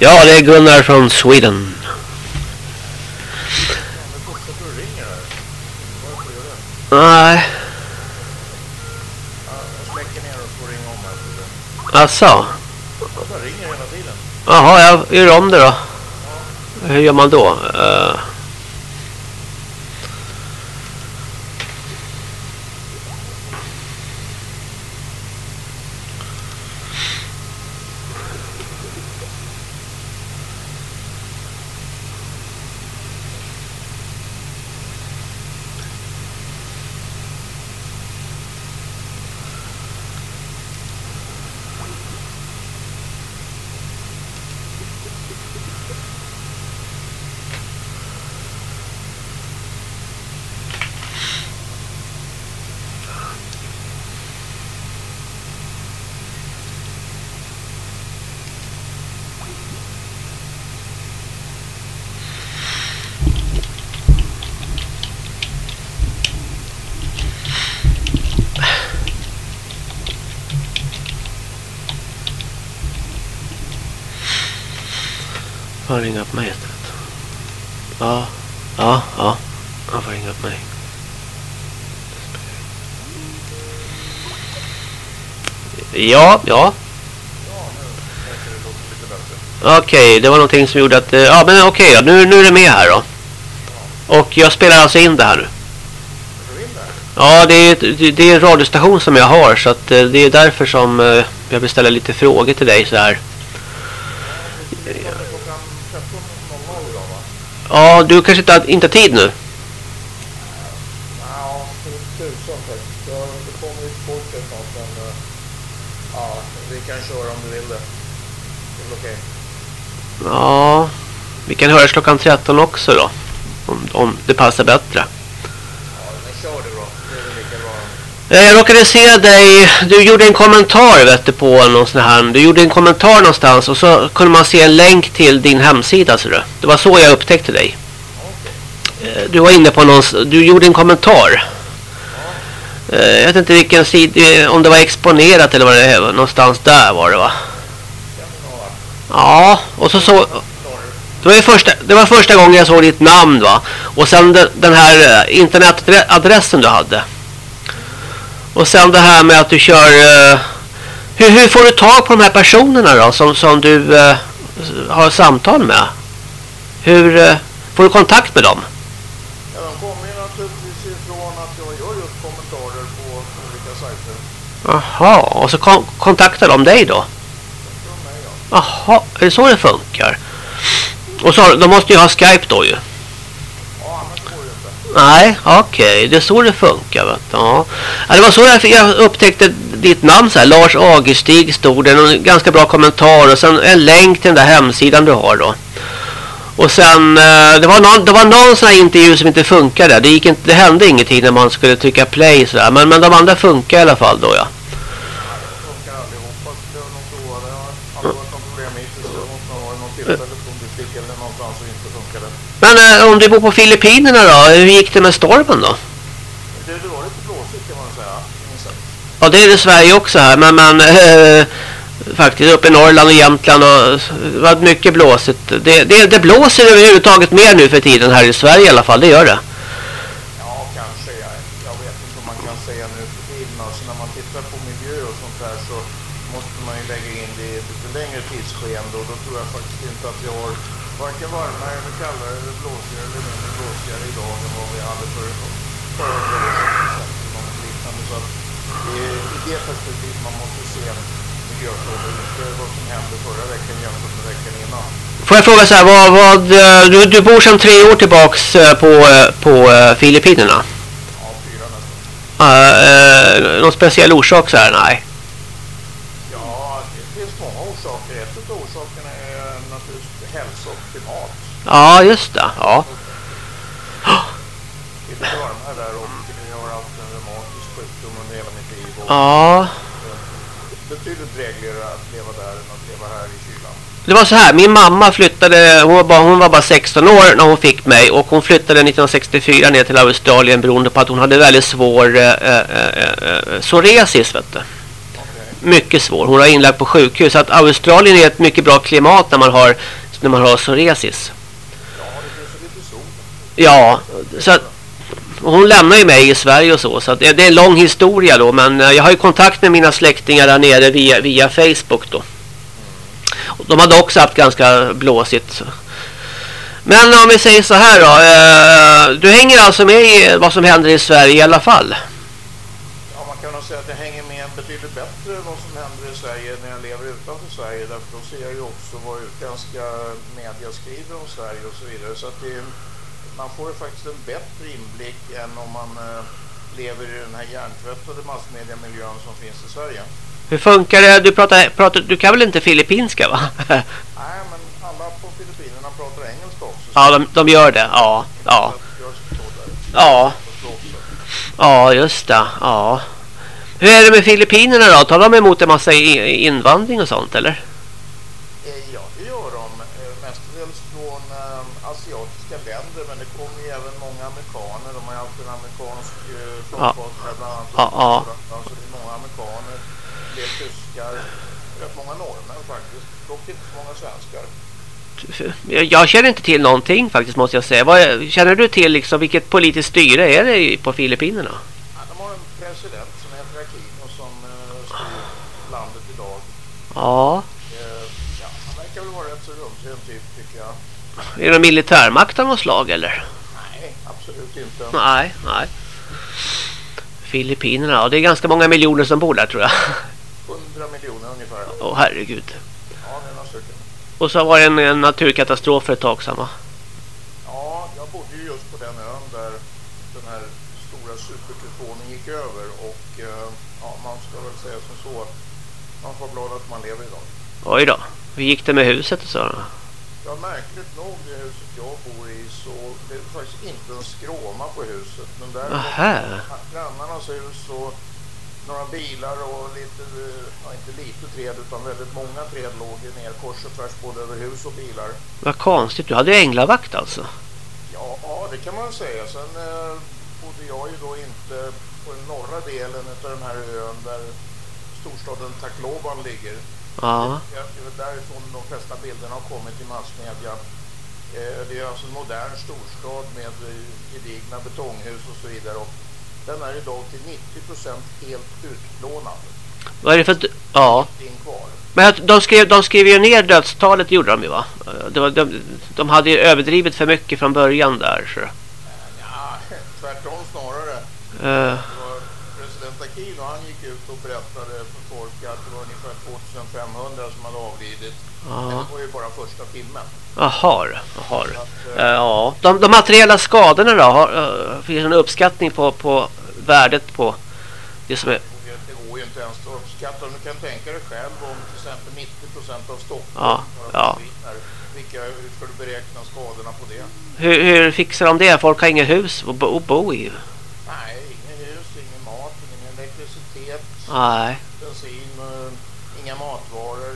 Ja, det är Gunnar från Sweden. Nej. Asså? Jag ringer hela tiden. Jaha, jag gör om det då. Hur gör man då? Eh, Uh. får ringa upp mig istället. Ja, ja, ja. Han får ringa upp mig. Ja, ja. Okej, okay, det var någonting som gjorde att... Eh, ja, men okej okay, nu, nu är det med här då. Och jag spelar alltså in det här nu. Ja, det är, det är en radiostation som jag har så att eh, det är därför som eh, jag vill ställa lite frågor till dig så här. Ja, du kanske inte har, inte har tid nu? Ja, tusan faktiskt. Det kommer lite folk här snart, men eh, ja, vi kan köra om du vill det. Det är okej. Ja, vi kan höras klockan 13 också då. Om, om det passar bättre. Jag råkade se dig, du gjorde en kommentar vet du, på någon sån här, du gjorde en kommentar någonstans och så kunde man se en länk till din hemsida så du. Det var så jag upptäckte dig. Eh, du var inne på någon, du gjorde en kommentar. Eh, jag vet inte vilken sida, eh, om det var exponerat eller vad det var, någonstans där var det va? Ja, och så så det var, första, det var första gången jag såg ditt namn va? Och sen den, den här internetadressen du hade. Och sen det här med att du kör... Uh, hur, hur får du tag på de här personerna då som, som du uh, har samtal med? Hur uh, får du kontakt med dem? Ja, de kommer ju naturligtvis ifrån att jag gör just kommentarer på olika sajter. Jaha, och så kon kontaktar de dig då? Jaha, är det så det funkar? Och så, de måste ju ha Skype då ju. Nej, okej. Okay. Det är så det funkar. Vet ja. ja. Det var så jag, jag upptäckte ditt namn. Så här. Lars Agerstig stod det. En ganska bra kommentar. Och sen en länk till den där hemsidan du har då. Och sen, eh, det var någon, det var någon sån här intervju som inte funkade. Det, gick inte, det hände ingenting när man skulle trycka play. Så där. Men, men de andra funkar i alla fall då ja. Men eh, om du bor på Filippinerna då, hur gick det med stormen då? Det, det var lite blåsigt kan man säga. Ja, det är det Sverige också här, men, men eh, faktiskt uppe i Norrland och Jämtland och det var mycket blåsigt. Det, det, det blåser överhuvudtaget mer nu för tiden här i Sverige i alla fall, det gör det. Ja, kanske. Jag, jag vet inte om man kan säga nu för tiden. Alltså när man tittar på miljö och sånt där så måste man ju lägga in det i ett lite längre tidsskeende och då tror jag faktiskt inte att vi har varken varmare eller kallare eller blåsigare eller mindre blåsigare idag än vad vi hade för förra året liknande. Så att det är i det perspektivet man måste se miljöfrågor, inte vad som hände förra veckan jämfört med veckan innan. Får jag fråga så här, vad, vad, eh, du, du bor sedan tre år tillbaks eh, på, eh, på Filippinerna? Ja, fyra nästan. Uh, någon speciell orsak så här? Nej. Ja, just det. Ja. Lite varmare där och jag har haft en reumatisk sjukdom under hela mitt liv. ja. Betydligt drägligare att leva där än att leva här i kylan. Det var så här, min mamma flyttade, hon var, bara, hon var bara 16 år när hon fick mig och hon flyttade 1964 ner till Australien beroende på att hon hade väldigt svår eh, eh, eh, eh, psoriasis vet du. Mycket svår. Hon var inlagd på sjukhus. Så att Australien är ett mycket bra klimat när man har, när man har psoriasis. Ja. Ja, så att hon lämnar ju mig i Sverige och så. Så det, det, är en lång historia då. Men eh, jag har ju kontakt med mina släktingar där nere via, via Facebook då. De hade också haft ganska blåsigt. Men om vi säger så här då. Eh, du hänger alltså med i vad som händer i Sverige i alla fall? Ja, man kan nog säga att jag hänger med betydligt bättre vad som händer i Sverige när jag lever utanför Sverige. Därför då ser jag ju också vad utländska media skriver om Sverige och så vidare. Så att det, man får ju faktiskt en bättre inblick än om man eh, lever i den här hjärntvättade massmediamiljön som finns i Sverige. Hur funkar det? Du, pratar, pratar, du kan väl inte filippinska va? Nej, men alla på Filippinerna pratar engelska också. Ja, de, de gör det. Ja, ja. Ja. Ja, just det. Ja. Hur är det med Filippinerna då? Tar de emot en massa invandring och sånt eller? Eh, ja, det gör de. Eh, mestadels från äh, asiatiska länder. Men det kommer ju även många amerikaner. De har ju haft en amerikansk äh, ja. bland annat. Ja, ja. Så det är många amerikaner del tyskar, rätt många norrmän faktiskt, dock inte så många svenskar. Jag känner inte till någonting faktiskt måste jag säga. Vad, känner du till liksom vilket politiskt styre är det på Filippinerna? Ja, de har en president som heter Aquino som uh, styr landet idag. Ja. Uh, ja. Han verkar väl vara rätt så rumsren typ tycker jag. Är det militärmakt av något slag eller? Nej, absolut inte. Nej, nej. Filippinerna, ja, det är ganska många miljoner som bor där tror jag. 100 miljoner ungefär. Åh herregud. Ja, det är några stycken. Och så var det en, en naturkatastrof för ett tag sedan va? Ja, jag bodde ju just på den ön där den här stora supertyfonen gick över och eh, ja, man ska väl säga som så att man får glad att man lever idag. Oj då. Hur gick det med huset och så? Ja, märkligt nog det huset jag bor i så det är faktiskt inte en skråma på huset. Men där grannarnas hus och några bilar och lite, ja, inte lite träd utan väldigt många träd låg ner kors och tvärs både över hus och bilar. Vad konstigt, du hade änglavakt alltså? Ja, det kan man säga. Sen eh, bodde jag ju då inte på den norra delen av den här ön där storstaden Tacloban ligger. Ja. Det är därifrån de flesta bilderna har kommit i massmedia. Eh, det är alltså en modern storstad med gedigna betonghus och så vidare. Och den är idag till 90 helt utplånad. Vad är det för... Ja. Men de skrev, de skrev ju ner dödstalet, gjorde de ju va? Det var, de, de hade ju överdrivit för mycket från början där. Så. Ja, tvärtom snarare. Uh. President Aquino han gick ut och berättade för folk att det var ungefär 2500 som hade avlidit. Ja. Det var ju bara första filmen. Jaha, jaha. Uh, ja. De, de materiella skadorna då? Har, uh, finns en uppskattning på, på värdet på det som är... Det går ju inte ens att uppskatta. Du kan tänka dig själv om till exempel 90 av Stockholm ja, ja. Vilka, hur ska du beräkna skadorna på det? Hur, hur fixar de det? Folk har inga hus att bo, bo i. Nej, ingen hus, ingen mat, ingen elektricitet. Nej. Bensin, uh, inga matvaror.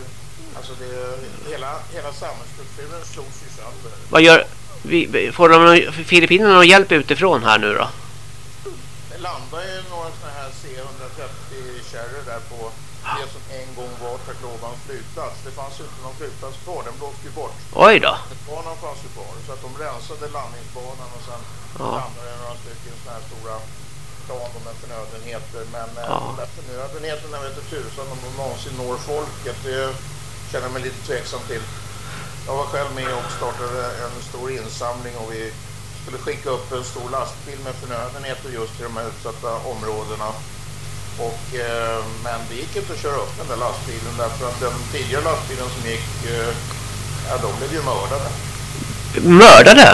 Alltså det, hela, hela samhällsstrukturen slogs ju sönder. Vad gör... Vi, får de Filippinerna någon hjälp utifrån här nu då? Landade ju några sådana här C-130-kärror där på det som en gång var Taclovans flygplats. Det fanns ju inte någon flygplats kvar, den blåste ju bort. Oj då. Banan fanns ju kvar, så att de rensade landningsbanan och sen ja. landade några stycken sådana här stora plan med förnödenheter. Men eh, ja. de där förnödenheterna vet du tusan om de någonsin når folket. Det känner jag mig lite tveksam till. Jag var själv med och startade en stor insamling och vi skulle skicka upp en stor lastbil med förnödenheter just till de här utsatta områdena. Och, eh, men det gick inte att köra upp den där lastbilen därför att den tidigare lastbilen som gick, eh, ja de blev ju mördade. Mördade?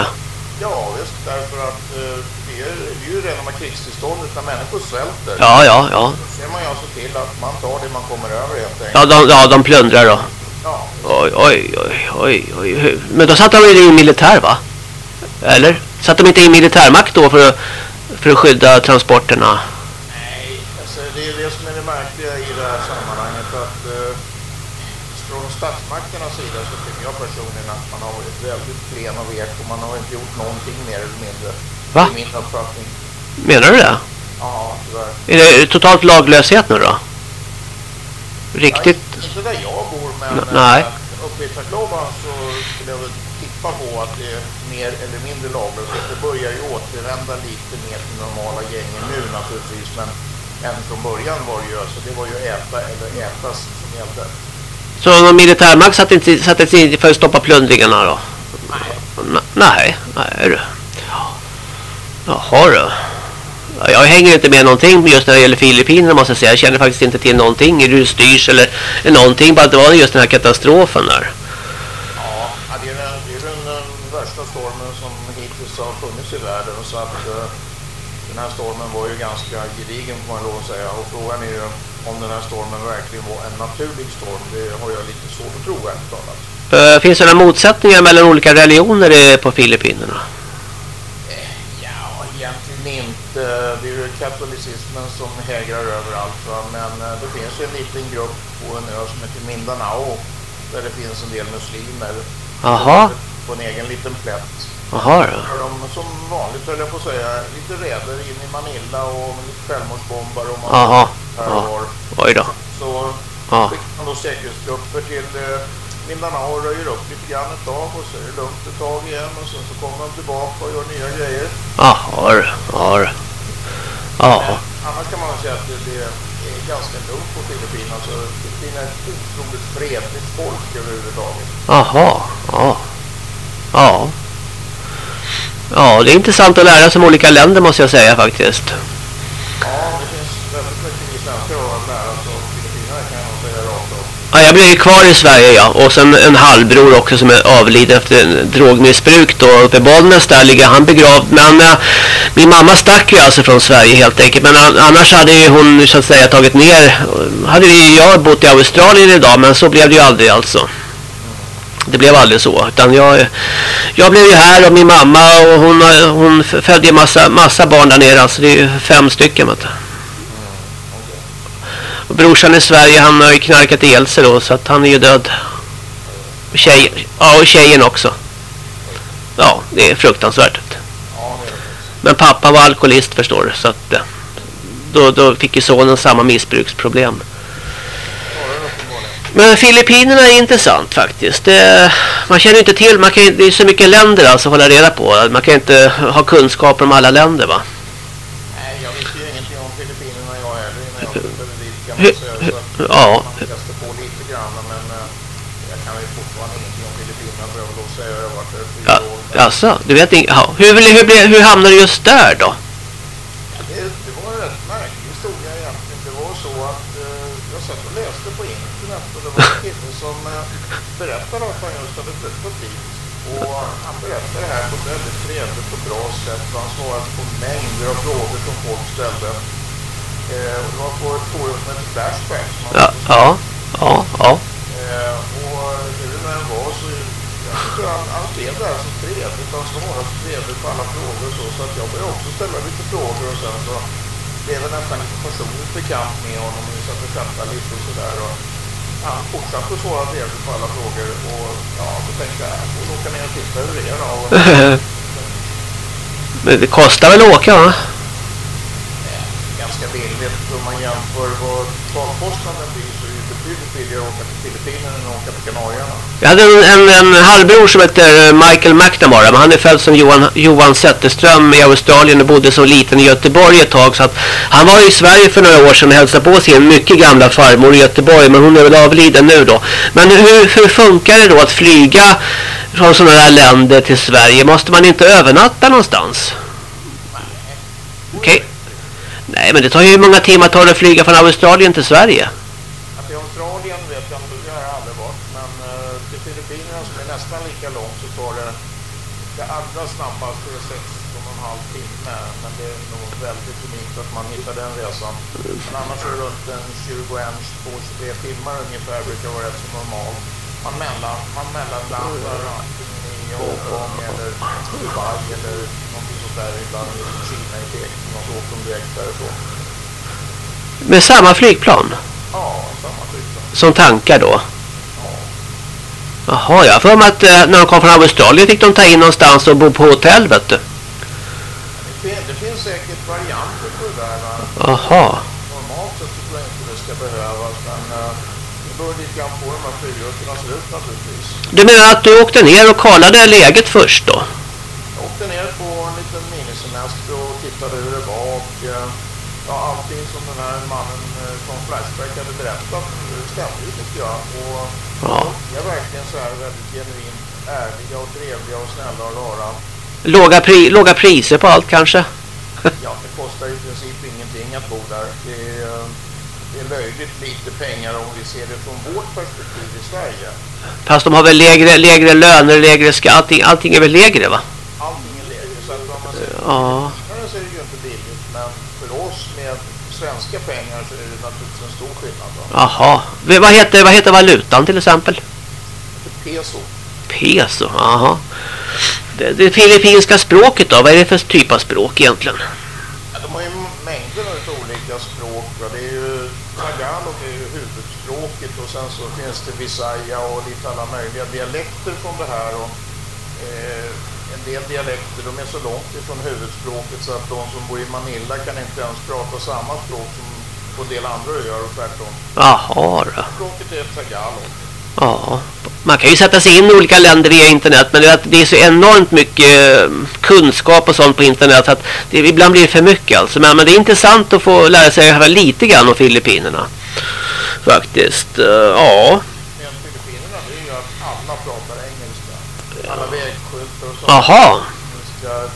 Ja visst, därför att eh, det, är, det är ju rena krigstillstånd utan människor svälter. Ja, ja, ja. Då ser man ju alltså till att man tar det man kommer över helt enkelt. Ja, de, ja, de plundrar då. Ja. Oj, oj, oj, oj, oj. Men då satt de ju i militär va? Eller? Satt de inte i militärmakt då för att, för att skydda transporterna? Nej, alltså det är det som är det märkliga i det här sammanhanget att eh, från statsmakternas sida så tycker jag personligen att man har varit väldigt klen och vek och man har inte gjort någonting mer eller mindre. Va? I min uppfattning. Menar du det? Ja, tyvärr. Är det totalt laglöshet nu då? Riktigt? Ja, inte där jag bor, men nej. Eh, uppe i Tacloban så skulle jag väl tippa på att det är mer eller mindre laglöshet. Det börjar ju återvända lite mer till normala gängen nu naturligtvis, men än från början var det ju, alltså det var ju äta eller ätas som gällde. Så någon militärmakt satte inte, satte sig in för att stoppa plundringarna då? Nej. Nej, nej du. Jaha du. Jag hänger inte med någonting just när det gäller Filippinerna måste jag säga. Jag känner faktiskt inte till någonting hur det styrs eller någonting. Bara det var just den här katastrofen där. Ja, det är, den, det är den, den värsta stormen som hittills har funnits i världen. Så att uh, den här stormen var ju ganska gedigen får man lov att säga. Och frågan är ju om den här stormen verkligen var en naturlig storm. Det har jag lite svårt att tro ärligt talat. Uh, finns det några motsättningar mellan olika religioner på Filippinerna? Ja, egentligen inte. Det är ju katolicismen som hägrar överallt. Va? Men eh, det finns ju en liten grupp på en ö som heter Mindanao där det finns en del muslimer. Jaha. På en egen liten plätt. Jaha då. De som vanligt höll jag på att säga, lite räder in i Manila och lite självmordsbombar och man Jaha. här och var. Oj då. Så Ja. skickar man då säkerhetstrupper till eh, Mindanao och röjer upp lite grann ett tag och så är det lugnt ett tag igen och sen så kommer de tillbaka och gör nya grejer. Jaha du. Ja. Ja. Annars kan man säga att det, det är ganska lugnt på Filippinerna. Alltså, Filippinerna är ett otroligt fredligt folk överhuvudtaget. Jaha. Ja. Ja. Ja, det är intressant att lära sig om olika länder måste jag säga faktiskt. Ja, vi jag blev kvar i Sverige ja. Och sen en halvbror också som är avliden efter drogmissbruk då. Uppe i Bollnäs där ligger han begravd. Men äh, min mamma stack ju alltså från Sverige helt enkelt. Men an annars hade ju hon så att säga tagit ner. Hade ju jag bott i Australien idag men så blev det ju aldrig alltså. Det blev aldrig så. Utan jag, jag blev ju här och min mamma och hon, hon födde ju massa, massa barn där nere. Alltså det är ju fem stycken vet du. Och brorsan i Sverige han har ju knarkat ihjäl sig då så att han är ju död. Och tjejen, ja och tjejen också. Ja, det är fruktansvärt. Men pappa var alkoholist förstår du så att då, då fick ju sonen samma missbruksproblem. Ja, det är uppenbarligen. Men Filippinerna är intressant faktiskt. Det, man känner inte till, man kan, det är så mycket länder alltså att hålla reda på. Man kan inte ha kunskaper om alla länder va? Nej, jag visste ju ingenting om Filippinerna jag heller innan jag flyttade dit hur- ja. Man testade på lite grann men eh, jag kan ju fortfarande ingenting om Filippinerna för jag vill lov säga. Jag har varit där fyra Ja, år. alltså, du vet inte, ja. hur, hur, hur, hur hamnade du just där då? Det, det var en rätt märklig historia egentligen. Det var så att eh, jag satt och läste på internet och det var en kille som eh, berättade att han just hade flyttat dit. Och han berättade det här på ett väldigt trevligt och bra sätt. Och han svarade på mängder av frågor som folk ställde. Eh, och det var på ett forum som heter Flashback. Ja, ja, ja, ja. Eh, och hur det än var så jag tycker han, han skrev det här så trevligt. Han svarade så trevligt på alla frågor och så. Så att jag började också ställa lite frågor och sen så blev jag nästan lite personligt bekant med honom. Och vi satt och skämtade lite och sådär. Han fortsatte att svara trevligt på alla frågor. Och ja, så tänkte jag, jag får åka ner och titta hur det är då. Men det kostar väl att åka va? ganska billigt om man jämför vad tagkostnaden blir betydligt billigare att åka till Filippinerna än att åka. Jag hade en, en, en halvbror som heter eh, Michael McNamara. Men han är född som Johan, Johan Zetterström i Australien och bodde som liten i Göteborg ett tag. Så att han var i Sverige för några år sedan och hälsade på sin mycket gamla farmor i Göteborg. Men hon är väl avliden nu då. Men hur, hur funkar det då att flyga från sådana här länder till Sverige? Måste man inte övernatta någonstans? Okej. Nej, men det tar ju hur många timmar tar det att flyga från Australien till Sverige? Att till Australien vet jag inte, det har jag aldrig varit. Men eh, till Filippinerna som är nästan lika långt så tar det det allra snabbaste är 16 och en halv timme. Men det är nog väldigt unikt att man hittar den resan. Men annars är det runt en 21-23 timmar ungefär brukar vara rätt så normalt. Man, mellan, man mellanlandar antingen i Hongkong eller Dubai eller någonting sånt där. Ibland i Kina i Peking och så åker de direkt därifrån. Med samma flygplan Ja, samma flygplan. som tankar då? Ja. Jaha, jag har för mig att eh, när de kom från Australien fick de ta in någonstans och bo på hotell, vet du. Det, det finns säkert varianter på det där. Va? Jaha. Normalt sett så tror jag inte det ska behövas, men uh, det beror lite grann på hur de här flygrutorna ser ut naturligtvis. Du menar att du åkte ner och kollade läget först då? Jag åkte ner på en liten minisemester och tittade hur det var och eh, ja, allting som den här mannen eh, från Flashback hade berättat eh, stämde ju tycker jag. Och Ja. de är verkligen så här väldigt genuint ärliga och trevliga och snälla och rara. Låga, pri låga priser på allt kanske? Ja, det kostar i princip ingenting att bo där. Det är, eh, det är löjligt lite pengar om vi ser det från vårt perspektiv i Sverige. Fast de har väl lägre, lägre löner, lägre skatt. Allting, allting är väl lägre va? Allting är lägre så att om man ser Ja. Så är det ju inte billigt, men för oss med svenska pengar så är det naturligtvis en stor skillnad. Jaha. Vad heter, vad heter valutan till exempel? Peso. Peso, jaha. Det, det filippinska språket då, vad är det för typ av språk egentligen? Ja, de har ju mängder av olika språk. Va? Det är ju tagalog är ju huvudspråket och visaya och lite alla möjliga dialekter från det här. Och, eh, en del dialekter de är så långt ifrån huvudspråket så att de som bor i Manila kan inte ens prata samma språk som på en del andra öar och tvärtom. Jaha då. Språket är tagalog. Ja. Man kan ju sätta sig in i olika länder via internet men det är, så enormt mycket eh, kunskap och sånt på internet så att det, ibland blir det för mycket alltså. Men, men det är intressant att få lära sig höra lite grann om Filippinerna. Faktiskt. Eh, Ja. med Filippinerna det är ju att alla pratar engelska. Alla vägskyltar och sånt. Jaha.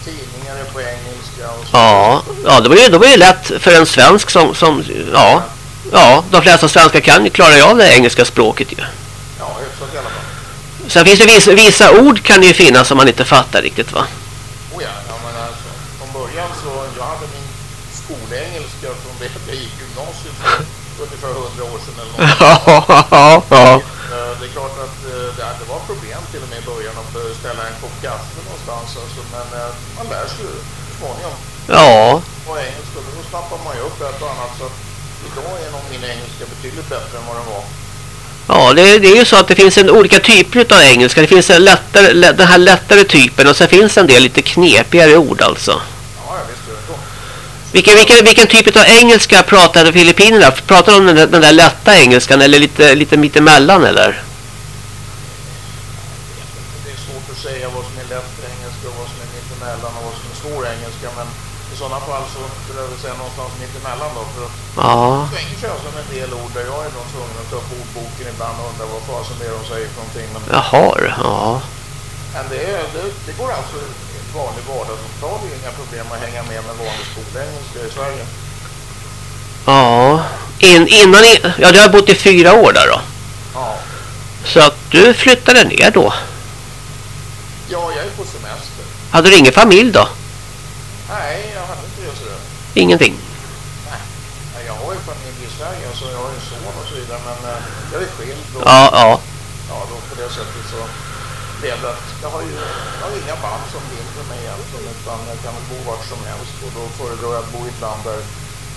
Tidningar är på engelska och så. Ja. Ja, då var det, då var det lätt för en svensk som, som ja. Ja, de flesta svenskar kan ju klara av det engelska språket ju. Ja, hyfsat i alla fall. Sen finns det vissa, vissa ord kan det ju finnas som man inte fattar riktigt va? Oh ja, ja men alltså, från början så, jag hade min skolengelska från det jag gick gymnasiet för ungefär 100 år sedan eller något. Ja, ja. Eh, Det är klart att eh, det, var problem till och med i början att eh, ställa en kopp kaffe någonstans. Alltså, men man lär sig ju småningom. Ja, på engelska då snappar man ju upp ett och annat. Så idag är nog min engelska betydligt bättre än vad den var. ja det, det är ju så att det finns en olika typer av engelska. Det finns en lättare, lä- den här lättare typen och sen finns en del lite knepigare ord alltså. Ja, jag visste det. Så. Vilken, vilken, vilken typ av engelska pratade Filippinerna? Pratar de den, där- den där lätta engelskan eller lite, lite mittemellan eller? Det är svårt att säga vad som är lätt engelska och vad som är mittemellan och vad som är svår engelska. Men i sådana fall så skulle jag väl säga någonstans mittemellan då. För att Ja, svänger sig alltså en del ord där jag är nog tvungen att ta upp ordboken ibland och undra vad fasen det är de säger för någonting. Men, jaha, ja. men det, det, det går alltså vanlig vardagstal. Det är inga problem att hänga med med vanlig skolengelska i Sverige. Ja, In, innan i, ja du har bott i fyra år där då. Ja. Så att du flyttade ner då. ja, jag är på semester. Hade du ingen familj då? Nej, jag hade inte det så. Ingenting. Nej, Jag har ju familj i Sverige, så jag har ju son och så vidare, men eh, jag är skild och Ja, ja. ja, då på det sättet så blev det att jag har ju jag har inga band som utan jag kan väl bo vart som helst och då föredrar jag att bo i ett land där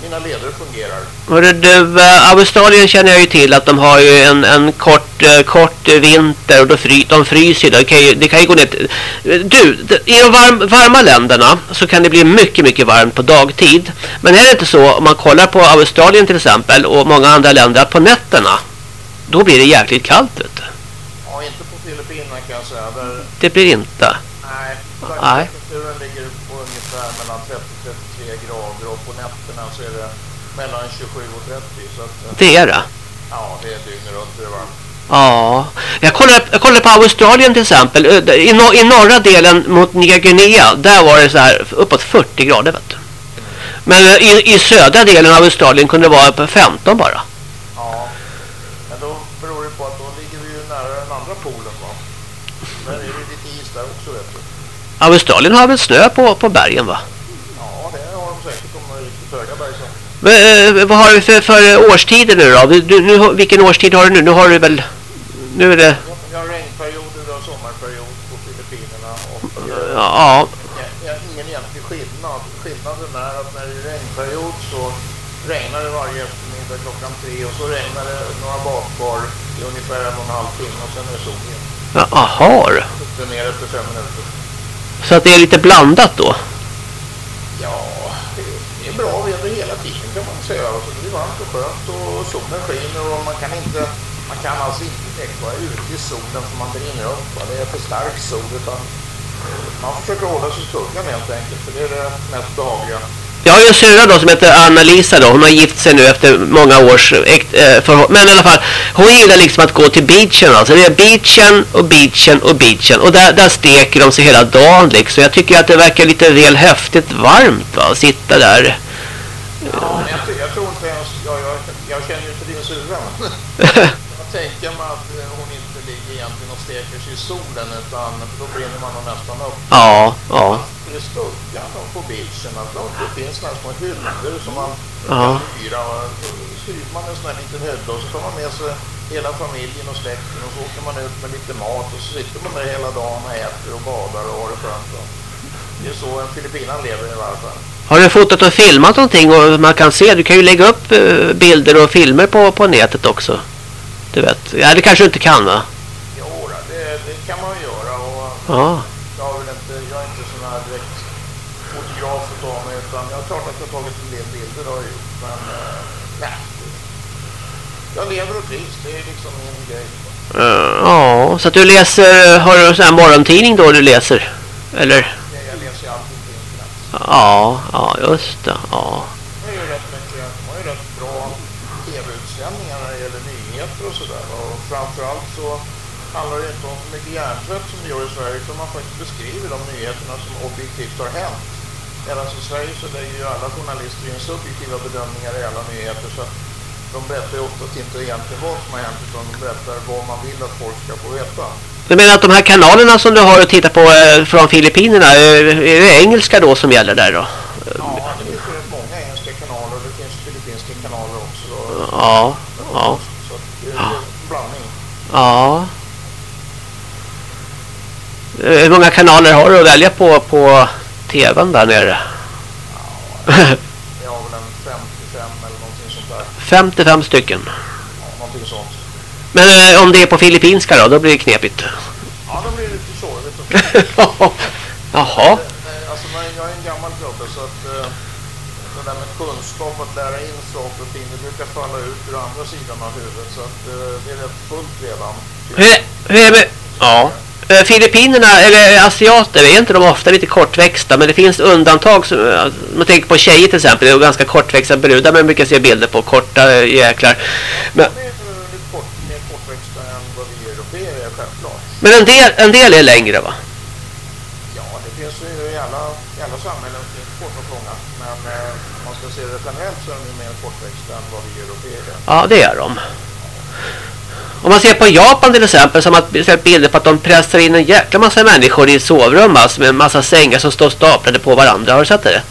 mina leder fungerar. Hörru du, eh, Australien känner jag ju till att de har ju en, en kort, eh, kort vinter och då fry, de fryser. Det kan ju, det kan ju gå ner till, Du, i de varm, varma länderna så kan det bli mycket, mycket varmt på dagtid. Men är det inte så, om man kollar på Australien till exempel och många andra länder, på nätterna då blir det jäkligt kallt du. Ja, inte på Filippinerna kan jag säga. Där, Det blir inte. nej, Nej. där temperaturen ligger på ungefär mellan 30-33 grader och på nätterna så är det mellan 27 och 30. Så att, eh, Det är det. ja, det är dygnet runt det varmt. Ja, jag kollade, jag kollade på Australien till exempel. Ö, I, nor- I norra delen mot Nya Guinea, där var det så här uppåt 40 grader vet du. Men eh, i, i södra delen av Australien kunde det vara på 15 bara. Ja, men då beror det på att då ligger vi ju nära den andra polen va. Där är det lite is där också vet du. Australien har väl snö på, på bergen va? Vad har du för, för årstider nu då? Du, nu, har- vilken årstid har du nu? Nu har du väl... Nu är det... Vi har regnperioder, vi har sommarperiod på Filippinerna och eh, Ja, ja, ja, ingen egentlig skillnad. Skillnaden är att när det är regnperiod så regnar det varje eftermiddag klockan tre och så regnar det några bakbar i ungefär en och en halv timme och sen är det sol igen. Ja, aha. Upp och ner efter fem minuter. Så att det är lite blandat då? Ja, är bra väder hela tiden kan man säga. Alltså, det är varmt och skönt och solen skiner och man kan inte man kan alltså inte direkt vara ute i solen för man brinner upp. Va? Det är för stark sol utan eh, man försöker hålla sig i skuggan helt enkelt för det är det mest behagliga. Jag har ju en syrra då som heter Anna-Lisa då. Hon har gift sig nu efter många års äkt, eh, äh, för, Men i alla fall, hon gillar liksom att gå till beachen alltså. Det är beachen och beachen och beachen. Och där, där steker de sig hela dagen liksom. Jag tycker att det verkar lite väl häftigt varmt va, att sitta där. Ja, jag, jag tror inte ens, jag, jag, jag känner ju inte din syrra. jag tänker mig att eh, hon inte ligger egentligen och steker sig i solen utan då brinner man nästan upp. Ja, ja i skuggan på. Alltså, det finns några små hyllor som man ja. kan hyra. Och så hyr man en sån här liten hylla och så tar man med sig hela familjen och släkten och så åker man ut med lite mat och så sitter man där hela dagen och äter och badar och har det skönt. Det är så en Filippinan lever i varje fall. Har du fotat och filmat någonting och man kan se? Du kan ju lägga upp uh, bilder och filmer på, på nätet också. Du vet. Ja, det kanske du inte kan va? Jo, det, det kan man göra. Och, ja. klart att jag tagit en del bilder har jag gjort, men uh, nej. Jag lever och trivs, det är liksom min grej. Uh, ja, så att du läser, har du en sån här morgontidning då du läser? Eller? Ja, jag läser allting på internet. Ja, ja just det, ja. Det är ju rätt mycket, de har ju rätt bra tv-utsändningar när det gäller nyheter och sådär. Och framförallt så handlar det inte om så mycket hjärntvätt som det gör i Sverige, utan man faktiskt beskriver de nyheterna som objektivt har hänt. Medan i Sverige så lägger ju alla journalister in subjektiva bedömningar i alla nyheter så de berättar ju oftast inte egentligen vad som har hänt utan de berättar vad man vill att folk ska få veta. Du menar att de här kanalerna som du har att titta på eh, från Filippinerna, eh, är det engelska då som gäller där då? Ja, det finns rätt många engelska kanaler och det finns filippinska kanaler också. Då. Ja, ja. Så det är en blandning. Ja. Eh, hur många kanaler har du att välja på på tvn där nere? Ja, jag har väl en 55 eller någonting sånt där. 55 stycken? Ja. Men eh, om det är på filippinska då, då blir det knepigt. Ja, då blir det lite sorgligt. Jaha. Alltså, jag är en gammal gubbe så att eh, det där med kunskap, att lära in saker och ting, det brukar falla ut ur andra sidan av huvudet. Så att eh, det är rätt fullt redan. Hur, hur är det? Ja. Filippinerna, eller asiater, är inte de ofta lite kortväxta? Men det finns undantag. Som, man tänker på tjejer till exempel. Det är ganska kortväxta brudar man brukar se bilder på. Korta jäklar. Men, men en del, en del är längre va? Ja, det finns ju i alla, i alla samhällen finns korta och långa. Men eh, om man ska se det generellt så är de mer kortväxta än vad vi europeer. Ja, det är de. Om man ser på Japan till exempel som att sett bilder på att de pressar in en jäkla massa människor i sovrum alltså, med en massa sängar som står staplade på varandra. Har du sett det?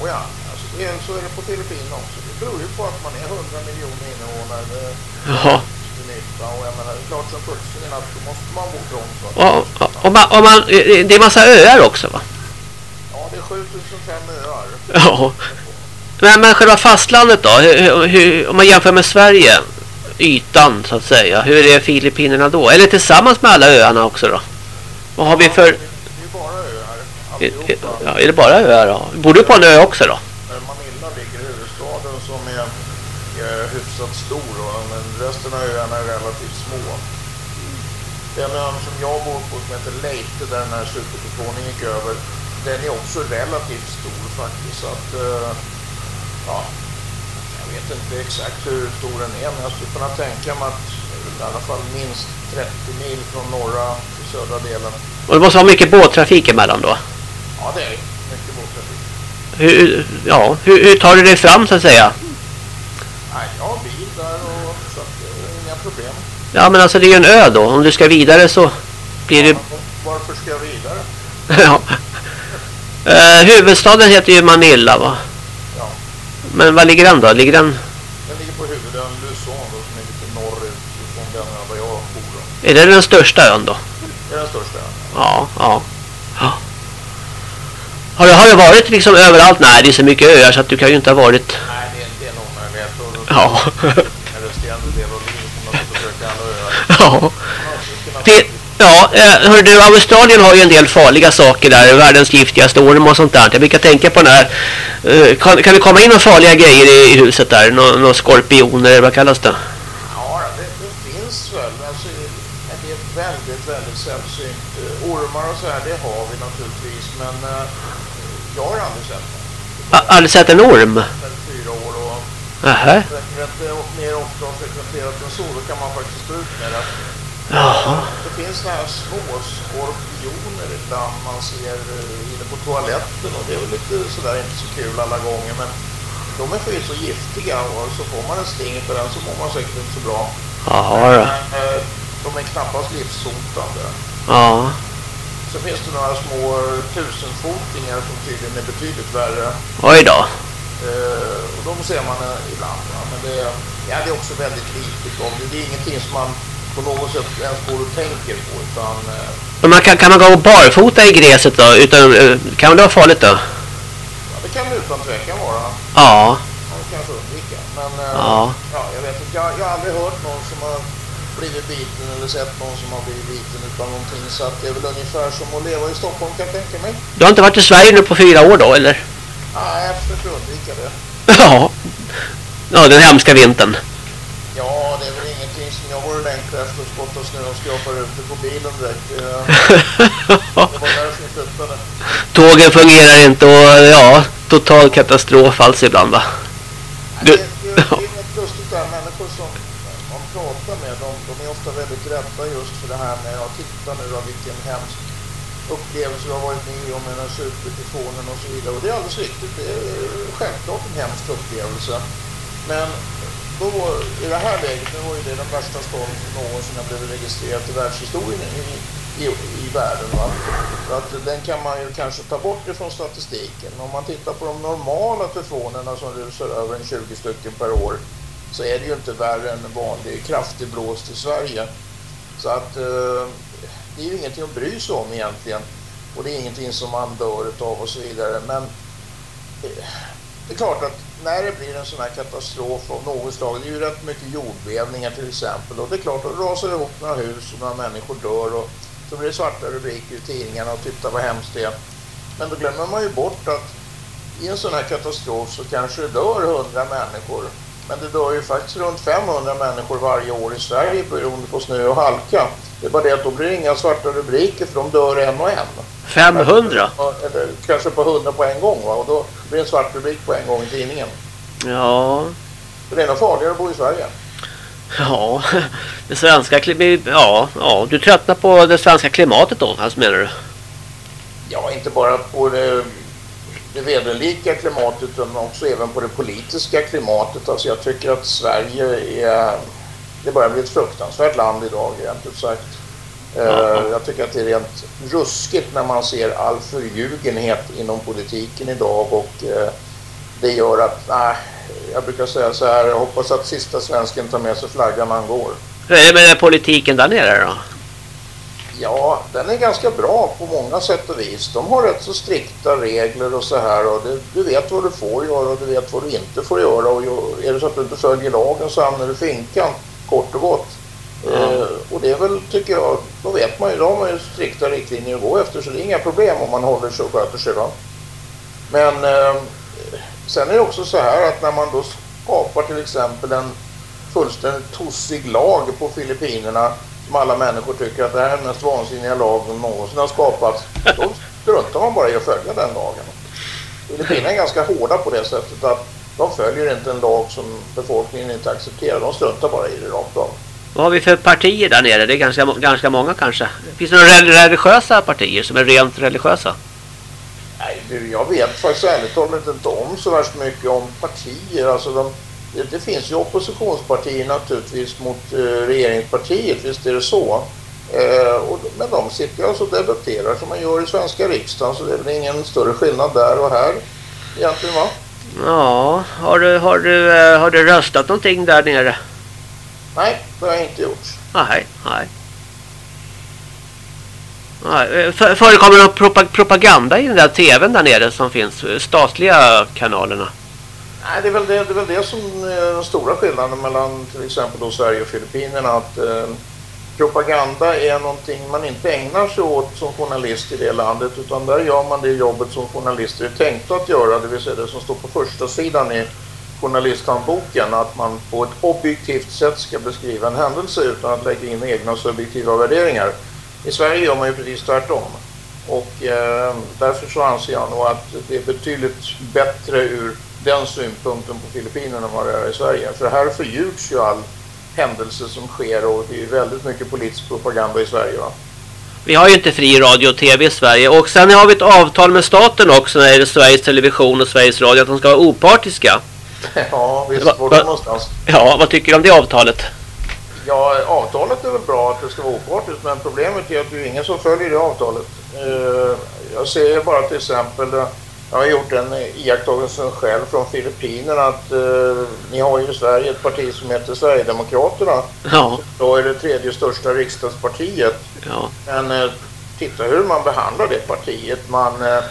Oh ja, alltså det är, så är det på Filippinerna också. Det beror ju på att man är 100 miljoner invånare. Ja. Och jag menar, det är klart som fullständigt att då måste man bo trångt. Och, och, man, och man, det är massa öar också va? Ja, det är 7005 öar. Ja. Men, men själva fastlandet då? Hur, hur, om man jämför med Sverige ytan så att säga. Hur är Filippinerna då? Eller tillsammans med alla öarna också då? Vad har vi för... Det är bara öar. Ja, är det bara öar då? Bor du på en ö också då? Manila ligger i huvudstaden som är, är hyfsat stor men resten av öarna är relativt. Den ön som jag bor på som heter Leyte där den här supertyfonen gick över den är också relativt stor faktiskt så att uh, ja, jag vet inte exakt hur stor den är, men jag skulle kunna tänka mig att i alla fall minst 30 mil från norra till södra delen. Och det måste vara mycket båttrafik emellan då? Ja, det är mycket båttrafik. Hur, ja, hur, hur tar du dig fram så att säga? Nej, jag har bil där och så att det är inga problem. Ja, men alltså det är ju en ö då. Om du ska vidare så blir det... varför ska jag vidare? ja. Uh, huvudstaden heter ju Manila va? Men var ligger den då? Ligger den... Den ligger på huvudön Luzon då, som är lite norrut från den ön där jag bor. Är det den största ön då? Det är den största ön. Ja, ja. ja. Har du, har du varit liksom överallt? Nej, det är så mycket öar så att du kan ju inte ha varit... Nej, det är, det är nog möjlighet. Ja. En resterande del av livet som man ska försöka alla öar. Ja. Eh, hör du, Australien har ju en del farliga saker där. Världens giftigaste orm och sånt där. Jag brukar tänka på den här. Eh, kan, kan det komma in några farliga grejer i, i huset där? Några nå skorpioner eller vad kallas det? Ja, det, det finns väl. Alltså, det är väldigt, väldigt sällsynt. Eh, ormar och så här, det har vi naturligtvis. Men jag har aldrig sett det. Aldrig sett en orm? Fyra år och... Nähä. Mer ofta har frekventerat än så, då kan man faktiskt stå ut med det. Jaha. Det finns här små skorpioner ibland man ser eh, inne på toaletten och det är väl lite sådär inte så kul alla gånger men de är för så giftiga och så får man en sting för den så mår man säkert inte så bra. Jaha då. Eh, de är knappast livshotande. Ja. Så finns det några små tusenfotingar som tydligen är betydligt värre. Oj då. Uh, och de ser man ibland. Va? Men det, ja, det är också väldigt litet om det. Det är ingenting som man på något sätt ens går och tänker på. Utan, uh, Men man kan, kan man gå barfota i gräset då? Utan, uh, kan det vara farligt då? Ja, det kan det utan tvekan vara. Ja. Man kanske undvika. Men ja. ja, jag vet inte. Jag, jag har aldrig hört någon som har blivit biten eller sett någon som har blivit biten utan någonting. Så att det är väl ungefär som att leva i Stockholm kan jag tänka mig. Du har inte varit i Sverige nu på fyra år då, eller? Nej, jag försöker undvika det. Ja. Ja, den hemska vintern. Ja, det som jag vore längre efter att spotta snö och skrapa ut det på bilen direkt. Det var därför jag. Tågen fungerar inte och ja, total katastrof alltså ibland va? Du... Det, det, det är något lustigt där, människor som man pratar med, de, de är ofta väldigt rädda just för det här med, ja titta nu då vilken hemsk upplevelse du har varit med om med den här supertifonen och så vidare. Och det är alldeles riktigt, det är självklart en hemsk upplevelse. Men då, i det här läget, nu var ju det den värsta stormen som någonsin har blivit registrerad i världshistorien i, i, i världen. Va? Att den kan man ju kanske ta bort ifrån statistiken. Om man tittar på de normala tyfonerna som rusar över en 20 stycken per år så är det ju inte värre än en vanlig kraftig blåst i Sverige. Så att eh, det är ju ingenting att bry sig om egentligen. Och det är ingenting som man dör av och så vidare. Men eh, det är klart att när det blir en sån här katastrof av något slag, det är ju rätt mycket jordbävningar till exempel. Och det är klart, att det rasar ihop några hus och några människor dör och så blir det svarta rubriker i tidningarna och titta vad hemskt det är. Men då glömmer man ju bort att i en sån här katastrof så kanske det dör 100 människor. Men det dör ju faktiskt runt 500 människor varje år i Sverige beroende på snö och halka. Det är bara det att då blir det inga svarta rubriker för de dör en och en. 500? Eller kanske på 100 på en gång va? och då blir det en svart rubrik på en gång i tidningen. Ja. Det är nog farligare att bo i Sverige. Ja, det svenska klimatet, ja, ja, du tröttnar på det svenska klimatet då, alltså menar du? Ja, inte bara på det, det vederlika klimatet utan också även på det politiska klimatet. Alltså jag tycker att Sverige är, det börjar bli ett fruktansvärt land idag rent ut sagt. Ja. Jag tycker att det är rent ruskigt när man ser all förljugenhet inom politiken idag och det gör att, nej, jag brukar säga så här, jag hoppas att sista svensken tar med sig flaggan när han går. Hur är det med politiken där nere då? Ja, den är ganska bra på många sätt och vis. De har rätt så strikta regler och så här och det, du vet vad du får göra och du vet vad du inte får göra och är det så att du inte följer lagen så hamnar du finkan, kort och gott. Mm. Eh, och det är väl, tycker jag, då vet man ju, de har ju strikta riktlinjer att gå efter så det är inga problem om man håller sig och sköter sig. Va? Men eh, sen är det också så här att när man då skapar till exempel en fullständigt tossig lag på Filippinerna som alla människor tycker att det här är den mest vansinniga lag som någonsin har skapats. Då struntar man bara i att följa den lagen. Filippinerna är ganska hårda på det sättet att de följer inte en lag som befolkningen inte accepterar. De struntar bara i det rakt av. Vad har vi för partier där nere? Det är ganska, ganska många kanske. Finns det några religiösa partier som är rent religiösa? Nej, du, jag vet faktiskt ärligt talat inte om så värst mycket om partier. Alltså de, det, det finns ju oppositionspartier naturligtvis mot eh, regeringspartiet, visst är det så. Eh, och, men de sitter alltså och debatterar som man gör i svenska riksdagen så det är väl ingen större skillnad där och här egentligen va? Ja, har du, har du, eh, har du röstat någonting där nere? Nej, det har jag inte gjort. Nej, nej. nej för, förekommer det propaganda i den där tvn där nere som finns? Statliga kanalerna? Nej, det är, väl det, det är väl det som är den stora skillnaden mellan till exempel då Sverige och Filippinerna. Att, eh, propaganda är någonting man inte ägnar sig åt som journalist i det landet utan där gör man det jobbet som journalister är tänkta att göra, det vill säga det som står på första sidan i journalisthandboken att man på ett objektivt sätt ska beskriva en händelse utan att lägga in egna subjektiva värderingar. I Sverige gör man ju precis tvärtom. Och eh, därför så anser jag nog att det är betydligt bättre ur den synpunkten på Filippinerna än vad det är i Sverige. För här förljugs ju all händelse som sker och det är väldigt mycket politisk propaganda i Sverige va? Vi har ju inte fri radio och tv i Sverige. Och sen har vi ett avtal med staten också när det är Sveriges Television och Sveriges Radio att de ska vara opartiska. Ja, visst var det någonstans. Ja, vad tycker du om det avtalet? Ja, avtalet är väl bra att det ska vara opartiskt men problemet är att det är ingen som följer det avtalet. Eh, jag ser bara till exempel jag har gjort en iakttagelse själv från Filippinerna att eh, ni har ju i Sverige ett parti som heter Sverigedemokraterna. Ja. Då är det tredje största riksdagspartiet. Ja. Men eh, titta hur man behandlar det partiet. Man, eh,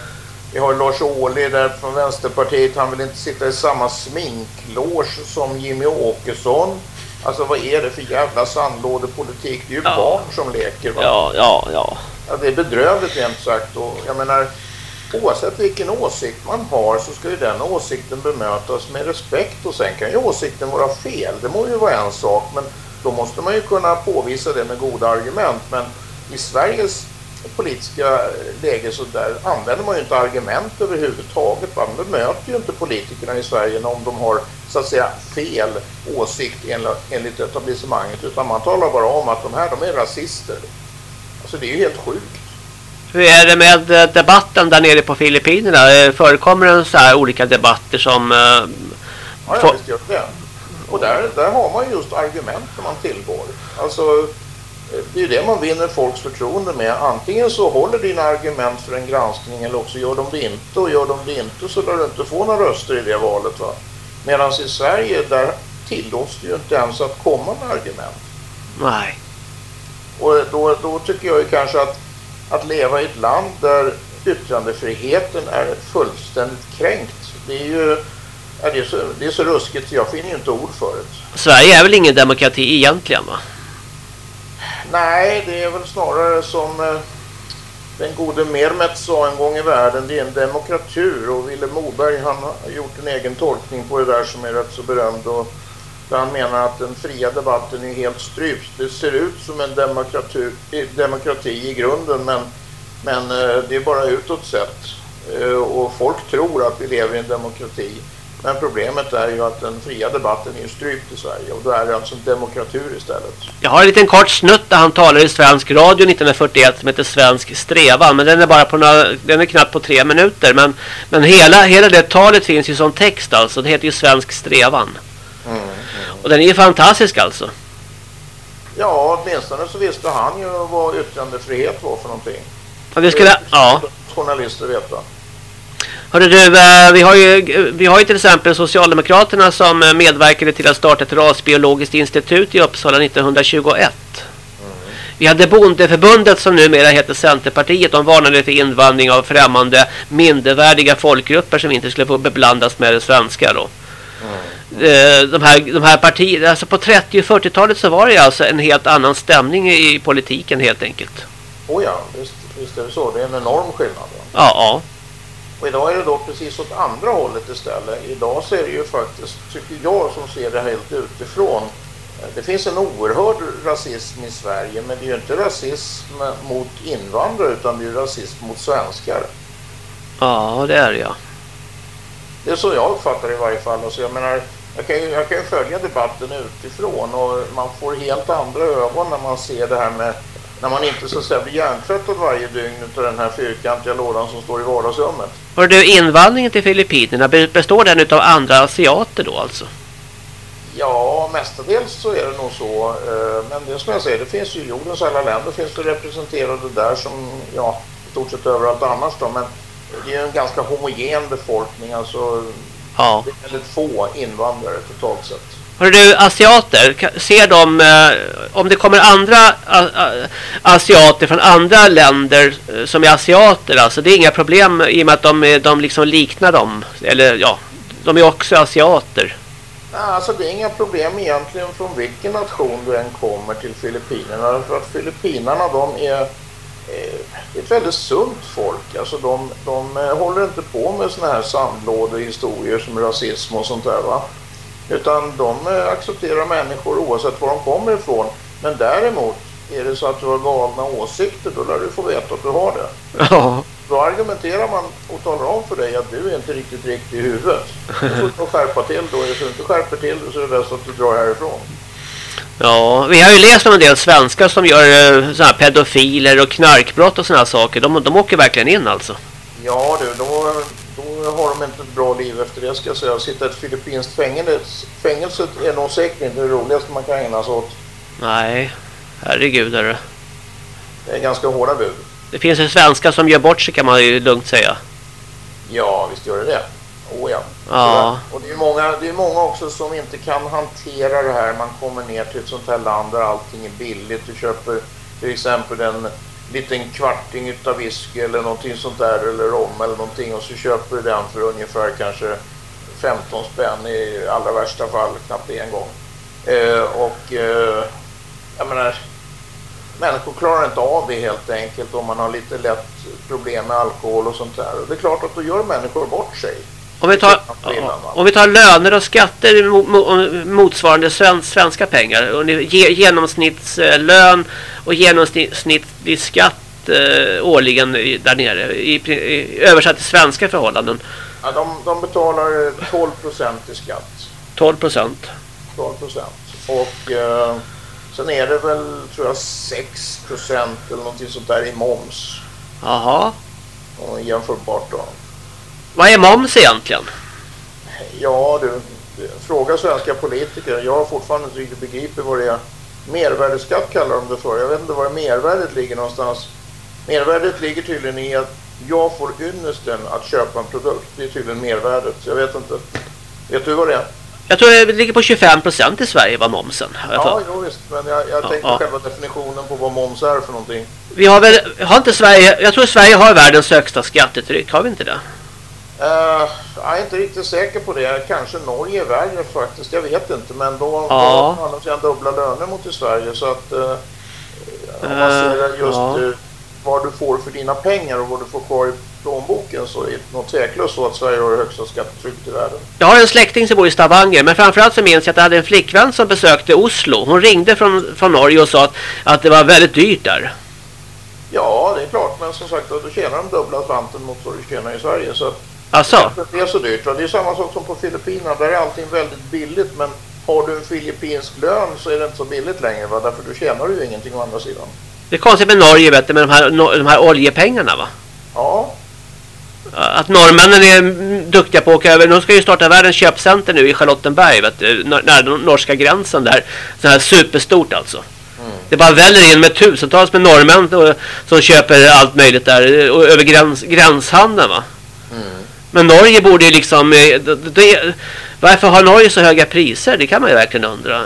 vi har Lars Ohly där från Vänsterpartiet. Han vill inte sitta i samma sminklås som Jimmy Åkesson. Alltså vad är det för jävla sandlådepolitik? Det är ju ja. barn som leker va? Ja, ja, ja. ja det är bedrövligt rent sagt. Och jag menar oavsett vilken åsikt man har så ska ju den åsikten bemötas med respekt och sen kan ju åsikten vara fel. Det må ju vara en sak men då måste man ju kunna påvisa det med goda argument. Men i Sveriges politiska läge så där använder man ju inte argument överhuvudtaget. Man bemöter ju inte politikerna i Sverige om de har så att säga fel åsikt enligt etablissemanget utan man talar bara om att de här de är rasister. Alltså det är ju helt sjukt. Hur är det med eh, debatten där nere på Filippinerna? Eh, förekommer det så här olika debatter som... Uh, ja, ja visst gör det. Och där, där har man just argument som man tillgår. Alltså, det är ju det man vinner folks förtroende med. Antingen så håller dina argument för en granskning eller också gör de det inte. Och gör de det inte så lär du inte få några röster i det valet. va. Medan i Sverige där tillåts det ju inte ens att komma med argument. Nej. Och då, då tycker jag ju kanske att att leva i ett land där yttrandefriheten är fullständigt kränkt. Det är ju ja, det är så, det är så ruskigt jag finner ju inte ord för det. Sverige är väl ingen demokrati egentligen va? Nej, det är väl snarare som eh, den gode Mermet sa en gång i världen, det är en demokratur och Ville Moberg han har gjort en egen tolkning på det där som är rätt så berömd och där han menar att den fria debatten är helt strypt. Det ser ut som en demokrati, demokrati i grunden men, men eh, det är bara utåt sett. Eh, och folk tror att vi lever i en demokrati. Men problemet är ju att den fria debatten är strypt i Sverige och då är det alltså en demokratur istället. Jag har en liten kort snutt där han talar i svensk radio 1941 som heter Svensk strävan. Men den är bara på några, den är knappt på tre minuter. Men, men hela, hela det talet finns ju som text alltså. Det heter ju Svensk strävan. Mm. Och den är ju fantastisk alltså. Ja, åtminstone så visste han ju vad yttrandefrihet var för någonting. Ja, det skulle... Ja. Journalister veta. Hörru du, eh, vi har, ju, vi har ju till exempel Socialdemokraterna som eh, medverkade till att starta ett rasbiologiskt institut i Uppsala 1921. Mm. Vi hade Bondeförbundet som numera heter Centerpartiet. De varnade för invandring av främmande mindervärdiga folkgrupper som inte skulle få beblandas med det svenska då. Mm. Eh, de här, de här partierna, alltså på 30- och 40-talet så var det alltså en helt annan stämning i politiken helt enkelt. Oh ja, visst, visst är det så. Det är en enorm skillnad. Ja. ja, ja. Och idag är det då precis åt andra hållet istället. Idag så är det ju faktiskt, tycker jag som ser det helt utifrån, eh, det finns en oerhörd rasism i Sverige men det är ju inte rasism mot invandrare utan det är rasism mot svenskar. Ja, det är det ja. Det är så jag uppfattar det i varje fall. Alltså jag menar, jag kan, ju, jag kan ju följa debatten utifrån och man får helt andra ögon när man ser det här med när man inte så att säga blir hjärntvättad varje dygn av den här fyrkantiga lådan som står i vardagsrummet. Hör du, invandringen till Filippinerna, består den av andra asiater då alltså? Ja, mestadels så är det nog så. Eh, men det som jag säger, det finns ju jordens alla länder finns det representerade där som, ja, i stort sett överallt annars då. Men det är en ganska homogen befolkning, alltså Ja. Det är väldigt få invandrare totalt sett. Hör du, asiater, ser de, eh, om det kommer andra asiater från andra länder eh, som är asiater, alltså det är inga problem i och med att de, de liksom liknar dem, eller ja, de är också asiater. Nej, alltså det är inga problem egentligen från vilken nation du än kommer till Filippinerna. För att Filippinerna de är, eh, är ett väldigt sunt folk. Alltså de, de eh, håller inte på med såna här sandlådehistorier som rasism och sånt där va. Utan de eh, accepterar människor oavsett var de kommer ifrån. Men däremot är det så att du har galna åsikter då lär du få veta att du har det. Ja. Då argumenterar man och talar om för dig att du är inte riktigt riktig i huvudet. Du får skärpa till då. Om du inte skärper till så är det bäst att du drar härifrån. Ja, vi har ju läst om en del svenskar som gör eh, såna här pedofiler och knarkbrott och såna här saker. De, de åker verkligen in alltså. Ja du, då, då har de inte ett bra liv efter det ska jag säga. Att sitta i ett filippinskt fängelse, fängelset är nog säkert inte det roligaste man kan ägna sig åt. Nej, herregud är det. Det är ganska hårda bud. Det finns ju svenskar som gör bort sig kan man ju lugnt säga. Ja, visst gör det det. Oh ja. Ja. Och det är, många, det är många också som inte kan hantera det här. Man kommer ner till ett sånt här land där allting är billigt. Du köper till exempel en liten kvarting utav whisky eller någonting sånt där eller rom eller någonting och så köper du den för ungefär kanske 15 spänn i allra värsta fall, knappt en gång. Eh, och eh, jag menar, människor klarar inte av det helt enkelt om man har lite lätt problem med alkohol och sånt där. Och det är klart att då gör människor bort sig. Om vi tar, om vi tar löner och skatter motsvarande svenska pengar. Genomsnittslön och genomsnittlig skatt eh, årligen där nere. I, översatt till svenska förhållanden. Ja, de, de betalar 12 procent i skatt. 12 procent. 12 procent. Och eh, sen är det väl tror jag 6 procent eller någonting sånt där i moms. Jaha. jämförbart då. Vad är moms egentligen? Ja du, fråga svenska politiker. Jag har fortfarande inte riktigt begripit vad det är. Mervärdeskatt kallar de det för. Jag vet inte var mervärdet ligger någonstans. Mervärdet ligger tydligen i att jag får ynnesten att köpa en produkt. Det är tydligen mervärdet. Jag vet inte. Vet du vad det är? Jag tror det ligger på 25 procent i Sverige var momsen. Ja, jo, visst. Men jag, jag ja, tänkte ja. själva definitionen på vad moms är för någonting. Vi har väl, har inte Sverige, jag tror Sverige har världens högsta skattetryck. Har vi inte det? Uh, jag är inte riktigt säker på det. Kanske Norge är värre faktiskt. Jag vet inte. Men då, ja. har de sedan dubbla löner mot i Sverige. Så att uh, om man ser just ja. uh, vad du får för dina pengar och vad du får kvar i plånboken så är det något tveklöst så att Sverige har det högsta skattetrycket i världen. Jag har en släkting som bor i Stavanger men framförallt så minns jag att jag hade en flickvän som besökte Oslo. Hon ringde från, från Norge och sa att, att det var väldigt dyrt där. Ja, det är klart. Men som sagt, då tjänar de dubbla svanten mot vad du tjänar i Sverige. Så Alltså? Det är så dyrt. Det är samma sak som på Filippinerna. Där är allting väldigt billigt. Men har du en filippinsk lön så är det inte så billigt längre. Va? Därför du tjänar ju ingenting å andra sidan. Det är konstigt med Norge vet du, med de här, de här oljepengarna va? Ja. Att norrmännen är duktiga på att åka över. De ska ju starta världens köpcenter nu i Charlottenberg, vet du, nära den norska gränsen där. Så här superstort alltså. Mm. Det bara väller in med tusentals med norrmän som köper allt möjligt där över gräns, gränshandeln va. Men Norge borde ju liksom eh, det, det, varför har Norge så höga priser? Det kan man ju verkligen undra.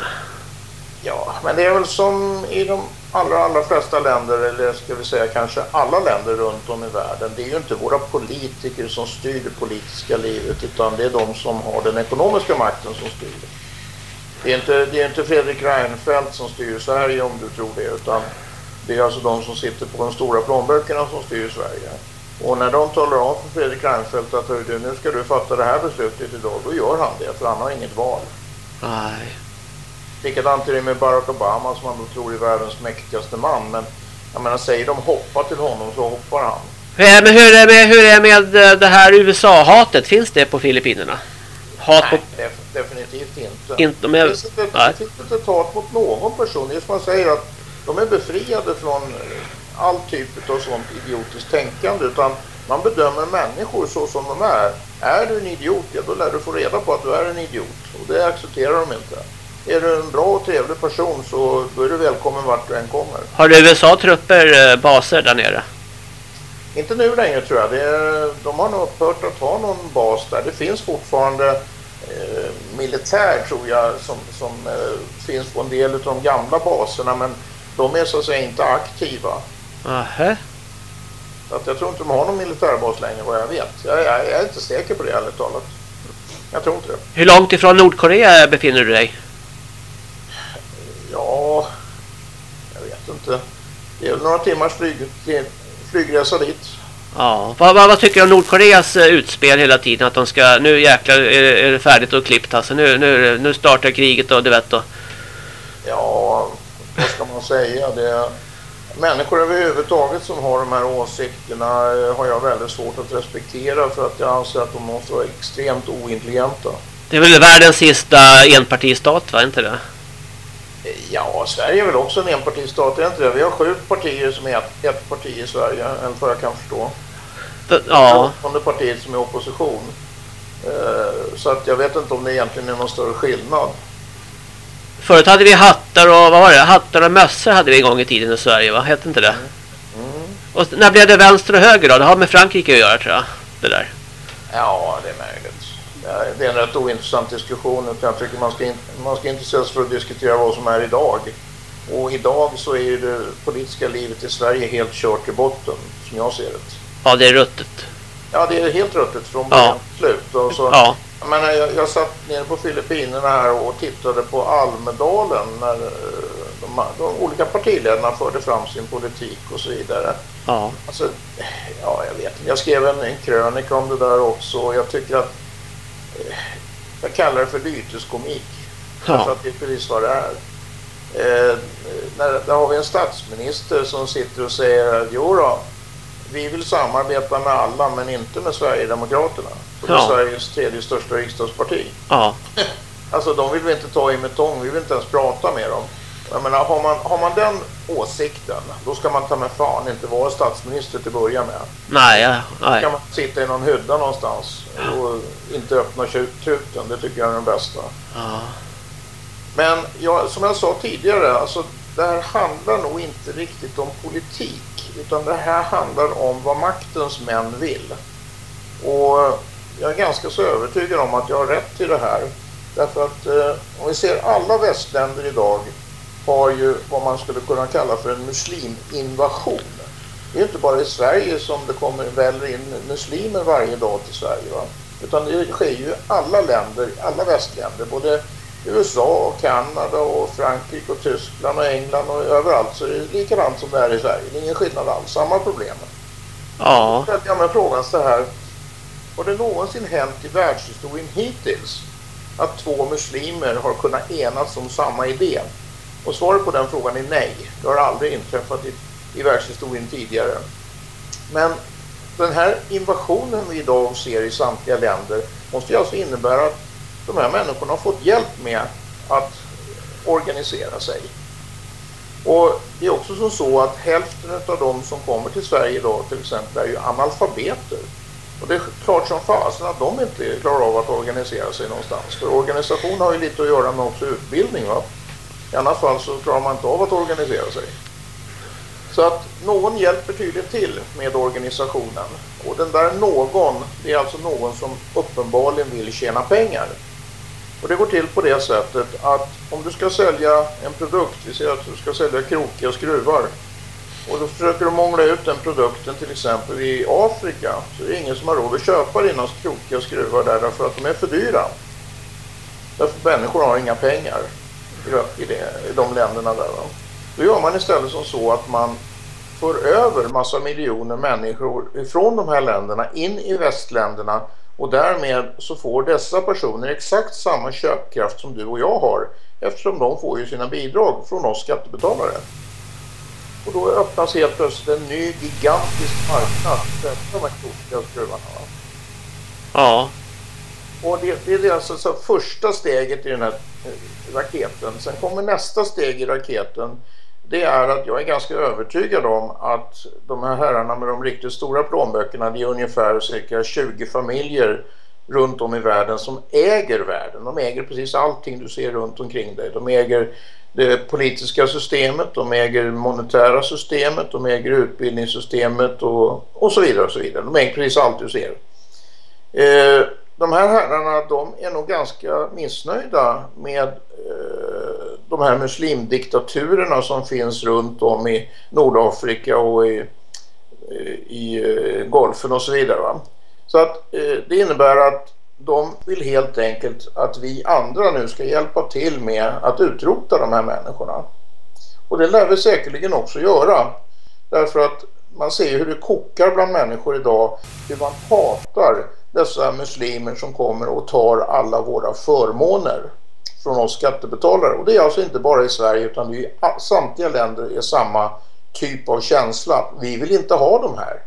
Ja, men det är väl som i de allra, allra flesta länder, eller ska vi säga kanske alla länder runt om i världen, det är ju inte våra politiker som styr det politiska livet utan det är de som har den ekonomiska makten som styr. Det är inte, det är inte Fredrik Reinfeldt som styr Sverige om du tror det utan det är alltså de som sitter på de stora plånböckerna som styr Sverige. Och när de talar om för Fredrik Reinfeldt att du, nu ska du fatta det här beslutet idag, då gör han det för han har inget val. Nej. Likadant är det med Barack Obama som man då tror är världens mäktigaste man. Men jag menar, säger de hoppa till honom så hoppar han. Men hur är det med, hur är det, med det här USA-hatet? Finns det på Filippinerna? Hat Nej, på... def definitivt inte. inte inte, det finns inte ett hat mot någon person. Det är som man säger att de är befriade från all typ av sånt idiotiskt tänkande. Utan man bedömer människor så som de är. Är du en idiot, ja då lär du få reda på att du är en idiot. Och det accepterar de inte. Är du en bra och trevlig person så då är du välkommen vart du än kommer. Har du USA trupper, eh, baser där nere? Inte nu längre tror jag. Det, de har nog upphört att ha någon bas där. Det finns fortfarande eh, militär tror jag som, som eh, finns på en del av de gamla baserna men de är så att säga inte aktiva. Aha. Så att jag tror inte de har någon militärbas längre vad jag vet. Jag, jag, jag är inte säker på det ärligt talat. Jag tror inte det. Hur långt ifrån Nordkorea befinner du dig? Ja, jag vet inte. Det är några timmars flyg, flygresa dit. Ja, vad, vad, vad, tycker du om Nordkoreas eh, utspel hela tiden? Att de ska, nu jäklar är, är det färdigt och klippt alltså. Nu, nu, nu startar kriget och du vet då. Ja, vad ska man säga? Det, människor överhuvudtaget som har de här åsikterna eh, har jag väldigt svårt att respektera för att jag anser att de måste vara extremt ointelligenta. Det är väl världens sista enpartistat, va? Inte det? Ja, Sverige är väl också en enpartistat, är inte det? Vi har sju partier som är ett, ett parti i Sverige, än vad jag kan förstå. Ja. Det partiet som är opposition. Eh, så att jag vet inte om det egentligen är någon större skillnad. Förut hade vi hattar och vad var det? Hattar och mössor hade vi en gång i tiden i Sverige, va? Hette inte det? Mm. Och när blev det vänster och höger då? Det har med Frankrike att göra tror jag. Det där. Ja, det är möjligt. Det är en rätt ointressant diskussion. Jag tycker man ska, in, man ska intresseras för att diskutera vad som är idag. Och idag så är det politiska livet i Sverige helt kört i botten, som jag ser det. Ja, det är ruttet. Ja, det är helt ruttet från början till slut. Och så, ja. Jag, menar, jag, jag satt nere på Filippinerna här och tittade på Almedalen när eh, de, de olika partiledarna förde fram sin politik och så vidare. Ja. Alltså, ja, jag vet Jag skrev en, en krönika om det där också och jag tycker att eh, jag kallar det för lyteskomik. Ja. För att det är precis vad det är. Eh, när, där har vi en statsminister som sitter och säger jo då, vi vill samarbeta med alla men inte med Sverigedemokraterna. Det är ja. Sveriges tredje största riksdagsparti. Ja. alltså de vill vi inte ta i med tång, vi vill inte ens prata med dem. Jag menar, har man, har man den åsikten, då ska man ta med fan inte vara statsminister till att börja med. Nej, ja, nej. Då kan man sitta i någon hydda någonstans och inte öppna truten, det tycker jag är den bästa. Ja. Men jag, som jag sa tidigare, alltså, det här handlar nog inte riktigt om politik, utan det här handlar om vad maktens män vill. Och jag är ganska så övertygad om att jag har rätt till det här. Därför att eh, om vi ser alla västländer idag har ju vad man skulle kunna kalla för en musliminvasion. Det är inte bara i Sverige som det kommer väller in muslimer varje dag till Sverige. Va? Utan det sker ju i alla länder, alla västländer, både USA och Kanada och Frankrike och Tyskland och England och överallt så är det likadant som det är i Sverige. Det är ingen skillnad alls, samma problem. Ja. Då jag mig frågan så här, har det någonsin hänt i världshistorien hittills att två muslimer har kunnat enas om samma idé? Och svaret på den frågan är nej. Det har aldrig inträffat i, i världshistorien tidigare. Men den här invasionen vi idag ser i samtliga länder måste ju alltså innebära att de här människorna har fått hjälp med att organisera sig. Och det är också som så att hälften av de som kommer till Sverige idag till exempel är ju analfabeter. Och det är klart som fasen att de inte klarar av att organisera sig någonstans. För organisation har ju lite att göra med också utbildning va? I annat fall så klarar man inte av att organisera sig. Så att någon hjälper tydligen till med organisationen. Och den där någon, det är alltså någon som uppenbarligen vill tjäna pengar. Och det går till på det sättet att om du ska sälja en produkt, vi säger att du ska sälja krokiga skruvar. Och då försöker de mångla ut den produkten till exempel i Afrika. Så är det ingen som har råd att köpa dina krokiga skruvar där därför att de är för dyra. Därför att människor har inga pengar i, det, i de länderna där. Va? Då gör man istället som så att man för över massa miljoner människor från de här länderna in i västländerna och därmed så får dessa personer exakt samma köpkraft som du och jag har eftersom de får ju sina bidrag från oss skattebetalare. Och då öppnas helt plötsligt en ny gigantisk marknad för de här krokiga skruvarna. Ja. Och det, det är alltså så första steget i den här eh, raketen. Sen kommer nästa steg i raketen. Det är att jag är ganska övertygad om att de här herrarna med de riktigt stora plånböckerna, det är ungefär cirka 20 familjer runt om i världen som äger världen. De äger precis allting du ser runt omkring dig. De äger det politiska systemet, de äger monetära systemet, de äger utbildningssystemet och, och så vidare. och så vidare. De äger precis allt du ser. Eh, de här herrarna de är nog ganska missnöjda med eh, de här muslimdiktaturerna som finns runt om i Nordafrika och i, eh, i eh, Golfen och så vidare. Va? Så att eh, det innebär att de vill helt enkelt att vi andra nu ska hjälpa till med att utrota de här människorna. Och det lär vi säkerligen också göra. Därför att man ser hur det kokar bland människor idag. Hur man hatar dessa muslimer som kommer och tar alla våra förmåner från oss skattebetalare. Och det är alltså inte bara i Sverige utan i samtliga länder är samma typ av känsla. Vi vill inte ha de här.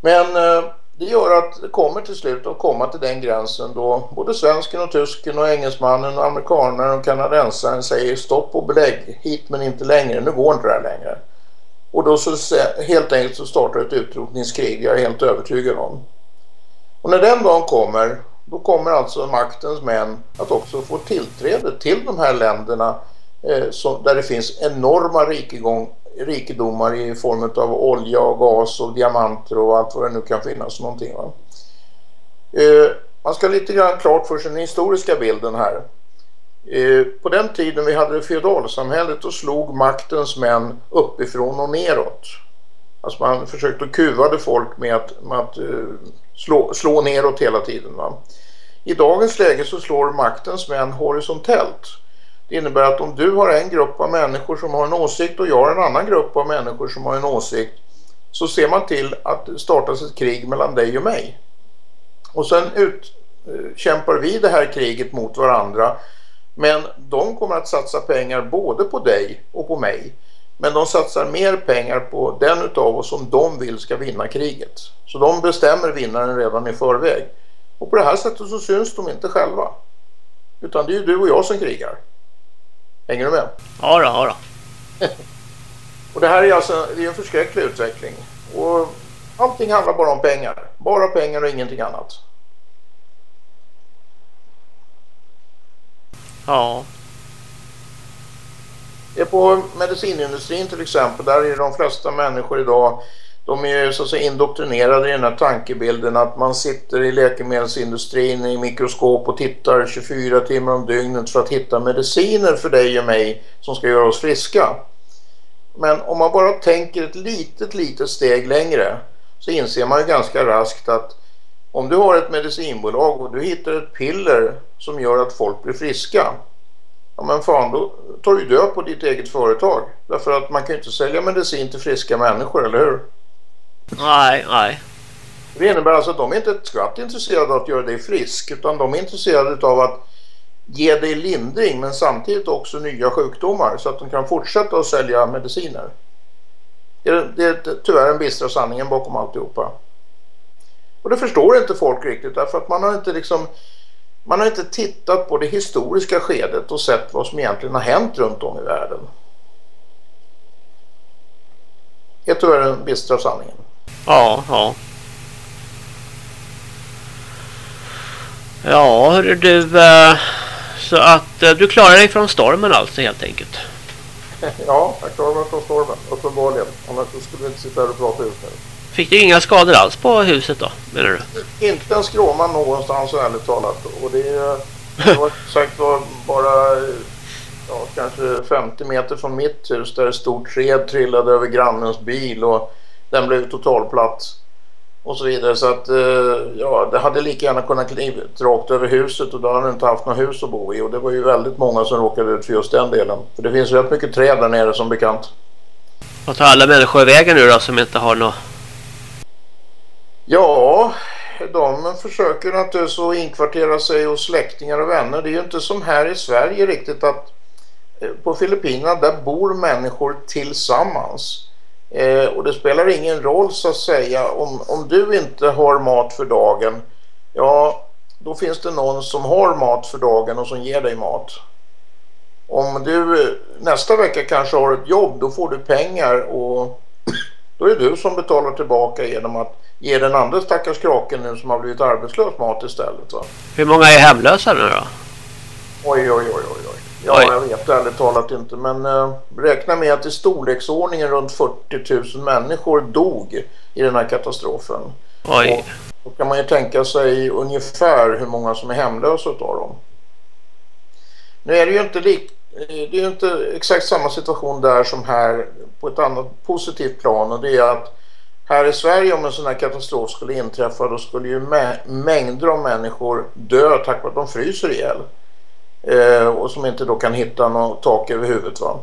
Men eh, det gör att det kommer till slut att komma till den gränsen då både svensken och tysken och engelsmannen och amerikanen och kanadensaren säger stopp och belägg hit men inte längre, nu går inte det här längre. Och då så helt enkelt så startar ett utrotningskrig, jag är helt övertygad om. Och när den dagen kommer, då kommer alltså maktens män att också få tillträde till de här länderna eh, som, där det finns enorma rikedom, rikedomar i form av olja och gas och diamanter och allt vad det nu kan finnas någonting. Va? Eh, man ska lite grann klart för sig den historiska bilden här. Eh, på den tiden vi hade det feodalsamhället och slog maktens män uppifrån och neråt. Alltså man försökte kuvade folk med att, med att eh, slå, slå neråt hela tiden. Va? I dagens läge så slår maktens män horisontellt. Det innebär att om du har en grupp av människor som har en åsikt och jag har en annan grupp av människor som har en åsikt så ser man till att det startas ett krig mellan dig och mig. Och sen utkämpar eh, vi det här kriget mot varandra men de kommer att satsa pengar både på dig och på mig. Men de satsar mer pengar på den utav oss som de vill ska vinna kriget. Så de bestämmer vinnaren redan i förväg. Och på det här sättet så syns de inte själva. Utan det är ju du och jag som krigar. Hänger du med? Ja då, ja då. och det här är alltså det är en förskräcklig utveckling. Och allting handlar bara om pengar. Bara pengar och ingenting annat. Ja. Det är på medicinindustrin till exempel, där är de flesta människor idag de är så att säga indoktrinerade i den här tankebilden att man sitter i läkemedelsindustrin i mikroskop och tittar 24 timmar om dygnet för att hitta mediciner för dig och mig som ska göra oss friska. Men om man bara tänker ett litet, litet steg längre så inser man ju ganska raskt att om du har ett medicinbolag och du hittar ett piller som gör att folk blir friska ja men fan då tar du död på ditt eget företag. Därför att man kan ju inte sälja medicin till friska människor, eller hur? Nej, nej. Det innebär alltså att de är inte ett skvatt intresserade av att göra dig frisk utan de är intresserade av att ge dig lindring men samtidigt också nya sjukdomar så att de kan fortsätta att sälja mediciner. Det är, det är tyvärr den bistra sanningen bakom alltihopa. Och det förstår inte folk riktigt därför att man har inte liksom man har inte tittat på det historiska skedet och sett vad som egentligen har hänt runt om i världen. Det är tyvärr den bistra sanningen. Ja, ja. Ja, hörru du. Eh, så att eh, du klarar dig från stormen alltså helt enkelt. Ja, jag klarar mig från stormen. Uppenbarligen. Annars skulle vi inte sitta här och prata just nu. Fick du inga skador alls på huset då, menar du? Inte en skråma någonstans ärligt talat. Och det, det var sagt var bara ja, kanske 50 meter från mitt hus där ett stort träd trillade över grannens bil och den blev totalplatt och så vidare. Så att eh, ja, det hade lika gärna kunnat klivit rakt över huset och då hade inte haft något hus att bo i. Och det var ju väldigt många som råkade ut för just den delen. För det finns rätt mycket träd där nere som bekant. Vad tar alla människor vägen nu då som inte har något? Ja, de försöker naturligtvis att inkvartera sig hos släktingar och vänner. Det är ju inte som här i Sverige riktigt att eh, på Filippinerna där bor människor tillsammans. Eh, och det spelar ingen roll så att säga om, om du inte har mat för dagen. Ja, då finns det någon som har mat för dagen och som ger dig mat. Om du eh, nästa vecka kanske har ett jobb då får du pengar och då är det du som betalar tillbaka genom att ge den andra stackars kraken nu som har blivit arbetslös mat istället. Va? Hur många är hemlösa nu då? Oj, oj, oj, oj. oj. Ja, oj. jag vet ärligt talat inte. Men uh, räkna med att i storleksordningen runt 40 000 människor dog i den här katastrofen. Oj. Och då kan man ju tänka sig ungefär hur många som är hemlösa av dem. Nu är det ju inte lik det är ju inte exakt samma situation där som här på ett annat positivt plan och det är att här i Sverige om en sån här katastrof skulle inträffa då skulle ju mängder av människor dö tack vare att de fryser ihjäl. Eh, och som inte då kan hitta något tak över huvudet. Va?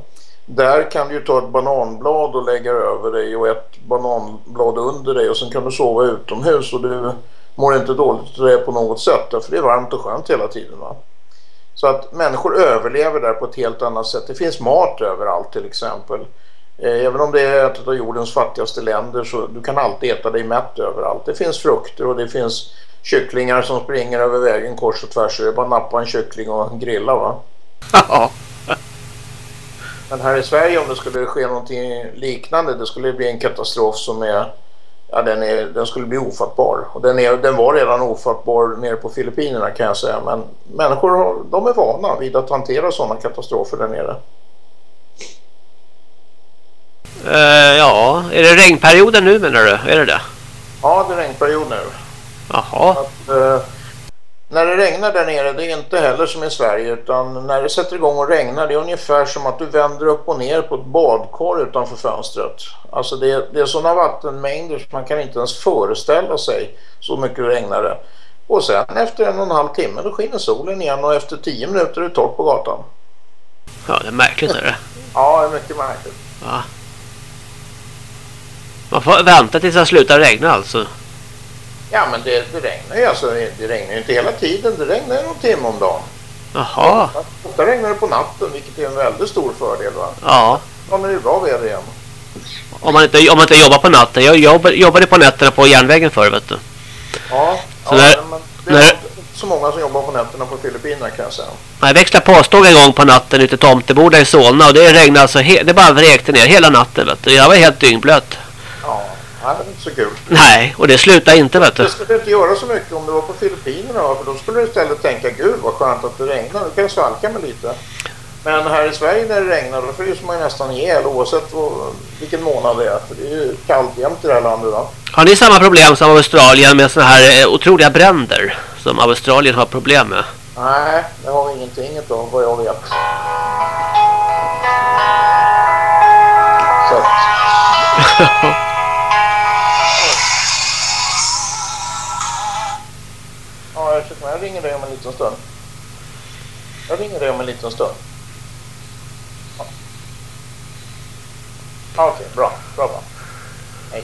Där kan du ju ta ett bananblad och lägga över dig och ett bananblad under dig och sen kan du sova utomhus och du mår inte dåligt av det på något sätt för det är varmt och skönt hela tiden. Va? Så att människor överlever där på ett helt annat sätt. Det finns mat överallt till exempel. Eh, även om det är ett av jordens fattigaste länder så du kan alltid äta dig mätt överallt. Det finns frukter och det finns kycklingar som springer över vägen kors och tvärs. Det är bara att nappa en kyckling och grilla va? Ja. Men här i Sverige om det skulle ske någonting liknande det skulle bli en katastrof som är ja, den, är, den skulle bli ofattbar. Och den, är, den var redan ofattbar nere på Filippinerna kan jag säga. Men människor de är vana vid att hantera sådana katastrofer där nere. Uh, ja, är det regnperioden nu menar du? Är det det? Ja, det är regnperiod nu. Jaha. Att, uh, när det regnar där nere, det är inte heller som i Sverige utan när det sätter igång och regnar det är ungefär som att du vänder upp och ner på ett badkar utanför fönstret. Alltså det, det är sådana vattenmängder som man kan inte ens föreställa sig så mycket regnar det. Och sen efter en och en halv timme då skiner solen igen och efter tio minuter är det torrt på gatan. Ja, det är märkligt är det. ja, det är mycket märkligt. Ja. Man får vänta tills det slutar regna alltså. Ja men det, det regnar ju alltså, det regnar ju inte hela tiden, det regnar ju någon timme om dagen. Jaha. Ofta regnar det på natten vilket är en väldigt stor fördel va? Ja. Ja men det är bra väder igen. Om man inte, om man inte jobbar på natten. Jag jobb, jobbade på nätterna på järnvägen förr vet du. Ja, så ja när, men det är när, inte så många som jobbar på nätterna på Filippinerna kan jag säga. Jag växlade påståg en gång på natten ute i Tomteboda i Solna och det regnade alltså, det bara vräkte ner hela natten vet du. Jag var helt dyngblöt. Inte så kul. Nej, och det slutar inte vet du. Det skulle inte göra så mycket om du var på Filippinerna för då skulle du istället tänka gud vad skönt att det regnar, nu kan jag svalka mig lite. Men här i Sverige när det regnar då fryser man ju nästan ihjäl oavsett vilken månad det är. För det är ju kallt jämt i det här landet va? Har ni samma problem som Australien med sådana här eh, otroliga bränder som Australien har problem med? Nej, det har vi ingenting av vad jag vet. Så liten stund. Jag ringer dig om en liten stund. Ja. Ah, okej, okay, bra. Bra, bra. Hej.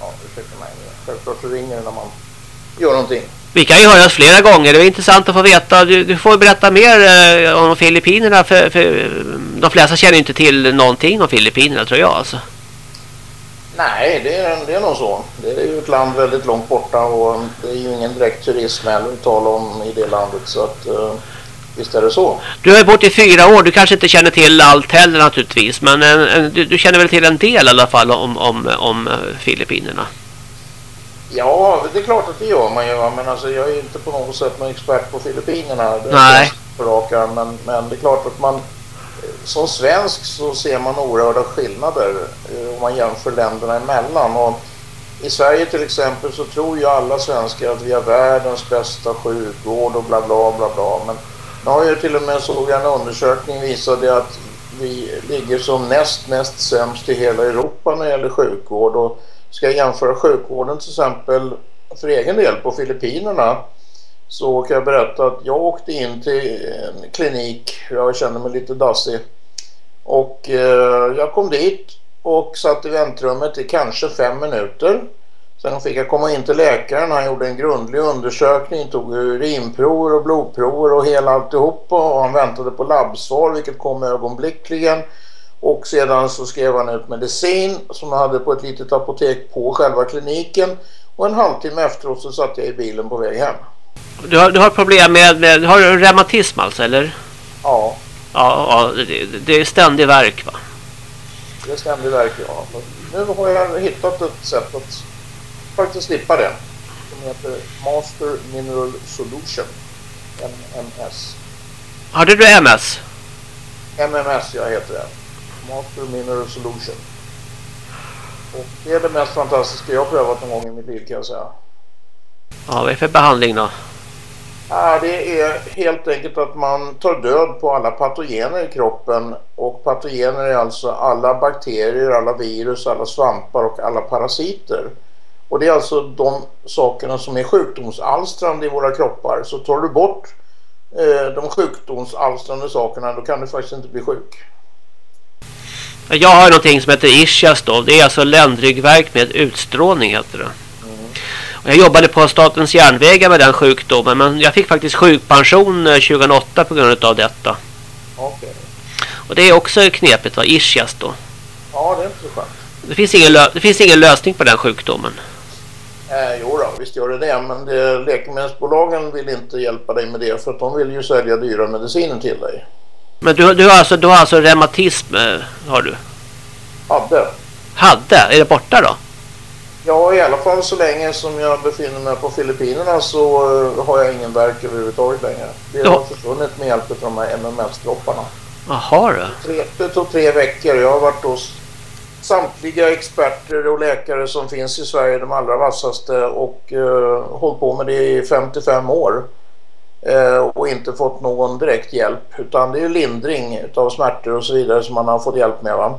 Ja, ursäkta mig. Självklart så ringer det när man gör någonting. Vi kan ju höras flera gånger. Det är intressant att få veta. Du, du får berätta mer eh, om Filippinerna. För, för, de flesta känner inte till någonting om Filippinerna tror jag. Alltså. Nej, det är, det är nog så. Det är ju ett land väldigt långt borta och det är ju ingen direkt turism heller att tala om i det landet. Så att, uh, visst är det så. Du har ju bott i fyra år. Du kanske inte känner till allt heller naturligtvis. Men en, en, du, du, känner väl till en del i alla fall om, om, om Filippinerna? Ja, det är klart att det gör man ju. Men alltså, jag är inte på något sätt någon expert på Filippinerna. Nej. Men, men det är klart att man som svensk så ser man oerhörda skillnader eh, om man jämför länderna emellan. Och I Sverige till exempel så tror ju alla svenskar att vi har världens bästa sjukvård och bla bla bla bla. Men nu har ju till och med såg en undersökning visade att vi ligger som näst näst sämst i hela Europa när det gäller sjukvård. Och ska jag jämföra sjukvården till exempel för egen del på Filippinerna så kan jag berätta att jag åkte in till en klinik. Jag kände mig lite dassig. Och eh, jag kom dit och satt i väntrummet i kanske fem minuter. Sen fick jag komma in till läkaren. Han gjorde en grundlig undersökning, tog urinprover och blodprover och hela alltihopa. Och han väntade på labbsvar vilket kom ögonblickligen. Och sedan så skrev han ut medicin som jag hade på ett litet apotek på själva kliniken. Och en halvtimme efteråt så satt jag i bilen på väg hem. Du har, du har problem med, med har du reumatism alltså eller? Ja. Ja, ja det, det är ständig verk va? Det är ständig verk ja. Nu har jag hittat ett sätt att faktiskt slippa det. Som heter Master Mineral Solution. MMS. Hade du MS? MMS jag heter det. Master Mineral Solution. Och det är det mest fantastiska jag har prövat någon gång i mitt liv kan jag säga. Ja, vad är det för behandling då? Ja, det är helt enkelt att man tar död på alla patogener i kroppen och patogener är alltså alla bakterier, alla virus, alla svampar och alla parasiter. Och det är alltså de sakerna som är sjukdomsalstrande i våra kroppar. Så tar du bort eh, de sjukdomsalstrande sakerna då kan du faktiskt inte bli sjuk. Jag har någonting som heter ischias då. Det är alltså ländrygverk med utstrålning heter det. Jag jobbade på Statens järnvägar med den sjukdomen men jag fick faktiskt sjukpension 2008 eh, på grund av detta. Okay. Och det är också knepigt va, ischias då. Ja, det är inte så skönt. Det finns ingen, det finns ingen lösning på den sjukdomen. Eh, jo då, visst gör det det. Men det, läkemedelsbolagen vill inte hjälpa dig med det för att de vill ju sälja dyra mediciner till dig. Men du, du, har, alltså, du har alltså reumatism, eh, har du? Hade. Hade? Är det borta då? Ja, i alla fall så länge som jag befinner mig på Filippinerna så uh, har jag ingen verk överhuvudtaget längre. Det har ja. försvunnit med hjälp av de här MMS-dropparna. Jaha du. Det tog tre veckor. Jag har varit hos samtliga experter och läkare som finns i Sverige, de allra vassaste och uh, hållit på med det i 55 år. Uh, och inte fått någon direkt hjälp utan det är lindring av smärtor och så vidare som man har fått hjälp med. Va?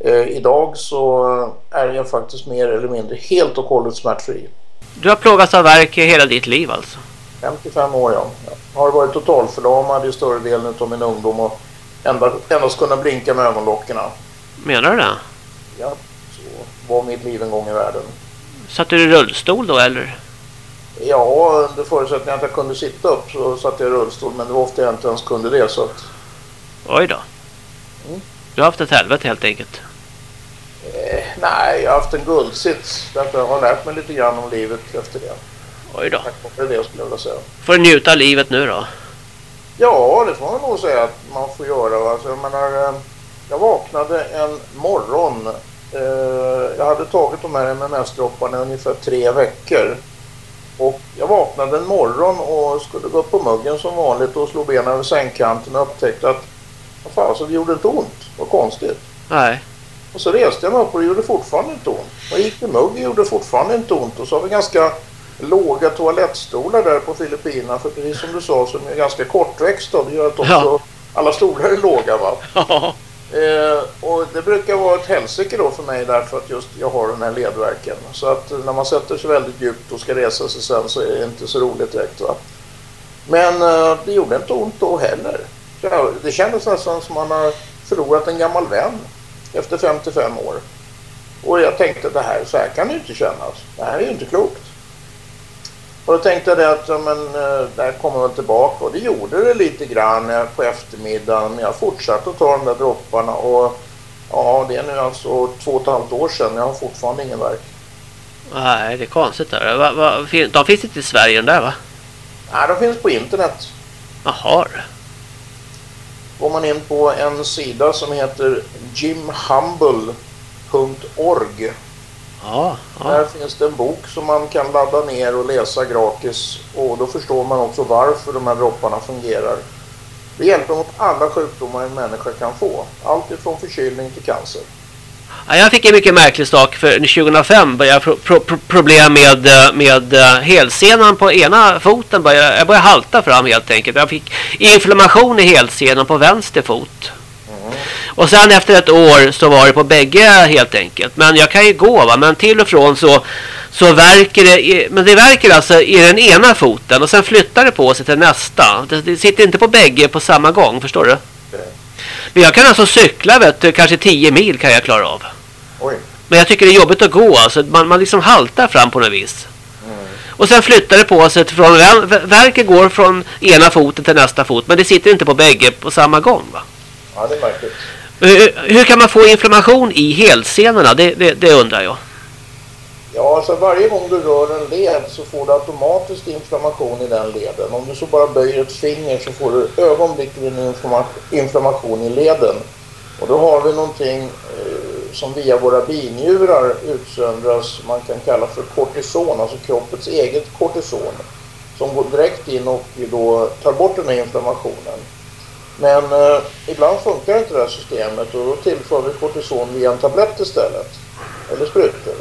Eh, idag så är jag faktiskt mer eller mindre helt och hållet smärtfri. Du har plågats av värk hela ditt liv alltså? 55 år ja. Jag har varit totalförlamad i större delen av min ungdom och endast, endast kunna blinka med ögonlocken. Menar du det? Ja, så var mitt liv en gång i världen. Satt du i rullstol då eller? Ja, under förutsättning att jag kunde sitta upp så satt jag i rullstol men det var ofta jag inte ens kunde det så att... Oj då. Mm. Du har haft ett helvete helt enkelt. Eh, nej, jag har haft en guldsits. Därför jag har lärt mig lite grann om livet efter det. Oj då. Tack för det skulle jag vilja säga. Får du njuta av livet nu då? Ja, det får man nog säga att man får göra. Alltså, jag menar, eh, jag vaknade en morgon. Eh, jag hade tagit de här MMS-dropparna ungefär tre veckor. Och jag vaknade en morgon och skulle gå upp på muggen som vanligt och slå benen över sängkanten och upptäckte att vad fan, så det gjorde inte ont. Vad konstigt. Nej. Och så reste jag mig upp och det gjorde fortfarande inte ont. Och gick till mugg och gjorde fortfarande inte ont. Och så har vi ganska låga toalettstolar där på Filippinerna. För precis som du sa så är de ganska kortväxta. Det gör att också ja. alla stolar är låga va. Ja. Eh, och det brukar vara ett helsike då för mig därför att just jag har den här ledverken. Så att när man sätter sig väldigt djupt och ska resa sig sen så är det inte så roligt direkt va. Men eh, det gjorde inte ont då heller. Det kändes nästan som man har förlorat en gammal vän efter 55 år. Och jag tänkte det här, så här kan det inte kännas. Det här är ju inte klokt. Och då tänkte jag det att ja, men, eh, det här kommer väl tillbaka och det gjorde det lite grann eh, på eftermiddagen. Men jag fortsatte att ta de där dropparna och ja, det är nu alltså två och ett halvt år sedan. Jag har fortfarande ingen verk. Nej, det är konstigt. Där. Va, va, de finns inte i Sverige den där va? Nej, de finns på internet. Jaha går man in på en sida som heter jimhumble.org. Ja, ja. Där finns det en bok som man kan ladda ner och läsa gratis och då förstår man också varför de här dropparna fungerar. Det hjälper mot alla sjukdomar en människa kan få. Allt ifrån förkylning till cancer. Jag fick en mycket märklig sak för 2005 började jag pro pro problem med, eh, med uh, helsenan på ena foten. Började, jag började halta fram helt enkelt. Jag fick inflammation i helsenan på vänster fot. Mm. Och sen efter ett år så var det på bägge helt enkelt. Men jag kan ju gå va. Men till och från så, så verkar det. I, men det verkar alltså i den ena foten. Och sen flyttar det på sig till nästa. Det, det sitter inte på bägge på samma gång. Förstår du? Men jag kan alltså cykla vet du, kanske 10 mil kan jag klara av. Oj. Men jag tycker det är jobbigt att gå. Alltså, man, man liksom haltar fram på något vis. Mm. Och sen flyttar det på sig från verket går från ena foten till nästa fot. Men det sitter inte på bägge på samma gång va? Ja, det är märkligt. Hur, hur kan man få inflammation i helsenorna? Det, det, det undrar jag. Ja, alltså varje gång du rör en led så får du automatiskt inflammation i den leden. Om du så bara böjer ett finger så får du ögonblickligen inflammation i leden. Och då har vi någonting eh, som via våra binjurar utsöndras, man kan kalla för kortison, alltså kroppets eget kortison. Som går direkt in och då tar bort den här inflammationen. Men eh, ibland funkar inte det här systemet och då tillför vi kortison via en tablett istället. Eller sprutor.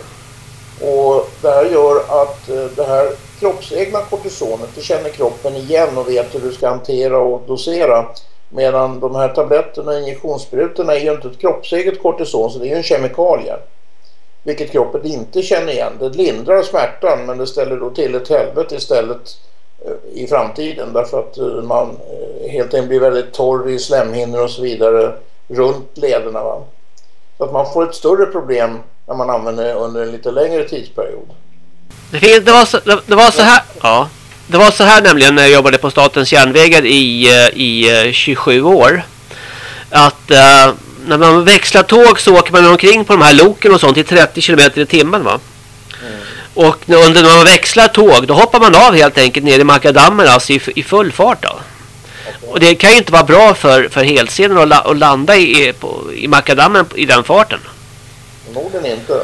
Och det här gör att eh, det här kroppsegna kortisonet, det känner kroppen igen och vet hur du ska hantera och dosera. Medan de här tabletterna och injektionssprutorna är ju inte ett kroppseget kortison så det är ju en kemikalie. Vilket kroppen inte känner igen. Det lindrar smärtan men det ställer då till ett helvete istället eh, i framtiden därför att eh, man eh, helt enkelt blir väldigt torr i slemhinnor och så vidare runt lederna. Va? Så att man får ett större problem när man använder det under en lite längre tidsperiod. Det, finns, det, var, så, det, det var så här... Ja. Det var så här nämligen när jag jobbade på Statens järnvägar i, i 27 år. Att uh, när man växlar tåg så åker man omkring på de här loken och sånt i 30 km i timmen va. Mm. Och under när man växlar tåg då hoppar man av helt enkelt ner i makadammen alltså i, i full fart då. Okay. Och det kan ju inte vara bra för, för helscenen att, la, att landa i, på, i makadammen i den farten. Förmodligen inte.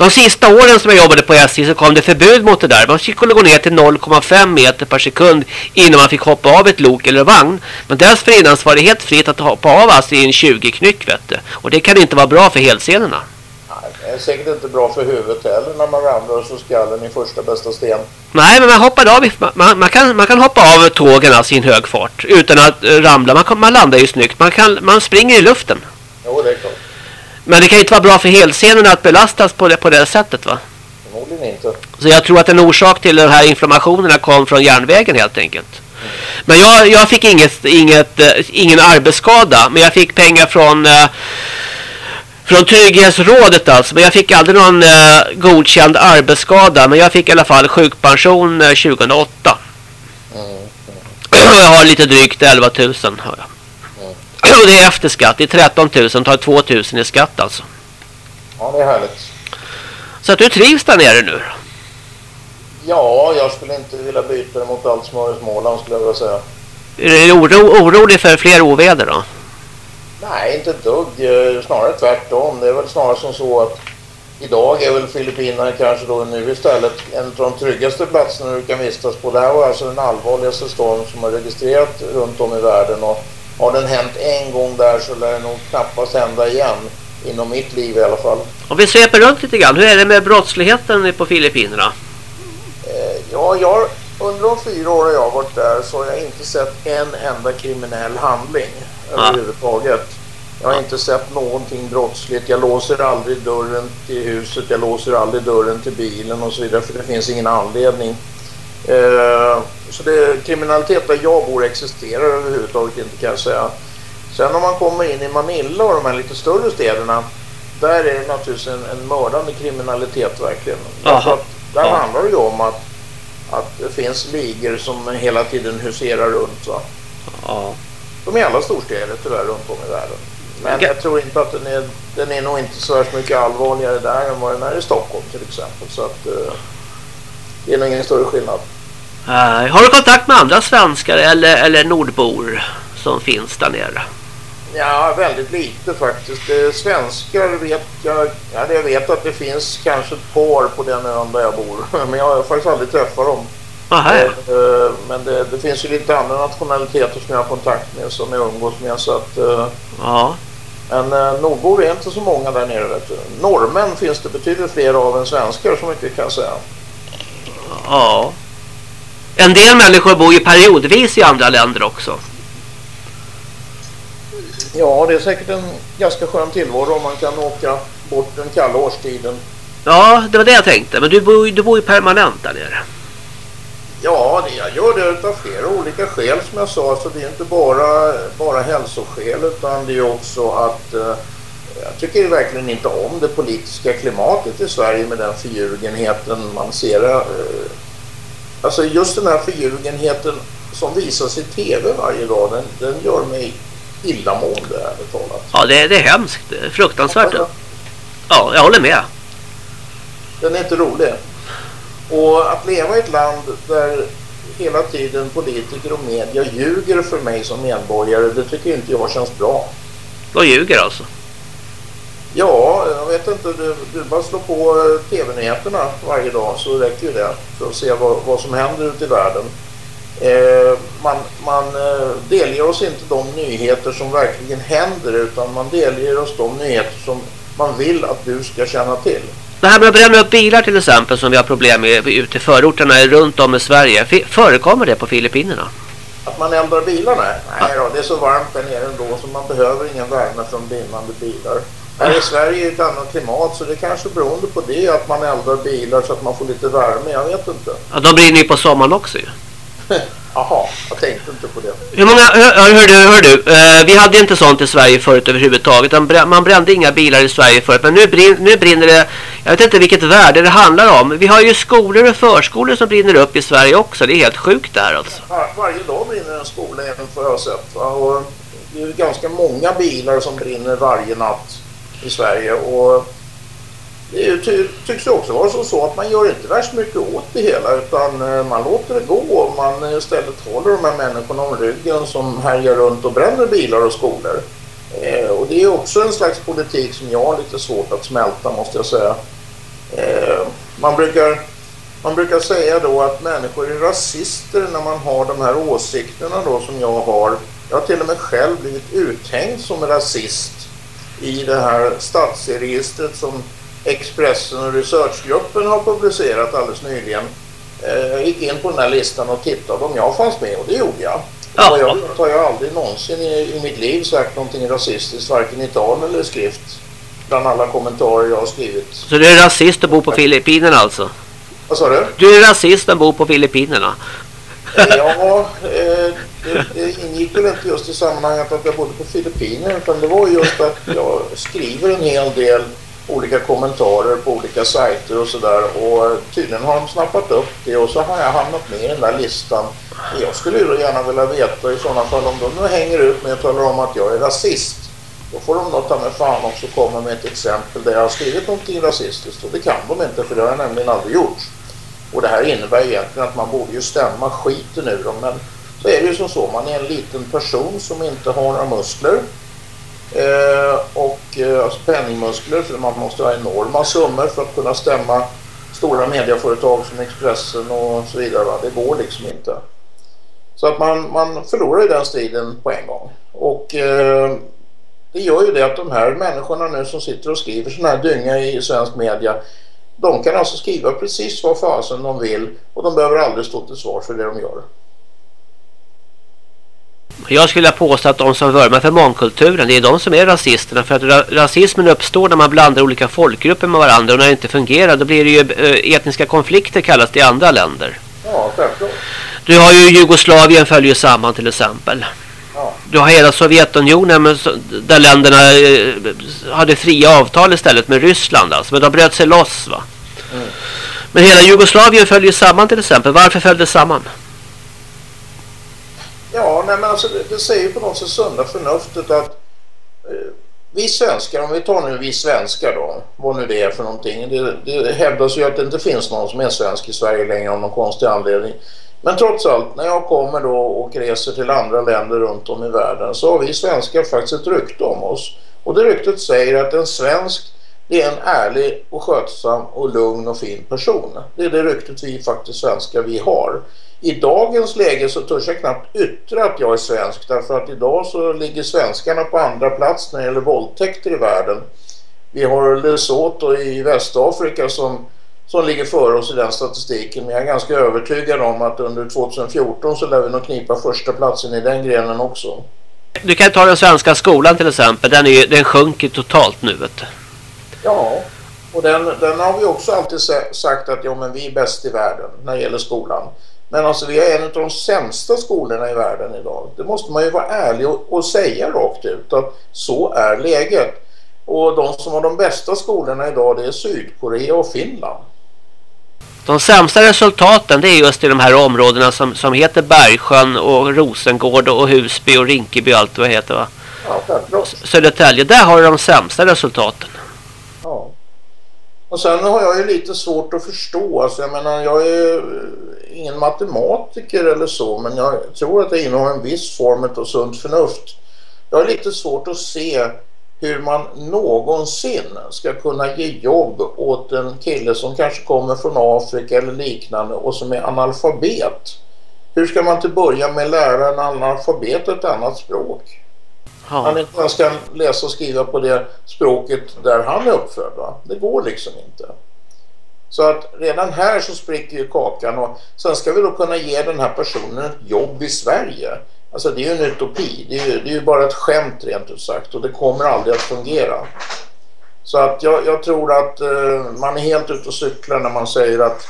De sista åren som jag jobbade på SJ så kom det förbud mot det där. Man skulle gå ner till 0,5 meter per sekund innan man fick hoppa av ett lok eller vagn. Men dessförinnan så var det helt fritt att hoppa av alltså i en 20 knyck vet du. Och det kan inte vara bra för helscenerna. Nej, det är säkert inte bra för huvudet heller när man ramlar så skallen i första bästa sten. Nej, men man hoppade av. Man, man, kan, man kan hoppa av tågen alltså i en hög fart utan att uh, ramla. Man, man landar ju snyggt. Man, kan, man springer i luften. Jo, det är klart. Men det kan inte vara bra för helscenerna att belastas på det, på det sättet va? Förmodligen inte. Så jag tror att en orsak till de här inflammationerna kom från järnvägen helt enkelt. Mm. Men jag, jag fick inget, inget, uh, ingen arbetsskada. Men jag fick pengar från... Uh, från Trygghetsrådet alltså. Men jag fick aldrig någon uh, godkänd arbetsskada. Men jag fick i alla fall sjukpension 2008. Mm. Mm. jag har lite drygt 11 000 har jag. Och det är efter skatt. Det är 13 000. Tar 2 000 i skatt alltså. Ja, det är härligt. Så att du trivs där nere nu? Ja, jag skulle inte vilja byta det mot allt smör i Småland skulle jag vilja säga. Är du oro, orolig för fler oväder då? Nej, inte ett dugg. Snarare tvärtom. Det är väl snarare som så att idag är väl Filippinerna kanske då nu istället en av de tryggaste platserna du kan vistas på. Det här var alltså den allvarligaste storm som har registrerat runt om i världen och har den hänt en gång där så lär det nog knappast hända igen. Inom mitt liv i alla fall. Om vi sveper runt lite grann, hur är det med brottsligheten på Filippinerna? Eh, ja, jag, under de fyra år jag har varit där så har jag inte sett en enda kriminell handling ja. överhuvudtaget. Jag har ja. inte sett någonting brottsligt. Jag låser aldrig dörren till huset, jag låser aldrig dörren till bilen och så vidare för det finns ingen anledning. Eh, så det, kriminalitet där jag bor existerar överhuvudtaget inte kan jag säga. Sen om man kommer in i Manila och de här lite större städerna där är det naturligtvis en, en mördande kriminalitet verkligen. Aha. Där ja. handlar det ju om att, att det finns ligor som hela tiden huserar runt. Va? Ja. De är alla storstäder tyvärr runt om i världen. Men okay. jag tror inte att den är, den är nog inte så mycket allvarligare där än vad den är i Stockholm till exempel. Så att, uh, det är nog ingen större skillnad. Uh, har du kontakt med andra svenskar eller, eller nordbor som finns där nere? Ja, väldigt lite faktiskt. Svenskar vet jag, ja, jag vet att det finns kanske ett par på den ön där jag bor. Men jag har faktiskt aldrig träffat dem. Aha. Eh, eh, men det, det, finns ju lite andra nationaliteter som jag har kontakt med som jag umgås med. Så att, ja. Men nordbor är inte så många där nere. Vet du. Norrmän finns det betydligt fler av än svenskar så mycket kan jag säga. Ja. En del människor bor ju periodvis i andra länder också. Ja, det är säkert en ganska skön tillvaro om man kan åka bort den kalla årstiden. Ja, det var det jag tänkte. Men du bor, du bor ju permanent där nere. Ja, det, jag gör det av flera olika skäl som jag sa. Så det är inte bara, bara hälsoskäl utan det är också att eh, jag tycker verkligen inte om det politiska klimatet i Sverige med den förljugenheten man ser. Eh, alltså just den här förljugenheten som visas i tv varje dag, den, den gör mig illamående ärligt talat. Ja, det, det är hemskt. Det är fruktansvärt. Ja, jag håller med. Den är inte rolig. Och att leva i ett land där hela tiden politiker och media ljuger för mig som medborgare, det tycker inte jag känns bra. Vad ljuger alltså? Ja, jag vet inte. Du, du bara slår på eh, tv-nyheterna varje dag så räcker ju det för att se vad, vad som händer ute i världen. Eh, man, man eh, delger oss inte de nyheter som verkligen händer utan man delger oss de nyheter som man vill att du ska känna till. Det här med att bränna upp bilar till exempel som vi har problem med ute i förorterna runt om i Sverige. Förekommer det på Filippinerna? Att man eldar bilar? Nej, nej då, det är så varmt där nere ändå så man behöver ingen värme från brinnande bilar. Här i Sverige är ett annat klimat så det kanske beroende på det att man eldar bilar så att man får lite värme, jag vet inte. Ja, de brinner ju på sommaren också ju. Jaha, jag tänkte inte på det. Hur många, hör, hör du, hör du eh, vi hade inte sånt i Sverige förut överhuvudtaget. Man brände inga bilar i Sverige förut. Men nu, brin, nu brinner det, jag vet inte vilket värde det handlar om. Vi har ju skolor och förskolor som brinner upp i Sverige också. Det är helt sjukt där alltså. Var, varje dag brinner en skola även för jag sett. Och det är ganska många bilar som brinner varje natt i Sverige. Och det ty tycks ju också vara så, så att man gör inte värst mycket åt det hela utan eh, man låter det gå och man eh, istället håller de här människorna om ryggen som härjar runt och bränner bilar och skolor. Eh, och det är också en slags politik som jag har lite svårt att smälta måste jag säga. Eh, man, brukar, man brukar säga då att människor är rasister när man har de här åsikterna då som jag har. Jag har till och med själv blivit uthängd som rasist i det här statsregistret som Expressen och researchgruppen har publicerat alldeles nyligen. Jag eh, gick in på den här listan och tittade om jag fanns med och det gjorde jag. Ja. Och jag har jag aldrig någonsin i, i mitt liv sagt någonting rasistiskt, varken i tal eller skrift. Bland alla kommentarer jag har skrivit. Så du är rasist och bor på Filippinerna alltså? Vad sa du? Du är rasist och bor på Filippinerna? Ja, eh, det, det ingick väl inte just i sammanhanget att jag bodde på Filippinerna utan det var just att jag skriver en hel del olika kommentarer på olika sajter och sådär och tydligen har de snappat upp det och så har jag hamnat med i den där listan. Jag skulle ju gärna vilja veta i sådana fall om de nu hänger ut med och talar om att jag är rasist. Då får de nog ta med fan också komma med ett exempel där jag har skrivit någonting rasistiskt och det kan de inte för det har jag nämligen aldrig gjort. Och det här innebär egentligen att man borde ju stämma skiten ur dem men så är det ju som så, man är en liten person som inte har några muskler Eh, och eh, alltså penningmuskler för man måste ha enorma summor för att kunna stämma stora medieföretag som Expressen och så vidare. Va? Det går liksom inte. Så att man, man förlorar ju den striden på en gång. Och eh, det gör ju det att de här människorna nu som sitter och skriver sådana här dynga i svensk media de kan alltså skriva precis vad fasen de vill och de behöver aldrig stå till svars för det de gör. Jag skulle påstå att de som vurmar för mångkulturen det är de som är rasisterna. För att rasismen uppstår när man blandar olika folkgrupper med varandra. Och när det inte fungerar då blir det ju eh, etniska konflikter kallas det i andra länder. Ja, självklart. Du har ju Jugoslavien följer samman till exempel. Ja. Du har hela Sovjetunionen där länderna eh, hade fria avtal istället med Ryssland. Alltså. Men de bröt sig loss va. Mm. Men hela Jugoslavien följer samman till exempel. Varför följde samman? Ja, nej, men alltså, det, det säger på något sätt sunda förnuftet att eh, vi svenskar, om vi tar nu vi svenskar då, vad nu det är för någonting. Det, det hävdas ju att det inte finns någon som är svensk i Sverige längre av någon konstig anledning. Men trots allt, när jag kommer då och reser till andra länder runt om i världen så har vi svenskar faktiskt ett rykte om oss. Och det ryktet säger att en svensk det är en ärlig och skötsam och lugn och fin person. Det är det ryktet vi faktiskt svenskar vi har. I dagens läge så törs jag knappt yttra att jag är svensk därför att idag så ligger svenskarna på andra plats när det gäller våldtäkter i världen. Vi har Lesotho i Västafrika som, som ligger före oss i den statistiken men jag är ganska övertygad om att under 2014 så lär vi nog knipa första platsen i den grenen också. Du kan ta den svenska skolan till exempel, den, är, den sjunker totalt nu vet du. Ja, och den, den har vi också alltid sagt att ja, men vi är bäst i världen när det gäller skolan. Men alltså vi är en av de sämsta skolorna i världen idag. Det måste man ju vara ärlig och, och säga rakt ut att så är läget. Och de som har de bästa skolorna idag det är Sydkorea och Finland. De sämsta resultaten det är just i de här områdena som, som heter Bergsjön och Rosengård och Husby och Rinkeby och allt vad det heter va? Ja, Södertälje, där har de sämsta resultaten. Och sen har jag ju lite svårt att förstå, alltså jag menar jag är ingen matematiker eller så men jag tror att jag innehar en viss form av sunt förnuft. Jag har lite svårt att se hur man någonsin ska kunna ge jobb åt en kille som kanske kommer från Afrika eller liknande och som är analfabet. Hur ska man till börja med lära en analfabet ett annat språk? Han inte ens kan läsa och skriva på det språket där han är uppfödd. Va? Det går liksom inte. Så att redan här så spricker ju kakan och sen ska vi då kunna ge den här personen ett jobb i Sverige. Alltså det är ju en utopi. Det är ju, det är ju bara ett skämt rent ut sagt och det kommer aldrig att fungera. Så att jag, jag tror att eh, man är helt ute och cyklar när man säger att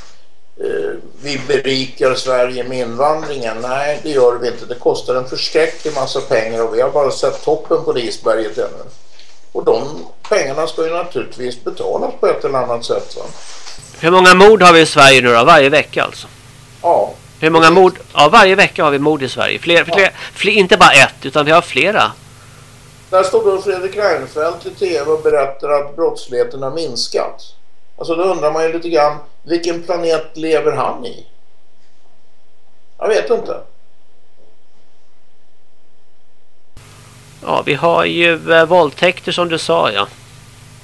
vi berikar Sverige med invandringen. Nej, det gör vi inte. Det kostar en förskräcklig massa pengar och vi har bara sett toppen på det isberget ännu. Och de pengarna ska ju naturligtvis betalas på ett eller annat sätt. Va? Hur många mord har vi i Sverige nu då? Varje vecka alltså? Ja. Hur många mord? Ja, varje vecka har vi mord i Sverige. Fler, ja. fler, fler, inte bara ett, utan vi har flera. Där står då Fredrik Reinfeldt i tv och berättar att brottsligheten har minskat. Alltså då undrar man ju lite grann, vilken planet lever han i? Jag vet inte. Ja, vi har ju äh, våldtäkter som du sa, ja.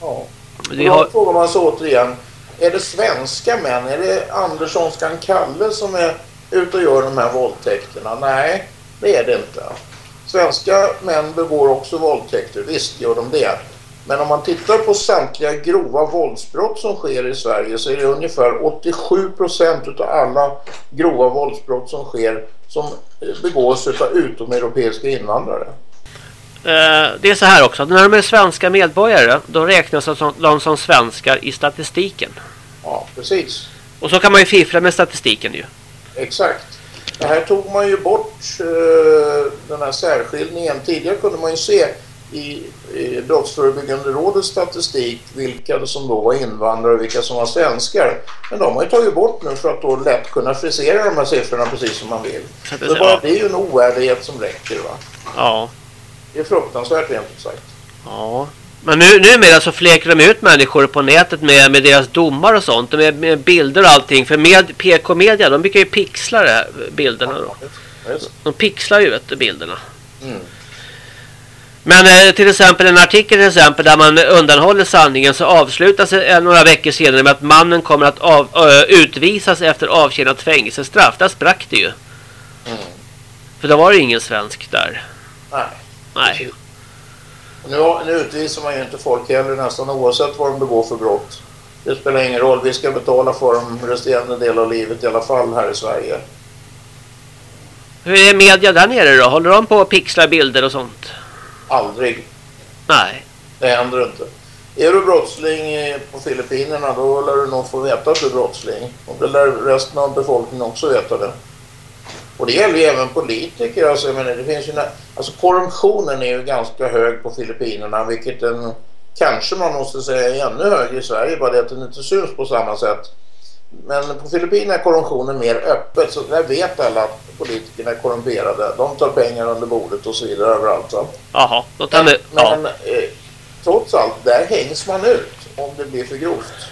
Ja. Har... Då frågar man sig återigen, är det svenska män? Är det Anderssonskan Kalle som är ute och gör de här våldtäkterna? Nej, det är det inte. Svenska män begår också våldtäkter, visst gör de det. Men om man tittar på samtliga grova våldsbrott som sker i Sverige så är det ungefär 87 procent av alla grova våldsbrott som sker som begås av utomeuropeiska invandrare. Eh, det är så här också, när de är svenska medborgare då räknas de som svenskar i statistiken. Ja, precis. Och så kan man ju fiffla med statistiken ju. Exakt. Det här tog man ju bort uh, den här särskiljningen. Tidigare kunde man ju se i, Brottsförebyggande rådets statistik vilka som då var invandrare och vilka som var svenskar. Men de har ju tagit bort nu för att då lätt kunna frisera de här siffrorna precis som man vill. Det, bara, ja. det är ju en oärlighet som räcker va? Ja. Det är fruktansvärt rent ut sagt. Ja. Men nu, numera så fläker de ut människor på nätet med, med deras domar och sånt. Med, med bilder och allting. För med PK-media, de brukar ju pixla de här bilderna då. De pixlar ju vet, bilderna. Mm. Men eh, till exempel en artikel till exempel där man undanhåller sanningen så avslutas eh, några veckor senare med att mannen kommer att av, ö, utvisas efter avtjänat fängelsestraff. Där sprack det ju. Mm. För då var det ingen svensk där. Nej. Nej. Nu, nu utvisar man ju inte folk heller nästan oavsett vad de begår för brott. Det spelar ingen roll, vi ska betala för dem resterande del av livet i alla fall här i Sverige. Hur är media där nere då? Håller de på att pixla bilder och sånt? Aldrig. Nej. Det händer inte. Är du brottsling på Filippinerna då lär du nog få veta att du är brottsling. Och det lär resten av befolkningen också veta det. Och det gäller ju även politiker. Alltså, jag menar, det finns ju, alltså korruptionen är ju ganska hög på Filippinerna vilket den kanske man måste säga är ännu högre i Sverige bara det att den inte syns på samma sätt. Men på Filippinerna är korruptionen mer öppet så där vet alla att politikerna är korrumperade. De tar pengar under bordet och så vidare överallt. Jaha, då men, det, ja. men eh, trots allt, där hängs man ut om det blir för grovt.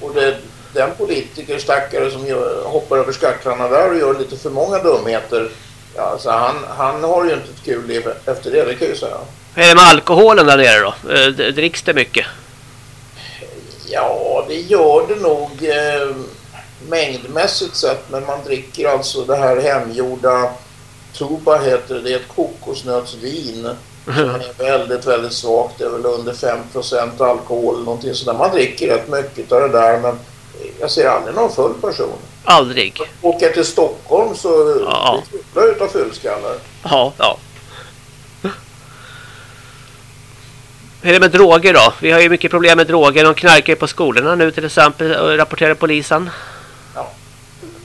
Och det, den politiker stackare som gör, hoppar över skacklarna där och gör lite för många dumheter. Ja, alltså han, han har ju inte ett kul liv efter det, det kan jag ju säga. Hur är det med alkoholen där nere då? Eh, dricks det mycket? Ja, det gör det nog eh, mängdmässigt sett. Men man dricker alltså det här hemgjorda Tuba heter det. Det är ett kokosnötsvin. Som är väldigt, väldigt svagt. Det är väl under 5% alkohol. Någonting sådär. Man dricker rätt mycket av det där. Men jag ser aldrig någon full person. Aldrig. Åker till Stockholm så ja. det är utav fullskallar. Ja, ja. Hur är det med droger då? Vi har ju mycket problem med droger. De knarkar på skolorna nu till exempel, rapporterar polisen. Ja.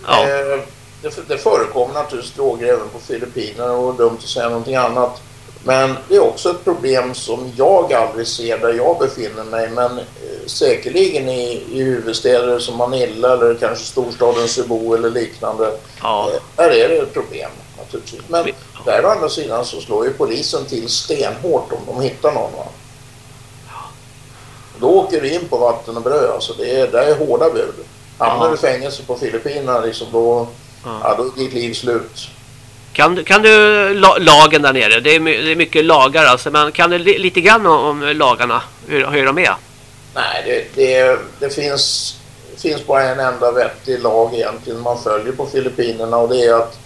ja. Eh, det, det förekommer naturligtvis droger även på Filippinerna och dumt att säga någonting annat. Men det är också ett problem som jag aldrig ser där jag befinner mig. Men eh, säkerligen i, i huvudstäder som Manila eller kanske storstaden Cebu eller liknande. Ja. Eh, där är det ett problem naturligtvis. Men där å andra sidan så slår ju polisen till stenhårt om de hittar någon. Va? Då åker du in på vatten och bröd. Alltså det är, det är hårda bud. Hamnar du i fängelse på Filippinerna liksom då, ja. ja, då är ditt liv slut. Kan, kan du lagen där nere? Det är, det är mycket lagar alltså. Men kan du lite grann om, om lagarna? Hur, hur de är? Nej, det, det, det finns, finns bara en enda vettig lag egentligen man följer på Filippinerna och det är att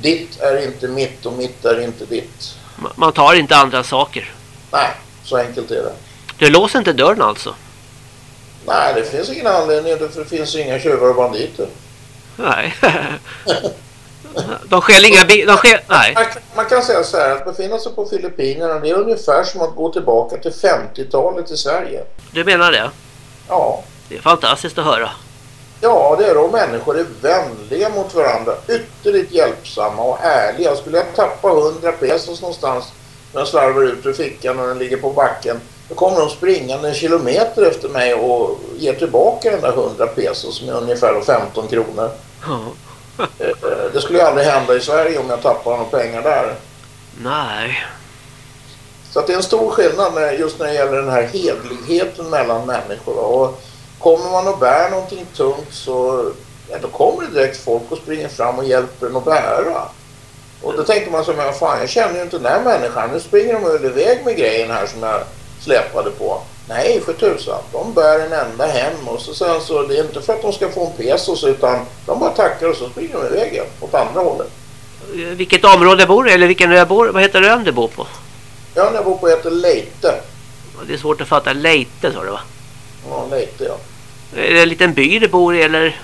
ditt är inte mitt och mitt är inte ditt. Man tar inte andra saker. Nej, så enkelt är det. Du låser inte dörren alltså? Nej, det finns ingen anledning det finns inga tjuvar och banditer. Nej. de skäl inga bilar. Skäl... Nej. Man, man, kan säga så här att befinna sig på Filippinerna det är ungefär som att gå tillbaka till 50-talet i Sverige. Du menar det? Ja. Det är fantastiskt att höra. Ja, det är de. Människor är vänliga mot varandra. Ytterligt hjälpsamma och ärliga. Skulle jag tappa 100 pesos någonstans när jag slarvar ut ur fickan och den ligger på backen då kommer de springande en kilometer efter mig och ger tillbaka den där 100 pesos som är ungefär 15 kronor. Ja. Eh, det skulle ju aldrig hända i Sverige om jag tappar några pengar där. Nej. Så att det är en stor skillnad just när det gäller den här hedligheten mellan människor. Och kommer man och bär någonting tungt så ja, då kommer det direkt folk och springer fram och hjälper en att bära. Och då tänker man så men fan jag känner ju inte den här människan. Nu springer de iväg med grejen här som jag släpade på. Nej för tusan, de bär en ända hem och så sen så det är inte för att de ska få en pesos utan de bara tackar och så springer de iväg igen åt andra hållet. Vilket område bor du eller vilken ö bor Vad heter ön du bor på? Ön jag bor på heter Leite. Det är svårt att fatta. Leite sa du va? Ja, Leite ja. Är det en liten by du bor i eller?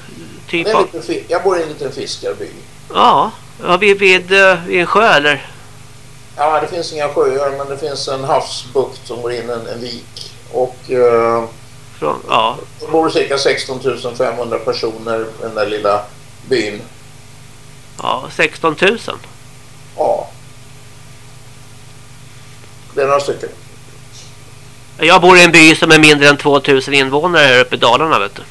Typ av... Jag bor i en liten fiskarby. Ja, ja vid, vid, eh, vid en sjö eller? Ja, det finns inga sjöar men det finns en havsbukt som går in en, en vik. Och eh, Från, ja. det bor cirka 16 500 personer i den där lilla byn. Ja, 16 000? Ja. Det är några stycken. Jag bor i en by som är mindre än 2000 invånare här uppe i Dalarna vet du.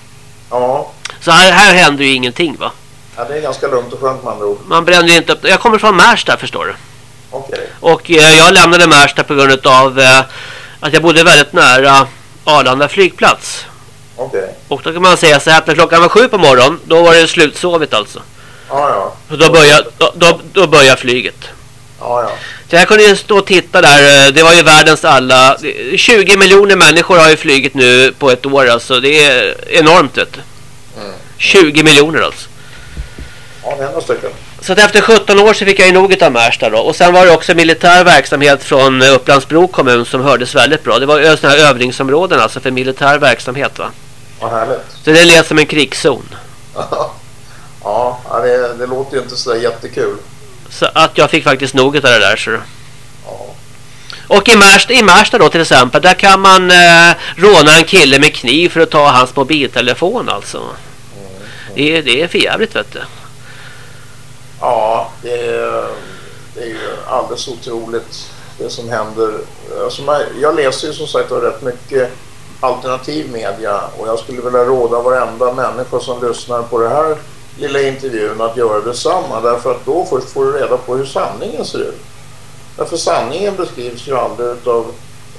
Ja. Så här, här händer ju ingenting va? Ja, det är ganska lugnt och skönt med andra ord. Man bränner ju inte upp. Jag kommer från Märsta förstår du. Okay. Och eh, jag lämnade Märsta på grund av eh, att jag bodde väldigt nära Arlanda flygplats. Okay. Och då kan man säga så här att när klockan var sju på morgonen då var det slutsovit alltså. Ja, ja. Och då började, då, då, då började flyget. Ja, ja. Så jag kunde ju stå och titta där. Det var ju världens alla... 20 miljoner människor har ju flugit nu på ett år. Alltså det är enormt vet du. Mm. 20 miljoner alltså. Ja, det är några stycken. Så att efter 17 år så fick jag ju nog av Märsta då. Och sen var det också militär verksamhet från Upplandsbro kommun som hördes väldigt bra. Det var sådana här övningsområden alltså för militär verksamhet va. Vad härligt. Så det lät som en krigszon. ja, det, det låter ju inte så jättekul. Så att jag fick faktiskt nog av det där så. Ja. Och i Märsta, i Märsta då till exempel, där kan man eh, råna en kille med kniv för att ta hans mobiltelefon alltså. Mm. Det, det är för jävligt vet du. Ja, det är, det är ju alldeles otroligt det som händer. Alltså, jag läser ju som sagt rätt mycket alternativ media och jag skulle vilja råda varenda människa som lyssnar på det här lilla intervjun att göra detsamma därför att då först får du reda på hur sanningen ser ut. Därför sanningen beskrivs ju aldrig av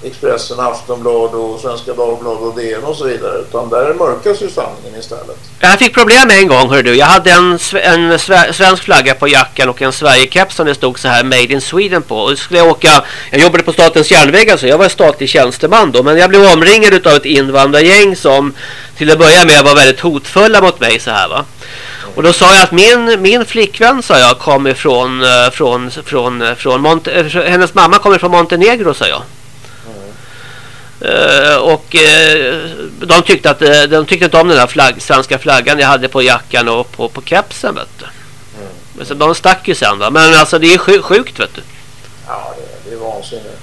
Expressen, Aftonblad och Svenska Dagbladet och DN och så vidare. Utan där mörkas ju sanningen istället. Jag fick problem med en gång, hör du. Jag hade en, en svensk flagga på jackan och en Sverige-keps som det stod så här Made in Sweden på. Och skulle jag åka, jag jobbade på Statens järnvägar alltså. Jag var statlig tjänsteman då. Men jag blev omringad av ett invandrargäng som till att börja med var väldigt hotfulla mot mig så här va. Och då sa jag att min, min flickvän sa jag kom ifrån eh, från, från, eh, från Monte, eh, hennes mamma kommer från Montenegro sa jag. Uh, och uh, de tyckte att uh, de tyckte inte om den här flagg, svenska flaggan jag hade på jackan och på, på kepsen vet du. Mm. Men så de stack ju sen va? Men alltså det är sjukt vet du. Ja det, det är vansinnigt.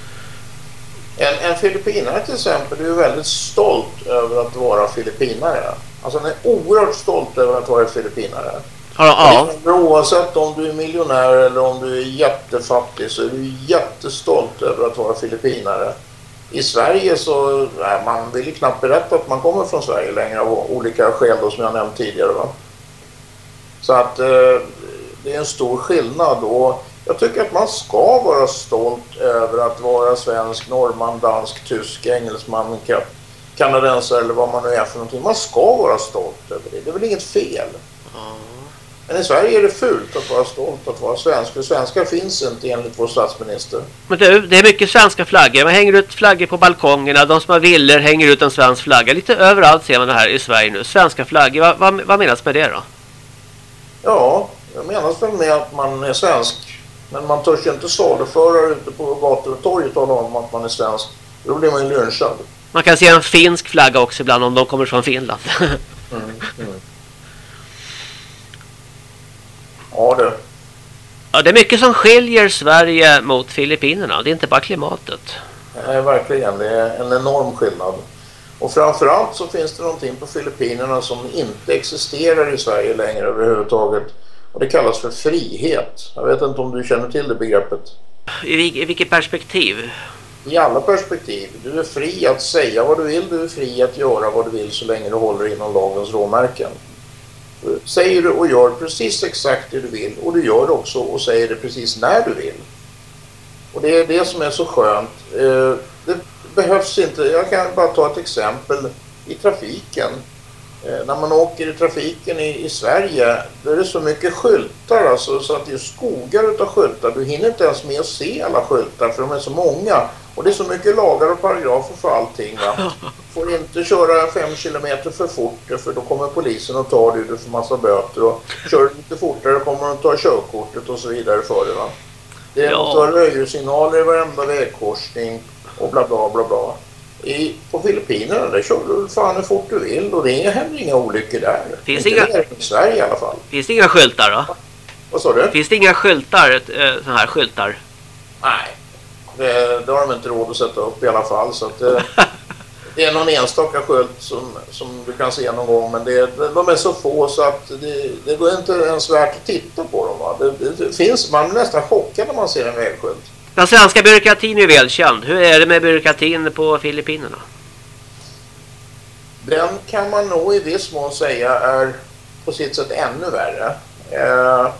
En, en filippinare till exempel är ju väldigt stolt över att vara filippinare. Alltså han är oerhört stolt över att vara filippinare. Ja, ja. Oavsett om du är miljonär eller om du är jättefattig så är du jättestolt över att vara filippinare i Sverige så nej, man vill ju knappt berätta att man kommer från Sverige längre av olika skäl då, som jag nämnt tidigare. Va? Så att eh, det är en stor skillnad och jag tycker att man ska vara stolt över att vara svensk, norrman, dansk, tysk, engelsman, kanadensare eller vad man nu är för någonting. Man ska vara stolt över det. Det är väl inget fel. Mm. Men i Sverige är det fult att vara stolt att vara svensk. För svenskar finns inte enligt vår statsminister. Men du, det är mycket svenska flaggor. Man hänger ut flaggor på balkongerna. De som har villor hänger ut en svensk flagga. Lite överallt ser man det här i Sverige nu. Svenska flaggor. Vad, vad, vad menas med det då? Ja, det menas väl med att man är svensk. Men man törs ju inte saluföra ute på gator och torg och tala om att man är svensk. Då blir man ju lynchad. Man kan se en finsk flagga också ibland om de kommer från Finland. mm, mm. Ja du. Ja, det är mycket som skiljer Sverige mot Filippinerna. Det är inte bara klimatet. Nej, verkligen. Det är en enorm skillnad. Och framförallt så finns det någonting på Filippinerna som inte existerar i Sverige längre överhuvudtaget. Och det kallas för frihet. Jag vet inte om du känner till det begreppet. I, i vilket perspektiv? I alla perspektiv. Du är fri att säga vad du vill, du är fri att göra vad du vill så länge du håller inom lagens råmärken. Säger du och gör precis exakt det du vill och du gör det också och säger det precis när du vill. Och det är det som är så skönt. Eh, det behövs inte, jag kan bara ta ett exempel i trafiken. Eh, när man åker i trafiken i, i Sverige, då är det så mycket skyltar alltså, så att det är skogar utav skyltar. Du hinner inte ens med att se alla skyltar för de är så många. Och det är så mycket lagar och paragrafer för allting. Va? Får inte köra fem kilometer för fort för då kommer polisen och tar dig, du får massa böter. Och kör du lite fortare kommer de ta körkortet och så vidare för dig. Va? Det är ja. rödljussignaler i varenda vägkorsning och bla bla bla bla. I, på Filippinerna där kör du fan hur fort du vill och det händer inga olyckor där. Finns Inte inga... i Sverige i alla fall. Finns det inga skyltar då? Vad sa du? Finns det inga skyltar, äh, sådana här skyltar? Nej, det, det, har de inte råd att sätta upp i alla fall. Så att det, är någon enstaka skylt som, som du kan se någon gång men det, de är så få så att det, det går inte ens värt att titta på dem. Va? Det, det finns, man blir nästan chockad när man ser en vägskylt. Den svenska byråkratin är välkänd. Hur är det med byråkratin på Filippinerna? Den kan man nog i viss mån säga är på sitt sätt ännu värre. Eh,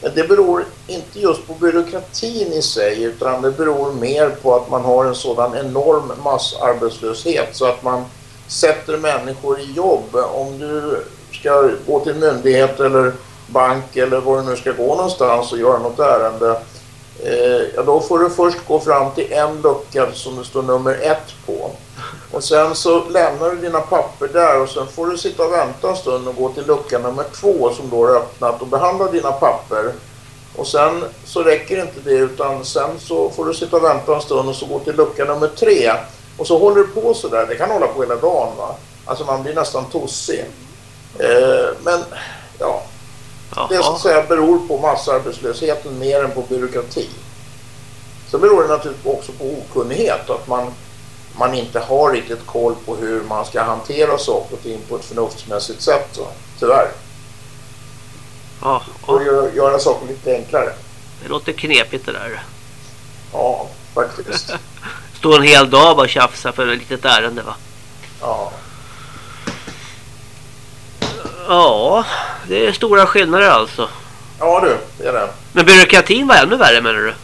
det beror inte just på byråkratin i sig utan det beror mer på att man har en sådan enorm massarbetslöshet så att man sätter människor i jobb. Om du ska gå till myndighet eller bank eller var du nu ska gå någonstans och göra något ärende Eh, ja, då får du först gå fram till en lucka som det står nummer ett på. Och sen så lämnar du dina papper där och sen får du sitta och vänta en stund och gå till lucka nummer två som då är öppnat och behandla dina papper. Och sen så räcker inte det utan sen så får du sitta och vänta en stund och så gå till lucka nummer tre. Och så håller du på sådär. Det kan hålla på hela dagen va. Alltså man blir nästan tossig. Eh, men ja, det så att säga beror på massarbetslösheten mer än på byråkrati. Så beror det naturligtvis också på okunnighet, att man, man inte har riktigt koll på hur man ska hantera saker och ting på ett förnuftsmässigt sätt, så, tyvärr. Ja, ja. Göra, göra saker lite enklare. Det låter knepigt det där. Ja, faktiskt. Stå en hel dag och tjafsa för ett litet ärende va? Ja. Ja, det är stora skillnader alltså. Ja du, det är det. Men byråkratin var ännu värre menar du?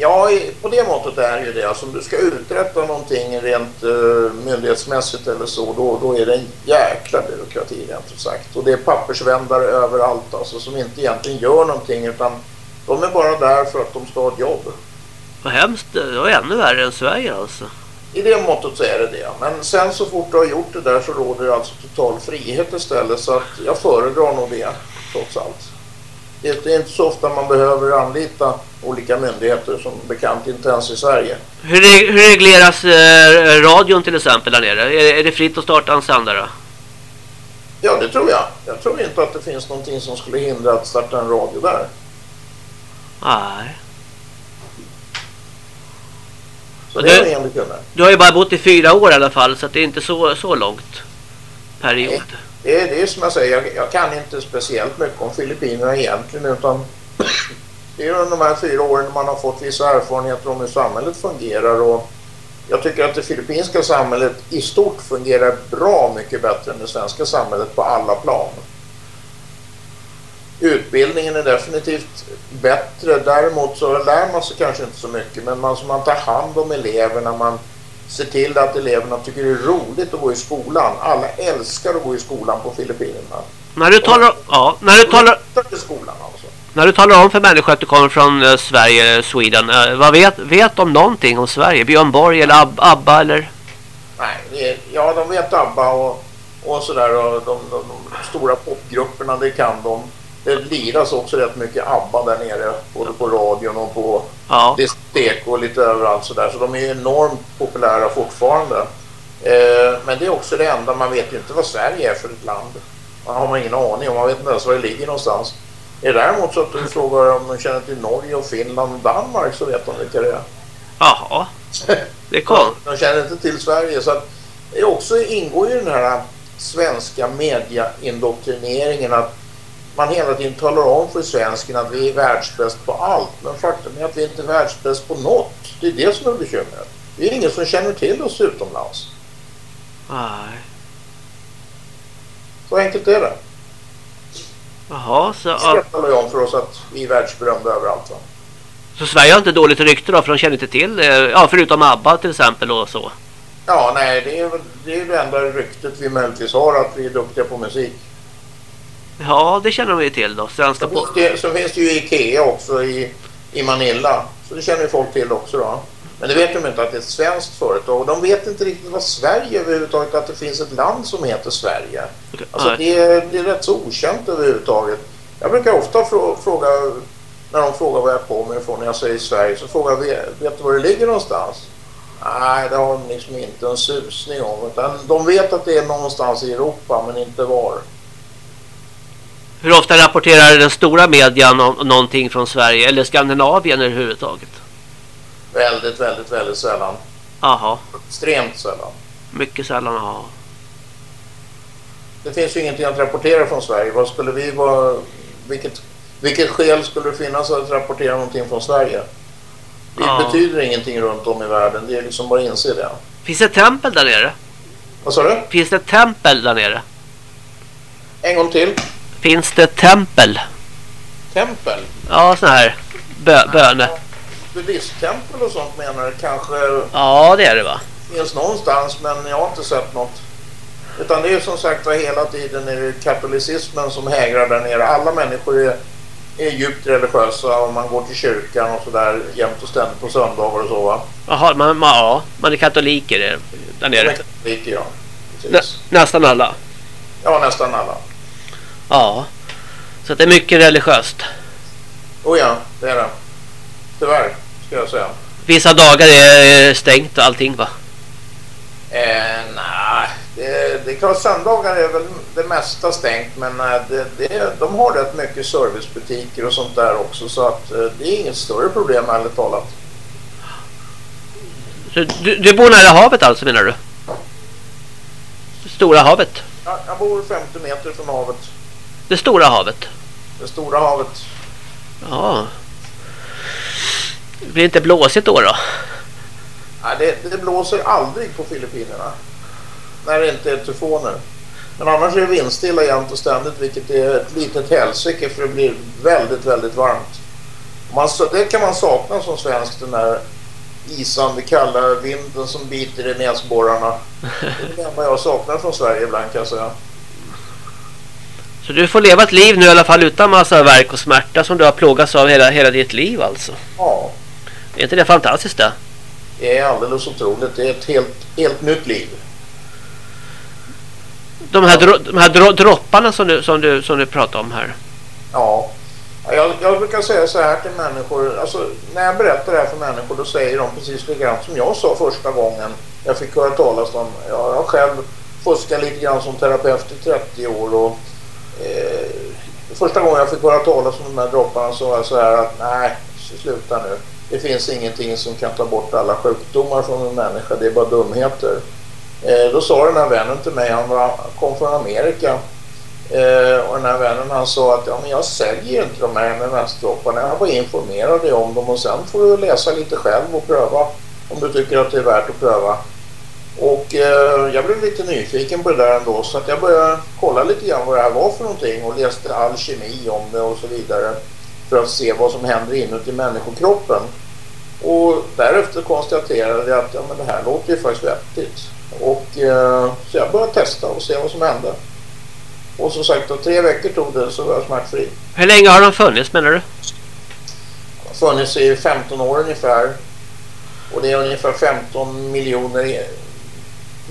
Ja, på det måttet är ju det. Alltså, om du ska uträtta någonting rent uh, myndighetsmässigt eller så, då, då är det en jäkla byråkrati rent ut sagt. Och det är pappersvändare överallt alltså, som inte egentligen gör någonting utan de är bara där för att de ska ha ett jobb. Vad hemskt, det var ännu värre än Sverige alltså. I det måttet så är det det. Men sen så fort du har gjort det där så råder det alltså total frihet istället. Så att jag föredrar nog det trots allt. Det är inte så ofta man behöver anlita olika myndigheter som bekant inte ens i Sverige. Hur, hur regleras eh, radion till exempel där nere? Är, är det fritt att starta en sändare? Ja, det tror jag. Jag tror inte att det finns någonting som skulle hindra att starta en radio där. Nej. Så det du, är. Du har ju bara bott i fyra år i alla fall så det är inte så, så långt period. Nej, det, är, det är som jag säger, jag, jag, kan inte speciellt mycket om Filippinerna egentligen utan det är under de här fyra åren man har fått vissa erfarenheter om hur samhället fungerar och jag tycker att det filippinska samhället i stort fungerar bra mycket bättre än det svenska samhället på alla plan. Utbildningen är definitivt bättre. Däremot så lär man sig kanske inte så mycket. Men man, man tar hand om eleverna. Man ser till att eleverna tycker det är roligt att gå i skolan. Alla älskar att gå i skolan på Filippinerna. När du talar, ja, när du talar, skolan alltså. när du talar om för människor att du kommer från uh, Sverige, Sweden. Uh, vad vet, vet de någonting om Sverige? Björn Borg eller Ab ABBA eller? Nej, ja de vet ABBA och, och sådär. Och de, de, de stora popgrupperna, det kan de det liras också rätt mycket ABBA där nere. Både på radion och på ja. diskotek och lite överallt sådär. Så de är enormt populära fortfarande. Eh, men det är också det enda, man vet ju inte vad Sverige är för ett land. Man har man ingen aning om, man vet inte ens var det ligger någonstans. Är det däremot så att du frågar om de känner till Norge och Finland och Danmark så vet de vilka det är. Jaha, det kom. De känner inte till Sverige så att det också ingår ju den här svenska mediaindoktrineringen att man hela tiden talar om för svensken att vi är världsbäst på allt. Men faktum är att vi inte är världsbäst på något. Det är det som är bekymret. Det är ingen som känner till oss utomlands. Nej. Så enkelt är det. Jaha, så, Det talar om för oss att vi är världsberömda överallt. Va? så Sverige har inte dåligt rykte då för de känner inte till det. Ja, förutom ABBA till exempel och så. Ja, nej, det är, det är det enda ryktet vi möjligtvis har att vi är duktiga på musik. Ja, det känner de ju till då. Svenska Så finns det, så finns det ju Ikea också i, i Manila. Så det känner ju folk till också då. Men det vet de inte att det är ett svenskt företag. Och de vet inte riktigt vad Sverige överhuvudtaget, att det finns ett land som heter Sverige. Alltså Nej. det, det är rätt så okänt överhuvudtaget. Jag brukar ofta frå, fråga, när de frågar var jag kommer ifrån, när jag säger Sverige, så frågar jag, vet, vet du var det ligger någonstans? Nej, det har de liksom inte en susning om. Utan de vet att det är någonstans i Europa, men inte var. Hur ofta rapporterar den stora median om någonting från Sverige eller Skandinavien överhuvudtaget? Väldigt, väldigt, väldigt sällan. Jaha, Extremt sällan. mycket sällan. Ja. Det finns ju ingenting att rapportera från Sverige. Vad skulle vi vara... Vilket, vilket skäl skulle det finnas att rapportera någonting från Sverige? Det Ja. betyder ingenting runt om i världen. Det är liksom bara att inse det. Finns det tempel där nere? Vad sa du? Finns det tempel där nere? En gång till. Finns det tempel? Tempel. Ja, sån här bö böne. Buddhisttempel och sånt menar du kanske Ja, det är det va? finns någonstans men jag har inte sett något. Utan det är som sagt var hela tiden är det katolicismen som hägrar där nere. Alla människor är, är djupt religiösa och man går till kyrkan och sådär jämt och ständigt på söndagar och så va. Jaha, man, man, ja, man är katoliker där- där De är nere. katoliker ja. Nä, nästan alla. Ja nästan alla. Ja. Så det är mycket religiöst. Oh ja, det är det. Tyvärr ska jag säga. Vissa dagar är stängt och allting va? Eh, nej, det, det är klart söndagar är väl det mesta stängt men eh, det, det, de har rätt mycket servicebutiker och sånt där också så att eh, det är inget större problem ärligt talat. Så du, du bor nära havet alltså menar du? Stora havet. Jag, jag bor 50 meter från havet. Det stora havet. Det stora havet. Ja. Det blir inte blåsigt då då? Nej, det, det blåser aldrig på Filippinerna. När det inte är tyfoner. Men annars är det vindstilla jämt och ständigt vilket är ett litet helsike för det blir väldigt, väldigt varmt. Man, det kan man sakna som svensk, den där isande kalla vinden som biter i näsborrarna. Det är det enda jag saknar från Sverige ibland kan jag säga. Så du får leva ett liv nu i alla fall utan massa verk och smärta som du har plågats av hela, hela ditt liv alltså. Ja, Är inte det fantastiskt det? det är alldeles otroligt. Det är ett helt, helt nytt liv. De här, dro, de här dro, dropparna som du, som, du, som du pratar om här. Ja, jag, jag brukar säga så här till människor. Alltså, när jag berättar det här för människor då säger de precis likadant som jag sa första gången jag fick höra talas om. Jag har själv fuskat lite grann som terapeut i 30 år och eh, första gången jag fick höra talas om de här dropparna så var jag så här att nej, sluta nu. Det finns ingenting som kan ta bort alla sjukdomar från en människa. Det är bara dumheter. Eh, då sa den här vännen till mig, han var, kom från Amerika Eh, och den här vännen han sa att ja, men jag säljer inte de här MMS-dropparna. Jag bara informerar dig om dem och sen får du läsa lite själv och pröva om du tycker att det är värt att pröva. Och eh, jag blev lite nyfiken på det där ändå så att jag började kolla lite grann vad det här var för någonting och läste all kemi om det och så vidare för att se vad som händer inuti människokroppen. Och därefter konstaterade jag att ja, men det här låter ju faktiskt vettigt. Och eh, så jag började testa och se vad som hände. Och som sagt, då, tre veckor tog det så var jag smärtfri. Hur länge har de funnits menar du? Funnits i 15 år ungefär. Och det är ungefär 15 miljoner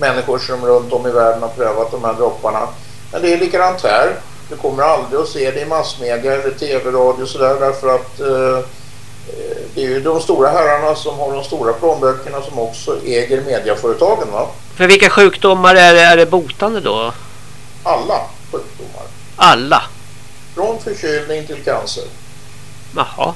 människor som runt om i världen har prövat de här dropparna. Men det är likadant här. Du kommer aldrig att se det i massmedia eller tv, radio och sådär därför att eh, det är ju de stora herrarna som har de stora plånböckerna som också äger mediaföretagen va. För vilka sjukdomar är det, är det botande då? Alla sjukdomar. Alla? Från förkylning till cancer. Jaha.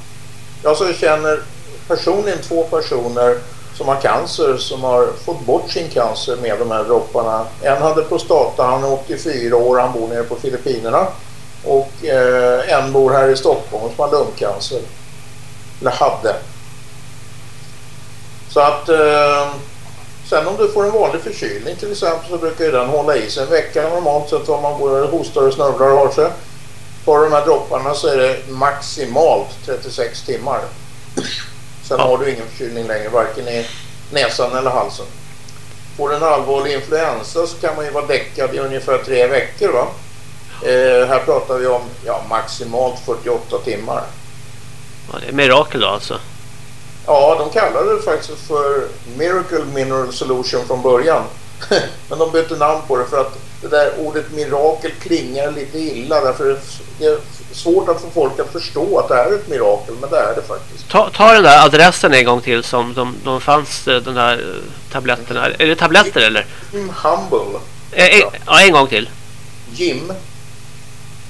Jag så känner personligen två personer som har cancer som har fått bort sin cancer med de här dropparna. En hade prostata, han är 84 år, han bor nere på Filippinerna. Och eh, en bor här i Stockholm som har lungcancer. Eller hade. Så att eh, sen om du får en vanlig förkylning till exempel så brukar den hålla i sig en vecka normalt sett om man går och hostar och snörvlar och har sig. Tar du de här dropparna så är det maximalt 36 timmar. Sen ja. har du ingen förkylning längre, varken i näsan eller halsen. Får du en allvarlig influensa så kan man ju vara däckad i ungefär tre veckor. Va? Eh, här pratar vi om ja, maximalt 48 timmar. Ja, det är mirakel då alltså? Ja, de kallade det faktiskt för Miracle Mineral Solution från början. Men de bytte namn på det för att det där ordet mirakel klingar lite illa. Därför det är svårt att få folk att förstå att det är ett mirakel, men det är det faktiskt. Ta, ta den där adressen en gång till som de, de fanns, eh, den där eh, tabletterna. Är det tabletter eller? Jim Humble. Eh, ja. ja, en gång till. Jim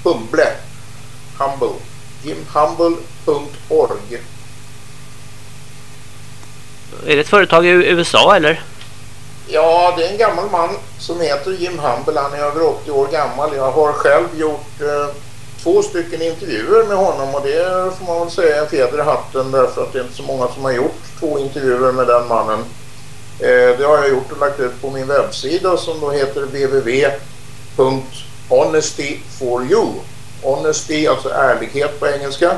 Humble. Humble. Jimhumble.org. Är det ett företag i USA eller? Ja, det är en gammal man som heter Jim Humble. Han är över 80 år gammal. Jag har själv gjort eh, två stycken intervjuer med honom och det får man väl säga en fjäder i hatten därför att det är inte så många som har gjort två intervjuer med den mannen. Eh, det har jag gjort och lagt ut på min webbsida som då heter www.honestyforyou. Honesty, alltså ärlighet på engelska.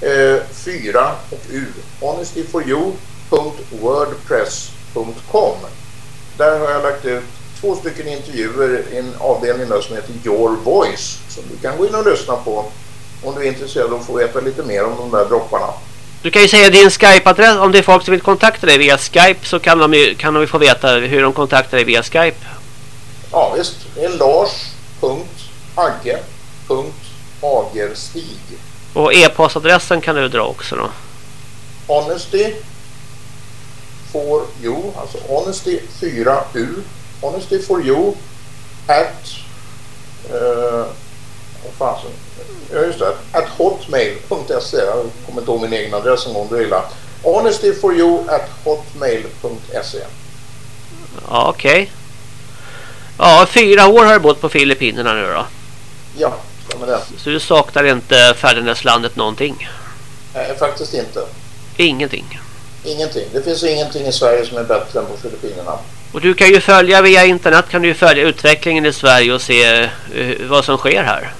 Eh, fyra och U. honestyforyou.wordpress.com där har jag lagt ut två stycken intervjuer i en avdelning där som heter Your Voice som du kan gå in och lyssna på om du är intresserad av att få veta lite mer om de där dropparna. Du kan ju säga din Skype-adress. Om det är folk som vill kontakta dig via Skype så kan de, kan de få veta hur de kontaktar dig via Skype. Ja visst. Det är lars.agge.agerstig. Och e-postadressen kan du dra också då? Honesty for you, alltså honesty 4u Honesty for you at uh, fasen, ja just det, at hotmail.se jag kommer inte ihåg min egen adress en gång, det är illa Honesty for you at hotmail.se Ja, okej. Okay. Ja, fyra år har du bott på Filippinerna nu då? Ja, stämmer det. Så du saknar inte fäderneslandet någonting? Nej, faktiskt inte. Ingenting? Ingenting. Det finns ingenting i Sverige som är bättre än på Filippinerna. Och du kan ju följa via internet kan du ju följa utvecklingen i Sverige och se uh, vad som sker här.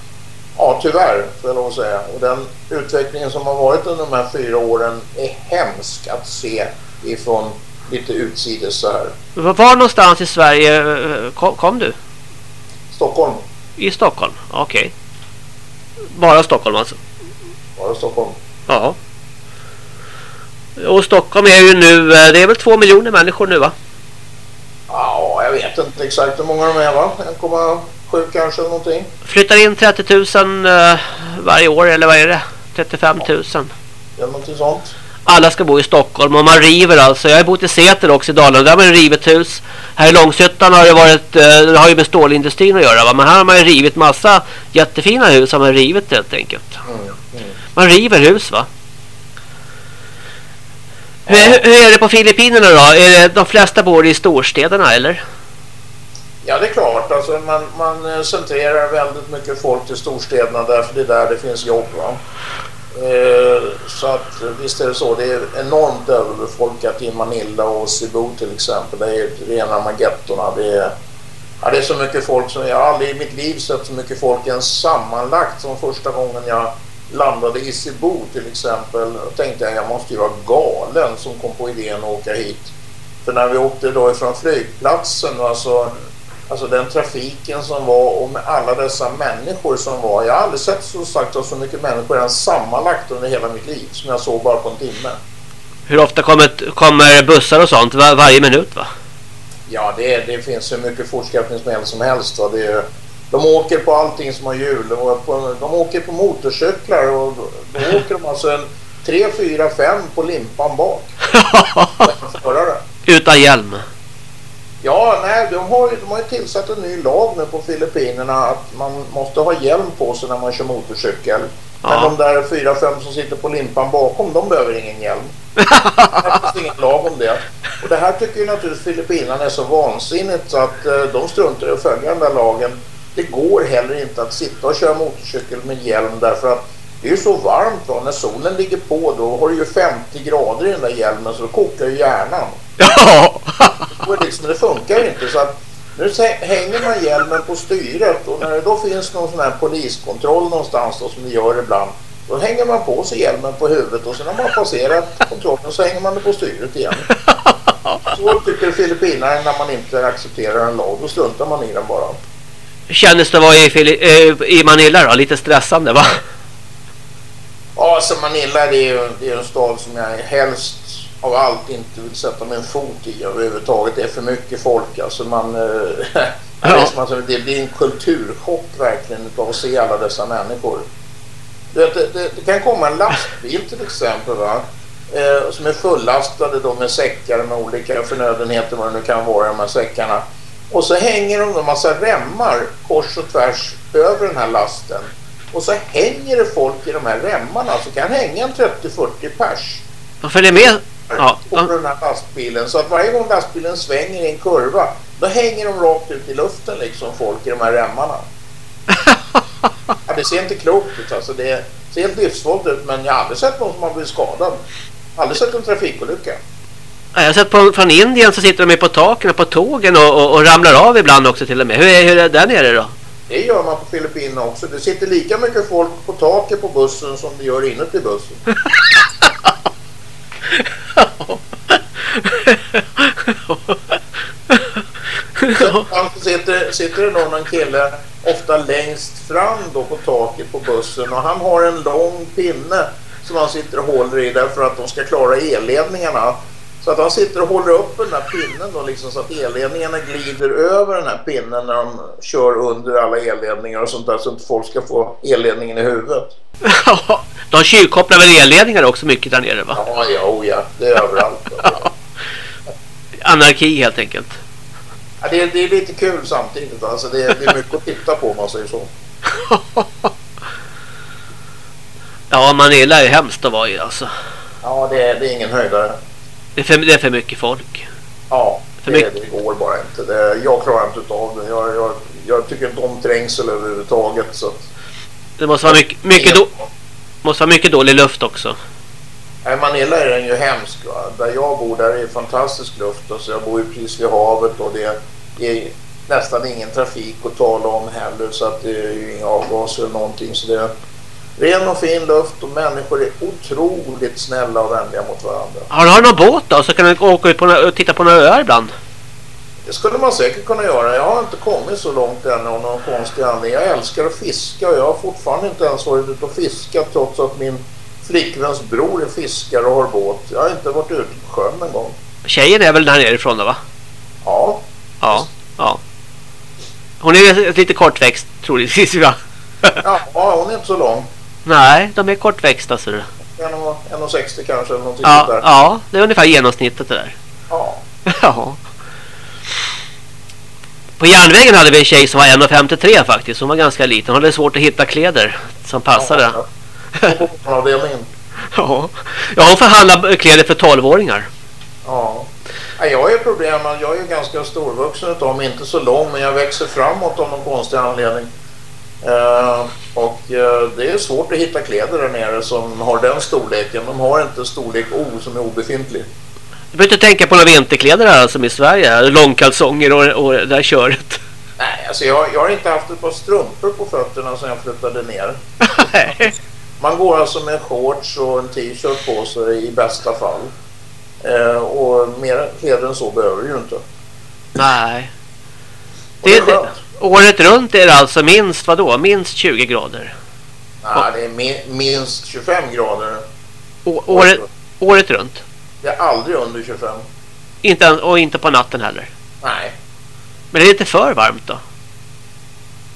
Ja, tyvärr får jag lov att säga. Och den utvecklingen som har varit under de här fyra åren är hemsk att se ifrån lite utsides så här. Var någonstans i Sverige eh, kom, kom du? Stockholm. I Stockholm, okej. Okay. Bara Stockholm alltså? Bara Stockholm. Ja. Och Stockholm är ju nu, eh, det är väl två miljoner människor nu va? Ja, jag vet inte exakt hur många de är va? 1,7 kanske eller någonting. Flyttar in 30 000 uh, varje år eller vad är det? 35 000. Ja, någonting sånt. Alla ska bo i Stockholm och man river alltså. Jag har bott i Säter också i Dalarna. Där har man rivit hus. Här i Långshyttan har det varit, uh, det har ju med stålindustrin att göra va? Men här har man ju rivit massa jättefina hus har man rivit helt enkelt. Mm, mm. Man river hus va? Hur, hur, är det på Filippinerna då? Är det, de flesta bor i storstäderna eller? Ja det är klart, alltså man, man eh, centrerar väldigt mycket folk till storstäderna därför det är där det finns jobb. Va? Eh, så att visst är det så, det är enormt överbefolkat i Manila och Cebu till exempel. Det är rena magettorna. Det är, ja, det är så mycket folk som jag aldrig i mitt liv sett så mycket folk ens sammanlagt som första gången jag landade i Cebu till exempel och tänkte jag jag måste ju vara galen som kom på idén att åka hit. För när vi åkte då ifrån flygplatsen, alltså, alltså den trafiken som var och med alla dessa människor som var. Jag har aldrig sett så sagt så mycket människor än sammanlagt under hela mitt liv som jag såg bara på en timme. Hur ofta kommer, kommer bussar och sånt? Var, varje minut va? Ja, det, det finns hur mycket fortskaffningsmedel som helst. Va? Det är, de åker på allting som har hjul. De åker på motorcyklar och då åker de alltså en 3, 4, 5 på limpan bak. Utan hjälm? Ja, nej, de har, de har ju tillsatt en ny lag nu på Filippinerna att man måste ha hjälm på sig när man kör motorcykel. Ja. Men de där fyra, fem som sitter på limpan bakom, de behöver ingen hjälm. det finns ingen lag om det. Och det här tycker ju naturligtvis Filippinerna är så vansinnigt så att eh, de struntar i att följa den där lagen. Det går heller inte att sitta och köra motorcykel med hjälm därför att det är ju så varmt va? När solen ligger på då har du ju 50 grader i den där hjälmen så då kokar ju hjärnan. Ja! det, liksom, det funkar ju inte så att nu hänger man hjälmen på styret och när det då finns någon sån här poliskontroll någonstans då, som det gör ibland då hänger man på sig hjälmen på huvudet och sen när man passerat kontrollen så hänger man den på styret igen. Så tycker Filippinerna när man inte accepterar en lag. Då struntar man i den bara. Kändes det vara i, äh, i Manila då? Lite stressande va? Ja, alltså Manila det är ju det är en stad som jag helst av allt inte vill sätta min fot i överhuvudtaget. Det är för mycket folk. Alltså man, eh, ja. det blir en kulturchock verkligen av att se alla dessa människor. Det, det, det kan komma en lastbil till exempel va? Eh, som är fullastade då med säckar med olika förnödenheter vad det nu kan vara i de här säckarna. Och så hänger de en massa remmar kors och tvärs över den här lasten. Och så hänger det folk i de här remmarna så kan hänga en 30-40 pers. De följer med? Ja. På den här lastbilen. Så att varje gång lastbilen svänger i en kurva då hänger de rakt ut i luften liksom folk i de här remmarna. ja, det ser inte klokt ut alltså. Det ser helt livsfarligt ut men jag har aldrig sett någon som har blivit skadad. Aldrig sett en trafikolycka. Jag har sett på, från Indien så sitter de på taken på tågen och, och, och, ramlar av ibland också till och med. Hur är, hur är det där nere då? Det gör man på Filippinerna också. Det sitter lika mycket folk på taket på bussen som det gör inuti bussen. så sitter, sitter det någon en kille ofta längst fram då på taket på bussen och han har en lång pinne som han sitter och håller i därför att de ska klara elledningarna. Så att han sitter och håller upp den där pinnen då liksom så att elledningarna glider över den här pinnen när de kör under alla elledningar och sånt där så att folk ska få elledningen i huvudet. de kylkopplar väl elledningar också mycket där nere va? Ja, ja, oh ja det är överallt. Anarki helt enkelt. Ja, det, är, det är lite kul samtidigt. Alltså det, det är mycket att titta på om man säger så. ja, Manila är hemskt att vara i alltså. Ja, det är, det är ingen höjdare. Det är för, det är för mycket folk. Ja, för det, mycket. det går bara inte. Det, jag klarar inte av det. Jag, jag, jag tycker inte om trängsel överhuvudtaget. Så att... Det måste vara mycket, mycket, då, måste vara mycket dålig luft också. I Manila är den ju hemsk. Va? Där jag bor där är fantastisk luft. Alltså jag bor ju precis vid havet och det är nästan ingen trafik att tala om heller så att det är ju inga avgaser eller någonting. Så det ren och fin luft och människor är otroligt snälla och vänliga mot varandra. Har du någon båt då så kan du åka ut på och titta på några öar ibland? Det skulle man säkert kunna göra. Jag har inte kommit så långt än av någon konstig anledning. Jag älskar att fiska och jag har fortfarande inte ens varit ute och fiskat trots att min flickväns bror är fiskare och har båt. Jag har inte varit ute på sjön en gång. Tjejen är väl där nerifrån då va? Ja. Ja, ja. Hon är lite kortväxt troligtvis va? ja, hon är inte så lång. Nej, de är kortväxta så du. 1,60 kanske eller någonting ja, där. Ja, det är ungefär genomsnittet det där. Ja. ja. På järnvägen hade vi en tjej som var 1,53 faktiskt. Hon var ganska liten. Hon hade svårt att hitta kläder som passade. Ja, avdelningen. ja. ja, hon förhandlar kläder för 12-åringar. Ja. Jag har ju problem. Jag är ju ganska storvuxen utav mig. Inte så lång men jag växer framåt av någon konstig anledning. Uh, och uh, det är svårt att hitta kläder där nere som har den storleken. De har inte storlek O som är obefintlig. Du behöver inte tänka på några vinterkläder här som i Sverige. Långkalsonger och, och det där köret. Nej, alltså jag, jag har inte haft ett par strumpor på fötterna sedan jag flyttade ner. Man går alltså med shorts och en t-shirt på sig i bästa fall. Eh, och mer kläder än så behöver du ju inte. Nej. Det, det, året runt är det alltså minst vad då? Minst 20 grader? Nej, det är mi minst 25 grader. Å, året, året runt? Det är aldrig under 25. Inte, och inte på natten heller? Nej. Men det är inte för varmt då?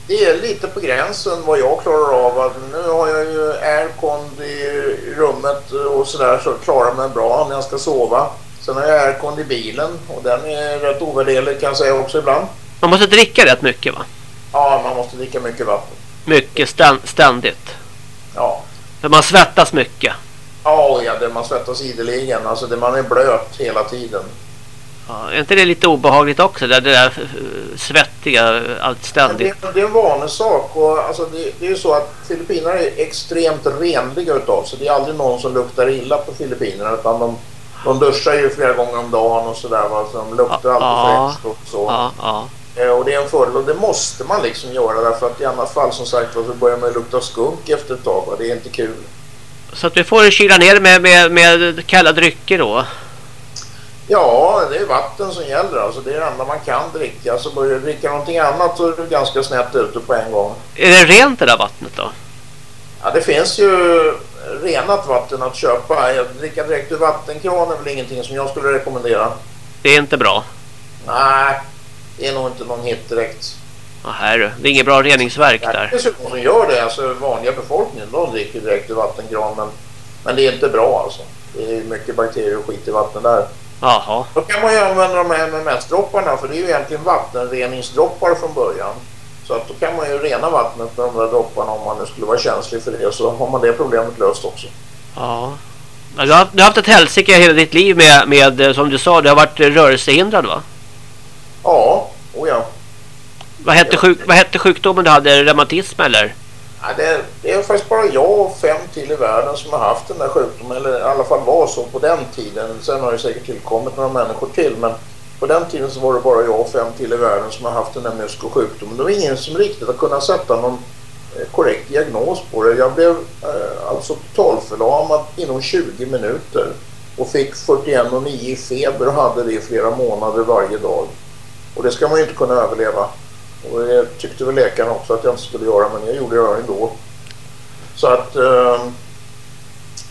Det är lite på gränsen vad jag klarar av. Nu har jag ju aircon i rummet och sådär så klarar mig bra när jag ska sova. Sen har jag aircon i bilen och den är rätt ovärderlig kan jag säga också ibland. Man måste dricka rätt mycket va? Ja, man måste dricka mycket vatten. Mycket ständigt. Ja. För man svettas mycket. Ja, ja det man svettas ideligen. Alltså det man är blöt hela tiden. Ja, är inte det lite obehagligt också? Det, det där eh, svettiga allt ständigt. Det, det, är en vanesak. Och alltså det, det är ju så att Filippinerna är extremt renliga utav sig. Det är aldrig någon som luktar illa på Filippinerna. Utan de, de duschar ju flera gånger om dagen och sådär. Så de luktar ja, alltid ja, fräscht och så. Ja, ja. Eh, och det är en fördel och det måste man liksom göra därför att i annat fall som sagt så börjar man lukta skunk efter ett tag och det är inte kul. Så att du får kyla ner med, med, med kalla drycker då? Ja, det är vatten som gäller. Alltså det är det enda man kan dricka. Så börjar du dricka någonting annat så är du ganska snett ute på en gång. Är det rent det där vattnet då? Ja, det finns ju renat vatten att köpa. Att dricka direkt ur vattenkran är väl ingenting som jag skulle rekommendera. Det är inte bra? Nej, det är nog inte någon hit direkt. Ja, här, det är inget bra reningsverk ja, där. Det är som gör det. Alltså vanliga befolkningen, de dricker direkt ur vattenkran. Men, men det är inte bra alltså. Det är mycket bakterier och skit i vatten där. Jaha. Då kan man ju använda de här MMS-dropparna för det är ju egentligen vattenreningsdroppar från början. Så att då kan man ju rena vattnet med de där dropparna om man nu skulle vara känslig för det. Så har man det problemet löst också. Ja. Du har, du har haft ett helsike hela ditt liv med, med, som du sa, du har varit rörelsehindrad va? Vad hette, sjuk, vad hette sjukdomen du hade? Reumatism eller? Ja, det, det, är faktiskt bara jag och fem till i världen som har haft den där sjukdomen. Eller i alla fall var så på den tiden. Sen har det säkert tillkommit några människor till. Men på den tiden så var det bara jag och fem till i världen som har haft den där muskosjukdomen. Det var ingen som riktigt har kunnat sätta någon eh, korrekt diagnos på det. Jag blev eh, alltså totalförlamad inom 20 minuter och fick 41,9 i feber och hade det i flera månader varje dag. Och det ska man ju inte kunna överleva. Och det tyckte väl läkaren också att jag inte skulle göra men jag gjorde det ändå. Så att eh,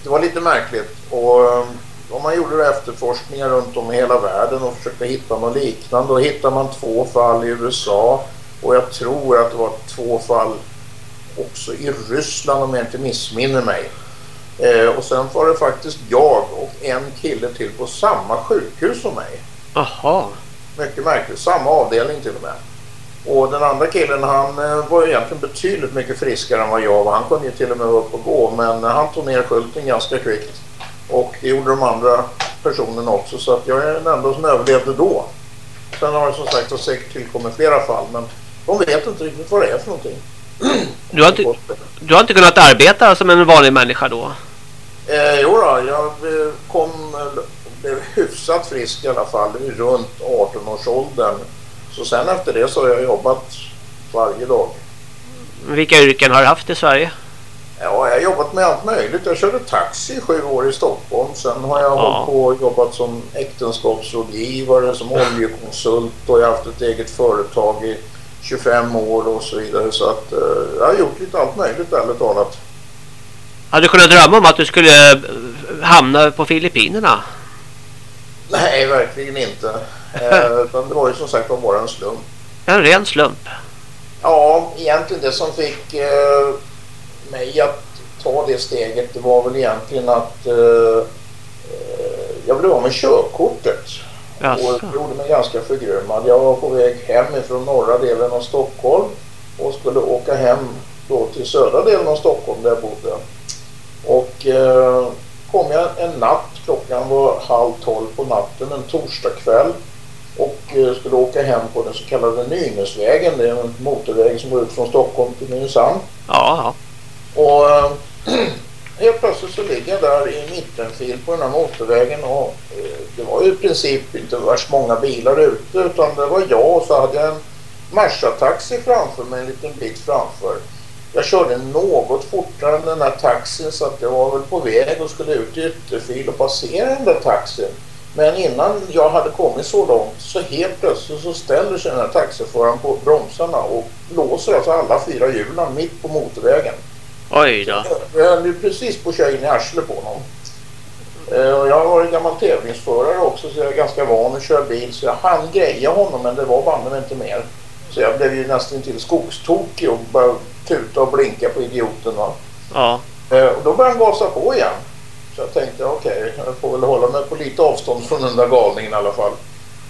det var lite märkligt. Och eh, om man gjorde efterforskningar runt om i hela världen och försökte hitta något liknande. Och hittade man två fall i USA och jag tror att det var två fall också i Ryssland om jag inte missminner mig. Eh, och sen var det faktiskt jag och en kille till på samma sjukhus som mig. Aha. Mycket märkligt. Samma avdelning till och med. Och den andra killen han eh, var egentligen betydligt mycket friskare än vad jag var. Han kunde ju till och med upp och gå men han tog ner skylten ganska kvickt. Och det gjorde de andra personerna också så att jag är den enda som överlevde då. Sen har det som sagt säkert tillkommit flera fall men de vet inte riktigt vad det är för någonting. Du har inte, du har inte kunnat arbeta som en vanlig människa då? Eh, jo då, jag kom, blev hyfsat frisk i alla fall runt 18-årsåldern. Så sen efter det så har jag jobbat varje dag. Vilka yrken har du haft i Sverige? Ja, jag har jobbat med allt möjligt. Jag körde taxi i sju år i Stockholm. Sen har jag ja. hållit på och jobbat som äktenskapsrådgivare, som oljekonsult och jag har haft ett eget företag i 25 år och så vidare. Så att uh, jag har gjort lite allt möjligt ärligt talat. Hade du kunnat drömma om att du skulle eh, hamna på Filippinerna? Nej, verkligen inte. Eh, utan det var ju som sagt bara en slump. En ren slump? Ja, egentligen det som fick eh, mig att ta det steget det var väl egentligen att eh, eh jag blev av med körkortet. Jaså. Och gjorde mig ganska förgrymmad. Jag var på väg hem ifrån norra delen av Stockholm och skulle åka hem då till södra delen av Stockholm där jag bodde. Och eh, kom jag en natt, klockan var halv tolv på natten en torsdagkväll och eh, skulle åka hem på den så kallade Nynäsvägen. Det är en motorväg som går ut från Stockholm till Nynäshamn. Ja. Och äh, helt plötsligt så ligger jag där i mittenfil på den här motorvägen och äh, det var ju i princip inte värst många bilar ute utan det var jag och så hade jag en Merca-taxi framför mig en liten bit framför. Jag körde något fortare än den här taxin så att jag var väl på väg och skulle ut i ytterfil och passera den där taxin. Men innan jag hade kommit så långt så helt plötsligt så ställer sig den här taxiföraren på bromsarna och låser alltså alla fyra hjulen mitt på motorvägen. Oj då. Jag höll ju precis på att köra in i arslet på honom. Eh, jag har varit gammal tävlingsförare också så jag är ganska van att köra bil så jag hann greja honom men det var banne inte mer. Så jag blev ju nästan till skogstokig och bara tuta och blinka på idioten va. Ja. Eh, och då började han gasa på igen. Så jag tänkte okej, okay, jag får väl hålla mig på lite avstånd från den där galningen i alla fall.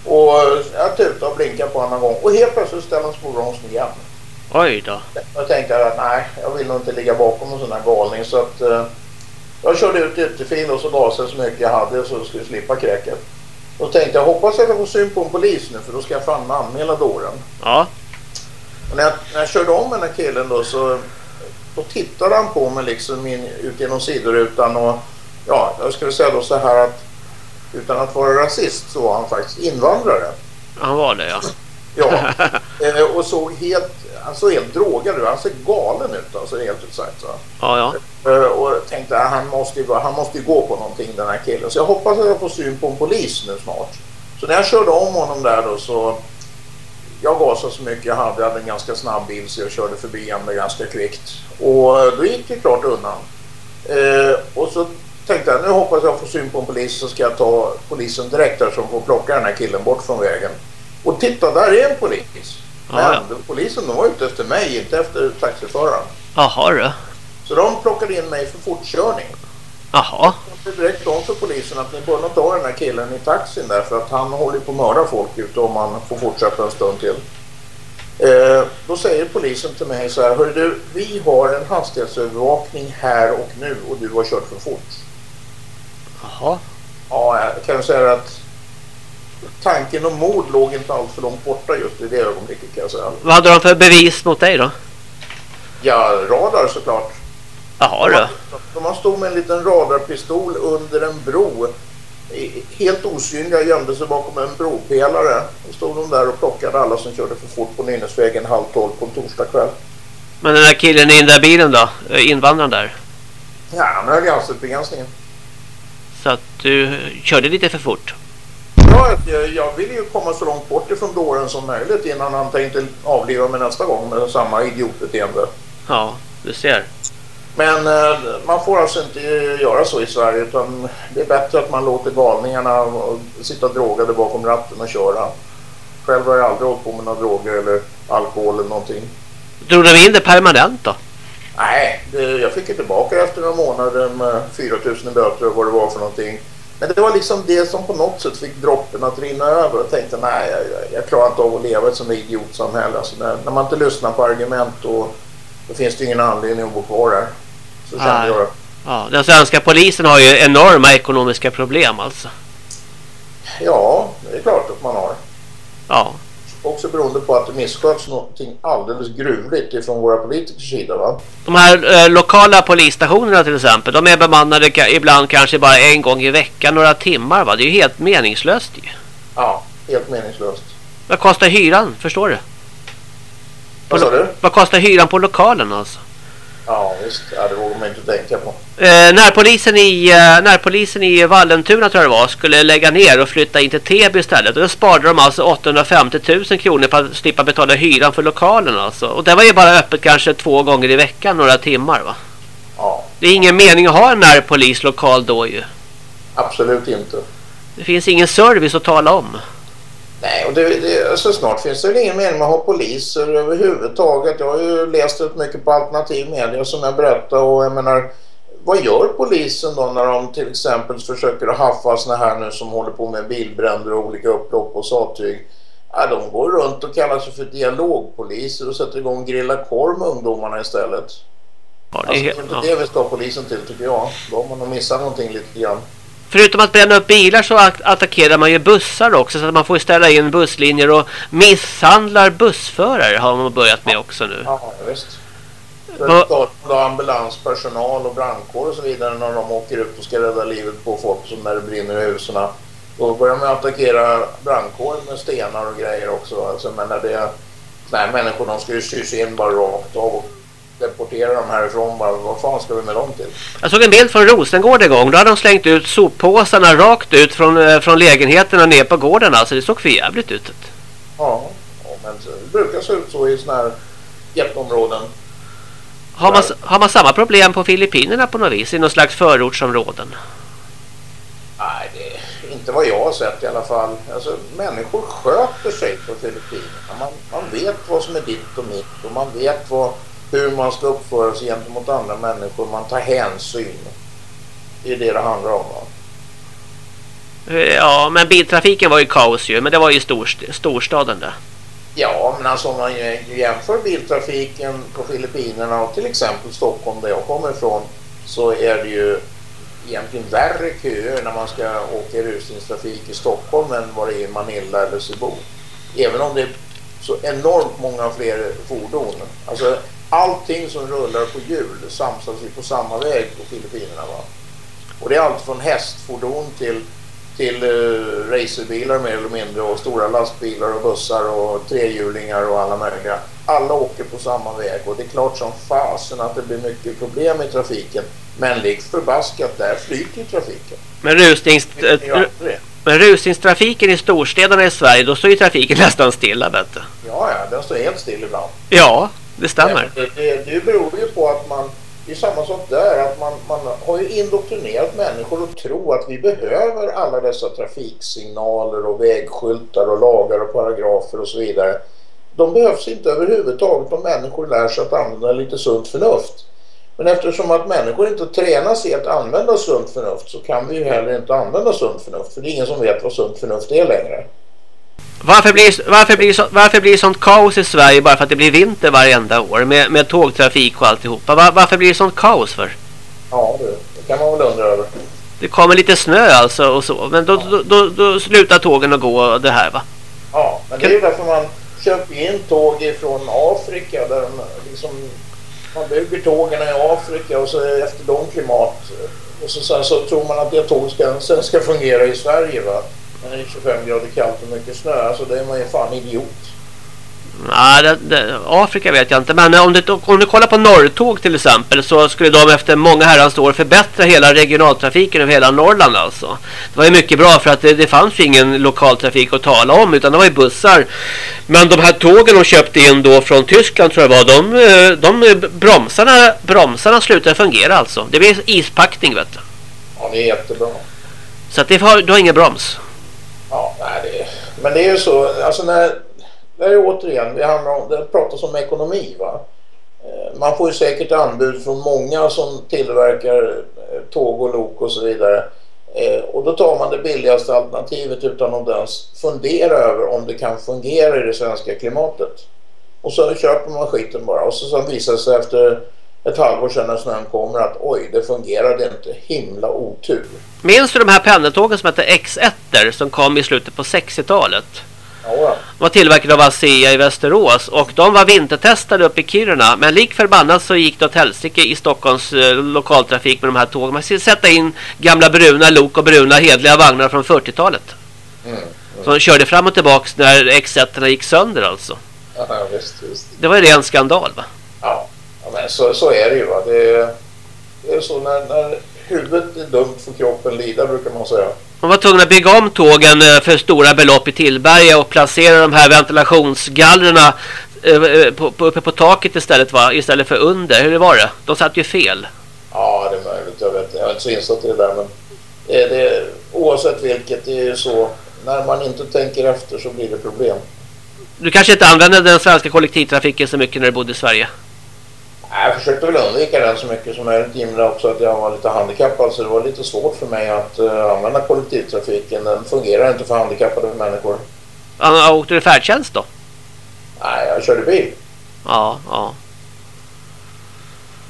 Och jag tutade och blinkade på honom en gång och helt plötsligt ställer han sig på bromsen igen. Oj då. Jag tänkte att nej, jag vill nog inte ligga bakom en sån här galning så att uh, jag körde ut ytterfil och så gasade så mycket jag hade så jag skulle slippa kräket. Då tänkte jag hoppas att jag får syn på en polis nu för då ska jag fan anmäla dåren. Ja. Och när jag, när jag körde om den här killen då så då tittade han på mig liksom in, ut genom sidorutan och ja, jag skulle säga då så här att utan att vara rasist så var han faktiskt invandrare. Han var det ja. Ja, eh, och såg helt, han såg helt drogad ut. Han ser galen ut alltså helt ut sagt. Så. Ja, ja. Eh, och tänkte att han måste, ju, han måste ju gå på någonting den här killen. Så jag hoppas att jag får syn på en polis nu snart. Så när jag körde om honom där då så jag gasade så mycket jag hade. Jag hade en ganska snabb bil så jag körde förbi honom ganska kvickt. Och då gick det klart undan. Eh, och så tänkte jag nu hoppas jag får syn på en polis så ska jag ta polisen direkt där som får plocka den här killen bort från vägen. Och titta, där är en polis. Men ja, ja. polisen de var ute efter mig, inte efter taxiföraren. Jaha du. Så de plockade in mig för fortkörning. Jaha. Jag direkt om för polisen att ni bör nog ta den här killen i taxin där för att han håller på att mörda folk ute om han får fortsätta en stund till. Eh, då säger polisen till mig så här, hör du, vi har en hastighetsövervakning här och nu och du har kört för fort. Jaha. Ja, jag kan säga att tanken om mord låg inte allt för långt borta just i det ögonblicket kan jag säga. Vad hade de för bevis mot dig då? Ja, radar såklart. Jaha då. De, de stod med en liten radarpistol under en bro. Helt osynliga gömde sig bakom en bropelare. Då stod de där och plockade alla som körde för fort på Nynäsvägen halv tolv på en torsdagkväll. Men den där killen i den där bilen då? Invandraren där? Ja, han höll i hastighetsbegränsningen. Så att du körde lite för fort? Ja, jag, ville ju komma så långt bort ifrån dåren som möjligt innan han tänkte avliva mig nästa gång med samma idiotbeteende. Ja, du ser. Men eh, man får alltså inte göra så i Sverige utan det är bättre att man låter galningarna sitta drogade bakom ratten och köra. Själv har jag aldrig hållit på med några droger eller alkohol eller någonting. Drog de in det permanent då? Nej, det, jag fick ju tillbaka efter några månader med 4000 böter och vad det var för någonting. Men det var liksom det som på något sätt fick droppen att rinna över. Jag tänkte nej, jag, jag klarar inte av att leva i ett sånt idiotsamhälle. Alltså när, när, man inte lyssnar på argument då, då finns det ingen anledning att bo kvar där. Så kände jag. Ja, den svenska polisen har ju enorma ekonomiska problem alltså. Ja, det är klart att man har. Ja också beroende på att det missköts någonting alldeles gruvligt ifrån våra politikers sida va? De här eh, lokala polisstationerna till exempel, de är bemannade ibland kanske bara en gång i veckan, några timmar va? Det är ju helt meningslöst ju. Ja, helt meningslöst. Vad kostar hyran, förstår du? Vad sa du? Vad kostar hyran på lokalen alltså? Ja visst, ja, det vågar man inte tänka på. Eh, närpolisen, i, eh, närpolisen i Vallentuna tror jag det var skulle lägga ner och flytta in till Täby istället. Och då sparade de alltså 850 000 kronor för att slippa betala hyran för lokalen alltså. Och det var ju bara öppet kanske två gånger i veckan, några timmar va? Ja. Det är ingen mening att ha en närpolislokal då ju. Absolut inte. Det finns ingen service att tala om. Nej, och det, det, alltså snart finns det väl ingen mening med att ha poliser överhuvudtaget. Jag har ju läst rätt mycket på alternativ media som jag berättade och jag menar vad gör polisen då när de till exempel försöker haffa såna här nu som håller på med bilbränder och olika upplopp och sattyg? Ja, de går runt och kallar sig för dialogpoliser och sätter igång grilla korv med ungdomarna istället. Ja, det är alltså, det vi ska ha polisen till tycker jag. Då har man missat någonting lite grann. Förutom att bränna upp bilar så attackerar man ju bussar också så att man får ställa in busslinjer och misshandlar bussförare har man börjat med också nu. Ja, visst. För ambulanspersonal och brandkår och så vidare när de åker ut och ska rädda livet på folk som när det brinner i husen. Då börjar man attackera brandkåren med stenar och grejer också. Alltså, men när det nej, människor de ska ju sys in bara rakt av deportera dem härifrån bara. Vad fan ska vi med dem till? Jag såg en bild från Rosengård igång. Då hade de slängt ut soppåsarna rakt ut från, eh, från lägenheterna ner på gården. Alltså det såg för jävligt ut. Ja, ja men det brukar se ut så i sådana här jätteområden. Har man, har man samma problem på Filippinerna på något vis? I någon slags förortsområden? Nej, det inte vad jag har sett i alla fall. Alltså, människor sköter sig på Filippinerna. Man, man vet vad som är ditt och mitt och man vet vad hur man ska uppföra sig gentemot andra människor. Man tar hänsyn. Det är det det handlar om va? Ja, men biltrafiken var ju kaos ju. Men det var ju stor, storstaden där. Ja, men alltså om man jämför biltrafiken på Filippinerna och till exempel Stockholm där jag kommer ifrån så är det ju egentligen värre köer när man ska åka i rusningstrafik i Stockholm än vad det är i Manila eller Cebu. Även om det är så enormt många fler fordon. Alltså allting som rullar på hjul samsas ju på samma väg på Filippinerna. Va? Och det är allt från hästfordon till, till uh, racerbilar mer eller mindre och stora lastbilar och bussar och trehjulingar och alla möjliga. Alla åker på samma väg och det är klart som fasen att det blir mycket problem i trafiken. Men likt förbaskat, där flyter trafiken. Men rusnings... Men rusningstrafiken i storstäderna i Sverige, då står ju trafiken nästan stilla, vet du. Ja, ja, den står helt still ibland. Ja, det stämmer. Det, det, det beror ju på att man, det är samma sak där, att man, man har ju indoktrinerat människor att tro att vi behöver alla dessa trafiksignaler och vägskyltar och lagar och paragrafer och så vidare. De behövs inte överhuvudtaget om människor lär sig att använda lite sunt förnuft. Men eftersom att människor inte tränas i att använda sunt förnuft så kan vi ju heller inte använda sunt förnuft. För det är ingen som vet vad sunt förnuft är längre. Varför blir, varför, blir så, varför blir sånt kaos i Sverige bara för att det blir vinter varenda år med, med tågtrafik och alltihopa? Var, varför blir det sånt kaos för? Ja, det, det kan man väl undra över. Det kommer lite snö alltså och så. Men då, ja. då, då, då, slutar tågen att gå det här va? Ja, men det är ju därför man köper in tåg från Afrika där de liksom man bygger tågen i Afrika och så efter de klimat och så, sen så tror man att det tåget ska, sen ska fungera i Sverige va. Men det är 25 grader kallt och mycket snö, alltså det är man ju fan idiot. Nej, det, det, Afrika vet jag inte. Men om du, om du kollar på Norrtåg till exempel så skulle de efter många herrans år förbättra hela regionaltrafiken över hela Norrland alltså. Det var ju mycket bra för att det, det fanns ju ingen lokaltrafik att tala om utan det var ju bussar. Men de här tågen de köpte in då från Tyskland tror jag var, de, de bromsarna, bromsarna slutade fungera alltså. Det blir ispackning vet du. Ja, det är jättebra. Så att det du har ingen broms? Ja, nej det, men det är ju så, alltså när det är återigen, det, handlar om, det pratas om ekonomi. Va? Eh, man får ju säkert anbud från många som tillverkar eh, tåg och lok och så vidare. Eh, och då tar man det billigaste alternativet utan att ens fundera över om det kan fungera i det svenska klimatet. Och så köper man skiten bara och så, så visar det sig efter ett halvår sedan när snön kommer att oj, det fungerade inte. Himla otur. Minns du de här pendeltågen som hette X1 som kom i slutet på 60-talet? Ja. De var tillverkade av ASEA i Västerås och de var vintertestade uppe i Kiruna. Men lik förbannat så gick det åt helsike i Stockholms eh, lokaltrafik med de här tågen. Man skulle sätta in gamla bruna lok och bruna hedliga vagnar från 40-talet. Mm, mm. Som körde fram och tillbaka när X1 gick sönder alltså. Ja, visst, visst. Det var ju ren skandal va? Ja men så, så är det ju va. Det är, det är så när, när huvudet är dumt får kroppen lida brukar man säga. Man var tvungen att bygga om tågen eh, för stora belopp i Tillberga och placera de här ventilationsgallrarna eh, eh, på, på, uppe på taket istället, va? istället för under. Hur var det? De satt ju fel. Ja, det är möjligt. Jag, vet, jag är inte så insatt i det där. Men det, det, oavsett vilket, det är ju så. När man inte tänker efter så blir det problem. Du kanske inte använde den svenska kollektivtrafiken så mycket när du bodde i Sverige? Jag försökte väl undvika den så mycket som möjligt i och också att jag var lite handikappad så det var lite svårt för mig att uh, använda kollektivtrafiken. Den fungerar inte för handikappade människor. Ja, åkte du färdtjänst då? Nej, jag körde bil. Ja, ja.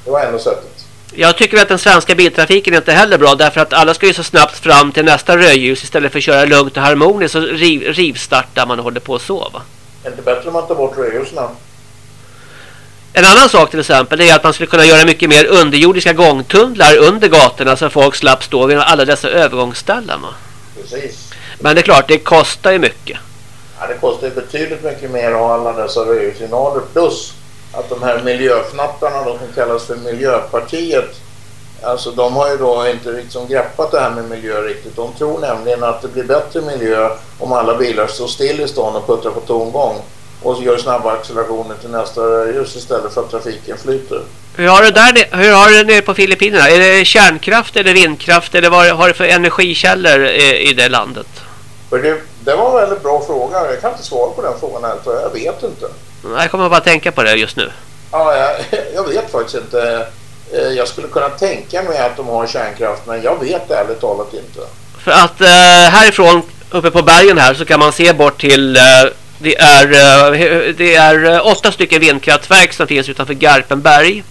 Det var enda sättet. Jag tycker att den svenska biltrafiken är inte heller bra därför att alla ska ju så snabbt fram till nästa rödljus istället för att köra lugnt och harmoniskt och riv, rivstarta man håller på att sova. Är det inte bättre om man tar bort rödljusen? En annan sak till exempel är att man skulle kunna göra mycket mer underjordiska gångtunnlar under gatorna så folk slapp stå vid alla dessa övergångsställen. Precis. Men det är klart, det kostar ju mycket. Ja, det kostar ju betydligt mycket mer att ha alla dessa röjsignaler plus att de här miljöfnattarna då, som kallas för Miljöpartiet Alltså de har ju då inte liksom greppat det här med miljö riktigt. De tror nämligen att det blir bättre miljö om alla bilar står still i stan och puttrar på tomgång och gör snabba accelerationer till nästa ljus istället för att trafiken flyter. Hur har du där hur har du nere på Filippinerna? Är det kärnkraft eller vindkraft eller vad har du för energikällor i, i det landet? Det, det var en väldigt bra fråga. Jag kan inte svara på den frågan här, jag vet inte. Jag kommer bara tänka på det just nu. Ja, jag, jag vet faktiskt inte. Eh, jag skulle kunna tänka mig att de har kärnkraft men jag vet ärligt talat inte. För att eh, härifrån uppe på bergen här så kan man se bort till eh, det är, eh, det är eh, åtta stycken vindkraftverk som finns utanför Garpenberg.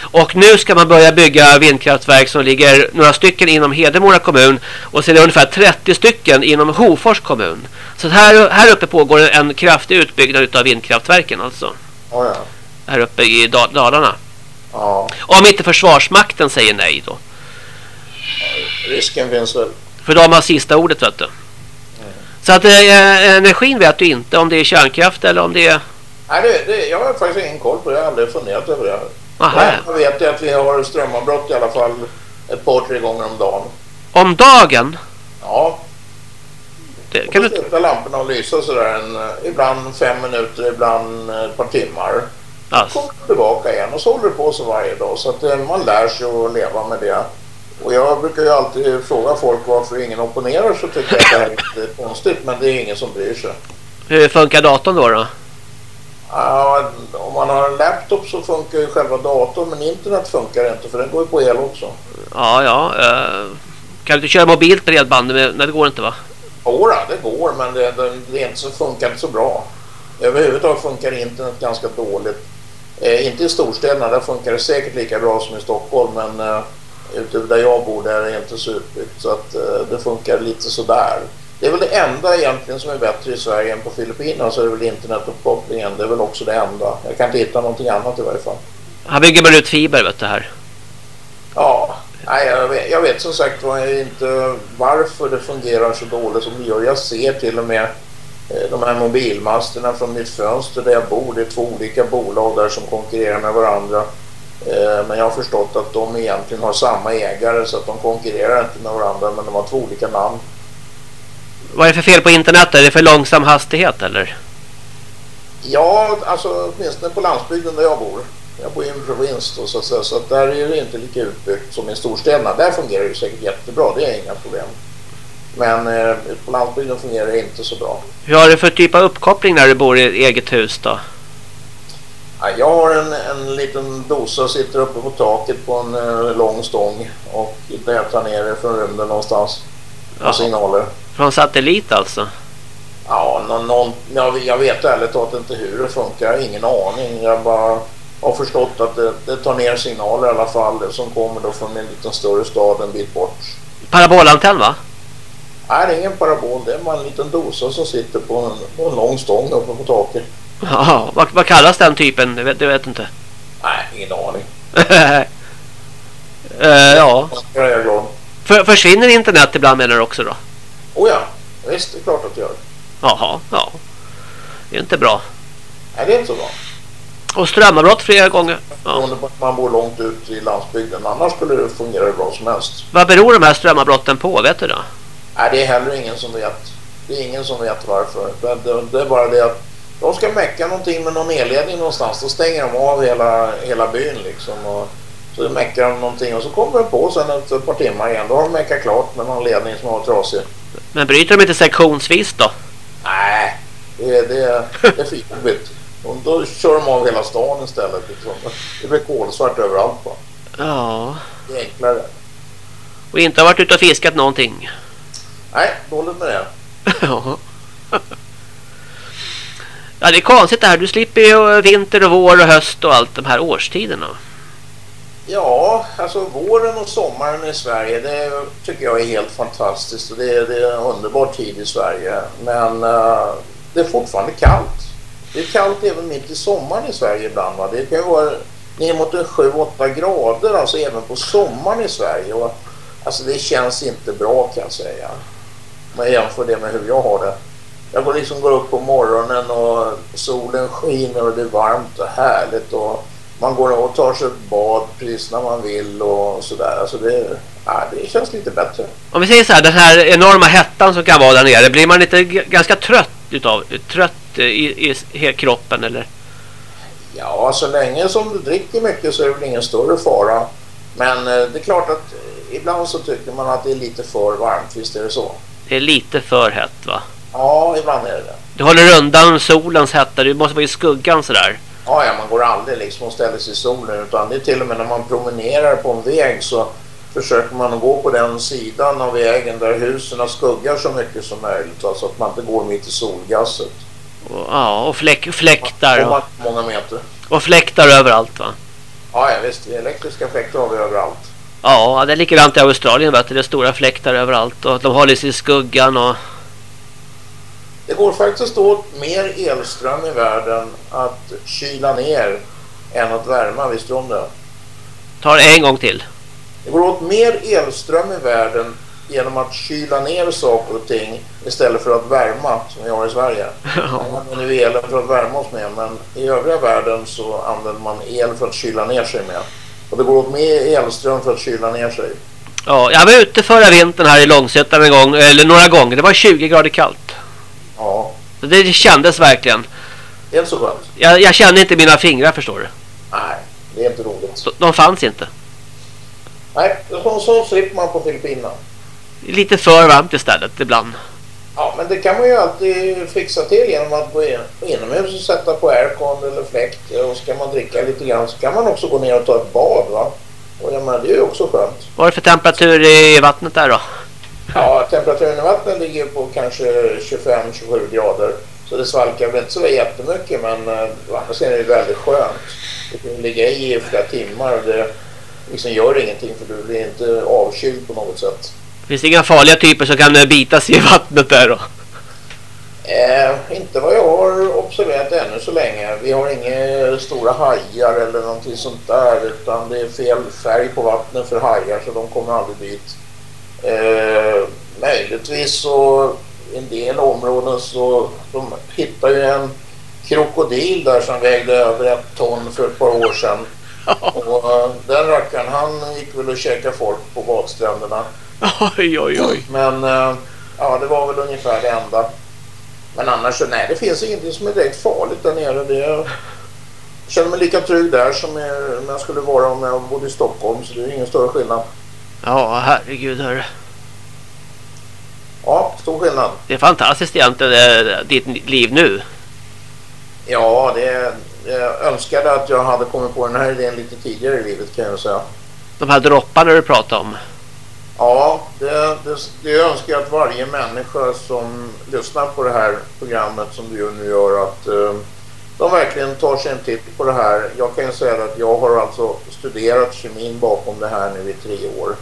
Och nu ska man börja bygga vindkraftverk som ligger några stycken inom Hedemora kommun. Och sen är det ungefär 30 stycken inom Hofors kommun. Så här, här uppe pågår en kraftig utbyggnad av vindkraftverken alltså. Oh ja. Här uppe i Dalarna. Ja. Om inte Försvarsmakten säger nej då. Risken finns väl. För de har sista ordet vet du. Så att eh, energin vet du inte om det är kärnkraft eller om det är... Nej, det, det, jag har faktiskt ingen koll på det. Jag har aldrig funderat över det. Aha. Jag vet att vi har strömavbrott i alla fall ett par, tre gånger om dagen. Om dagen? Ja. Det, kan du... slutar lamporna att lysa sådär en, eh, ibland fem minuter, ibland ett par timmar. Alltså. Kommer tillbaka igen och så håller det på så varje dag. Så att eh, man lär sig att leva med det. Och jag brukar ju alltid fråga folk varför ingen opponerar så tycker jag att det här är lite konstigt men det är ingen som bryr sig. Hur funkar datorn då då? Ja, om man har en laptop så funkar ju själva datorn men internet funkar inte för den går ju på el också. Ja, ja. Uh, kan du inte köra mobilt bredband? Nej, det går inte va? Jo, det går men det, det, det är inte så, funkar inte så bra. Överhuvudtaget funkar internet ganska dåligt. Eh, inte i storstäderna, där funkar det säkert lika bra som i Stockholm men ute där jag bor där är det inte så utbyggt så att eh, det funkar lite sådär. Det är väl det enda egentligen som är bättre i Sverige än på Filippinerna så är det väl internetuppkopplingen. Det är väl också det enda. Jag kan inte hitta någonting annat i varje fall. Här bygger man ut fiber vet du här. Ja, nej, jag, vet, jag vet som sagt var inte varför det fungerar så dåligt som det gör. Jag ser till och med eh, de här mobilmasterna från mitt fönster där jag bor. Det är två olika bolag där som konkurrerar med varandra. Eh, men jag har förstått att de egentligen har samma ägare så att de konkurrerar inte med varandra men de har två olika namn. Vad är det för fel på internet? Är det för långsam hastighet eller? Ja, alltså åtminstone på landsbygden där jag bor. Jag bor i en provins då, så, att säga, så att där är det inte lika utbyggt som i storstäderna. Där fungerar det säkert jättebra, det är inga problem. Men eh, på landsbygden fungerar det inte så bra. Hur har du för typ av uppkoppling när du bor i eget hus då? Ja, jag har en, en liten dosa sitter uppe på taket på en uh, lång stång och jag tar ner det från rymden någonstans. Ja. signaler. Från satellit alltså? Ja, någon, någon, jag, jag vet ärligt talat inte hur det funkar. Jag har ingen aning. Jag bara har förstått att det, det, tar ner signaler i alla fall som kommer då från en liten större stad en bit bort. Parabolantenn va? Nej, det är ingen parabol. Det är bara en liten dosa som sitter på en, på en lång stång uppe på taket. Ja, vad, vad kallas den typen? Det vet, det vet inte. Nej, ingen aning. uh, ja. Jag är glad. För, försvinner internet ibland menar du också då? Oh ja, visst det är klart att det gör. Jaha, ja. Det är inte bra. Nej, det är inte så bra. Och strömavbrott flera gånger. Ja. Man bor långt ut i landsbygden. Annars skulle det fungera bra som helst. Vad beror de här strömavbrotten på? Vet du då? Nej, det är heller ingen som vet. Det är ingen som vet varför. Det är bara det att de ska mecka någonting med någon elledning någonstans. Då stänger de av hela, hela byn liksom. Och så meckar de någonting och så kommer de på sen ett, ett par timmar igen. Då har de meckat klart med någon ledning som var trasig. Men bryter de inte sektionsvis då? Nej, det, det, det är för jobbigt. Och då kör de av hela stan istället. Liksom. Det blir kolsvart överallt. Bara. Ja. Det är enklare. Och inte har varit ute och fiskat någonting? Nej, dåligt med det. ja. Ja, det är konstigt det här. Du slipper ju vinter och vår och höst och allt de här årstiderna. Ja, alltså våren och sommaren i Sverige det tycker jag är helt fantastiskt och det är, det är en underbar tid i Sverige. Men uh, det är fortfarande kallt. Det är kallt även mitt i sommaren i Sverige ibland. Va? Det kan ju vara ner mot 7-8 grader alltså även på sommaren i Sverige. Och, alltså det känns inte bra kan jag säga. Om jag jämför det med hur jag har det. Jag går liksom går upp på morgonen och solen skiner och det är varmt och härligt och man går och tar sig ett bad precis när man vill och sådär. Alltså det, ja, det känns lite bättre. Om vi säger så här, den här enorma hettan som kan vara där nere, blir man inte ganska trött utav trött i, i kroppen eller? Ja, så länge som du dricker mycket så är det väl ingen större fara. Men eh, det är klart att ibland så tycker man att det är lite för varmt, visst är det så? Det är lite för hett va? Ja, ibland är det det. Du håller undan solens hetta, du måste vara i skuggan sådär. Ja, ja, man går aldrig liksom och ställer sig i solen utan det är till och med när man promenerar på en väg så försöker man att gå på den sidan av vägen där husen skuggar så mycket som möjligt. Alltså att man inte går mitt i solgasset. Och, ja, och fläck, fläktar. Och, många meter. Och fläktar överallt va? Ja, ja visst. Elektriska fläktar har vi överallt. Ja, det är likadant i Australien. Vet du. Det är stora fläktar överallt. Och de håller sig i skuggan. Och... Det går faktiskt åt mer elström i världen att kyla ner än att värma. Visste du om det? Ta det en gång till. Det går åt mer elström i världen genom att kyla ner saker och ting istället för att värma som vi har i Sverige. Man använder nu elen för att värma oss med men i övriga världen så använder man el för att kyla ner sig med. Och det går åt mer elström för att kyla ner sig. Ja, jag var ute förra vintern här i Långsötan en gång, eller några gånger. Det var 20 grader kallt. Ja. Det kändes verkligen. Det är så skönt. Jag, jag kände inte mina fingrar förstår du. Nej, det är inte roligt. De, de fanns inte. Nej, så, så slipper man på Filippinerna. Lite för varmt istället ibland. Ja, men det kan man ju alltid fixa till genom att gå in, inomhus och sätta på aircon eller fläkt. Och ska man dricka lite grann så kan man också gå ner och ta ett bad va. Och ja, men det är ju också skönt. Vad är det för temperatur i vattnet där då? Ja, temperaturen i vattnet ligger på kanske 25-27 grader. Så det svalkar väl inte så jättemycket men eh, sidan är det väldigt skönt. Du kan ligga i i flera timmar och det liksom gör ingenting för du blir inte avkyld på något sätt. Finns det inga farliga typer som kan bita sig i vattnet där då? Eh, inte vad jag har observerat ännu så länge. Vi har inga stora hajar eller någonting sånt där utan det är fel färg på vattnet för hajar så de kommer aldrig dit. Eh, möjligtvis så i en del områden så de hittar ju en krokodil där som vägde över ett ton för ett par år sedan. Och uh, den rackaren han gick väl och käkade folk på badstränderna. Oj, oj, oj. Men uh, ja, det var väl ungefär det enda. Men annars så nej, det finns ingenting som är direkt farligt där nere. Det, jag känner mig lika trygg där som jag, jag skulle vara om jag bodde i Stockholm. Så det är ingen större skillnad. Ja, herregud hörru. Ja, stor skillnad. Det är fantastiskt egentligen, ditt liv nu. Ja, det, jag önskade att jag hade kommit på den här idén lite tidigare i livet kan jag säga. De här dropparna du pratar om. Ja, det, det, det önskar jag att varje människa som lyssnar på det här programmet som du nu gör att uh, de verkligen tar sig en titt på det här. Jag kan säga att jag har alltså studerat kemin bakom det här nu i tre år.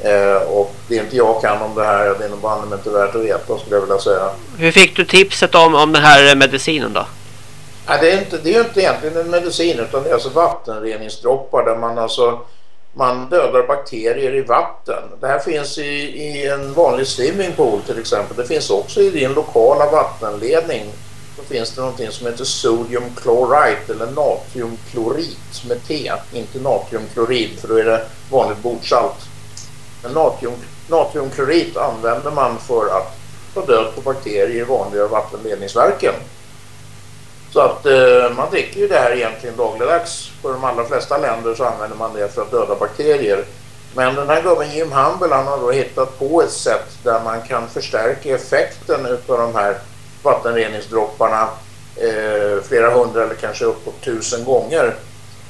Eh, och det är inte jag kan om det här, det är nog bandet inte värt att veta skulle jag vilja säga. Hur fick du tipset om, om den här medicinen då? Ja, det, är inte, det är inte egentligen en medicin utan det är alltså vattenreningsdroppar där man alltså man dödar bakterier i vatten. Det här finns i, i en vanlig swimmingpool till exempel. Det finns också i din lokala vattenledning. Så finns det någonting som heter sodium chloride eller natriumklorit med T. Inte natriumklorid för då är det vanligt bordsalt. Men natrium, natriumklorid använder man för att ta död på bakterier i vanliga vattenledningsverken. Så att eh, man dricker ju det här egentligen dagligdags. För de allra flesta länder så använder man det för att döda bakterier. Men den här gubben Jim Humble han har då hittat på ett sätt där man kan förstärka effekten utav de här vattenreningsdropparna eh, flera hundra eller kanske uppåt tusen gånger.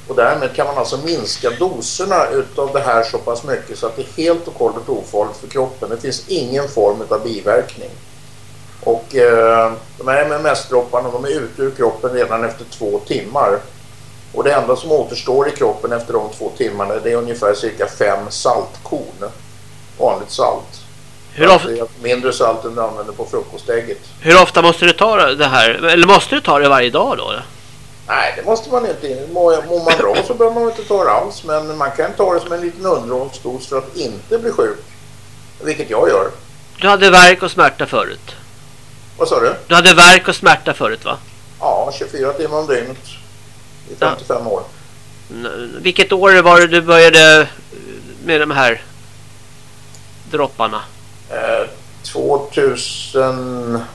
Och därmed kan man alltså minska doserna utav det här så pass mycket så att det är helt och hållet ofarligt för kroppen. Det finns ingen form av biverkning. Och eh, de här MMS-dropparna de är ute ur kroppen redan efter två timmar. Och det enda som återstår i kroppen efter de två timmarna det är ungefär cirka fem saltkorn. Vanligt salt. Hur ofta? Mindre salt än du använder på frukostägget. Hur ofta måste du ta det här? Eller måste du ta det varje dag då? Nej, det måste man inte. Mår, mår man bra så behöver man inte ta det alls. Men man kan ta det som en liten underhållsdos för att inte bli sjuk. Vilket jag gör. Du hade värk och smärta förut? Vad sa du? Du hade värk och smärta förut va? Ja, 24 timmar om dygnet. I 55 ja. år. Vilket år var det du började med de här dropparna? Eh, 2009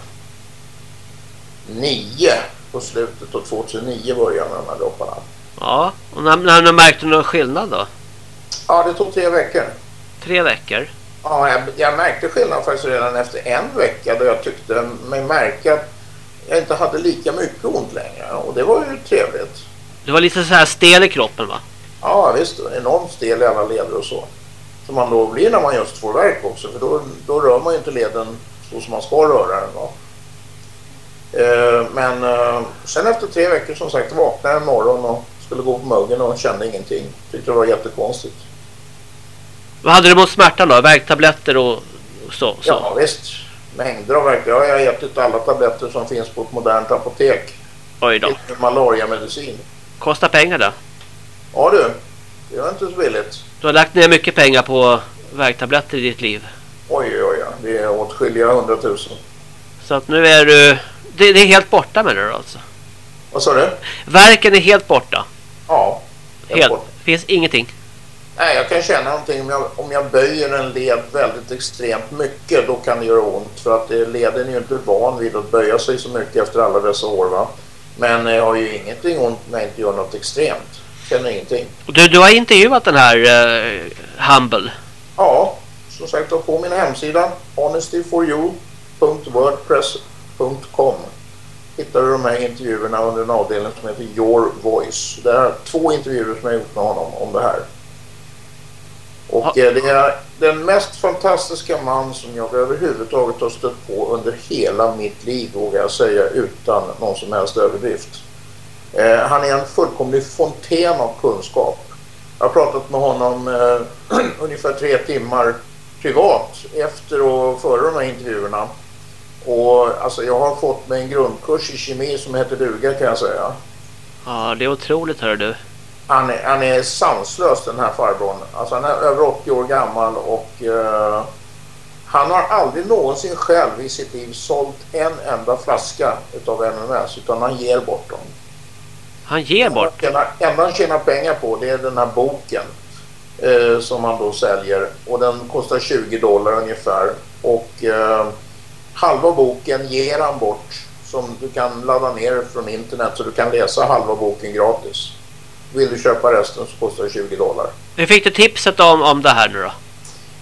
på slutet och 2009 började jag med de här dropparna. Ja, och när, när märkte du någon skillnad då? Ja, det tog tre veckor. Tre veckor? Ja, jag, jag, märkte skillnad faktiskt redan efter en vecka då jag tyckte mig märka att jag inte hade lika mycket ont längre och det var ju trevligt. Du var lite så här stel i kroppen va? Ja visst, enormt stel i alla leder och så. Som man då blir när man just får verk också. För då, då rör man ju inte leden så som man ska röra den. Va? Eh, men eh, sen efter tre veckor som sagt vaknade jag en morgon och skulle gå på muggen och kände ingenting. Tyckte det var jättekonstigt. Vad hade du mot smärtan då? Värktabletter och så? så. Ja visst, mängder av värk. Jag har ätit alla tabletter som finns på ett modernt apotek. Oj då. Malariamedicin. Kostar pengar det? Ja du, det är inte så billigt. Du har lagt ner mycket pengar på värktabletter i ditt liv. Oj, oj, oj. Det är åtskilliga hundratusen. Så att nu är du... Det, det är helt borta med det alltså? Vad sa du? Verken är helt borta? Ja. Helt, helt borta. finns ingenting? Nej, jag kan känna någonting om jag, om jag böjer en led väldigt extremt mycket. Då kan det göra ont. För att leden är ju inte van vid att böja sig så mycket efter alla dessa år. Va? Men jag har ju ingenting ont när jag inte gör något extremt. Känner ingenting. Du, du har intervjuat den här uh, Humble? Ja, som sagt på min hemsida honestyforyou.wordpress.com hittar du de här intervjuerna under en avdelning som heter Your Voice. Det är två intervjuer som jag gjort med honom om det här. Och. Eh, det är den mest fantastiska man som jag överhuvudtaget har stött på under hela mitt liv vågar jag säga utan någon som helst överdrift. Eh, han är en fullkomlig fontän av kunskap. Jag har pratat med honom eh, ungefär tre timmar privat efter och före de här intervjuerna. Och alltså jag har fått mig en grundkurs i kemi som heter duga kan jag säga. Ja, det är otroligt hör du. Han är, han är sanslös den här farbrorn. Alltså han är över 80 år gammal och uh, han har aldrig någonsin själv i sitt liv sålt en enda flaska utav MMS utan han ger bort dem. Han ger bort? Det enda han tjänar pengar på det är den här boken uh, som han då säljer och den kostar 20 dollar ungefär och uh, halva boken ger han bort som du kan ladda ner från internet så du kan läsa halva boken gratis. Vill du köpa resten så kostar det 20 dollar. Hur fick du tipset om, om det här nu då?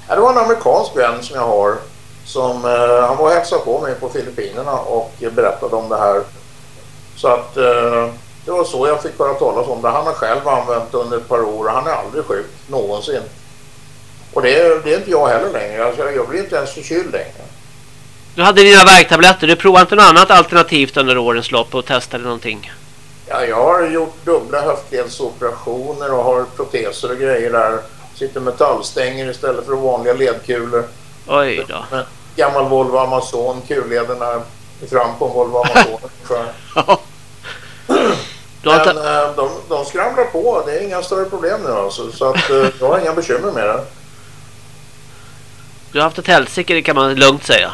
Ja, det var en amerikansk vän som jag har som eh, han var och hälsade på mig på Filippinerna och berättade om det här. Så att eh, det var så jag fick höra talas om det. Han har själv använt det under ett par år och han är aldrig sjuk någonsin. Och det är, det är inte jag heller längre. Alltså, jag blir inte ens förkyld längre. Du hade dina värktabletter. Du provade inte något annat alternativt under årens lopp och testade någonting? Ja, jag har gjort dubbla höftledsoperationer och har proteser och grejer där. Sitter metallstänger istället för vanliga ledkulor. Oj då. Med gammal Volvo Amazon, kullederna fram på en Volvo Amazon. Men eh, de, de skramlar på. Det är inga större problem nu alltså. Så att eh, jag har inga bekymmer med det. Du har haft ett helsike kan man lugnt säga.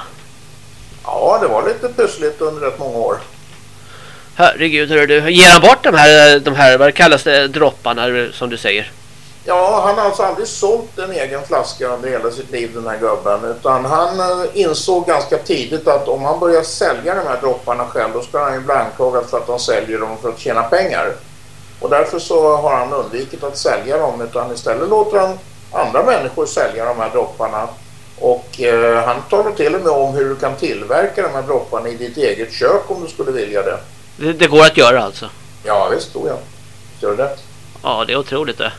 Ja, det var lite pussligt under rätt många år. Herregud, hör du. Ger han bort de här, de här vad kallas det, dropparna som du säger? Ja, han har alltså aldrig sålt en egen flaska under hela sitt liv den här gubben. Utan han eh, insåg ganska tidigt att om han börjar sälja de här dropparna själv då ska han ju bli anklagad för att han säljer dem för att tjäna pengar. Och därför så har han undvikit att sälja dem utan istället låter han andra människor sälja de här dropparna. Och eh, han talar till och med om hur du kan tillverka de här dropparna i ditt eget kök om du skulle vilja det. Det, det går att göra alltså? Ja visst, tror jag. Gör det. Ja, det är otroligt det.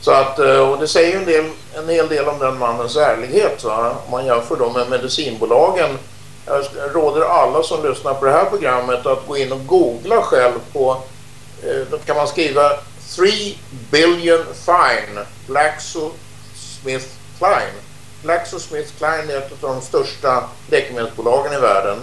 Så att, eh, och det säger en, del, en hel del om den mannens ärlighet. Va? Om man jämför dem med medicinbolagen. Jag råder alla som lyssnar på det här programmet att gå in och googla själv på, eh, då kan man skriva 3 billion fine GlaxoSmithKline. GlaxoSmithKline är ett av de största läkemedelsbolagen i världen.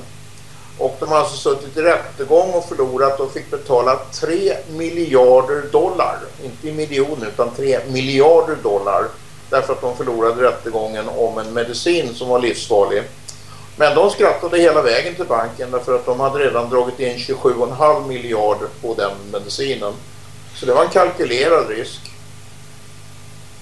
Och de har alltså suttit i rättegång och förlorat och fick betala 3 miljarder dollar. Inte i miljoner utan 3 miljarder dollar. Därför att de förlorade rättegången om en medicin som var livsfarlig. Men de skrattade hela vägen till banken därför att de hade redan dragit in 27,5 miljarder på den medicinen. Så det var en kalkylerad risk.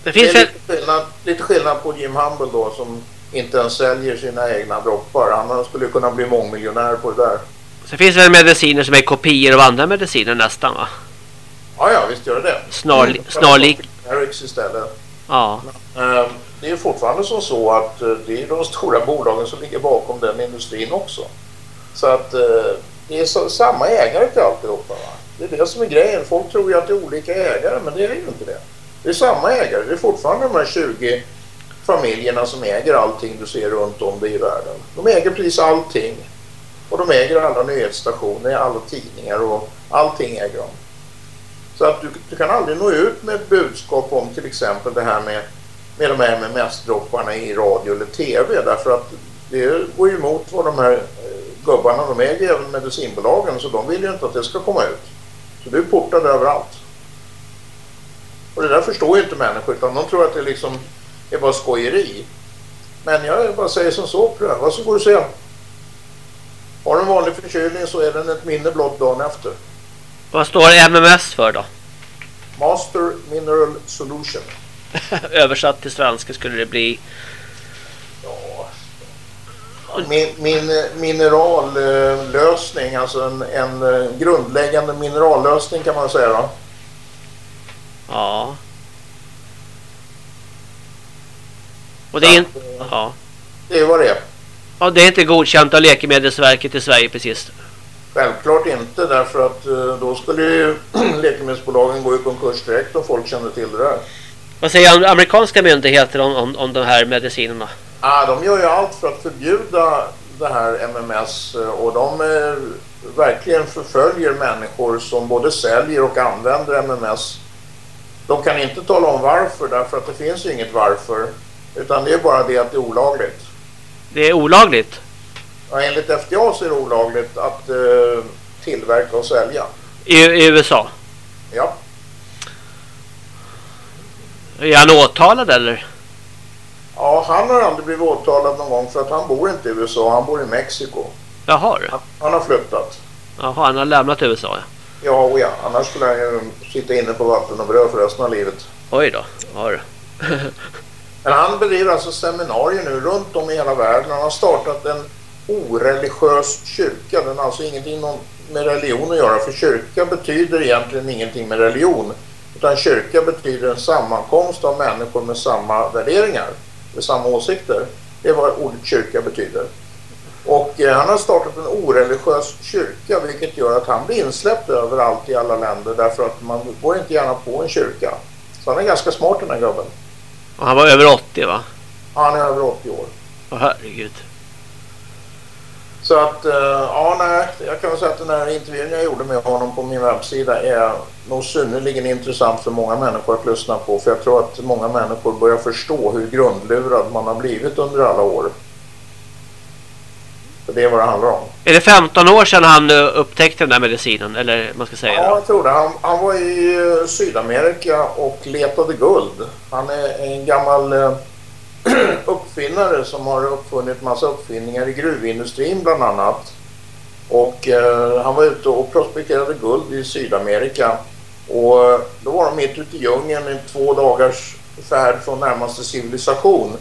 Det, finns det är lite skillnad, lite skillnad på Jim Humble då som inte ens säljer sina egna droppar. Han skulle kunna bli mångmiljonär på det där. Så finns väl mediciner som är kopior av andra mediciner nästan va? Ja, ja visst gör det det. Mm. Snarlik. Erics istället. Ja. Men, äh, det är fortfarande som så att äh, det är de stora bolagen som ligger bakom den industrin också. Så att äh, det är så, samma ägare till alltihopa va? Det är det som är grejen. Folk tror ju att det är olika ägare, men det är ju inte det. Det är samma ägare. Det är fortfarande de här 20 familjerna som äger allting du ser runt om dig i världen. De äger precis allting. Och de äger alla nyhetsstationer, alla tidningar och allting äger de. Så att du, du kan aldrig nå ut med ett budskap om till exempel det här med, med de här MMS-dropparna i radio eller tv därför att det går ju emot vad de här eh, gubbarna, de äger även medicinbolagen så de vill ju inte att det ska komma ut. Så du är portad överallt. Och det där förstår ju inte människor utan de tror att det liksom är bara skojeri. Men jag bara säger som så, pröva så går du se. Har du en vanlig förkylning så är den ett minne blott dagen efter. Vad står MMS för då? Master Mineral Solution. Översatt till svenska skulle det bli... Ja. Min, min minerallösning, alltså en, en grundläggande minerallösning kan man säga då. Ja. Och det är inte... Ja. Det är vad det är. Ja, det är inte godkänt av Läkemedelsverket i Sverige precis. Självklart inte därför att eh, då skulle ju läkemedelsbolagen gå i konkurs direkt om folk kände till det där. Vad säger amerikanska myndigheter om, om, om de här medicinerna? Ah, de gör ju allt för att förbjuda det här MMS eh, och de är, verkligen förföljer människor som både säljer och använder MMS. De kan inte tala om varför därför att det finns inget varför utan det är bara det att det är olagligt. Det är olagligt? Ja, enligt FDA så är det olagligt att eh, tillverka och sälja. I, I, USA? Ja. Är han åtalad eller? Ja, han har aldrig blivit åtalad någon gång för att han bor inte i USA, han bor i Mexiko. Jaha Han, han har flyttat. Jaha, han har lämnat USA ja. Ja, och ja. Annars skulle han ju sitta inne på vatten och bröd för resten av livet. Oj då, ja du. Men han bedriver alltså seminarier nu runt om i hela världen. Han har startat en oreligiös kyrka. Den har alltså ingenting med religion att göra för kyrka betyder egentligen ingenting med religion. Utan kyrka betyder en sammankomst av människor med samma värderingar, med samma åsikter. Det är vad ordet kyrka betyder. Och eh, han har startat en oreligiös kyrka vilket gör att han blir insläppt överallt i alla länder därför att man går inte gärna på en kyrka. Så han är ganska smart den här gubben. Och han var över 80 va? Han är över 80 år. Åh herregud. Så att, eh, ja nej, jag kan väl säga att den här intervjun jag gjorde med honom på min webbsida är nog synnerligen intressant för många människor att lyssna på. För jag tror att många människor börjar förstå hur grundlurad man har blivit under alla år. För det är vad det handlar om. Är det 15 år sedan han eh, upptäckte den där medicinen? Eller man ska säga? Ja, jag tror det. Han, han var i eh, Sydamerika och letade guld. Han är en gammal uppfinnare som har uppfunnit massa uppfinningar i gruvindustrin bland annat. Och eh, han var ute och prospekterade guld i Sydamerika. Och eh, då var de mitt ute i djungeln i två dagars färd från närmaste civilisation.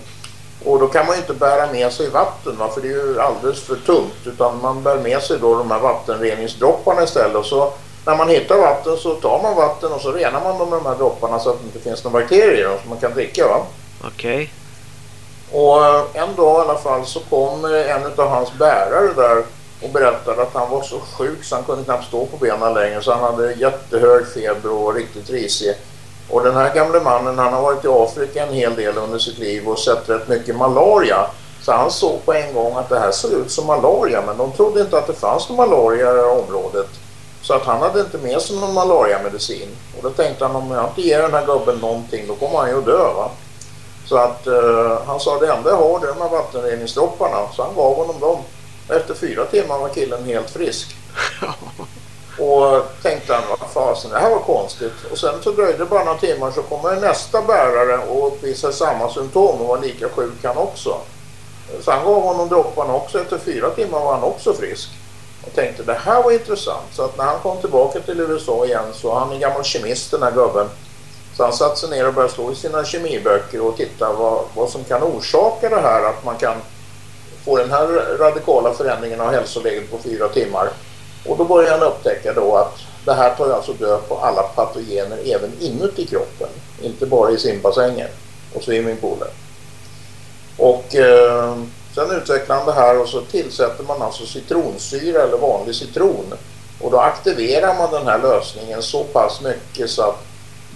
Och då kan man ju inte bära med sig vatten va? för det är ju alldeles för tungt utan man bär med sig då de här vattenreningsdropparna istället. Och så när man hittar vatten så tar man vatten och så renar man dem med de här dropparna så att det inte finns några bakterier som man kan dricka va. Okej. Okay. Och eh, en dag i alla fall så kom eh, en av hans bärare där och berättade att han var så sjuk så han kunde knappt stå på benen längre så han hade jättehög feber och var riktigt risig. Och den här gamle mannen han har varit i Afrika en hel del under sitt liv och sett rätt mycket malaria. Så han såg på en gång att det här ser ut som malaria men de trodde inte att det fanns någon malaria i det här området. Så att han hade inte med sig någon malariamedicin. Och då tänkte han om jag inte ger den här gubben någonting då kommer han ju att dö va. Så att eh, han sa det enda jag har det är de här vattenreningsdropparna. Så han gav honom dem. Efter fyra timmar var killen helt frisk. och tänkte han, vad fasen, det här var konstigt. Och sen så dröjde det bara några timmar så kommer nästa bärare och uppvisar samma symptom och var lika sjuk han också. Så han gav honom dropparna också. Efter fyra timmar var han också frisk. Och tänkte det här var intressant. Så att när han kom tillbaka till USA igen så han är gammal kemist den här gubben. Så han satte sig ner och började slå i sina kemiböcker och titta vad, vad som kan orsaka det här att man kan få den här radikala förändringen av hälsoläget på fyra timmar. Och då började han upptäcka då att det här tar alltså död på alla patogener även inuti kroppen. Inte bara i simbassängen och swimmingpoolen. Och eh, sen utvecklar han det här och så tillsätter man alltså citronsyra eller vanlig citron Och då aktiverar man den här lösningen så pass mycket så att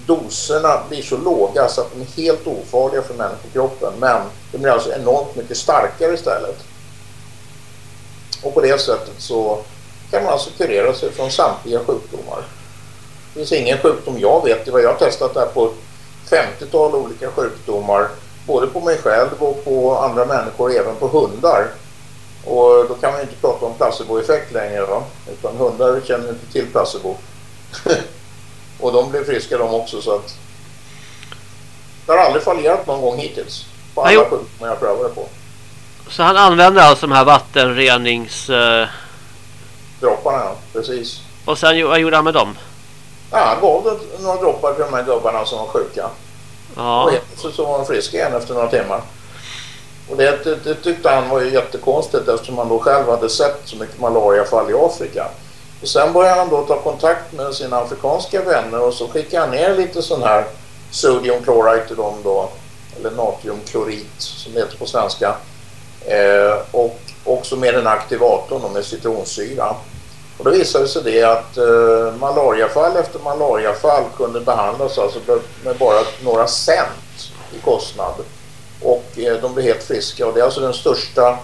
doserna blir så låga så att de är helt ofarliga för människokroppen. Men de blir alltså enormt mycket starkare istället. Och på det sättet så kan man alltså kurera sig från samtliga sjukdomar. Det finns ingen sjukdom jag vet, vad jag har testat det här på 50-tal olika sjukdomar både på mig själv och på andra människor, även på hundar. Och då kan man inte prata om placeboeffekt längre va? utan hundar känner inte till placebo. och de blir friska de också så att det har aldrig fallerat någon gång hittills på alla sjukdomar jag prövar det på. Så han använder alltså de här vattenrenings... Uh... Dropparna, ja. Precis. Och sen vad gjorde han med dem? Ja, han gav några droppar till de här gubbarna som var sjuka. Ja. Och så, så var de friska igen efter några timmar. Och det, det, det, tyckte han var ju jättekonstigt eftersom han då själv hade sett så mycket malariafall i Afrika. Och sen började han då ta kontakt med sina afrikanska vänner och så skickade han ner lite sån här sodium chloride till dem då. Eller natriumklorit som det heter på svenska. Eh, och också med en och med citronsyra. Och då visade sig det att eh, malariafall efter malariafall kunde behandlas alltså med bara några cent i kostnad. Och eh, de blev helt friska och det är alltså den största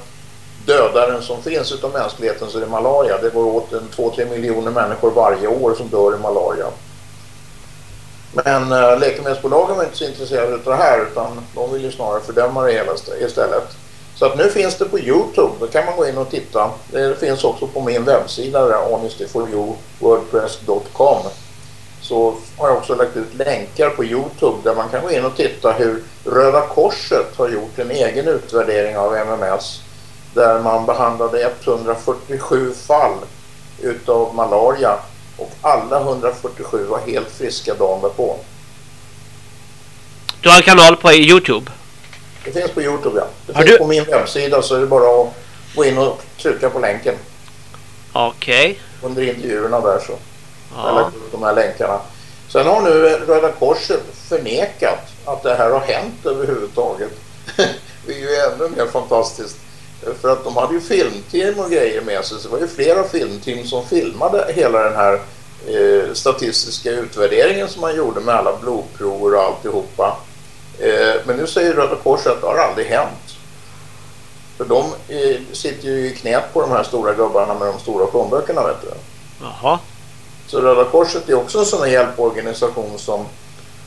dödaren som finns utav mänskligheten så är det malaria. Det går åt en 2-3 miljoner människor varje år som dör i malaria. Men eh, läkemedelsbolagen var inte så intresserade av det här utan de vill ju snarare fördöma det hela istället. Så att nu finns det på Youtube, då kan man gå in och titta. Det finns också på min webbsida där, honestyforyou.wordpress.com. Så har jag också lagt ut länkar på Youtube där man kan gå in och titta hur Röda Korset har gjort en egen utvärdering av MMS. Där man behandlade 147 fall utav malaria och alla 147 var helt friska dagen därpå. Du har en kanal på Youtube? Det finns på Youtube ja. Det finns du... på min webbsida så är det bara att gå in och trycka på länken. Okej. Okay. Under intervjuerna där så. Ja. De här länkarna. Sen har nu Röda Korset förnekat att det här har hänt överhuvudtaget. det är ju ännu mer fantastiskt. För att de hade ju filmteam och grejer med sig. Så det var ju flera filmteam som filmade hela den här eh, statistiska utvärderingen som man gjorde med alla blodprover och alltihopa. Eh, men nu säger Röda Korset att det har aldrig hänt. För de eh, sitter ju i knät på de här stora gubbarna med de stora plånböckerna vet du. Jaha. Så Röda Korset är också en sån här hjälporganisation som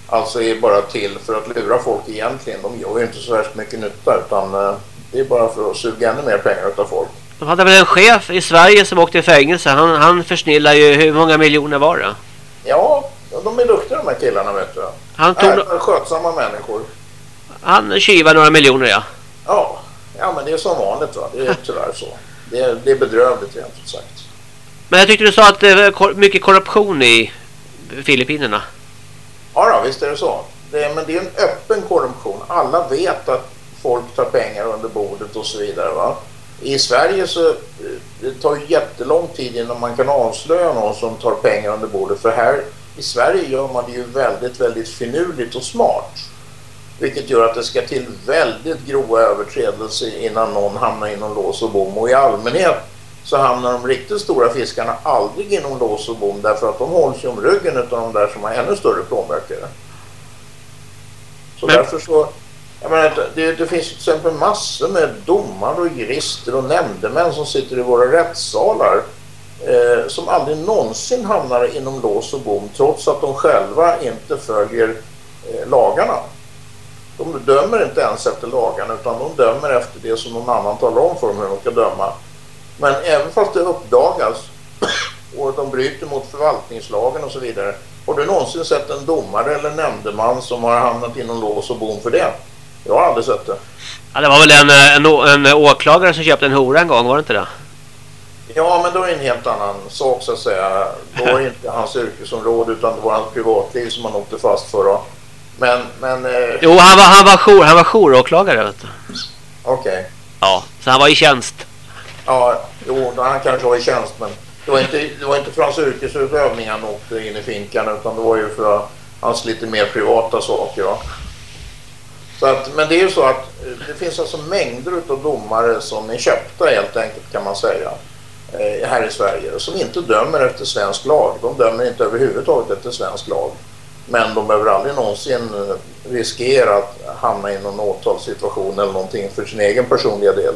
alltså är bara till för att lura folk egentligen. De gör ju inte så värst mycket nytta utan eh, det är bara för att suga ännu mer pengar av folk. De hade väl en chef i Sverige som åkte i fängelse. Han, han försnillar ju hur många miljoner var det? Ja, de är duktiga de här killarna vet du. Han tog... Är skötsamma människor. Han kivar några miljoner ja. Ja, ja men det är som vanligt va. Det är tyvärr så. Det är, det är bedrövligt rent ut sagt. Men jag tyckte du sa att det var mycket korruption i Filippinerna. Ja då, visst är det så. Det är, men det är en öppen korruption. Alla vet att folk tar pengar under bordet och så vidare va. I Sverige så eh, det tar det jättelång tid innan man kan avslöja någon som tar pengar under bordet. För här i Sverige gör man det ju väldigt, väldigt finurligt och smart. Vilket gör att det ska till väldigt grova överträdelser innan någon hamnar inom lås och bom. Och i allmänhet så hamnar de riktigt stora fiskarna aldrig inom lås och bom därför att de hålls om ryggen av de där som har ännu större plånböcker. Så Men... därför så... Jag menar, det, det finns till exempel massor med domare och jurister och nämndemän som sitter i våra rättssalar eh, som aldrig någonsin hamnar inom lås och bom trots att de själva inte följer eh, lagarna. De dömer inte ens efter lagarna utan de dömer efter det som någon annan talar om för dem hur de ska döma. Men även fast det uppdagas och de bryter mot förvaltningslagen och så vidare. Har du någonsin sett en domare eller nämndeman som har hamnat inom lås och bom för det? Jag har aldrig sett det. Ja, det var väl en, eh, en, en åklagare som köpte en hora en gång, var det inte det? Ja, men då är det en helt annan sak så att säga. Då är det inte hans yrkesområde utan det var hans privatliv som han åkte fast för. Då. Men, men... Eh... Jo, han var, han var, jour, han var jouråklagare. Okej. Okay. Ja, så han var i tjänst. Ja, jo, han kanske var i tjänst, men det var inte, det var inte för hans yrkesutövning han åkte in i finkan, utan det var ju för hans lite mer privata saker. Va? Så att, men det är ju så att eh, det finns alltså mängder av domare som är köpta helt enkelt kan man säga. Eh, här i Sverige som inte dömer efter svensk lag. De dömer inte överhuvudtaget efter svensk lag. Men de behöver aldrig någonsin eh, riskera att hamna i någon åtalssituation eller någonting för sin egen personliga del.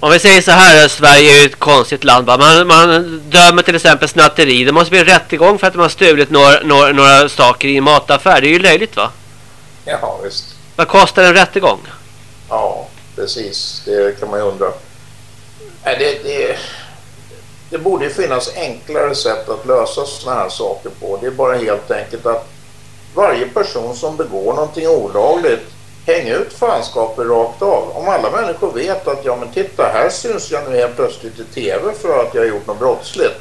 Om vi säger så här, Sverige är ju ett konstigt land. Man, man dömer till exempel snatteri. Det måste bli en rättegång för att man har stulit några, några, några saker i en mataffär. Det är ju löjligt va? Ja, visst. Vad kostar en rättegång? Ja, precis. Det kan man ju undra. Nej, det, det, det borde ju finnas enklare sätt att lösa sådana här saker på. Det är bara helt enkelt att varje person som begår någonting olagligt häng ut fanskapet rakt av. Om alla människor vet att ja men titta här syns jag nu helt plötsligt i tv för att jag har gjort något brottsligt.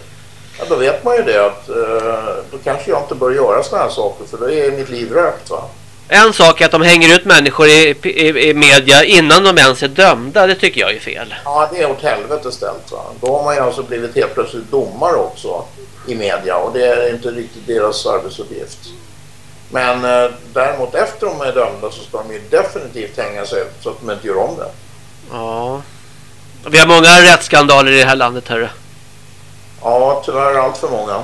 Ja, då vet man ju det att eh, då kanske jag inte bör göra sådana här saker för då är mitt liv rökt va. En sak är att de hänger ut människor i, i, i media innan de ens är dömda. Det tycker jag är fel. Ja, det är åt helvete ställt. Va? Då har man ju alltså blivit helt plötsligt domare också i media och det är inte riktigt deras arbetsuppgift. Men eh, däremot efter de är dömda så ska de ju definitivt hänga sig så att de inte gör om det. Ja. Vi har många rättsskandaler i det här landet, hörru. Ja, tyvärr allt för många.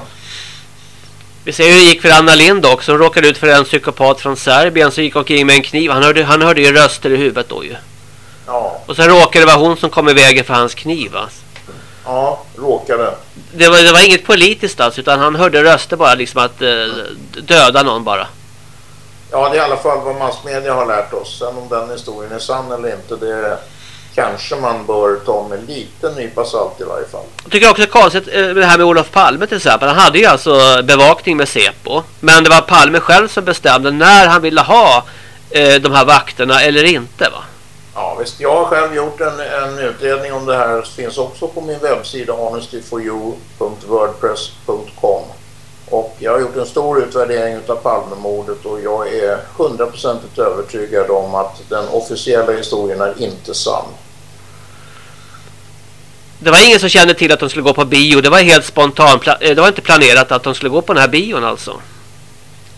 Vi ser hur det gick för Anna Lind också. Hon råkade ut för en psykopat från Serbien som gick omkring med en kniv. Han hörde, han hörde ju röster i huvudet då ju. Ja. Och sen råkade det vara hon som kom i vägen för hans kniv. Alltså. Ja, råkade. Det var, det var inget politiskt alltså, utan han hörde röster bara liksom att eh, döda någon bara. Ja, det är i alla fall vad massmedia har lärt oss. Sen om den historien är sann eller inte, det kanske man bör ta med liten nypa salt i varje fall. Jag tycker också det är konstigt eh, det här med Olof Palme till exempel. Han hade ju alltså bevakning med Sepo. Men det var Palme själv som bestämde när han ville ha eh, de här vakterna eller inte va? Ja visst, jag har själv gjort en, en utredning om det här. Det finns också på min webbsida honestyforyou.wordpress.com. Och jag har gjort en stor utvärdering av Palmemordet och jag är hundraprocentigt övertygad om att den officiella historien är inte sann. Det var ingen som kände till att de skulle gå på bio. Det var helt spontant. Eh, det var inte planerat att de skulle gå på den här bion alltså.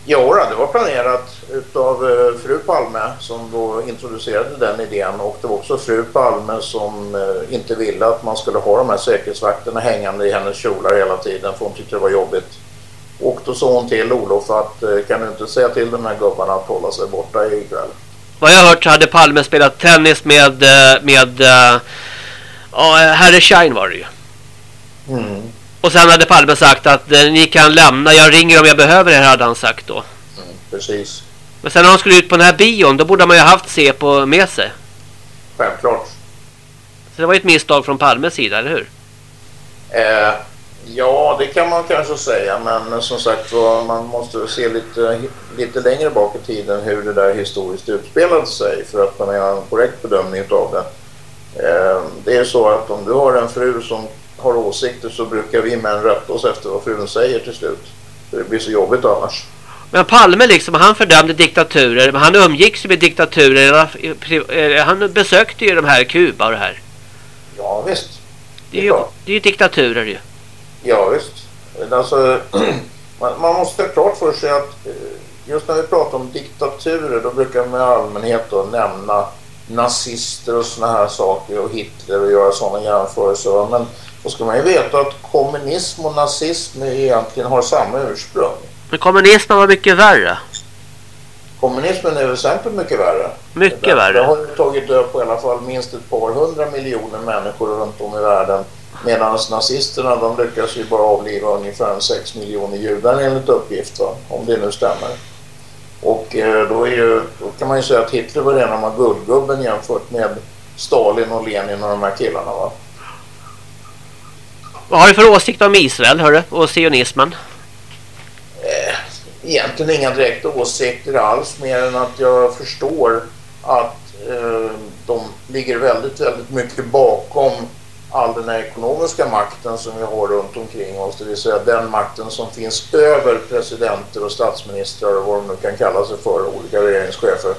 Jo, det var planerat utav eh, fru Palme som då introducerade den idén och det var också fru Palme som eh, inte ville att man skulle ha de här säkerhetsvakterna hängande i hennes kjolar hela tiden för hon tyckte det var jobbigt. Och då sa hon till Olof att kan du inte säga till de här gubbarna att hålla sig borta ikväll. Vad jag har hört så hade Palme spelat tennis med, med Ja, Harry Shine var det ju. Mm. Och sen hade Palme sagt att eh, ni kan lämna, jag ringer om jag behöver er hade han sagt då. Mm, precis. Men sen när de skulle ut på den här bion, då borde man ju haft Sepo med sig. Självklart. Så det var ju ett misstag från Palmes sida, eller hur? Eh, ja, det kan man kanske säga. Men som sagt man måste se lite, lite längre bak i tiden hur det där historiskt utspelade sig för att man göra en korrekt bedömning av det. Eh, det är så att om du har en fru som har åsikter så brukar vi män rätta oss efter vad frun säger till slut. För det blir så jobbigt annars. Men Palme liksom, han fördömde diktaturer, men han umgicks med diktaturer. Eh, han besökte ju de här Kuba och det här. Ja visst. Det är, ju, det är ju diktaturer ju. Ja visst. Alltså, man, man måste ha klart för sig att eh, just när vi pratar om diktaturer då brukar man i allmänhet då nämna nazister och såna här saker och Hitler och göra sådana jämförelser. Men då ska man ju veta att kommunism och nazism egentligen har samma ursprung. Men kommunismen var mycket värre. Kommunismen är väsentligt mycket värre. Mycket det, värre. Det har ju tagit död på i alla fall minst ett par hundra miljoner människor runt om i världen. Medan nazisterna de lyckas ju bara avliva ungefär 6 miljoner judar enligt uppgift va? om det nu stämmer. Och eh, då, är ju, då kan man ju säga att Hitler var rena av guldgubben jämfört med Stalin och Lenin och de här killarna va. Vad har du för åsikt om Israel hörru, och sionismen? Eh, egentligen inga direkta åsikter alls mer än att jag förstår att eh, de ligger väldigt, väldigt mycket bakom all den här ekonomiska makten som vi har runt omkring oss, det vill säga den makten som finns över presidenter och statsministrar och vad de nu kan kalla sig för, olika regeringschefer.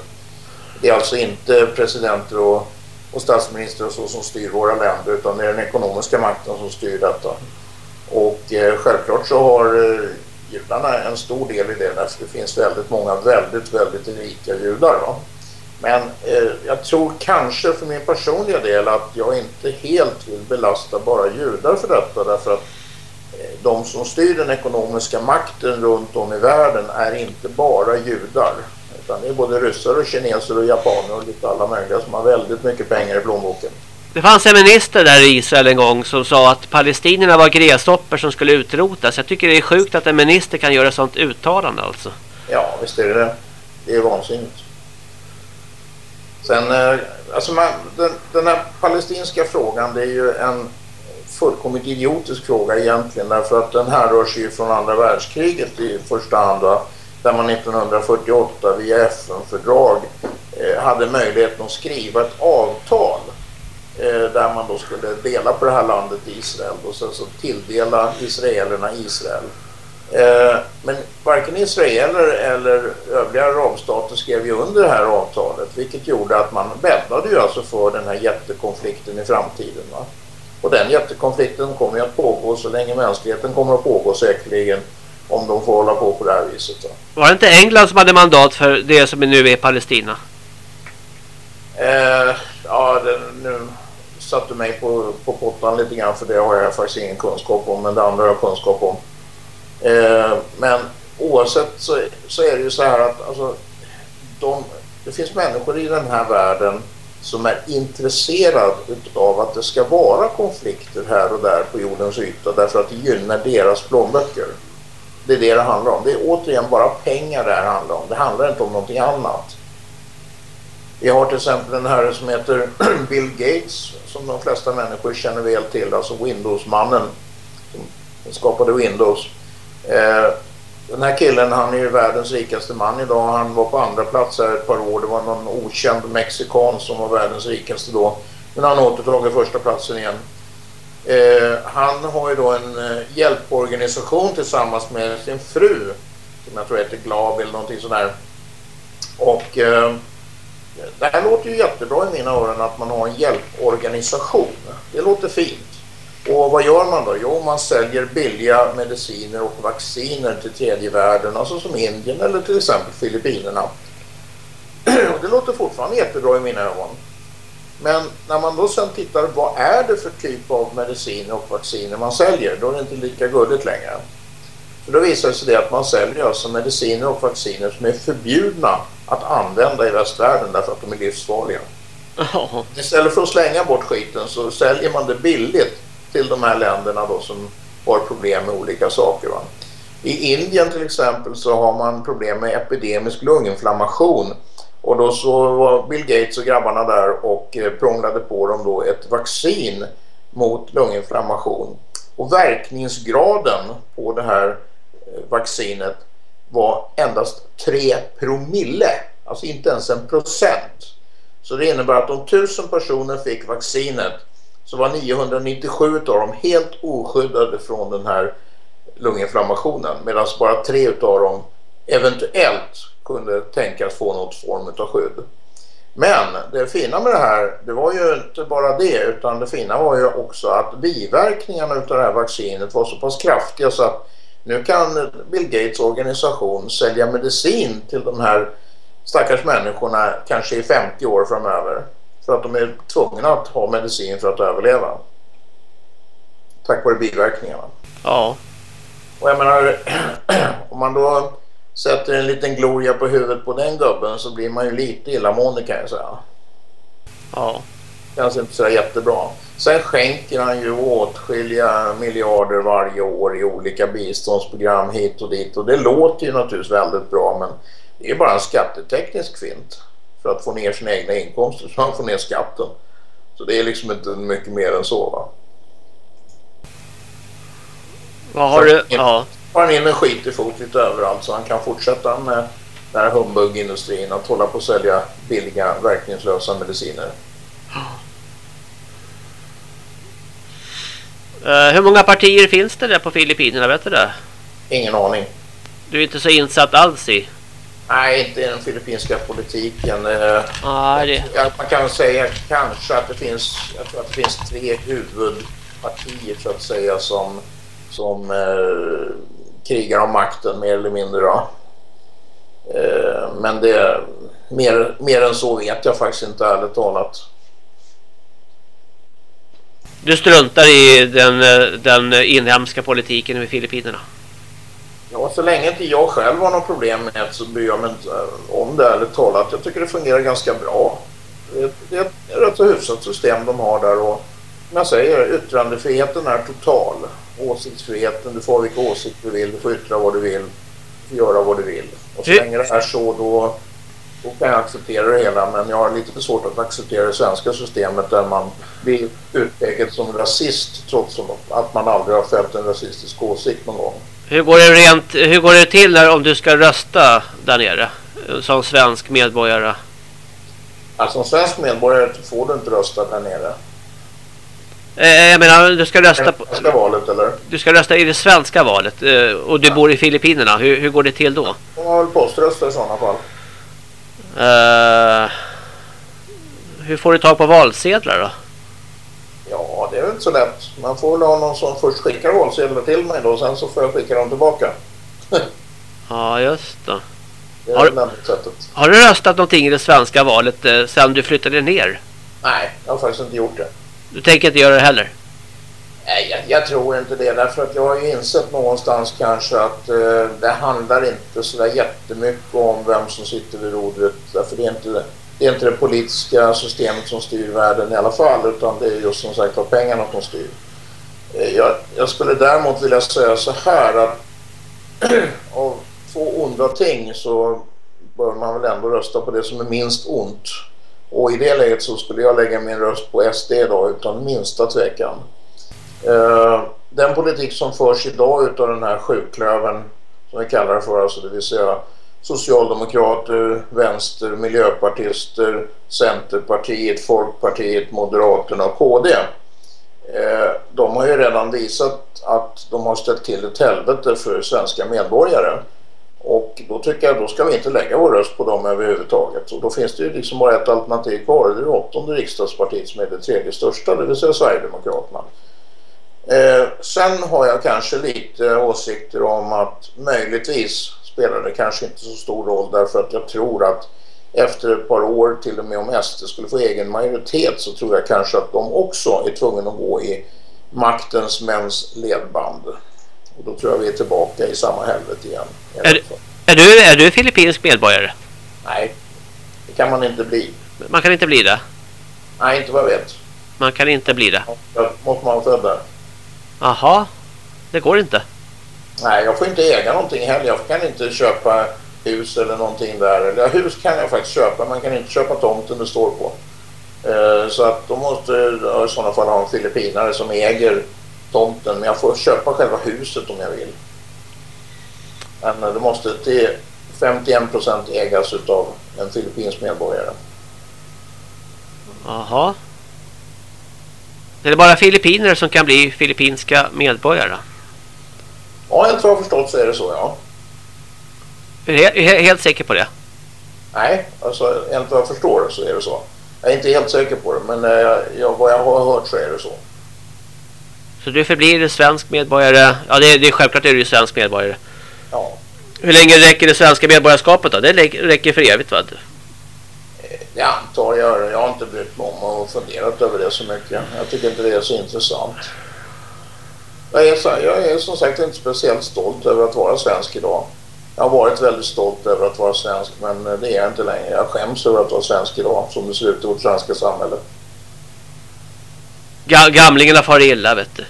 Det är alltså inte presidenter och, och statsministrar och så som styr våra länder utan det är den ekonomiska makten som styr detta. Och eh, självklart så har eh, judarna en stor del i det därför det finns väldigt många väldigt, väldigt rika judar. Va? Men eh, jag tror kanske för min personliga del att jag inte helt vill belasta bara judar för detta därför att eh, de som styr den ekonomiska makten runt om i världen är inte bara judar. Utan det är både ryssar och kineser och japaner och lite alla möjliga som har väldigt mycket pengar i plånboken. Det fanns en minister där i Israel en gång som sa att palestinierna var gräshopper som skulle utrotas. Jag tycker det är sjukt att en minister kan göra sånt uttalande alltså. Ja, visst är det det. Det är vansinnigt. Sen, eh, alltså man, den, den här palestinska frågan det är ju en fullkomligt idiotisk fråga egentligen därför att den här rör sig ju från andra världskriget i första hand då, där man 1948 via FN-fördrag eh, hade möjligheten att skriva ett avtal eh, där man då skulle dela på det här landet Israel och sen så tilldela israelerna Israel. Eh, men varken israeler eller övriga arabstater skrev ju under det här avtalet vilket gjorde att man bäddade ju alltså för den här jättekonflikten i framtiden. Va? Och den jättekonflikten kommer ju att pågå så länge mänskligheten kommer att pågå säkerligen om de får hålla på på det här viset. Va? Var det inte England som hade mandat för det som nu är Palestina? Eh, ja, det, nu satte mig på, på pottan lite grann för det har jag faktiskt ingen kunskap om men det andra har jag kunskap om. Eh, men oavsett så, så är det ju så här att alltså, de, det finns människor i den här världen som är intresserad av att det ska vara konflikter här och där på jordens yta därför att det gynnar deras plånböcker. Det är det det handlar om. Det är återigen bara pengar det här handlar om. Det handlar inte om någonting annat. Vi har till exempel en herre som heter Bill Gates som de flesta människor känner väl till, alltså Windows-mannen som skapade Windows. Eh, den här killen han är ju världens rikaste man idag. Han var på andra plats här ett par år. Det var någon okänd mexikan som var världens rikaste då. Men han har återtagit första platsen igen. Eh, han har ju då en eh, hjälporganisation tillsammans med sin fru som jag tror heter GLAB eller någonting sådär. Och eh, det här låter ju jättebra i mina öron att man har en hjälporganisation. Det låter fint. Och vad gör man då? Jo, man säljer billiga mediciner och vacciner till tredje världen, alltså som Indien eller till exempel Filippinerna. Och det låter fortfarande jättebra i mina ögon. Men när man då sen tittar, vad är det för typ av mediciner och vacciner man säljer? Då är det inte lika gulligt längre. För då visar det sig det att man säljer alltså mediciner och vacciner som är förbjudna att använda i västvärlden därför att de är livsfarliga. Istället för att slänga bort skiten så säljer man det billigt till de här länderna då som har problem med olika saker. Va? I Indien till exempel så har man problem med epidemisk lunginflammation och då så var Bill Gates och grabbarna där och eh, prånglade på dem då ett vaccin mot lunginflammation. Och verkningsgraden på det här eh, vaccinet var endast 3 promille, alltså inte ens en procent. Så det innebär att om tusen personer fick vaccinet så var 997 av dem helt oskyddade från den här lunginflammationen medan bara tre av dem eventuellt kunde tänkas få något form av skydd. Men det fina med det här, det var ju inte bara det utan det fina var ju också att biverkningarna av det här vaccinet var så pass kraftiga så att nu kan Bill Gates organisation sälja medicin till de här stackars människorna kanske i 50 år framöver. För att de är tvungna att ha medicin för att överleva. Tack vare biverkningarna. Ja. Och jag menar, om man då sätter en liten gloria på huvudet på den gubben så blir man ju lite illamående kan jag säga. Ja. Kanske inte så jättebra. Sen skänker han ju åtskilliga miljarder varje år i olika biståndsprogram hit och dit och det låter ju naturligtvis väldigt bra men det är bara en skatteteknisk fint för att få ner sina egna inkomster så han får ner skatten. Så det är liksom inte mycket mer än så va. Vad har du? Ja. Har han in en skit i fot lite överallt så han kan fortsätta med den här humbug-industrin att hålla på och sälja billiga verkningslösa mediciner. Uh, hur många partier finns det där på Filippinerna? Vet du det? Ingen aning. Du är inte så insatt alls i? Nej, inte i den filippinska politiken. Eh, ah, det... Man kan säga kanske att det finns, jag tror att det finns tre huvudpartier så att säga som, som eh, krigar om makten mer eller mindre. Då. Eh, men det, mer, mer än så vet jag faktiskt inte ärligt talat. Du struntar i den, den inhemska politiken i Filippinerna? Ja, så länge inte jag själv har något problem med det så bryr jag mig inte om det ärligt talat. Jag tycker det fungerar ganska bra. Det är ett rätt så hyfsat system de har där och som jag säger, yttrandefriheten är total. Åsiktsfriheten, du får vilka åsikter du vill, du får yttra vad du vill, du får göra vad du vill. Och så länge det är så då, då kan jag acceptera det hela men jag har lite svårt att acceptera det svenska systemet där man blir utpekad som rasist trots att man aldrig har fällt en rasistisk åsikt någon gång. Hur går det, rent, hur går det till när, om du ska rösta där nere som svensk medborgare? Alltså som svensk medborgare får du inte rösta där nere. Eh, jag menar, du ska rösta på... Svenska valet eller? Du ska rösta i det svenska valet eh, och du ja. bor i Filippinerna. Hur, hur går det till då? De har väl poströsta i sådana fall. Uh, hur får du tag på valsedlar då? Ja, det är väl inte så lätt. Man får väl ha någon som först skickar valsedlar till mig då. Sen så får jag skicka dem tillbaka. ja, just det. Det har, sättet. har du röstat någonting i det svenska valet eh, sedan du flyttade ner? Nej, jag har faktiskt inte gjort det. Du tänker inte göra det heller? Nej, jag, jag, tror inte det. Därför att jag har ju insett någonstans kanske att eh, det handlar inte så där jättemycket om vem som sitter vid rodret. Därför det är inte det är inte det politiska systemet som styr världen i alla fall utan det är just som sagt var pengarna som styr. Eh, jag, jag skulle däremot vilja säga så här att av två onda ting så bör man väl ändå rösta på det som är minst ont. Och i det läget så skulle jag lägga min röst på SD idag utan minsta tvekan. Eh, den politik som förs idag utav den här sjuklöven som vi kallar det för, alltså det vill säga Socialdemokrater, Vänster, Miljöpartister, Centerpartiet, Folkpartiet, Moderaterna och KD. Eh, de har ju redan visat att de har ställt till ett helvete för svenska medborgare. Och då tycker jag då ska vi inte lägga vår röst på dem överhuvudtaget. Och då finns det ju liksom bara ett alternativ kvar. Det är det åttonde riksdagspartiet som är det tredje största, det vill säga Sverigedemokraterna. Eh, sen har jag kanske lite åsikter om att möjligtvis spelar det kanske inte så stor roll därför att jag tror att efter ett par år till och med om SD skulle få egen majoritet så tror jag kanske att de också är tvungna att gå i maktens mäns ledband. Och då tror jag vi är tillbaka i samma helvete igen. Är, är, du, är du filippinsk medborgare? Nej, det kan man inte bli. Man kan inte bli det? Nej, inte vad jag vet. Man kan inte bli det? Måste man född där. Jaha, det går inte. Nej, jag får inte äga någonting heller. Jag kan inte köpa hus eller någonting där. Eller hus kan jag faktiskt köpa, man kan inte köpa tomten det står på. Eh, så att då måste jag i sådana fall ha en filippinare som äger tomten. Men jag får köpa själva huset om jag vill. Men eh, det måste till 51 procent ägas av en filippinsk medborgare. Jaha. Är det bara filippiner som kan bli filippinska medborgare? Ja, jag tror jag förstått så är det så, ja. Är du helt, helt säker på det? Nej, alltså enligt vad jag förstår så är det så. Jag är inte helt säker på det, men eh, jag, vad jag har hört så är det så. Så du förblir svensk medborgare? Ja, det är, det är självklart är du svensk medborgare. Ja. Hur länge räcker det svenska medborgarskapet då? Det räcker för evigt, va? Det antar jag. Jag har inte brytt mig om och funderat över det så mycket. Jag tycker inte det är så intressant. Jag är, så, jag är som sagt inte speciellt stolt över att vara svensk idag. Jag har varit väldigt stolt över att vara svensk men det är jag inte längre. Jag skäms över att vara svensk idag som det ser ut i vårt svenska samhälle. Gamlingarna far illa vet du.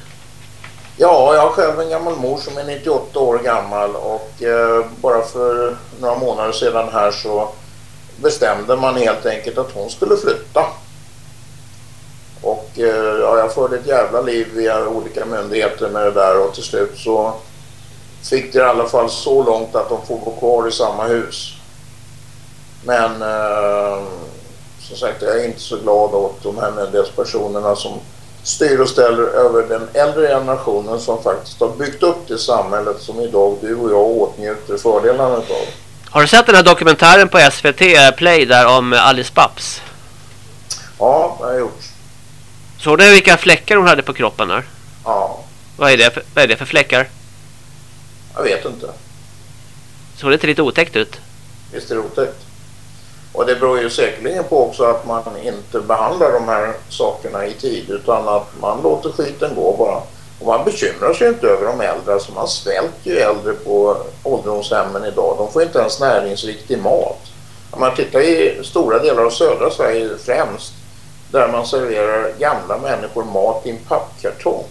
Ja, jag har själv en gammal mor som är 98 år gammal och eh, bara för några månader sedan här så bestämde man helt enkelt att hon skulle flytta. Och eh, ja, jag förde ett jävla liv via olika myndigheter med det där och till slut så fick det i alla fall så långt att de får bo kvar i samma hus. Men eh, som sagt jag är inte så glad åt de här myndighetspersonerna som styr och ställer över den äldre generationen som faktiskt har byggt upp det samhället som idag du och jag åtnjuter fördelarna av. Har du sett den här dokumentären på SVT Play där om Alice Babs? Ja, det har jag gjort. Såg du vilka fläckar hon hade på kroppen där? Ja. Vad är det för, vad är det för fläckar? Jag vet inte. Såg det inte lite otäckt ut? Visst är det otäckt. Och det beror ju säkerligen på också att man inte behandlar de här sakerna i tid utan att man låter skiten gå bara. Och man bekymrar sig inte över de äldre. Alltså man svälter ju äldre på ålderdomshemmen idag. De får inte ens näringsriktig mat. Om man tittar i stora delar av södra Sverige främst där man serverar gamla människor mat i en pappkartong.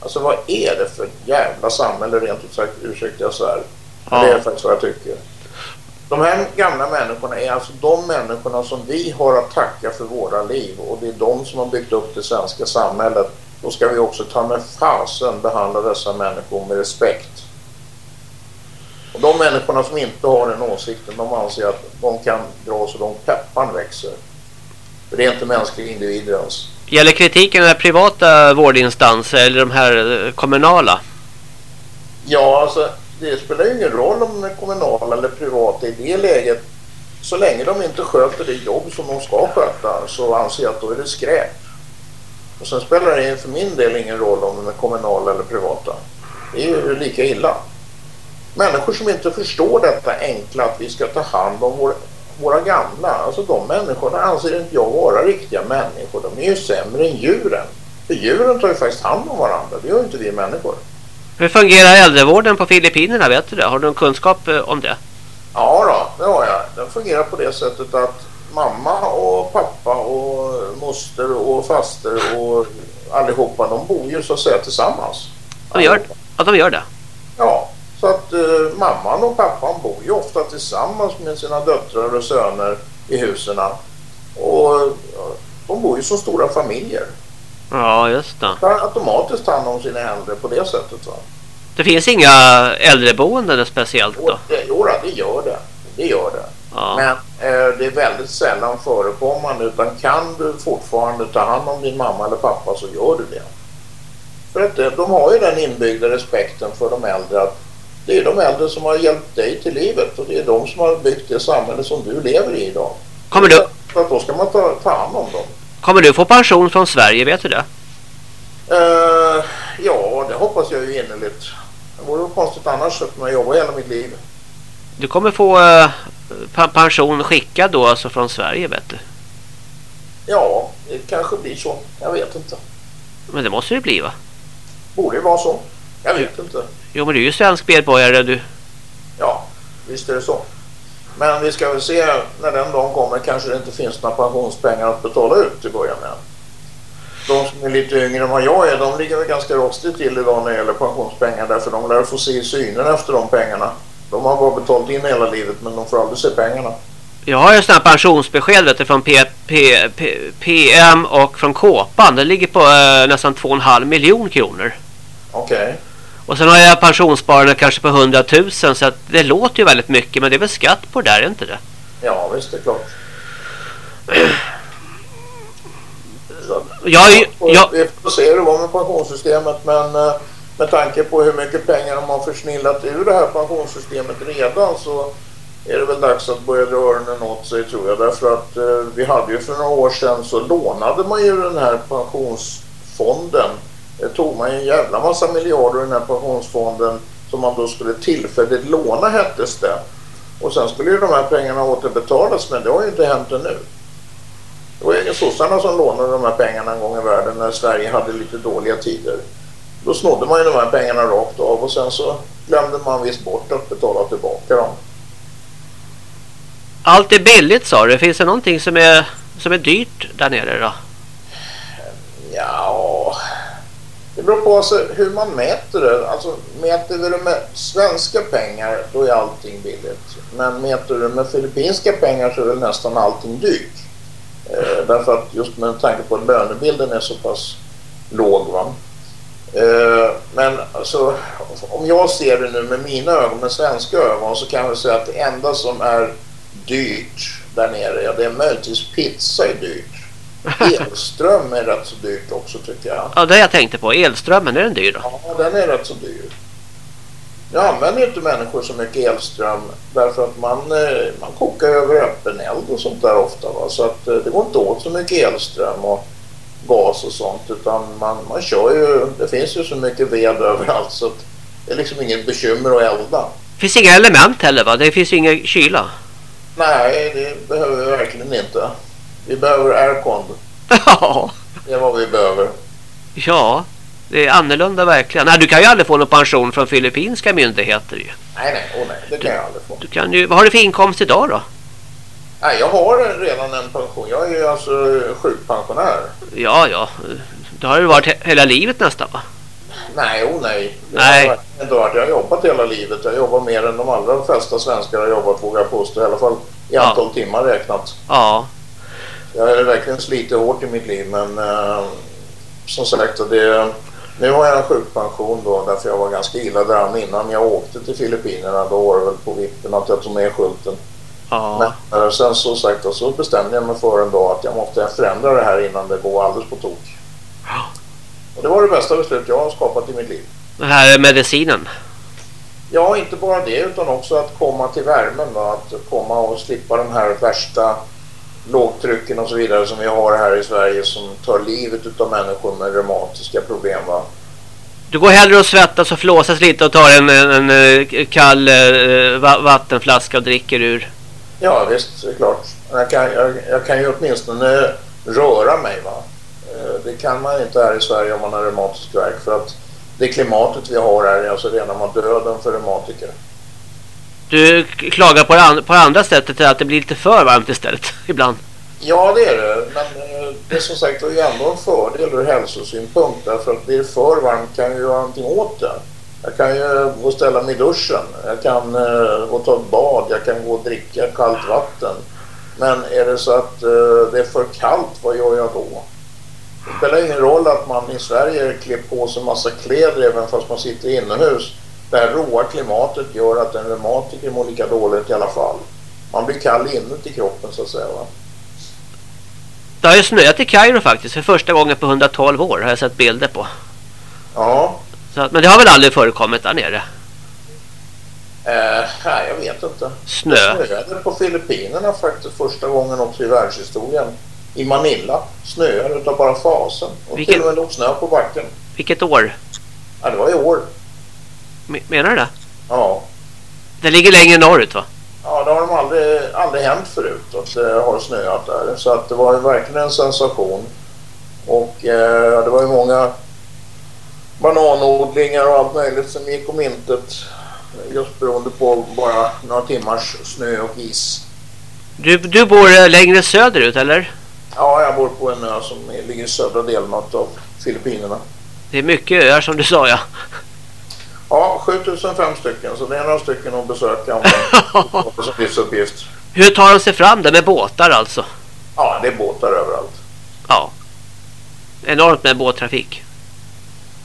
Alltså vad är det för jävla samhälle rent ut sagt, ursäkta jag svär. Ja. Det är faktiskt vad jag tycker. De här gamla människorna är alltså de människorna som vi har att tacka för våra liv och det är de som har byggt upp det svenska samhället. Då ska vi också ta med fasen behandla dessa människor med respekt. Och de människorna som inte har den åsikten de anser att de kan dra så långt peppan växer. Inte mänskliga individer ens. Gäller kritiken de privata vårdinstanser eller de här eh, kommunala? Ja, alltså det spelar ju ingen roll om de är kommunala eller privata i det läget. Så länge de inte sköter det jobb som de ska sköta så anser jag att då är det skräp. Och sen spelar det för min del ingen roll om de är kommunala eller privata. Det är ju lika illa. Människor som inte förstår detta enkla att vi ska ta hand om vår, våra gamla. Alltså de människorna anser inte jag vara riktiga människor. De är ju sämre än djuren. För djuren tar ju faktiskt hand om varandra. Det gör inte vi människor. Hur fungerar äldrevården på Filippinerna? Vet du det? Har du någon kunskap eh, om det? Ja då, det har jag. Den fungerar på det sättet att mamma och pappa och moster och faster och allihopa de bor ju så att säga tillsammans. De gör, ja, de gör det? Ja, så att uh, mamman och pappan bor ju ofta tillsammans med sina döttrar och söner i husen. Och uh, de bor ju som stora familjer. Ja, just det. Tar automatiskt hand om sina äldre på det sättet va. Det finns inga äldreboenden speciellt då? Jo, det gör det. Det gör det. Ja. Men eh, det är väldigt sällan förekommande utan kan du fortfarande ta hand om din mamma eller pappa så gör du det. För att eh, de har ju den inbyggda respekten för de äldre att det är de äldre som har hjälpt dig till livet och det är de som har byggt det samhälle som du lever i idag. Kommer du... Så att då ska man ta, ta hand om dem. Kommer du få pension från Sverige, vet du det? Uh, ja, det hoppas jag ju innerligt. Det vore konstigt annars eftersom jag jobbar hela mitt liv. Du kommer få uh, pension skickad då alltså från Sverige, vet du? Ja, det kanske blir så. Jag vet inte. Men det måste det bli va? Borde det vara så. Jag vet inte. Jo, men du är ju svensk medborgare du. Ja, visst är det så. Men vi ska väl se när den dagen kommer kanske det inte finns några pensionspengar att betala ut till början med. De som är lite yngre än vad jag är, de ligger väl ganska rostigt till idag när det gäller pensionspengar därför de lär få se synen efter de pengarna. De har bara betalt in hela livet men de får aldrig se pengarna. Jag har ju sådana här pensionsbesked vet du, från P, P, P, PM och från Kåpan. Det ligger på eh, nästan 2,5 miljoner kronor. Okej. Okay. Och sen har jag pensionssparande kanske på 100 000 så det låter ju väldigt mycket men det är väl skatt på det där, är inte det? Ja, visst det är klart. jag, jag, vi får se hur det var med pensionssystemet men eh, med tanke på hur mycket pengar de har försnillat ur det här pensionssystemet redan så är det väl dags att börja dra öronen åt sig tror jag. Därför att eh, vi hade ju för några år sedan så lånade man ju den här pensionsfonden det tog man en jävla massa miljarder i den här pensionsfonden som man då skulle tillfälligt låna hettes det. Och sen skulle ju de här pengarna återbetalas men det har ju inte hänt ännu. Det var ju sossarna som lånade de här pengarna en gång i världen när Sverige hade lite dåliga tider. Då snodde man ju de här pengarna rakt av och sen så glömde man visst bort att betala tillbaka dem. Allt är billigt sa du. Finns det någonting som är, som är dyrt där nere då? Ja, det beror på alltså hur man mäter det. Alltså, mäter vi det med svenska pengar då är allting billigt. Men mäter du det med filippinska pengar så är väl nästan allting dyrt. Eh, därför att just med tanke på att lönebilden är så pass låg. Va? Eh, men alltså, om jag ser det nu med mina ögon, med svenska ögon så kan jag säga att det enda som är dyrt där nere, ja, det är möjligtvis pizza är dyrt. Elström är rätt så dyrt också tycker jag. Ja, det jag tänkte på. Elströmmen, är den dyr då? Ja, den är rätt så dyr. Nu använder inte människor så mycket elström därför att man, eh, man kokar över öppen eld och sånt där ofta. Va? Så att eh, det går inte åt så mycket elström och gas och sånt utan man, man kör ju, det finns ju så mycket ved överallt så att det är liksom inget bekymmer att elda. Det finns inga element heller va? Det finns ju ingen kyla. Nej, det behöver vi verkligen inte. Vi behöver aircon. Ja. Det är vad vi behöver. Ja, det är annorlunda verkligen. Nej, du kan ju aldrig få någon pension från filippinska myndigheter ju. Nej, nej, oh, nej, det kan jag aldrig få. Du kan ju, vad har du för inkomst idag då? Nej, jag har redan en pension. Jag är ju alltså sjukpensionär. Ja, ja. Det har ju varit he hela livet nästan va? Nej, oh nej. Nej. Jag har, varit. jag har jobbat hela livet. Jag jobbar mer än de allra flesta svenskar har jobbat, vågar jag påstå. I alla fall i Ja. antal timmar räknat. Ja. Jag har verkligen slitit hårt i mitt liv, men eh, som sagt, det, nu har jag en sjukpension då därför jag var ganska illa däran innan jag åkte till Filippinerna. Då var det väl på vippen att jag tog med skylten. Ja. Men eh, sen så sagt så bestämde jag mig för en dag att jag måste förändra det här innan det går alldeles på tok. Ja. Och det var det bästa beslut jag har skapat i mitt liv. Den här medicinen. Ja, inte bara det utan också att komma till värmen. Då, att komma och slippa de här värsta lågtrycken och så vidare som vi har här i Sverige som tar livet utav människor med reumatiska problem. Va? Du går hellre och svettas och flåsas lite och tar en, en, en eh, kall eh, va vattenflaska och dricker ur. Ja visst, det är klart. Jag kan, jag, jag kan ju åtminstone röra mig. Va? Eh, Det kan man inte här i Sverige om man har reumatisk värk för att det klimatet vi har här är alltså rena döden för reumatiker. Du klagar på det, an på det andra sättet att det blir lite för varmt istället ibland. Ja, det är det. Men eh, det är som sagt det är ändå en fördel ur hälsosynpunkt. Därför att blir det för varmt kan jag göra någonting åt det. Jag kan ju gå och ställa mig i duschen. Jag kan uh, gå och ta ett bad. Jag kan gå och dricka kallt vatten. Men är det så att uh, det är för kallt, vad gör jag då? Det spelar ingen roll att man i Sverige klär på sig massa kläder även fast man sitter inomhus. Det här råa klimatet gör att en reumatiker mår lika dåligt i alla fall. Man blir kall inuti kroppen så att säga. Va? Det har ju snöat i Kairo faktiskt för första gången på 112 år har jag sett bilder på. Ja, att, men det har väl aldrig förekommit där nere? eh, nej, jag vet inte. Snö. Det snöade på Filippinerna faktiskt första gången också i världshistorien. I Manila snöade utav bara fasen. Och Vilken- till och med låg snö på backen. Vilket år? Ja, det var i år. Me- Menar du det? Ja. Det ligger längre norrut va? Ja, det har de aldrig, aldrig hänt förut att det har snöat där. Så att det var ju verkligen en sensation. Och eh, det var ju många bananodlingar och allt möjligt som gick om intet. Just beroende på bara några timmars snö och is. Du, du bor eh, längre söderut eller? Ja, jag bor på en ö som ligger i södra delen av Filippinerna. Det är mycket öar som du sa ja. Ja, 7005 stycken, så det är några stycken att besöka om det som livsuppgift. Hur tar de sig fram där med båtar alltså? Ja, det är båtar överallt. Ja. Enormt med båttrafik.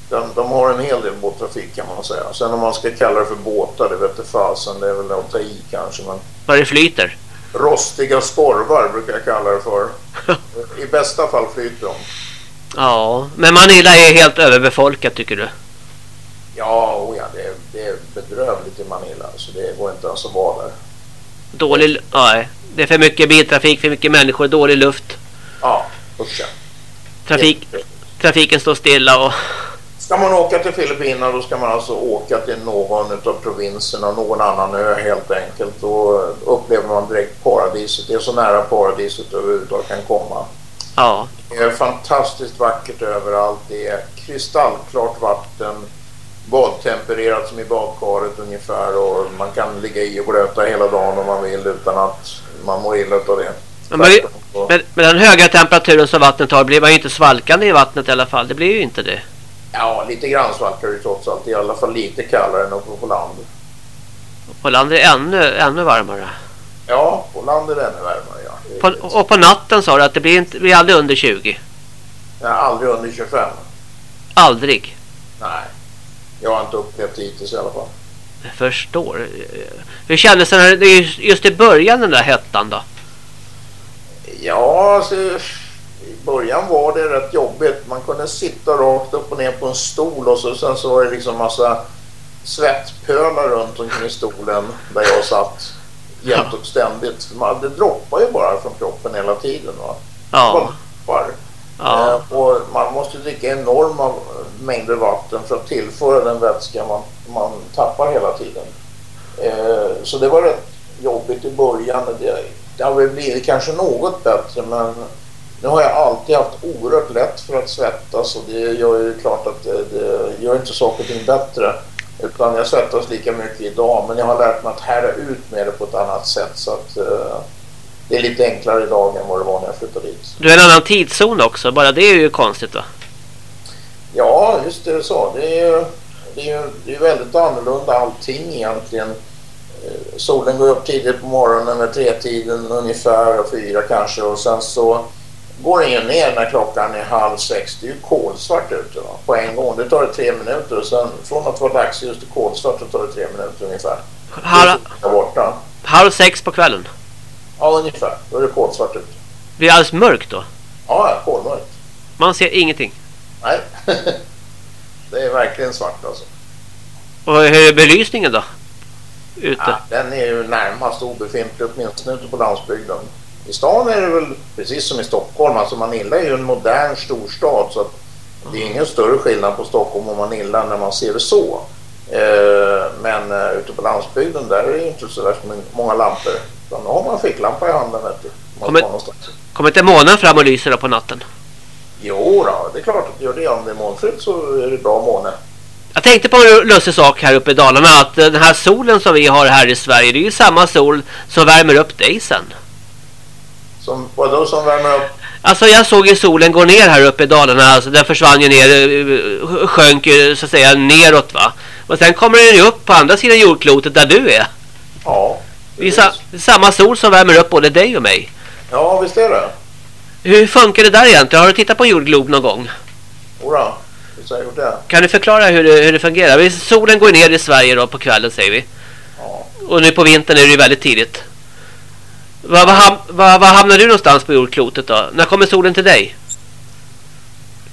De, de har en hel del båttrafik kan man säga. Sen om man ska kalla det för båtar, det vet fasen, det är väl att ta i kanske. Men Vad det flyter. rostiga skorvar brukar jag kalla det för. I bästa fall flyter de. Ja, men Manila är helt överbefolkat tycker du? Ja, oh ja det, är, det är bedrövligt i Manila, så det går inte ens att vara där. Dålig... Nej. Det är för mycket biltrafik, för mycket människor, dålig luft. Ja, usch. Trafik, trafiken står stilla och... Ska man åka till Filippinerna då ska man alltså åka till någon av provinserna, någon annan ö helt enkelt. Då upplever man direkt paradiset. Det är så nära paradiset överhuvudtaget kan komma. Ja. Det är fantastiskt vackert överallt. Det är kristallklart vatten. Badtempererat som i badkaret ungefär. Och man kan ligga i och blöta hela dagen om man vill utan att man mår illa av det. Men, med, med den höga temperaturen som vattnet har blir man ju inte svalkande i vattnet i alla fall. Det blir ju inte det. Ja, lite grann svalkar det trots allt. I alla fall lite kallare än uppe på land. På land är det ännu, ännu varmare. Ja, på land är det ännu värmare. Ja. På, och på natten sa du att det blir, inte, blir aldrig under 20. Jag är aldrig under 25. Aldrig. Nej. Jag har inte upplevt hittills i alla fall. Jag förstår. Hur kändes det när det just- i början den där hettan då? Ja, alltså, i början var det rätt jobbigt. Man kunde sitta rakt upp och ner på en stol och så, sen så var det liksom massa svettpölar runt omkring stolen där jag satt jämt och ständigt. Man, det droppar ju bara från kroppen hela tiden. Va? Ja. Droppar ja. Eh, och man måste dricka enorma mängder vatten för att tillföra den vätska man, man tappar hela tiden. Eh, så det var rätt jobbigt i början. Det, det har väl blivit kanske något bättre men nu har jag alltid haft oerhört lätt för att svettas och det gör ju klart att det, det gör inte saker och ting bättre. Utan jag svettas lika mycket idag men jag har lärt mig att härda ut med det på ett annat sätt så att eh, det är lite enklare idag än vad det var när jag flyttade dit. Du är en annan tidszon också, bara det är ju konstigt va? Ja, just det så. Det är, det är, det är väldigt annorlunda allting egentligen. Eh, solen går upp tidigt på morgonen med tretiden ungefär, fyra kanske och sen så går den ju ner när klockan är halv sex. Det är ju kolsvart ute va? på en gång. Det tar det tre minuter och sen från att vara dagsljus till kolsvart så tar det tre minuter ungefär. Halv, halv sex på kvällen? Ja, ungefär. Då är det kolsvart ute. Det är alldeles mörkt då? Ja, kolmörkt. Man ser ingenting? Nej. det är verkligen svart alltså. Och hur är belysningen då? Ute? Ja, den är ju närmast obefintlig åtminstone ute på landsbygden. I stan är det väl precis som i Stockholm. Alltså Manilla är ju en modern storstad så att det är ingen större skillnad på Stockholm och Manilla när man ser det så. Eh, men eh, ute på landsbygden där är det inte så värst många lampor. Utan då har man ficklampa i handen. Vet du, kommer, kommer inte månen fram och lyser på natten? Jo då, det är klart att gör det. Om det är molnfritt så är det bra måne. Jag tänkte på en lustig sak här uppe i Dalarna. Att den här solen som vi har här i Sverige. Det är ju samma sol som värmer upp dig sen. Som, vadå som värmer upp? Alltså jag såg ju solen gå ner här uppe i Dalarna. Alltså den försvann ju ner. Eh, sjönk ju så att säga neråt va. Och sen kommer den ju upp på andra sidan jordklotet där du är. Ja. Det är sa samma sol som värmer upp både dig och mig. Ja visst är det. Hur funkar det där egentligen? Har du tittat på jordglob någon gång? Jodå, visst har jag gjort det. Kan du förklara hur det, hur det fungerar? Solen går ner i Sverige då på kvällen säger vi. Ja. Och nu på vintern är det ju väldigt tidigt. Var, var, var, var hamnar du någonstans på jordklotet då? När kommer solen till dig?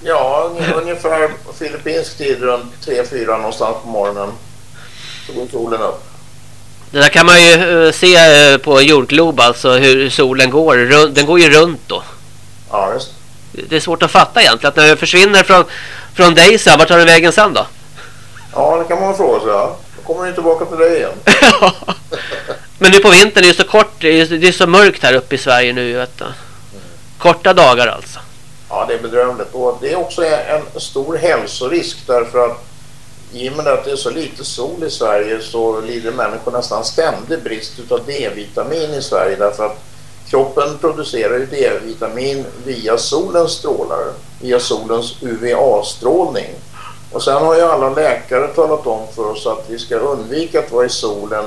Ja, ungefär filippinsk tid runt 3-4 någonstans på morgonen. Så går solen upp. Det där kan man ju uh, se uh, på jordglob alltså hur solen går. Den går ju runt då. Ja, just. Det är svårt att fatta egentligen. Att när den försvinner från, från dig så vart tar den vägen sen då? Ja, det kan man fråga sig. Ja. Då kommer den tillbaka till dig igen. Men nu på vintern är det så kort, det är, så mörkt här uppe i Sverige nu. Vet du. Korta dagar alltså. Ja, det är bedrövligt. Och det är också en stor hälsorisk därför att i och med att det är så lite sol i Sverige så lider människor nästan ständig brist av D-vitamin i Sverige därför att kroppen producerar ju D-vitamin via solens strålar, via solens UVA-strålning. Och sen har ju alla läkare talat om för oss att vi ska undvika att vara i solen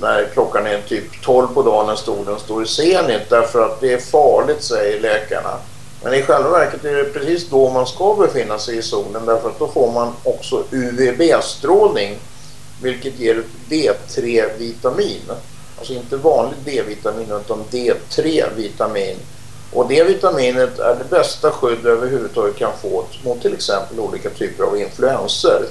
när klockan är typ 12 på dagen när solen står i zenit därför att det är farligt säger läkarna. Men i själva verket är det precis då man ska befinna sig i solen därför att då får man också UVB-strålning vilket ger D3-vitamin. Alltså inte vanligt D-vitamin utan D3-vitamin. Och det vitaminet är det bästa skydd överhuvudtaget kan få mot till exempel olika typer av influenser.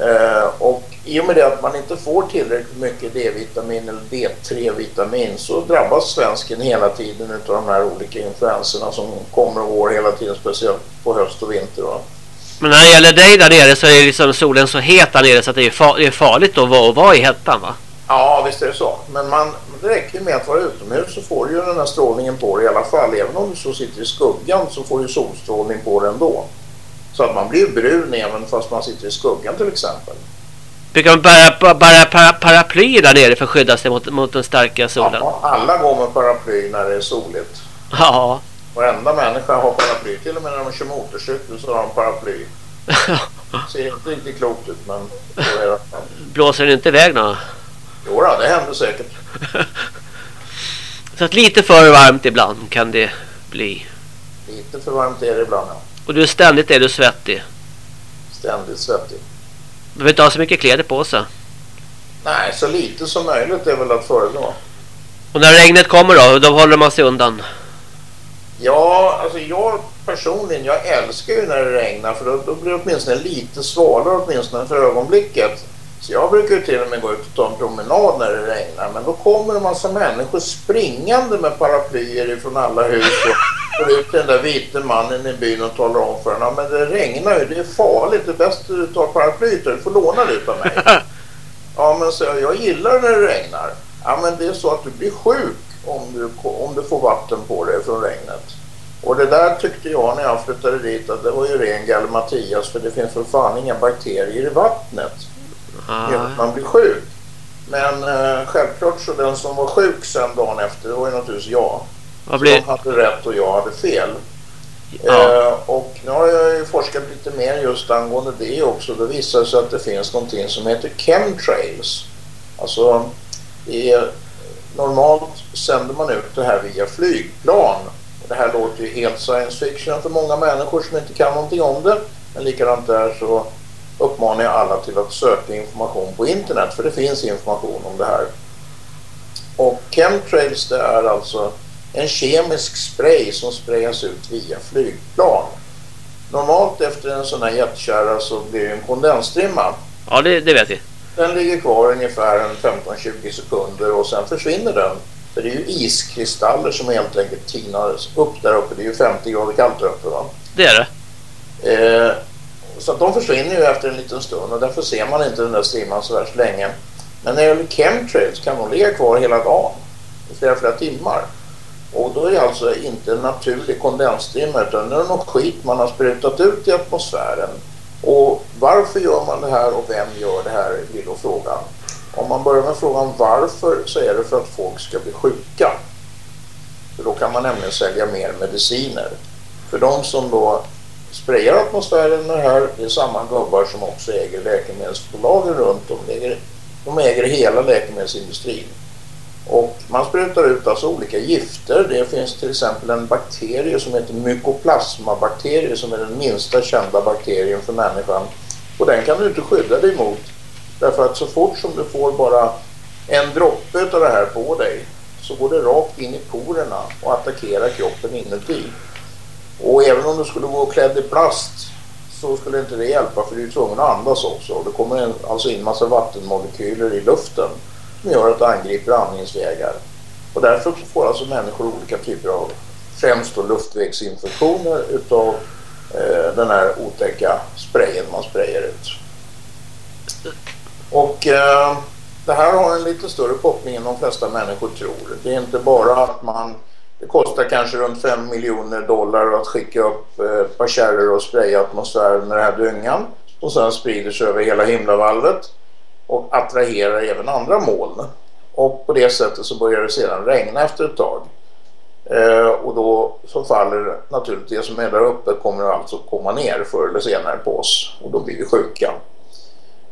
Eh, och i och med det att man inte får tillräckligt mycket D-vitamin eller D3-vitamin så drabbas svensken hela tiden av de här olika influenserna som kommer och går hela tiden, speciellt på höst och vinter. Va? Men när det gäller dig där nere så är liksom solen så het där nere så att det är, far det är farligt att vara, att vara i hettan va? Ja, visst är det så. Men man, det räcker med att vara utomhus så får du ju den här strålningen på dig i alla fall. Även om du så sitter i skuggan så får du solstrålning på dig ändå. Så att man blir brun även fast man sitter i skuggan till exempel. Brukar man bära, bära para, paraply där nere för att skydda sig mot, mot den starka solen? Ja, alla går med paraply när det är soligt. Ja. Varenda människa har paraply. Till och med när de kör motorcykel så har de paraply. Ser inte riktigt klokt ut men så är det. Blåser den inte iväg då? Jo då, det händer säkert. så att lite för varmt ibland kan det bli. Lite för varmt är det ibland ja. Och du ständigt är du svettig? Ständigt svettig. Du behöver inte ha så mycket kläder på sig. Nej, så lite som möjligt är väl att föredra. Och när regnet kommer då, då håller man sig undan? Ja, alltså jag personligen, jag älskar ju när det regnar för då, då blir det åtminstone lite svalare åtminstone för ögonblicket. Så jag brukar ju till och med gå ut och ta en promenad när det regnar. Men då kommer en massa människor springande med paraplyer ifrån alla hus och går ut den där vita mannen i byn och talar om för honom. Men det regnar ju, det är farligt. Det är bäst att du tar paraplyet du får låna det av mig. Ja men så jag gillar när det regnar. Ja, men det är så att du blir sjuk om du, om du får vatten på dig från regnet. Och det där tyckte jag när jag flyttade dit att det var ju ren gallimatias för det finns för fan inga bakterier i vattnet. Ah. Man blir sjuk. Men eh, självklart så den som var sjuk sen dagen efter det var ju naturligtvis jag. Vad blir... De hade rätt och jag hade fel. Ja. Eh, och nu har jag ju forskat lite mer just angående det också. Då visar det sig att det finns någonting som heter chemtrails. Alltså, är, normalt sänder man ut det här via flygplan. Det här låter ju helt science fiction för många människor som inte kan någonting om det. Men likadant där så uppmanar jag alla till att söka information på internet för det finns information om det här. Och chemtrails det är alltså en kemisk spray som sprayas ut via flygplan. Normalt efter en sån här jättekärra så blir det en kondensstrimma. Ja, det, det vet vi. Den ligger kvar ungefär 15-20 sekunder och sen försvinner den. För det är ju iskristaller som helt enkelt tinar upp där uppe. Det är ju 50 grader kallt där uppe va? Det är det. Eh, så att de försvinner ju efter en liten stund och därför ser man inte den där strimman så värst länge. Men när det gäller chemtrails kan de ligga kvar hela dagen. I flera, flera timmar. Och då är det alltså inte en naturlig kondensstrimma utan det är något skit man har sprutat ut i atmosfären. Och varför gör man det här och vem gör det här blir då frågan. Om man börjar med frågan varför så är det för att folk ska bli sjuka. För då kan man nämligen sälja mer mediciner. För de som då sprayar atmosfären med det här, det är samma gubbar som också äger läkemedelsbolagen runt om. De äger, de äger hela läkemedelsindustrin. Och man sprutar ut alltså olika gifter. Det finns till exempel en bakterie som heter mykoplasmabakterie som är den minsta kända bakterien för människan. Och den kan du inte skydda dig mot. Därför att så fort som du får bara en droppe av det här på dig så går det rakt in i porerna och attackerar kroppen inuti. Och även om du skulle gå klädd i plast så skulle inte det hjälpa för du är tvungen att andas också. Och det kommer alltså in massa vattenmolekyler i luften som gör att det angriper andningsvägar. Och därför får alltså människor olika typer av främst då luftvägsinfektioner utav eh, den här otäcka sprayen man sprayar ut. Och eh, det här har en lite större koppling än de flesta människor tror. Det är inte bara att man det kostar kanske runt 5 miljoner dollar att skicka upp eh, ett par kärror och spraya atmosfären med den här dyngan och sen sprider sig över hela himlavalvet och attraherar även andra moln. Och på det sättet så börjar det sedan regna efter ett tag. Eh, och då så faller naturligtvis det som är där uppe kommer alltså komma ner förr eller senare på oss och då blir vi sjuka.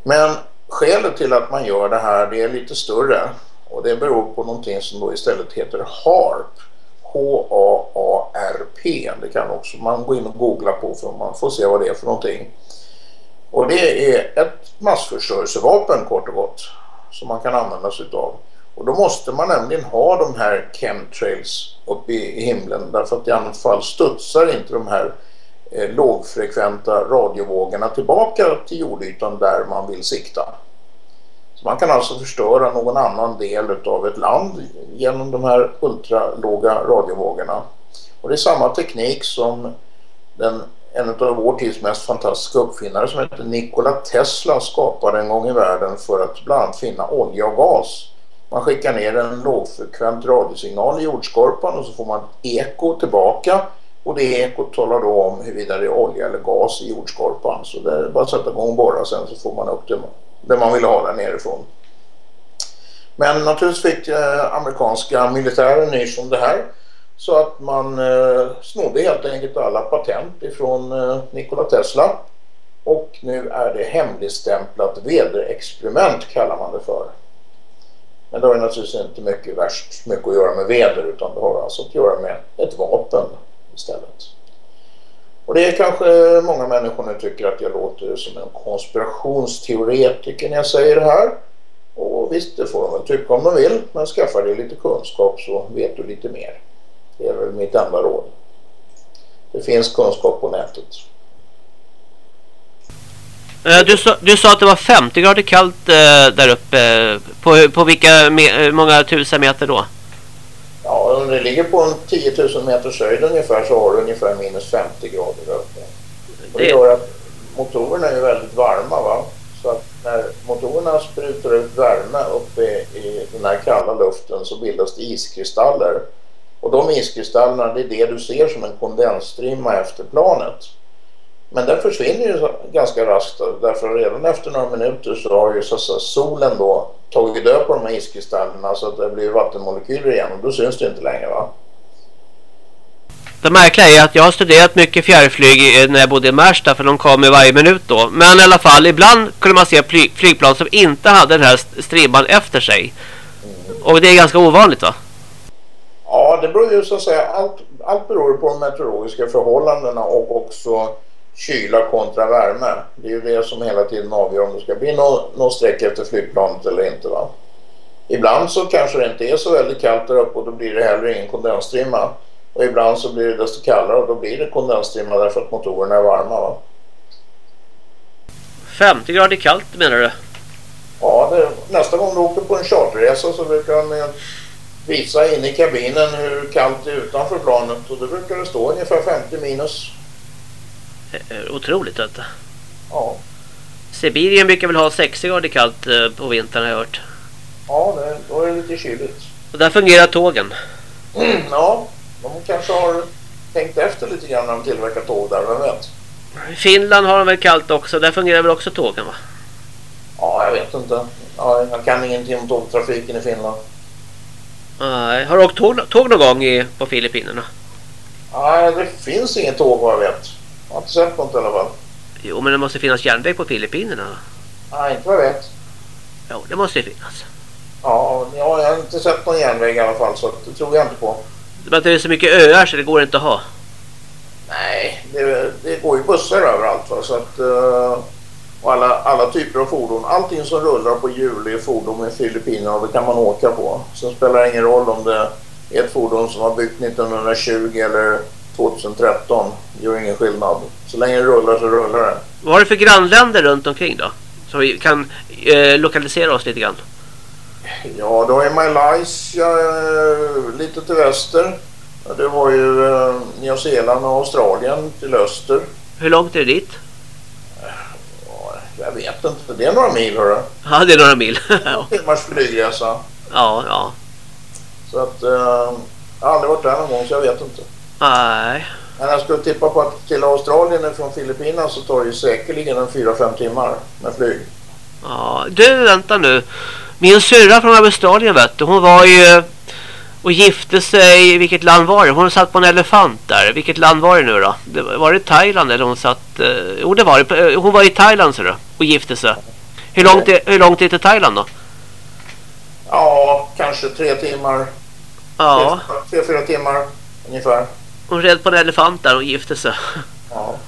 Men skälet till att man gör det här det är lite större och det beror på någonting som då istället heter HARP. H-A-A-R-P. Det kan också man gå in och googla på för man får se vad det är för någonting. Och det är ett massförstörelsevapen kort och gott som man kan använda sig av. Och då måste man nämligen ha de här chemtrails uppe i himlen därför att i annat fall studsar inte de här eh, lågfrekventa radiovågorna tillbaka till jordytan där man vill sikta. Man kan alltså förstöra någon annan del av ett land genom de här ultralåga radiovågorna. Och det är samma teknik som den en av vår tids mest fantastiska uppfinnare som heter Nikola Tesla skapade en gång i världen för att bland annat finna olja och gas. Man skickar ner en lågfrekvent radiosignal i jordskorpan och så får man eko tillbaka och det ekot talar då om huruvida det är olja eller gas i jordskorpan. Så det är bara att sätta igång och borra sen så får man upp det, det man ville ha där nerifrån. Men naturligtvis fick eh, amerikanska militären nys om det här så att man eh, snodde helt enkelt alla patent ifrån eh, Nikola Tesla. Och nu är det hemligstämplat väderexperiment kallar man det för. Men det har naturligtvis inte mycket, värst mycket att göra med väder utan det har alltså att göra med ett vapen istället. Och det är kanske många människor nu tycker att jag låter som en konspirationsteoretiker när jag säger det här. Och visst, det får de väl tycka om de vill, men skaffa dig lite kunskap så vet du lite mer. Det är väl mitt enda råd. Det finns kunskap på nätet. Eh, du sa, du sa att det var 50 grader kallt eh, där uppe. På, på vilka många tusen meter då? Ja, om det ligger på en 10 000 meters höjd ungefär så har du ungefär minus 50 grader där uppe. Och det gör att motorerna är väldigt varma va. Så att när motorerna sprutar ut värme uppe i den här kalla luften så bildas det iskristaller. Och de iskristallerna det är det du ser som en kondensstrimma efter planet. Men den försvinner ju ganska raskt därför redan efter några minuter så har ju så solen då tagit död på de här iskristallerna så att det blir vattenmolekyler igen och då syns det inte längre va. Det märkliga är att jag har studerat mycket fjärrflyg när jag bodde i Märsta för de kom i varje minut då. Men i alla fall, ibland kunde man se flyg, flygplan som inte hade den här stribban efter sig. Mm. Och det är ganska ovanligt va? Ja, det beror ju så att säga, allt, allt beror på de meteorologiska förhållandena och också kyla kontra värme. Det är ju det som hela tiden avgör om det ska bli något nå streck efter flygplanet eller inte. Va? Ibland så kanske det inte är så väldigt kallt där uppe och då blir det heller ingen kondensstrimma. Och ibland så blir det desto kallare och då blir det kondensstrimma därför att motorerna är varma. Va? 50 grader kallt menar du? Ja, det, nästa gång du åker på en charterresa så brukar de visa in i kabinen hur kallt det är utanför planet och då brukar det stå ungefär 50 minus. Eh, otroligt detta. Ja. Sibirien brukar väl ha 60 grader kallt eh, på vintern har jag hört. Ja, det, då är det lite kyligt. Och där fungerar tågen. Mm, ja, de kanske har tänkt efter lite grann när de tillverkar tåg där, vem vet? I Finland har de väl kallt också. Där fungerar väl också tågen va? Ja, jag vet inte. Ja, jag kan ingenting om tågtrafiken i Finland. Nej, har du åkt tåg, tåg någon gång i, på Filippinerna? Nej, det finns inget tåg vad jag vet. Jag har inte sett något i alla fall. Jo, men det måste finnas järnväg på Filippinerna. Nej, inte vad jag vet. Jo, det måste det finnas. Ja, jag har inte sett någon järnväg i alla fall så det tror jag inte på. Men det är så mycket öar så det går inte att ha. Nej, det, det går ju bussar överallt va? så att uh, och alla, alla typer av fordon. Allting som rullar på hjul är fordon i Filippinerna och det kan man åka på. Sen spelar det ingen roll om det är ett fordon som var byggt 1920 eller 2013. Det gör ingen skillnad. Så länge det rullar så rullar det. Vad har du för grannländer runt omkring då? Så vi kan eh, lokalisera oss lite grann. Ja, då är Malaysia eh, lite till väster. Det var ju eh, Nya Zeeland och Australien till öster. Hur långt är det dit? Jag vet inte. Det är några mil hörru. Ja, det är några mil. timmars flygresa. Ja, ja. Så att eh, jag har aldrig varit där någon gång så jag vet inte. Nej. Men jag skulle tippa på att till Australien från Filippinerna så tar det säkerligen en 4-5 timmar med flyg. Ja, du vänta nu. Min syrra från Australien vet du, hon var ju och gifte sig, vilket land var det? Hon satt på en elefant där. Vilket land var det nu då? Det, var det Thailand eller hon satt... Eh, jo, det var det. Hon var i Thailand så då, och gifte sig. Hur långt, är, hur långt är det till Thailand då? Ja, kanske tre timmar. Ja. Tre, fyra timmar ungefär. Hon red på en elefant där och gifte sig. Ja.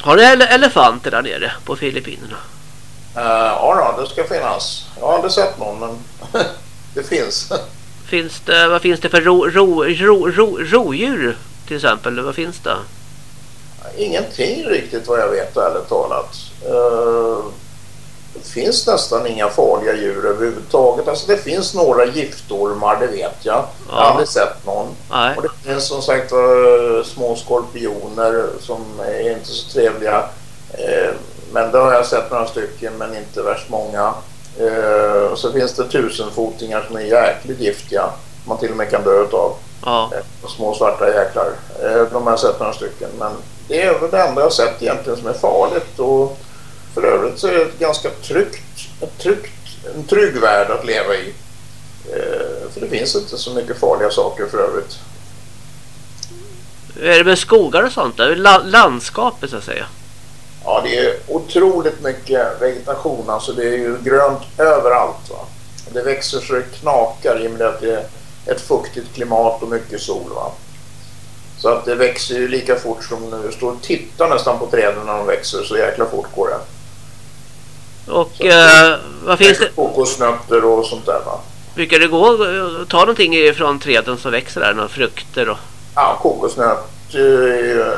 Har ni ele elefanter där nere på Filippinerna? Uh, ja, då, det ska finnas. Jag har aldrig sett någon, men det finns. Finns det, vad finns det för ro, ro, ro, ro, rovdjur till exempel? Vad finns det? Ingenting riktigt vad jag vet ärligt talat. Uh, det finns nästan inga farliga djur överhuvudtaget. Alltså det finns några giftormar, det vet jag. Ja. Jag har aldrig sett någon. Nej. Och det finns som sagt uh, små skorpioner som är inte så trevliga. Uh, men det har jag sett några stycken men inte värst många. Eh, och så finns det tusenfotingar som är jäkligt giftiga. Man till och med kan dö utav. Ja. Eh, små svarta jäklar. Eh, de har jag sett några stycken. Men det är väl det enda jag har sett egentligen som är farligt. Och för övrigt så är det ett ganska tryggt, ett tryggt, en trygg värld att leva i. Eh, för det finns inte så mycket farliga saker för övrigt. Är det med skogar och sånt? Där? Landskapet så att säga? Ja, det är otroligt mycket vegetation. Alltså det är ju grönt överallt. Va? Det växer så det knakar i och med att det är ett fuktigt klimat och mycket sol. Va? Så att det växer ju lika fort som när du står och tittar nästan på träden när de växer. Så jäkla fort går det. Och eh, vad finns det? Kokosnötter och sånt där va. Brukar det gå att ta någonting från träden som växer där? Några frukter och... Ja, kokosnöt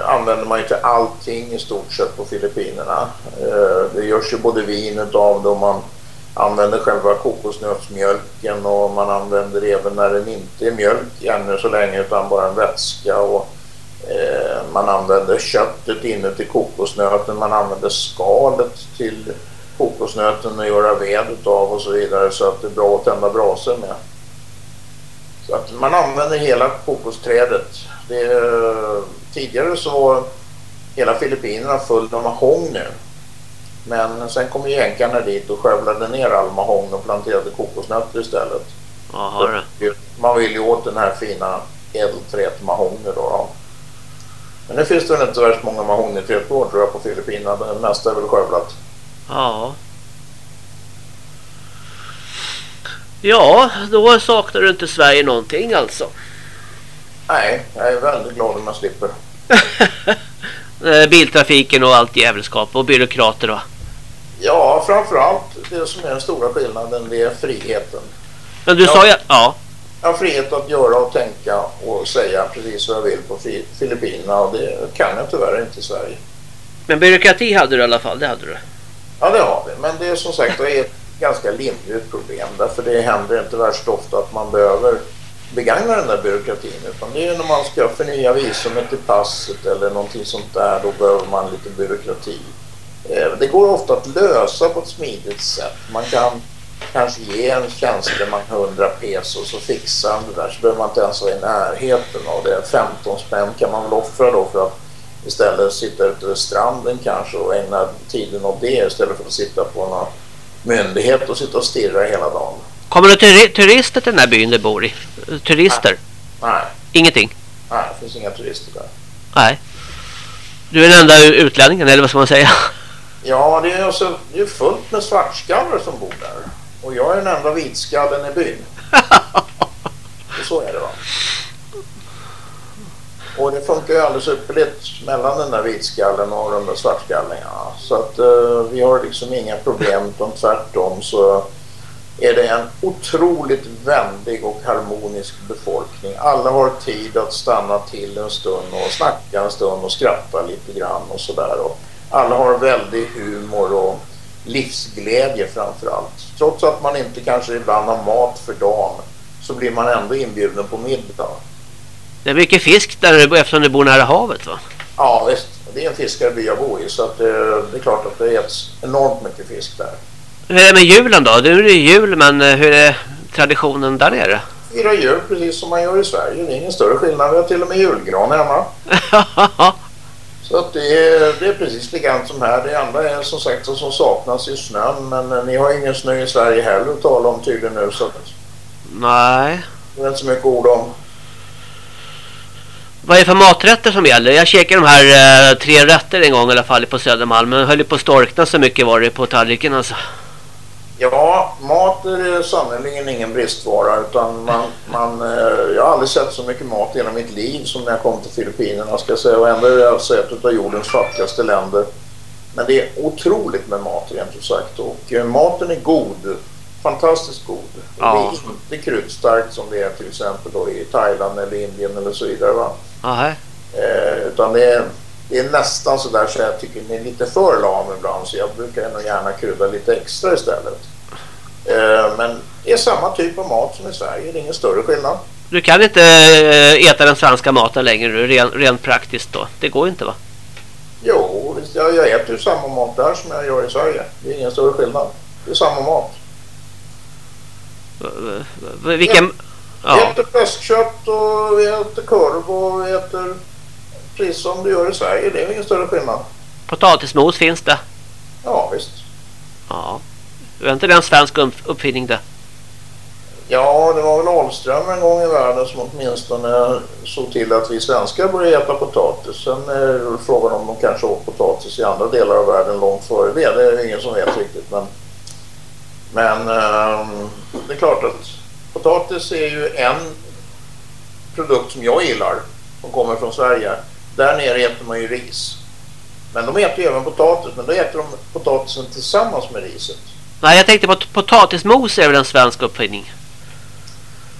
använder man ju till allting i stort sett på Filippinerna. Uh, det görs ju både vin av det och man använder själva kokosnötsmjölken och man använder även när den inte är mjölk ännu så länge utan bara en vätska och uh, man använder köttet inuti kokosnöten, man använder skalet till kokosnöten att göra ved utav och så vidare så att det är bra att tända brasor med. Så att man använder hela kokosträdet. Det tidigare så var hela Filippinerna fullt av mahogny. Men sen kom jänkarna dit och skövlade ner all mahogny och planterade kokosnötter istället. Aha, man vill ju åt den här fina edelträet mahogny då. då. Men nu finns det väl inte så värst många mahognyträd kvar tror jag på Filippinerna. Det mesta är väl skövlat. Ja. Ja, då saknar du inte Sverige någonting alltså. Nej, jag är väldigt glad om jag slipper. Eh, biltrafiken och allt jävelskap och byråkrater då? Ja, framförallt det som är den stora skillnaden det är friheten. Men du jag, sa ju... Ja. Jag har frihet att göra och tänka och säga precis vad jag vill på Filippinerna och det kan jag tyvärr inte i Sverige. Men byråkrati hade du i alla fall, det hade du? Ja, det har vi. Men det är som sagt är ett ganska lindrigt problem därför det händer inte värst ofta att man behöver begagna den där byråkratin utan det är ju när man ska förnya visumet till passet eller någonting sånt där då behöver man lite byråkrati. Eh, det går ofta att lösa på ett smidigt sätt. Man kan kanske ge en tjänsteman 100 pesos och fixa det där så behöver man inte ens vara i närheten av det. 15 spänn kan man väl offra då för att istället sitta ute vid stranden kanske och ägna tiden åt det istället för att sitta på någon myndighet och sitta och stirra hela dagen. Kommer det tur turister till den här byn du bor i? Turister? Nej. Nej. Ingenting? Nej, det finns inga turister där. Nej. Du är den enda utlänningen, eller vad ska man säga? Ja, det är, alltså, det är fullt med svartskallar som bor där. Och jag är den enda vitskallen i byn. och så är det va. Och det funkar ju alldeles ypperligt mellan den där vitskallen och de där svartskallingarna. Så att eh, vi har liksom inga problem utan tvärtom så är det en otroligt vänlig och harmonisk befolkning. Alla har tid att stanna till en stund och snacka en stund och skratta lite grann och sådär. Alla har väldig humor och livsglädje framför allt. Trots att man inte kanske ibland har mat för dagen så blir man ändå inbjuden på middag. Det är mycket fisk där eftersom du bor nära havet va? Ja visst, det är en fiskarby jag bor i så att det, eh, det är klart att det äts enormt mycket fisk där. Hur är det med julen då? Nu är det jul men eh, hur är traditionen där nere? Fira jul precis som man gör i Sverige. Det är ingen större skillnad. Vi har till och med julgran hemma. Så att det, är, det är precis likadant som här. Det enda är som sagt som saknas i snön. Men eh, ni har ingen snö i Sverige heller att tala om tydligen nu. Så Nej. Det är inte så mycket ord om. Vad är det för maträtter som gäller? Jag käkade de här eh, tre rätter en gång i alla fall på Södermalm. Men höll ju på att storkna så mycket var det på tallriken alltså. Ja, mat är sannerligen ingen bristvara utan man, man, eh, jag har aldrig sett så mycket mat i hela mitt liv som när jag kom till Filippinerna ska jag säga och ändå är det alltså ett av jordens fattigaste länder. Men det är otroligt med mat rent ut sagt och eh, maten är god, fantastiskt god. Ja. Det är inte krutstarkt som det är till exempel då i Thailand eller Indien eller så vidare va. Eh, utan det är det är nästan så där så jag tycker ni är lite för lam ibland så jag brukar nog gärna krydda lite extra istället. Eh, men det är samma typ av mat som i Sverige, det är ingen större skillnad. Du kan inte eh, äta den svenska maten längre rent, rent praktiskt då? Det går inte va? Jo, jag, jag äter ju samma mat där som jag gör i Sverige. Det är ingen större skillnad. Det är samma mat. Vilken... Ja. Vi äter fläskkött och vi äter korv och vi äter precis som du gör i Sverige. Det är ingen större skillnad. Potatismos finns det? Ja, visst. Ja. Är inte det en svensk uppfinning det? Ja, det var väl Ahlström en gång i världen som åtminstone såg till att vi svenskar började äta potatis. Sen är det frågan om de kanske åt potatis i andra delar av världen långt före det. Det är ingen som vet riktigt. Men, men um, det är klart att potatis är ju en produkt som jag gillar som kommer från Sverige. Där nere äter man ju ris. Men de äter ju även potatis, men då äter de potatisen tillsammans med riset. Nej, jag tänkte på potatismos är väl en svensk uppfinning?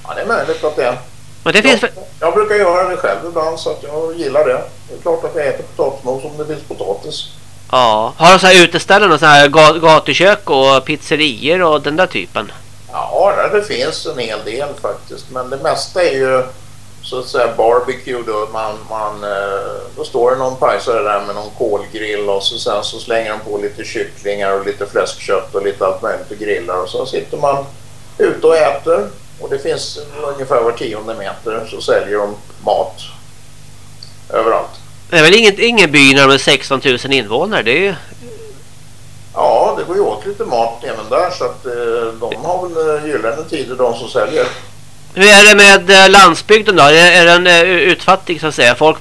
Ja, det är möjligt att det är. Men det finns jag, jag brukar göra det själv ibland så att jag gillar det. Det är klart att jag äter potatismos om det finns potatis. Ja, har de så här uteställen och så här gatukök och pizzerier och den där typen? Ja, det finns en hel del faktiskt. Men det mesta är ju så att säga barbecue då. Man, man, eh, då står det någon pajsare där med någon kolgrill och så sen så slänger de på lite kycklingar och lite fläskkött och lite allt möjligt och grillar och så sitter man ute och äter och det finns ungefär var tionde meter så säljer de mat överallt. Det är väl inget, ingen by när de är 16 000 invånare? Det är ju... Ja, det går ju åt lite mat även där så att eh, de har väl eh, gyllene tider de som säljer. Hur är det med eh, landsbygden då? Är, den utfattig så att säga? Folk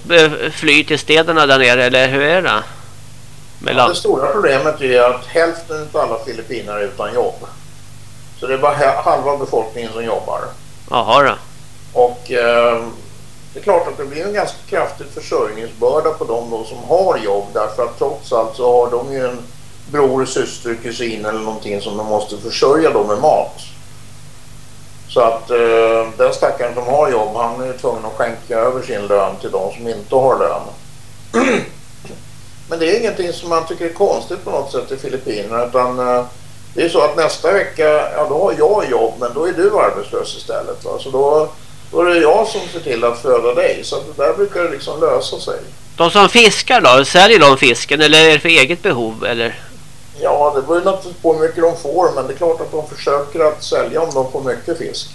flyr till städerna där nere eller hur är det? Med ja, det stora problemet är att hälften av alla filippiner är utan jobb. Så det är bara halva befolkningen som jobbar. Jaha då. Och eh, det är klart att det blir en ganska kraftig försörjningsbörda på dem då som har jobb därför att trots allt så har de ju en bror, syster, kusin eller någonting som de måste försörja dem med mat. Så att eh, den stackaren som har jobb han är ju tvungen att skänka över sin lön till de som inte har lön. Men det är ingenting som man tycker är konstigt på något sätt i Filippinerna utan eh, det är så att nästa vecka, ja då har jag jobb men då är du arbetslös istället. Va? Så då, då är det jag som ser till att föda dig. Så det där brukar det liksom lösa sig. De som fiskar då, säljer de fisken eller är det för eget behov eller? Ja, det beror naturligtvis på hur mycket de får men det är klart att de försöker att sälja om de får mycket fisk.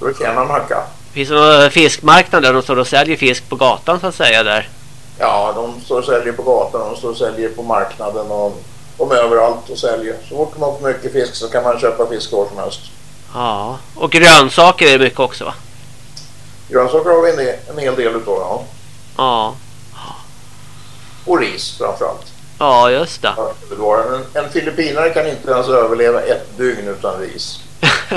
Då tjänar en hacka. Finns det någon fiskmarknad där de står och säljer fisk på gatan så att säga där? Ja, de står och säljer på gatan, de står och säljer på marknaden och de är överallt och säljer. Så fort man får mycket fisk så kan man köpa fisk år som helst. Ja, och grönsaker är det mycket också va? Grönsaker har vi en, en hel del utav, ja. Ja. Och ris framförallt. Ja, just det. En, en filippinare kan inte ens överleva ett dygn utan ris.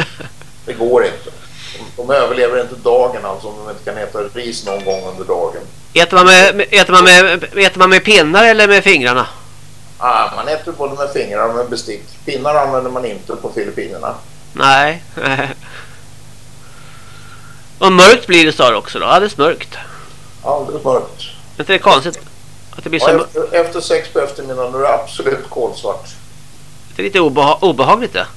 det går inte. De, de överlever inte dagen alltså om de inte kan äta ris någon gång under dagen. Äter man med, äter man med, äter man med pinnar eller med fingrarna? Ah, man äter både med fingrar och med bestick. Pinnar använder man inte på Filippinerna. Nej. och mörkt blir det så också då? Alldeles mörkt. Alldeles mörkt. Är inte det konstigt? Att det blir så ja, efter, efter sex på eftermiddagen är det absolut kolsvart. Det är lite obeha obehagligt det.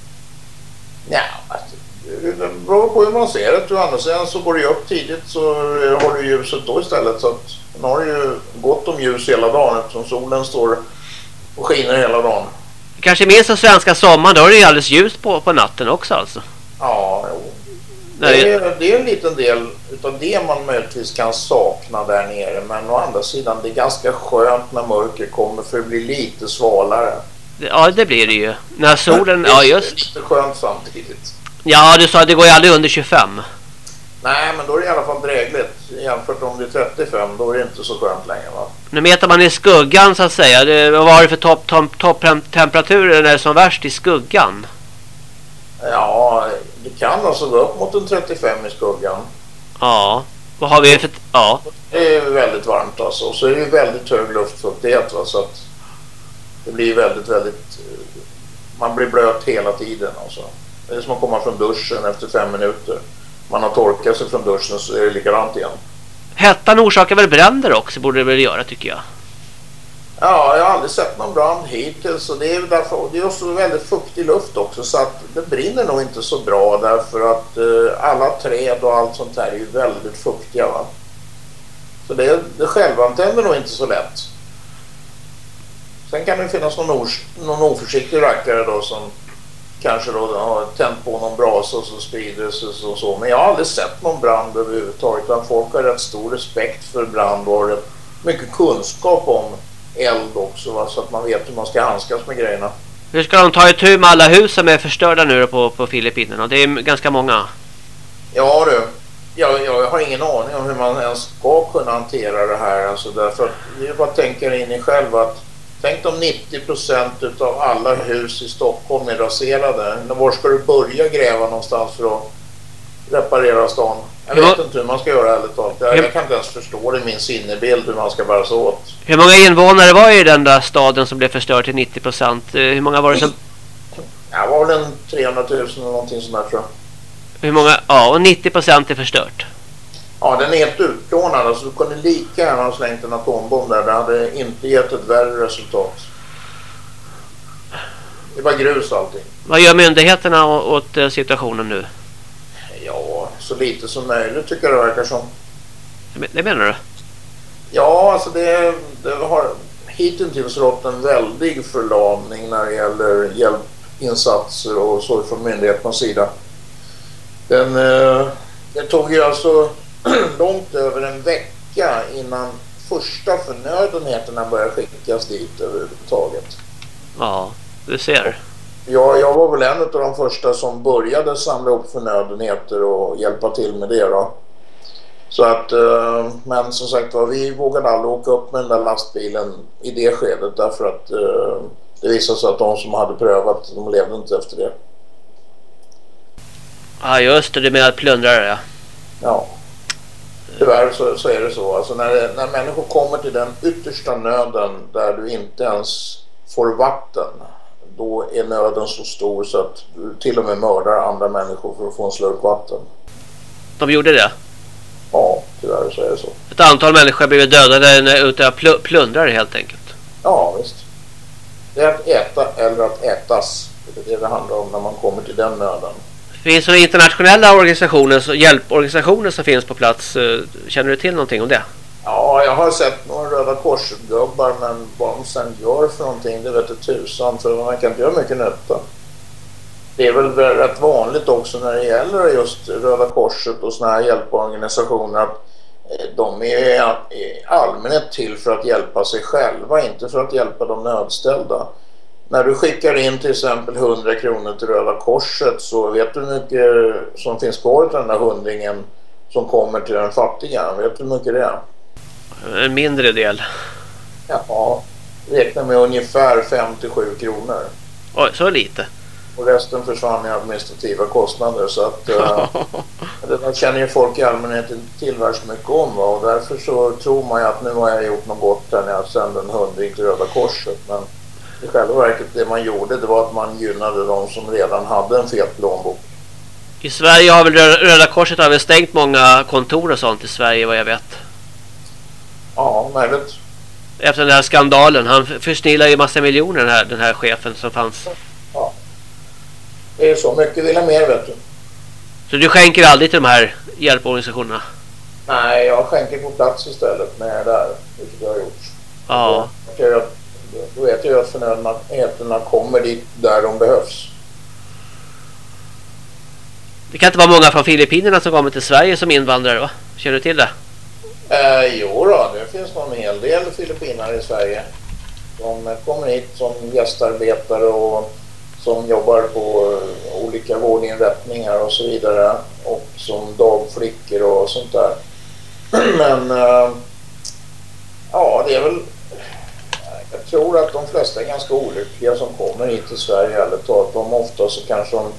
Ja, alltså, det beror på hur man ser det. Å andra sidan så går det upp tidigt så har du ljuset då istället. Så att man har ju gott om ljus hela dagen eftersom solen står och skiner hela dagen. Kanske minst den svenska sommaren, då är det ju alldeles ljust på, på natten också alltså. Ja, jo. Det är, det är en liten del utav det man möjligtvis kan sakna där nere. Men å andra sidan, det är ganska skönt när mörker kommer för det blir lite svalare. Ja, det blir det ju. När solen, ja just. Det är lite skönt samtidigt. Ja, du sa att det går ju aldrig under 25. Nej, men då är det i alla fall drägligt. Jämfört om det är 35, då är det inte så skönt längre va? Nu mäter man i skuggan så att säga. Det, vad var det för topptemperaturer top, top när det är som värst i skuggan? Ja, det kan alltså gå upp mot en 35 i skuggan. Ja, vad har vi för... Ja. Det är väldigt varmt alltså. Och så är det väldigt hög luftfuktighet va? så att det blir väldigt, väldigt... Man blir blöt hela tiden alltså. Det är som att komma från duschen efter fem minuter man har torkat sig från duschen så är det likadant igen. Hettan orsakar väl bränder också borde det väl göra tycker jag. Ja, jag har aldrig sett någon brand hittills och det är därför det är också väldigt fuktig luft också så att det brinner nog inte så bra därför att eh, alla träd och allt sånt här är ju väldigt fuktiga va. Så det, det självantänder nog inte så lätt. Sen kan det finnas någon, någon oförsiktig rackare då som kanske då har tänt på någon brasa och så sprider det sig och så. Men jag har aldrig sett någon brand överhuvudtaget. Utan folk har rätt stor respekt för brand och har mycket kunskap om eld också. Va? Så att man vet hur man ska handskas med grejerna. Hur ska de ta itu med alla hus som är förstörda nu på, på Filippinerna? Det är ganska många. Ja du. Jag, jag har ingen aning om hur man ens ska kunna hantera det här. Alltså därför att är bara tänka in i själv att Tänk om 90 procent av alla hus i Stockholm är raserade. Var ska du börja gräva någonstans för att reparera stan? Jag vet inte hur man ska göra ärligt talat. Jag, jag kan inte ens förstå det i min sinnebild hur man ska bära sig åt. Hur många invånare var i den där staden som blev förstörd till 90 procent? Eh, hur många var det som... Ja, var väl en 300 000 eller någonting sånt där tror jag. Hur många? Ja, och 90 procent är förstört. Ja, den är helt utplånad. Alltså, du kunde lika gärna ha slängt en atombomb där. Det hade inte gett ett värre resultat. Det var grus allting. Vad gör myndigheterna åt eh, situationen nu? Ja, så lite som möjligt tycker jag det verkar som. Det menar du? Ja, alltså det, det har hittills rått en väldig förlamning när det gäller hjälpinsatser och så från myndigheternas sida. Den, eh, det tog ju alltså långt över en vecka innan första förnödenheterna började skickas dit överhuvudtaget. Ja, du ser. Ja, jag var väl en av de första som började samla upp förnödenheter och hjälpa till med det då. Så att, eh, men som sagt var, vi vågade aldrig åka upp med den där lastbilen i det skedet därför att eh, det visade sig att de som hade prövat, de levde inte efter det. Ja just det, du menar plundrare ja. Ja. Tyvärr så, så är det så. Alltså när, när människor kommer till den yttersta nöden där du inte ens får vatten då är nöden så stor så att du till och med mördar andra människor för att få en slurk vatten. De gjorde det? Ja, tyvärr så är det så. Ett antal människor har blivit dödade utav pl plundrare helt enkelt. Ja, visst. Det är att äta eller att ätas. Det är det det handlar om när man kommer till den nöden. Finns det internationella organisationer, hjälporganisationer som finns på plats? Eh, känner du till någonting om det? Ja, jag har sett några Röda Korset-gubbar men vad de sen gör för någonting det vet inte tusan för man kan inte göra mycket nytta. Det är väl rätt vanligt också när det gäller just Röda Korset och sådana här hjälporganisationer att eh, de är eh, i allmänhet till för att hjälpa sig själva, inte för att hjälpa de nödställda. När du skickar in till exempel 100 kronor till Röda Korset så vet du hur mycket som finns kvar till den där hundringen som kommer till den fattiga. Vet du hur mycket det är? En mindre del. Ja, räkna med ungefär 57 kronor. Oj, så lite. Och resten försvann i administrativa kostnader så att uh, det känner ju folk i allmänhet inte till värst mycket om va? och därför så tror man ju att nu har jag gjort något gott här när jag sände en hundring till Röda Korset men i själva verket det man gjorde det var att man gynnade de som redan hade en fet plånbok. I Sverige har väl Röda Korset har väl stängt många kontor och sånt i Sverige vad jag vet. Ja, möjligt. Efter den här skandalen. Han försnillade ju massa miljoner den här, den här chefen som fanns. Ja. Det är så mycket vill jag mer vet du. Så du skänker aldrig till de här hjälporganisationerna? Nej, jag skänker på plats istället när jag är där. Vilket jag har gjort. Ja. Då vet jag att förnödenheterna kommer dit där de behövs. Det kan inte vara många från Filippinerna som kommer till Sverige som invandrare va? Känner du till det? Eh, jo då, det finns nog en hel del filippinare i Sverige. De kommer hit som gästarbetare och som jobbar på olika vårdinrättningar och så vidare. Och som dagflickor och sånt där. Men eh, ja, det är väl... Jag tror att de flesta är ganska olyckliga som kommer hit till Sverige. Eller talat de ofta så kanske de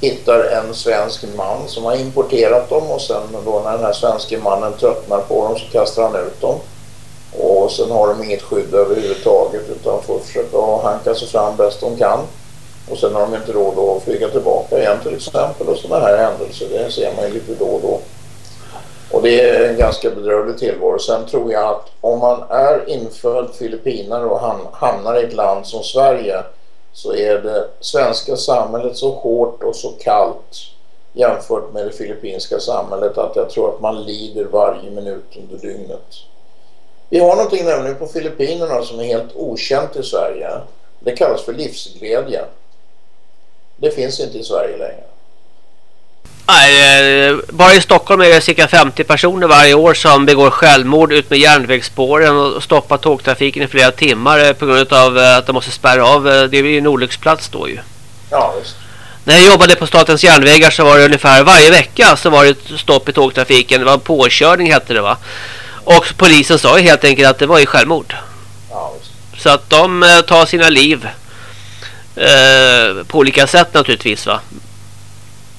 hittar en svensk man som har importerat dem och sen då när den här svenska mannen tröttnar på dem så kastar han ut dem. Och sen har de inget skydd överhuvudtaget utan får försöka hanka sig fram bäst de kan. Och sen har de inte råd att flyga tillbaka igen till exempel och sådana här händelser. Det ser man ju lite då och då. Och det är en ganska bedrövlig tillvaro. Sen tror jag att om man är infödd filippinare och hamnar i ett land som Sverige så är det svenska samhället så hårt och så kallt jämfört med det filippinska samhället att jag tror att man lider varje minut under dygnet. Vi har någonting nämligen på Filippinerna som är helt okänt i Sverige. Det kallas för livsglädje. Det finns inte i Sverige längre. Nej, eh, bara i Stockholm är det cirka 50 personer varje år som begår självmord ut med järnvägsspåren och stoppar tågtrafiken i flera timmar eh, på grund av eh, att de måste spärra av. Det är ju en olycksplats då ju. Ja, visst. När jag jobbade på Statens järnvägar så var det ungefär varje vecka så var det stopp i tågtrafiken. Det var påkörning hette det va. Och polisen sa ju helt enkelt att det var ju självmord. Ja. Så att de tar sina liv eh, på olika sätt naturligtvis va.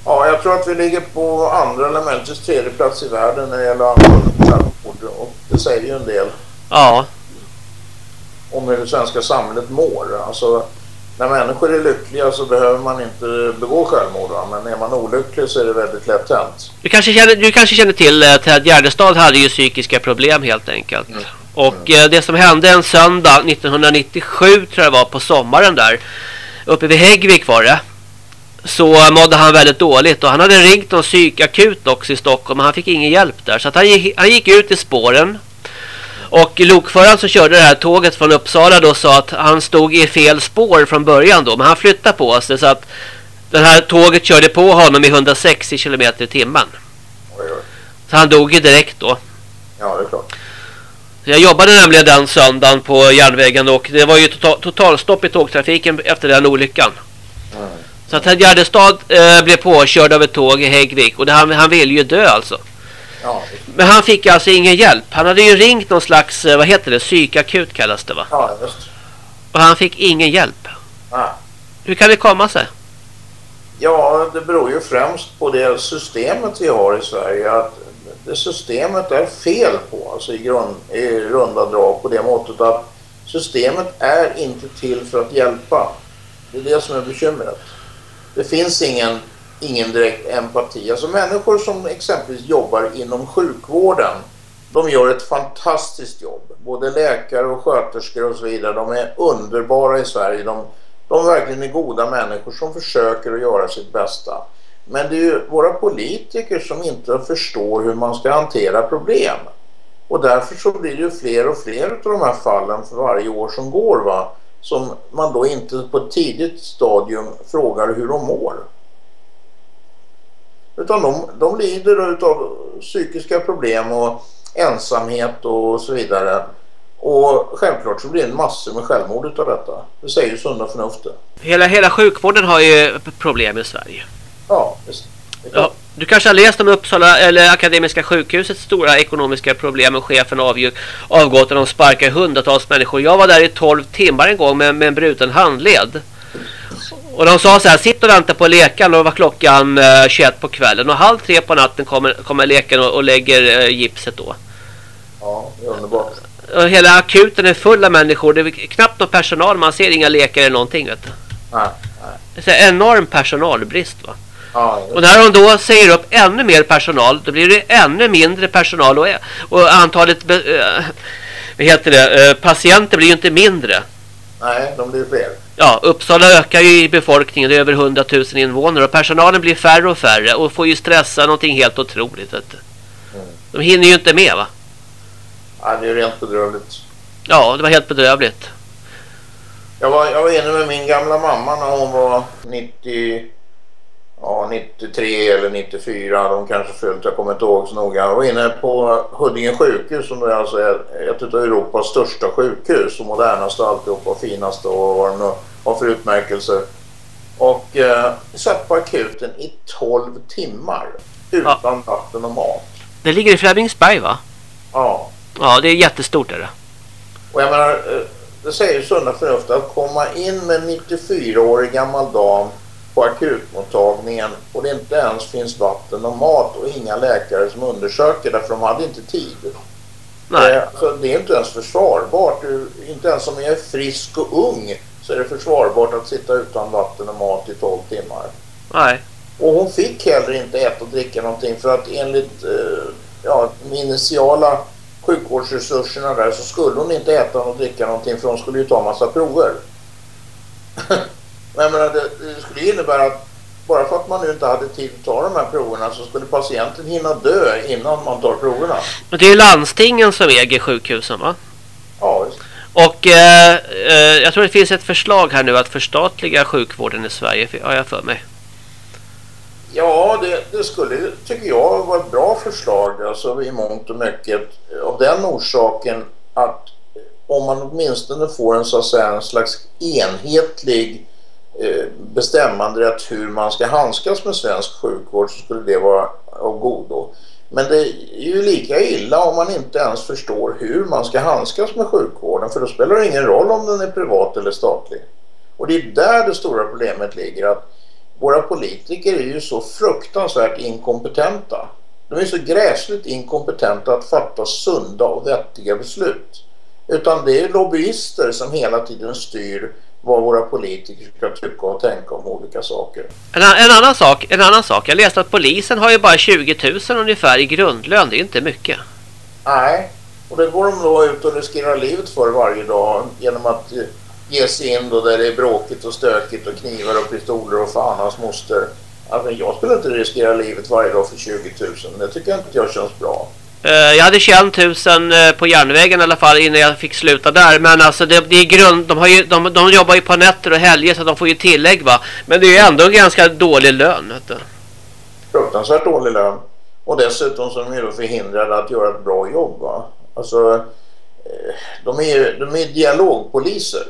Ja, jag tror att vi ligger på andra eller möjligtvis tredje plats i världen när det gäller antalet självmord. Och det säger ju en del. Ja. Om hur det svenska samhället mår. Alltså, när människor är lyckliga så behöver man inte begå självmord. Va? Men är man olycklig så är det väldigt lätt hänt. Du kanske känner, du kanske känner till att Ted Gärdestad hade ju psykiska problem helt enkelt. Mm. Och mm. det som hände en söndag 1997 tror jag var på sommaren där. Uppe vid Häggvik var det så mådde han väldigt dåligt och han hade ringt någon psykakut också i Stockholm men han fick ingen hjälp där så att han, gick, han gick ut i spåren och lokföraren som körde det här tåget från Uppsala då sa att han stod i fel spår från början då men han flyttade på sig så att det här tåget körde på honom i 160 km i timmen. Så han dog ju direkt då. Ja, det är klart. Jag jobbade nämligen den söndagen på järnvägen och det var ju total, totalstopp i tågtrafiken efter den olyckan. Mm. Så att Gärdestad eh, blev påkörd av ett tåg i Häggvik och det, han, han ville ju dö alltså. Ja. Men han fick alltså ingen hjälp. Han hade ju ringt någon slags, eh, vad heter det, psykakut kallas det va? Ja, just. Och han fick ingen hjälp. Ja. Hur kan det komma sig? Ja, det beror ju främst på det systemet vi har i Sverige. Att det systemet är fel på, alltså i, grund, i runda drag på det måttet att systemet är inte till för att hjälpa. Det är det som är bekymret. Det finns ingen, ingen direkt empati. Alltså människor som exempelvis jobbar inom sjukvården, de gör ett fantastiskt jobb. Både läkare och sköterskor och så vidare. De är underbara i Sverige. De, de verkligen är goda människor som försöker att göra sitt bästa. Men det är ju våra politiker som inte förstår hur man ska hantera problem. Och därför så blir det ju fler och fler av de här fallen för varje år som går va. Som man då inte på ett tidigt stadium frågar hur de mår. Utan de, de lider av psykiska problem och ensamhet och så vidare. Och självklart så blir det massor med självmord av detta. Det säger ju sunda förnuftet. Hela, hela sjukvården har ju problem i Sverige. Ja, visst. Ja, du kanske har läst om Uppsala eller Akademiska sjukhusets stora ekonomiska problem och chefen avgått och de sparkar hundratals människor. Jag var där i 12 timmar en gång med, med en bruten handled. Och de sa så här, sitt och vänta på läkaren och var klockan eh, 21 på kvällen. Och halv tre på natten kommer, kommer läkaren och, och lägger eh, gipset då. Ja, det underbart. Och hela akuten är full av människor. Det är knappt någon personal. Man ser inga läkare eller någonting. Vet du. Nej, nej. Det är en enorm personalbrist va. Ja, och när de då säger upp ännu mer personal då blir det ännu mindre personal och, och antalet äh, heter det, äh, patienter blir ju inte mindre. Nej, de blir fler. Ja, Uppsala ökar ju i befolkningen, det är över 100 000 invånare och personalen blir färre och färre och får ju stressa någonting helt otroligt. Vet du. Mm. De hinner ju inte med va? Ja, det är rent bedrövligt. Ja, det var helt bedrövligt. Jag var, jag var inne med min gamla mamma när hon var 90 ja, 93 eller 94, de kanske fyllt, jag kommer inte ihåg så noga. Jag var inne på Huddinge sjukhus som är alltså ett av Europas största sjukhus och modernaste och alltihop och finaste och vad de nu har för utmärkelser. Och eh, satt på akuten i 12 timmar utan ja. vatten och mat. Det ligger i Flemingsberg va? Ja. Ja, det är jättestort är det. Och jag menar, eh, det säger sunda förnuft att komma in med en 94-årig gammal dam på akutmottagningen och det inte ens finns vatten och mat och inga läkare som undersöker därför de hade inte tid. Nej. Eh, det är inte ens försvarbart. Inte ens om jag är frisk och ung så är det försvarbart att sitta utan vatten och mat i 12 timmar. Nej. Och hon fick heller inte äta och dricka någonting för att enligt eh, ja, de initiala sjukvårdsresurserna där så skulle hon inte äta och dricka någonting för hon skulle ju ta massa prover. Men menar, det, det skulle innebära att bara för att man nu inte hade tid att ta de här proverna så skulle patienten hinna dö innan man tar proverna. Men det är landstingen som äger sjukhusen va? Ja, visst. Och eh, eh, jag tror det finns ett förslag här nu att förstatliga sjukvården i Sverige, har jag för mig. Ja, det, det, skulle, tycker jag, vara ett bra förslag alltså i mångt och mycket. Av den orsaken att om man åtminstone får en, så att säga, en slags enhetlig Eh, bestämmanderätt hur man ska handskas med svensk sjukvård så skulle det vara av godo. Men det är ju lika illa om man inte ens förstår hur man ska handskas med sjukvården för då spelar det ingen roll om den är privat eller statlig. Och det är där det stora problemet ligger att våra politiker är ju så fruktansvärt inkompetenta. De är så gräsligt inkompetenta att fatta sunda och vettiga beslut. Utan det är lobbyister som hela tiden styr vad våra politiker ska tycka och tänka om olika saker. En, en, annan sak, en annan sak. Jag läste att polisen har ju bara 20 000 ungefär i grundlön. Det är inte mycket. Nej, och det går de då ut och riskerar livet för varje dag genom att ge sig in då där det är bråkigt och stökigt och knivar och pistoler och fan hans moster. Alltså, jag skulle inte riskera livet varje dag för 20 000. Det tycker jag inte jag känns bra. Uh, jag hade 21 000 uh, på järnvägen i alla fall innan jag fick sluta där. Men alltså det, det är grund, de, har ju, de, de jobbar ju på nätter och helger så de får ju tillägg va. Men det är ju ändå en ganska dålig lön. Vet du. Fruktansvärt dålig lön. Och dessutom så är de ju förhindrade att göra ett bra jobb va. Alltså, eh, de är ju de är dialogpoliser.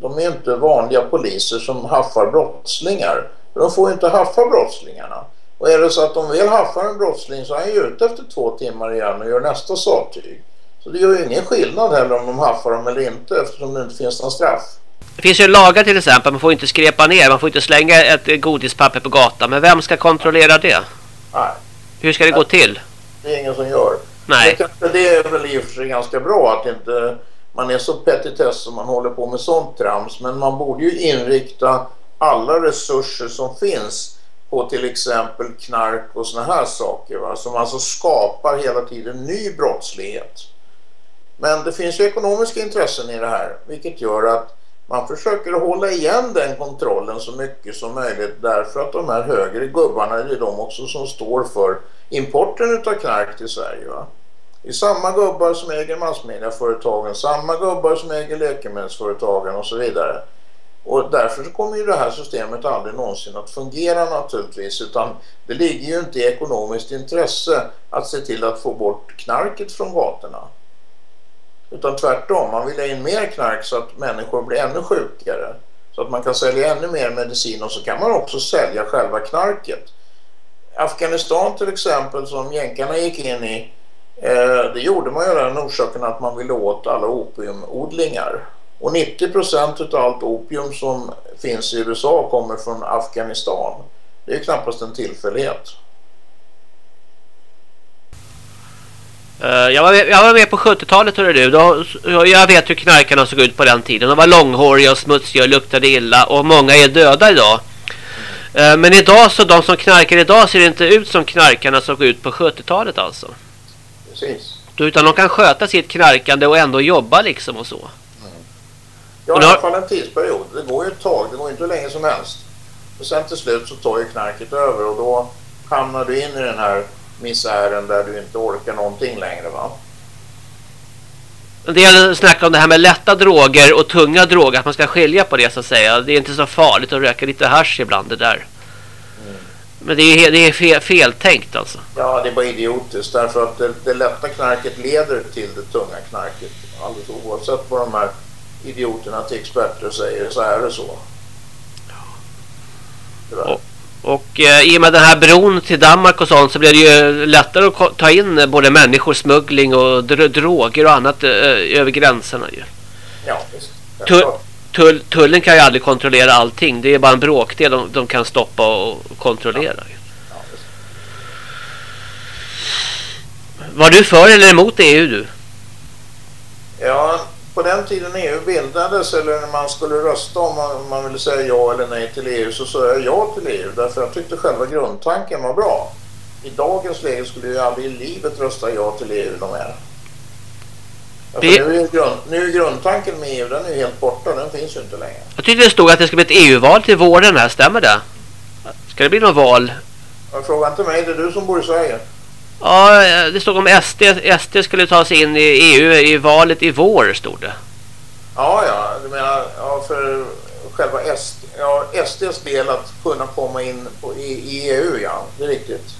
De är inte vanliga poliser som haffar brottslingar. De får ju inte haffa brottslingarna. Och är det så att de vill haffa en brottsling så är han ju ute efter två timmar igen och gör nästa sattyg. Så det gör ju ingen skillnad heller om de haffar dem eller inte eftersom det inte finns någon straff. Det finns ju lagar till exempel, man får inte skrepa ner, man får inte slänga ett godispapper på gatan. Men vem ska kontrollera det? Nej. Hur ska det gå till? Det är ingen som gör. Nej. Det, det är väl i och för sig ganska bra att inte man är så petitess som man håller på med sånt trams. Men man borde ju inrikta alla resurser som finns på till exempel knark och såna här saker. Va? Som alltså skapar hela tiden ny brottslighet. Men det finns ju ekonomiska intressen i det här. Vilket gör att man försöker hålla igen den kontrollen så mycket som möjligt därför att de här högre gubbarna är de också som står för importen av knark till Sverige. Va? Det är samma gubbar som äger massmediaföretagen, samma gubbar som äger läkemedelsföretagen och så vidare. Och därför kommer ju det här systemet aldrig någonsin att fungera naturligtvis utan det ligger ju inte i ekonomiskt intresse att se till att få bort knarket från gatorna. Utan tvärtom, man vill ha in mer knark så att människor blir ännu sjukare. Så att man kan sälja ännu mer medicin och så kan man också sälja själva knarket. Afghanistan till exempel som jänkarna gick in i eh, det gjorde man ju den orsaken att man ville åt alla opiumodlingar. Och 90 procent av allt opium som finns i USA kommer från Afghanistan. Det är knappast en tillfällighet. Uh, jag, var med, jag var med på 70-talet hörru du. Då, jag vet hur knarkarna såg ut på den tiden. De var långhåriga och smutsiga och luktade illa. Och många är döda idag. Uh, men idag så de som knarkar idag ser inte ut som knarkarna såg ut på 70-talet alltså. Precis. Utan de kan sköta sitt knarkande och ändå jobba liksom och så. Ja, i alla fall en tidsperiod. Det går ju ett tag, det går inte hur länge som helst. Och sen till slut så tar ju knarket över och då hamnar du in i den här misären där du inte orkar någonting längre va? En del snackar om det här med lätta droger och tunga droger, att man ska skilja på det så att säga. Det är inte så farligt att röka lite hash ibland det där. Mm. Men det är, det är fel, feltänkt alltså. Ja, det är bara idiotiskt därför att det, det lätta knarket leder till det tunga knarket. Alldeles oavsett vad de här idioterna till experter säger så är det så. Och, och eh, i och med den här bron till Danmark och sånt så blir det ju lättare att ta in både människor, smuggling och dr droger och annat eh, över gränserna ju. Ja, visst. Tull, tull, tullen kan ju aldrig kontrollera allting. Det är bara en bråkdel de, de kan stoppa och kontrollera. Ja. Ja, Var du för eller emot EU du? Ja, på den tiden EU bildades eller när man skulle rösta om man, man ville säga ja eller nej till EU så sa jag ja till EU därför jag tyckte själva grundtanken var bra. I dagens läge skulle jag aldrig i livet rösta ja till EU de här. Alltså, nu, är grund, nu är grundtanken med EU den är helt borta, den finns ju inte längre. Jag tyckte det stod att det ska bli ett EU-val till våren här, stämmer det? Ska det bli något val? Jag frågar inte mig, det är du som bor i Sverige. Ja, det stod om SD, SD skulle ta sig in i EU i valet i vår, stod det. Ja, ja, du menar ja, för själva SD, ja, SDs del att kunna komma in på, i, i EU, ja, det är riktigt.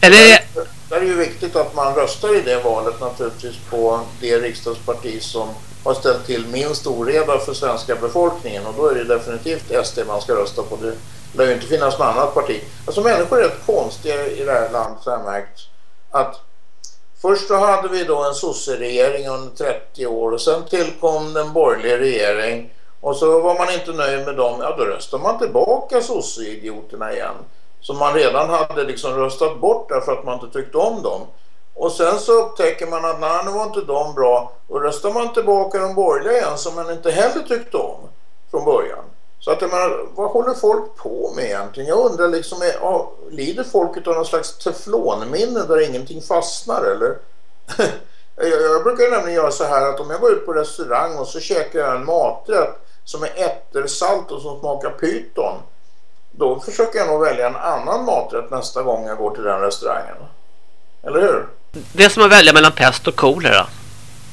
Eller... Där, där är ju viktigt att man röstar i det valet naturligtvis på det riksdagsparti som har ställt till minst oreda för svenska befolkningen och då är det definitivt SD man ska rösta på. Det lär ju inte finnas något annat parti. Alltså människor är rätt konstiga i det här landet har jag märkt att först hade vi då en sosseregering under 30 år och sen tillkom den borgerliga regering och så var man inte nöjd med dem, ja då röstade man tillbaka sosseidioterna igen som man redan hade liksom röstat bort därför att man inte tyckte om dem. Och sen så upptäcker man att nej, nu var inte de bra och röstar man tillbaka de borgerliga igen som man inte heller tyckte om från början. Så att menar, vad håller folk på med egentligen? Jag undrar liksom, är, ja, lider folket av någon slags teflonminne där ingenting fastnar eller? jag, jag brukar nämligen göra så här att om jag går ut på restaurang och så käkar jag en maträtt som är ättersalt och som smakar pyton. Då försöker jag nog välja en annan maträtt nästa gång jag går till den restaurangen. Eller hur? Det är som att välja mellan pest och kolera.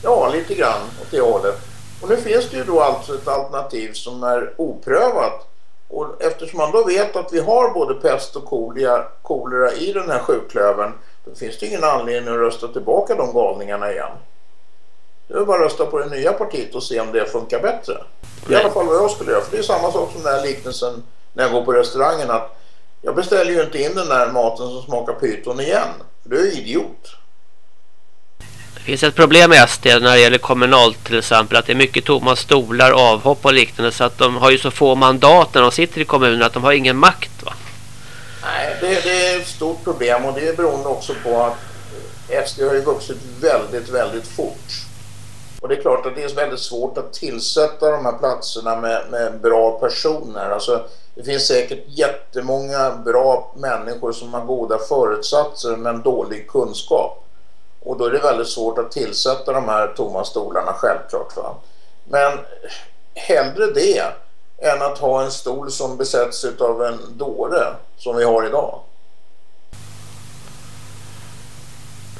Ja, lite grann åt det hållet. Och nu finns det ju då alltså ett alternativ som är oprövat. Och eftersom man då vet att vi har både pest och kolera, kolera i den här sjuklövern då finns det ingen anledning att rösta tillbaka de galningarna igen. Det är bara att rösta på det nya partiet och se om det funkar bättre. I alla fall vad jag skulle göra. För det är samma sak som den här liknelsen när jag går på restaurangen. Att jag beställer ju inte in den där maten som smakar pyton igen. För du är idiot. Det finns ett problem i SD när det gäller kommunalt till exempel. Att det är mycket tomma stolar, avhopp och liknande. Så att de har ju så få mandat när de sitter i kommunen att de har ingen makt va? Nej, det, det är ett stort problem och det är beroende också på att SD har ju vuxit väldigt, väldigt fort. Och det är klart att det är väldigt svårt att tillsätta de här platserna med, med bra personer. Alltså, det finns säkert jättemånga bra människor som har goda förutsatser men dålig kunskap. Och då är det väldigt svårt att tillsätta de här tomma stolarna självklart. Va? Men hellre det än att ha en stol som besätts av en dåre som vi har idag.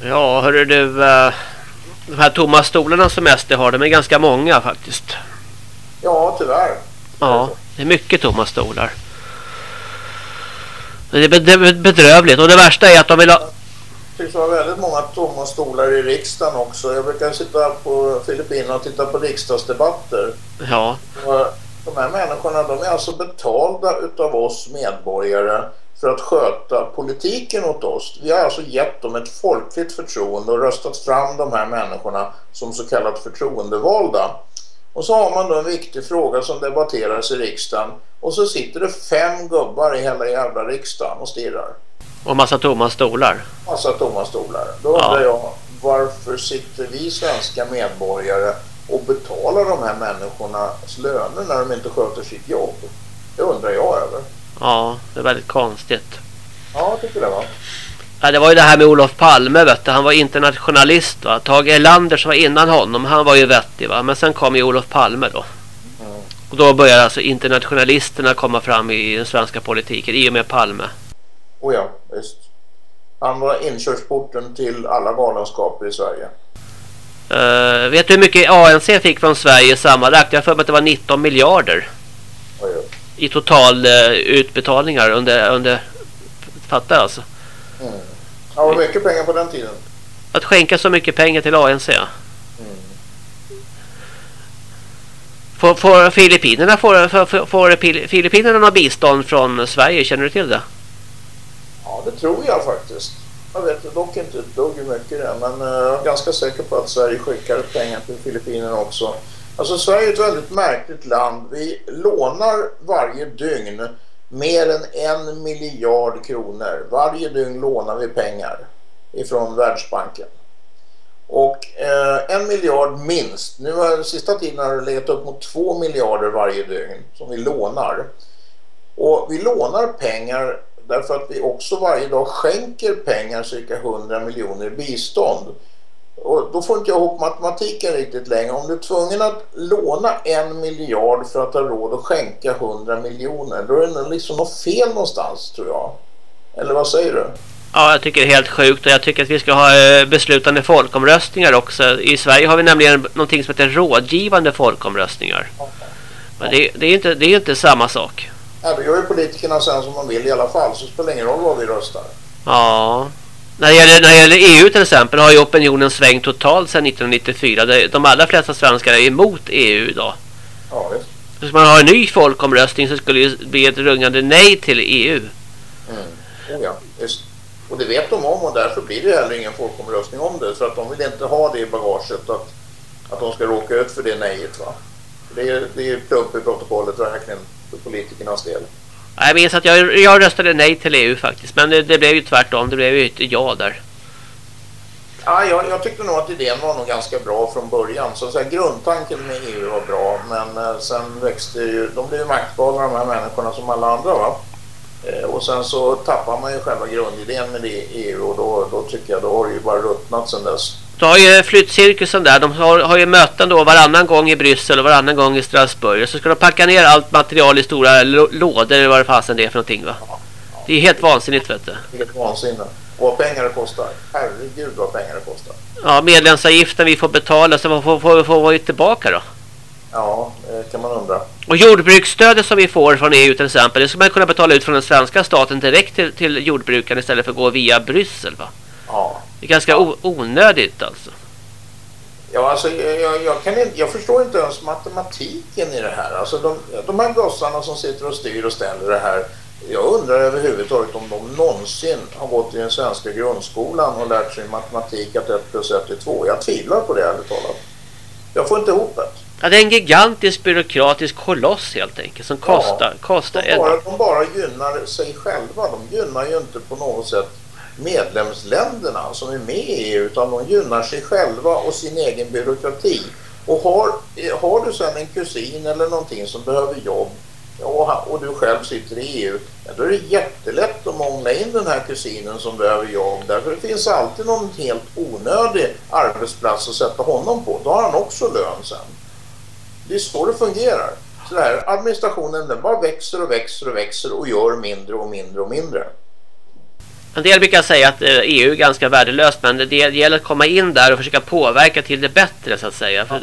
Ja, hörru du. Eh, de här tomma stolarna som SD har, de är ganska många faktiskt. Ja, tyvärr. Ja, det är mycket tomma stolar. Det är bedrövligt. Och det värsta är att de vill ha... Tycks vara väldigt många tomma stolar i riksdagen också. Jag brukar sitta på Filippinerna och titta på riksdagsdebatter. Ja. Och de här människorna de är alltså betalda utav oss medborgare för att sköta politiken åt oss. Vi har alltså gett dem ett folkligt förtroende och röstat fram de här människorna som så kallat förtroendevalda. Och så har man då en viktig fråga som debatteras i riksdagen och så sitter det fem gubbar i hela jävla riksdagen och stirrar. Och massa tomma stolar. Massa tomma stolar. Då undrar ja. jag varför sitter vi svenska medborgare och betalar de här människornas löner när de inte sköter sitt jobb? Det undrar jag över. Ja, det är väldigt konstigt. Ja, tycker det var. Ja, det var ju det här med Olof Palme, vet du. Han var internationalist, va. Tage Erlander som var innan honom, han var ju vettig, va. Men sen kom ju Olof Palme då. Mm. Och då började alltså internationalisterna komma fram i den svenska politiken, i och med Palme. Oh ja, visst. Han var inkörsporten till alla galenskaper i Sverige. Uh, vet du hur mycket ANC fick från Sverige sammanlagt? Jag för mig att det var 19 miljarder. Oh, ja i total uh, utbetalningar under, under fattar alltså. Mm. Ja, var mycket pengar på den tiden. Att skänka så mycket pengar till ANC. Mm. Får, får Filippinerna får, får, får Filippinerna något bistånd från Sverige? Känner du till det? Det tror jag faktiskt. Jag vet dock inte ett dugg hur mycket det är, men eh, jag är ganska säker på att Sverige skickar pengar till Filippinerna också. Alltså Sverige är ett väldigt märkligt land. Vi lånar varje dygn mer än en miljard kronor. Varje dygn lånar vi pengar ifrån Världsbanken. Och eh, en miljard minst. Nu har sista tiden har det legat upp mot två miljarder varje dygn som vi lånar. Och vi lånar pengar därför att vi också varje dag skänker pengar, cirka 100 miljoner i bistånd. Och då får inte jag ihop matematiken riktigt längre. Om du är tvungen att låna en miljard för att ha råd att skänka hundra miljoner, då är det liksom något fel någonstans tror jag. Eller vad säger du? Ja, jag tycker det är helt sjukt och jag tycker att vi ska ha eh, beslutande folkomröstningar också. I Sverige har vi nämligen någonting som heter rådgivande folkomröstningar. Men det, det, är inte, det är inte samma sak. Ja, då gör ju politikerna sen som de vill i alla fall, så det spelar ingen roll vad vi röstar. Ja, när det, gäller, när det gäller EU till exempel har ju opinionen svängt totalt sedan 1994. De allra flesta svenskar är emot EU idag. Ja, visst. Så man har en ny folkomröstning så skulle det bli ett rungande nej till EU. Mm. Oh ja, visst. Och det vet de om och därför blir det heller ingen folkomröstning om det. För att de vill inte ha det i bagaget att, att de ska råka ut för det nejet. Va? Det är, det är plump i protokollet verkligen för politikernas del. Jag minns att jag, jag röstade nej till EU faktiskt. Men det, det blev ju tvärtom. Det blev ju ett ja där. Ja, jag, jag, tyckte nog att idén var nog ganska bra från början. Så, så här, grundtanken med EU var bra. Men eh, sen växte ju... De blev ju maktgalna de här människorna som alla andra va. Eh, och sen så tappar man ju själva grundidén med det EU och då, då tycker jag då har det ju bara ruttnat sen dess. Du har ju flyttcirkusen där. De har, har ju möten då varannan gång i Bryssel och varannan gång i Strasbourg. Så ska de packa ner allt material i stora lådor eller vad det fasen det är för någonting va? Det är helt vansinnigt vet du. Helt vansinnigt. Och vad pengar det kostar. Herregud vad pengar det kostar. Ja, medlemsavgiften vi får betala. Så vad får, får, får vi tillbaka då? Ja, det kan man undra. Och jordbruksstödet som vi får från EU till exempel. Det ska man kunna betala ut från den svenska staten direkt till, till jordbrukarna istället för att gå via Bryssel va? Ja. Det är ganska onödigt alltså. Ja, alltså jag, jag, kan jag förstår inte ens matematiken i det här. Alltså de, de här gossarna som sitter och styr och ställer det här. Jag undrar överhuvudtaget om de någonsin har gått i den svenska grundskolan och lärt sig matematik att 1 plus 1 är 2. Jag tvivlar på det ärligt talat. Jag får inte ihop det. Ja, det är en gigantisk byråkratisk koloss helt enkelt som kostar, ja, kostar de, bara, de bara gynnar sig själva. De gynnar ju inte på något sätt medlemsländerna som är med i EU utan de gynnar sig själva och sin egen byråkrati. Och har, har du sen en kusin eller någonting som behöver jobb och, och du själv sitter i EU, då är det jättelätt att mångla in den här kusinen som behöver jobb. Därför det finns alltid någon helt onödig arbetsplats att sätta honom på. Då har han också lön sen. Det är så det fungerar. Så här, administrationen den bara växer och växer och växer och gör mindre och mindre och mindre. En del brukar säga att EU eh, e är ganska värdelöst men det gäller att komma in där och försöka påverka till det bättre så att säga. Ja,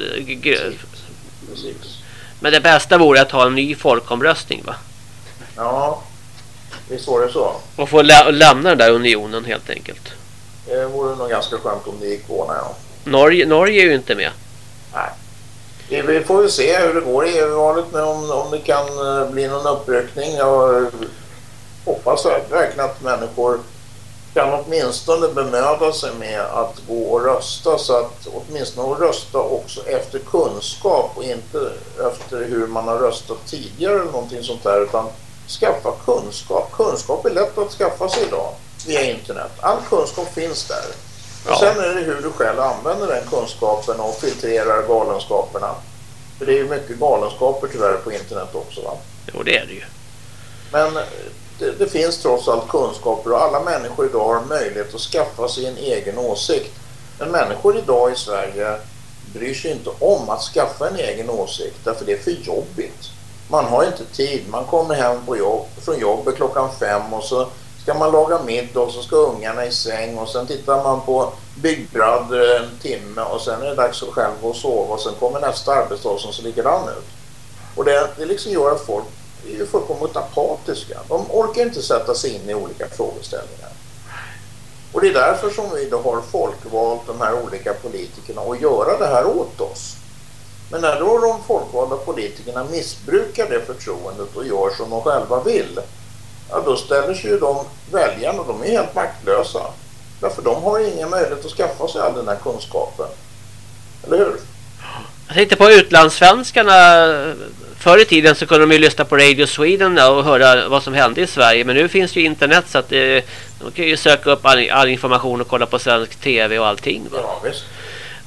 precis. Men det bästa vore att ha en ny folkomröstning va? Ja, visst var det så. Och få lä lämna den där unionen helt enkelt. Det vore nog ganska skönt om det gick på, ja. Norge, Norge är ju inte med. Nej. Vi får väl se hur det går i EU-valet nu om, om det kan eh, bli någon uppryckning. Jag hoppas verkligen att människor kan åtminstone bemöda sig med att gå och rösta så att åtminstone rösta också efter kunskap och inte efter hur man har röstat tidigare eller någonting sånt där utan skaffa kunskap. Kunskap är lätt att skaffa sig idag via internet. All kunskap finns där. Ja. Sen är det hur du själv använder den kunskapen och filtrerar galenskaperna. För det är ju mycket galenskaper tyvärr på internet också va? Jo det är det ju. Men det, det, finns trots allt kunskaper och alla människor idag har möjlighet att skaffa sig en egen åsikt. Men människor idag i Sverige bryr sig inte om att skaffa en egen åsikt därför det är för jobbigt. Man har inte tid. Man kommer hem på jobb, från jobbet klockan fem och så ska man laga middag och så ska ungarna i säng och sen tittar man på Big Brother en timme och sen är det dags att själv gå och sova och sen kommer nästa arbetsdag som ser likadan ut. Och det, det liksom gör att folk är ju fullkomligt apatiska. De orkar inte sätta sig in i olika frågeställningar. Och det är därför som vi då har folkvalt de här olika politikerna och göra det här åt oss. Men när då de folkvalda politikerna missbrukar det förtroendet och gör som de själva vill, ja då ställer sig ju de väljarna, de är helt maktlösa. Därför de har ingen möjlighet att skaffa sig all den här kunskapen. Eller hur? Jag tänkte på utlandssvenskarna förr i tiden så kunde de ju lyssna på Radio Sweden och höra vad som hände i Sverige. Men nu finns ju internet så att eh, de kan ju söka upp all, all, information och kolla på svensk tv och allting. Va? Ja, visst.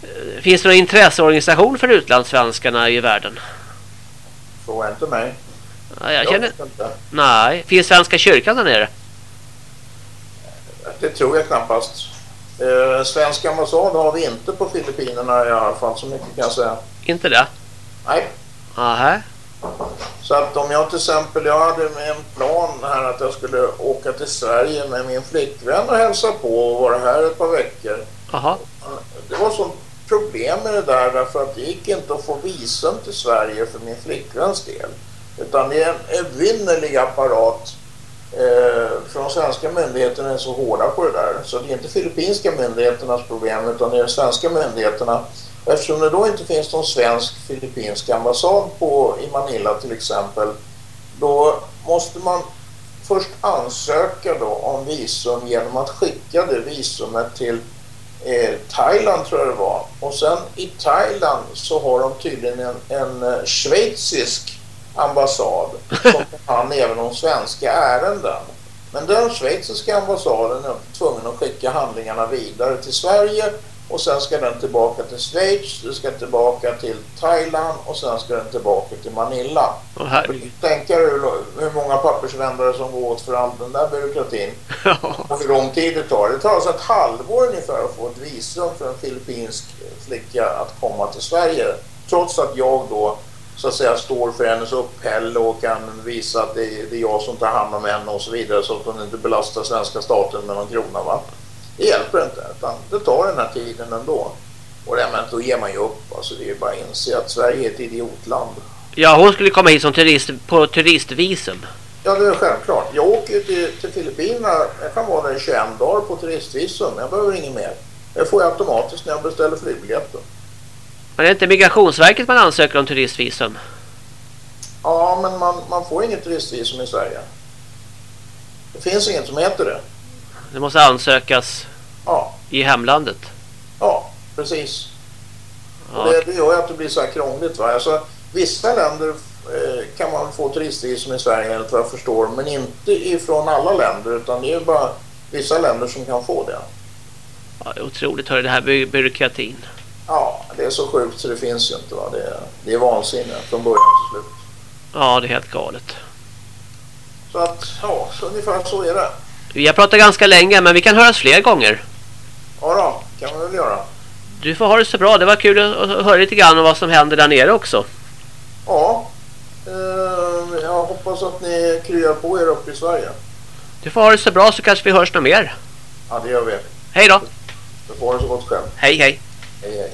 Eh, finns det någon intresseorganisation för utlandssvenskarna i världen? Fråga inte mig. Ja, jag, jag känner... Inte. Nej. Finns Svenska kyrkan där nere? Det tror jag knappast. Eh, svensk ambassad har vi inte på Filippinerna i alla fall, så mycket kan jag säga. Inte det? Nej. Aha. Så att om jag till exempel, jag hade en plan här att jag skulle åka till Sverige med min flickvän och hälsa på och vara här ett par veckor. Aha. Det var sånt problem med det där därför att det gick inte att få visum till Sverige för min flickväns del. Utan det är en evinnerlig apparat eh, för de svenska myndigheterna är så hårda på det där. Så det är inte filippinska myndigheternas problem utan det är de svenska myndigheterna Eftersom det då inte finns någon svensk filippinsk ambassad på, i Manila till exempel, då måste man först ansöka då om visum genom att skicka det visumet till eh, Thailand tror jag det var. Och sen i Thailand så har de tydligen en, en eh, schweizisk ambassad som tar hand även om svenska ärenden. Men den schweiziska ambassaden är tvungen att skicka handlingarna vidare till Sverige och sen ska den tillbaka till Schweiz, det ska tillbaka till Thailand och sen ska den tillbaka till Manila. Oh, Tänk hur, många pappersvändare som går åt för all den där byråkratin. och hur lång tid det tar. Det tar alltså ett halvår ungefär att få ett visum för en filippinsk flicka att komma till Sverige. Trots att jag då så att säga står för hennes upphälle och kan visa att det är, det är jag som tar hand om henne och så vidare så att hon inte belastar svenska staten med någon krona. Va? Det hjälper inte, utan det tar den här tiden ändå. Och det, men då ger man ju upp. Alltså, det är bara att inse att Sverige är ett idiotland. Ja, hon skulle komma hit som turist, på turistvisum. Ja, det är självklart. Jag åker till, till Filippinerna. Jag kan vara där i 21 dagar på turistvisum. Jag behöver inget mer. Det får jag automatiskt när jag beställer flygbiljetten. Men är det inte Migrationsverket man ansöker om turistvisum? Ja, men man, man får inget turistvisum i Sverige. Det finns inget som heter det. Det måste ansökas ja. i hemlandet. Ja, precis. Ja. Det, det gör att det blir så här krångligt. Va? Alltså, vissa länder eh, kan man få turistvisum i Sverige enligt vad jag förstår. Men inte ifrån alla länder utan det är bara vissa länder som kan få det. Ja, otroligt hör det här by byråkratin. Ja, det är så sjukt så det finns ju inte. Va? Det, är, det är vansinne från början till slut. Ja, det är helt galet. Så att, ja, så ungefär så är det. Vi har pratat ganska länge men vi kan höras fler gånger. Ja då, kan vi väl göra. Du får ha det så bra. Det var kul att höra lite grann om vad som händer där nere också. Ja, eh, jag hoppas att ni kryar på er uppe i Sverige. Du får ha det så bra så kanske vi hörs något mer. Ja, det gör vi. Hej då. Du får ha det så gott själv. Hej, hej. Hej, hej.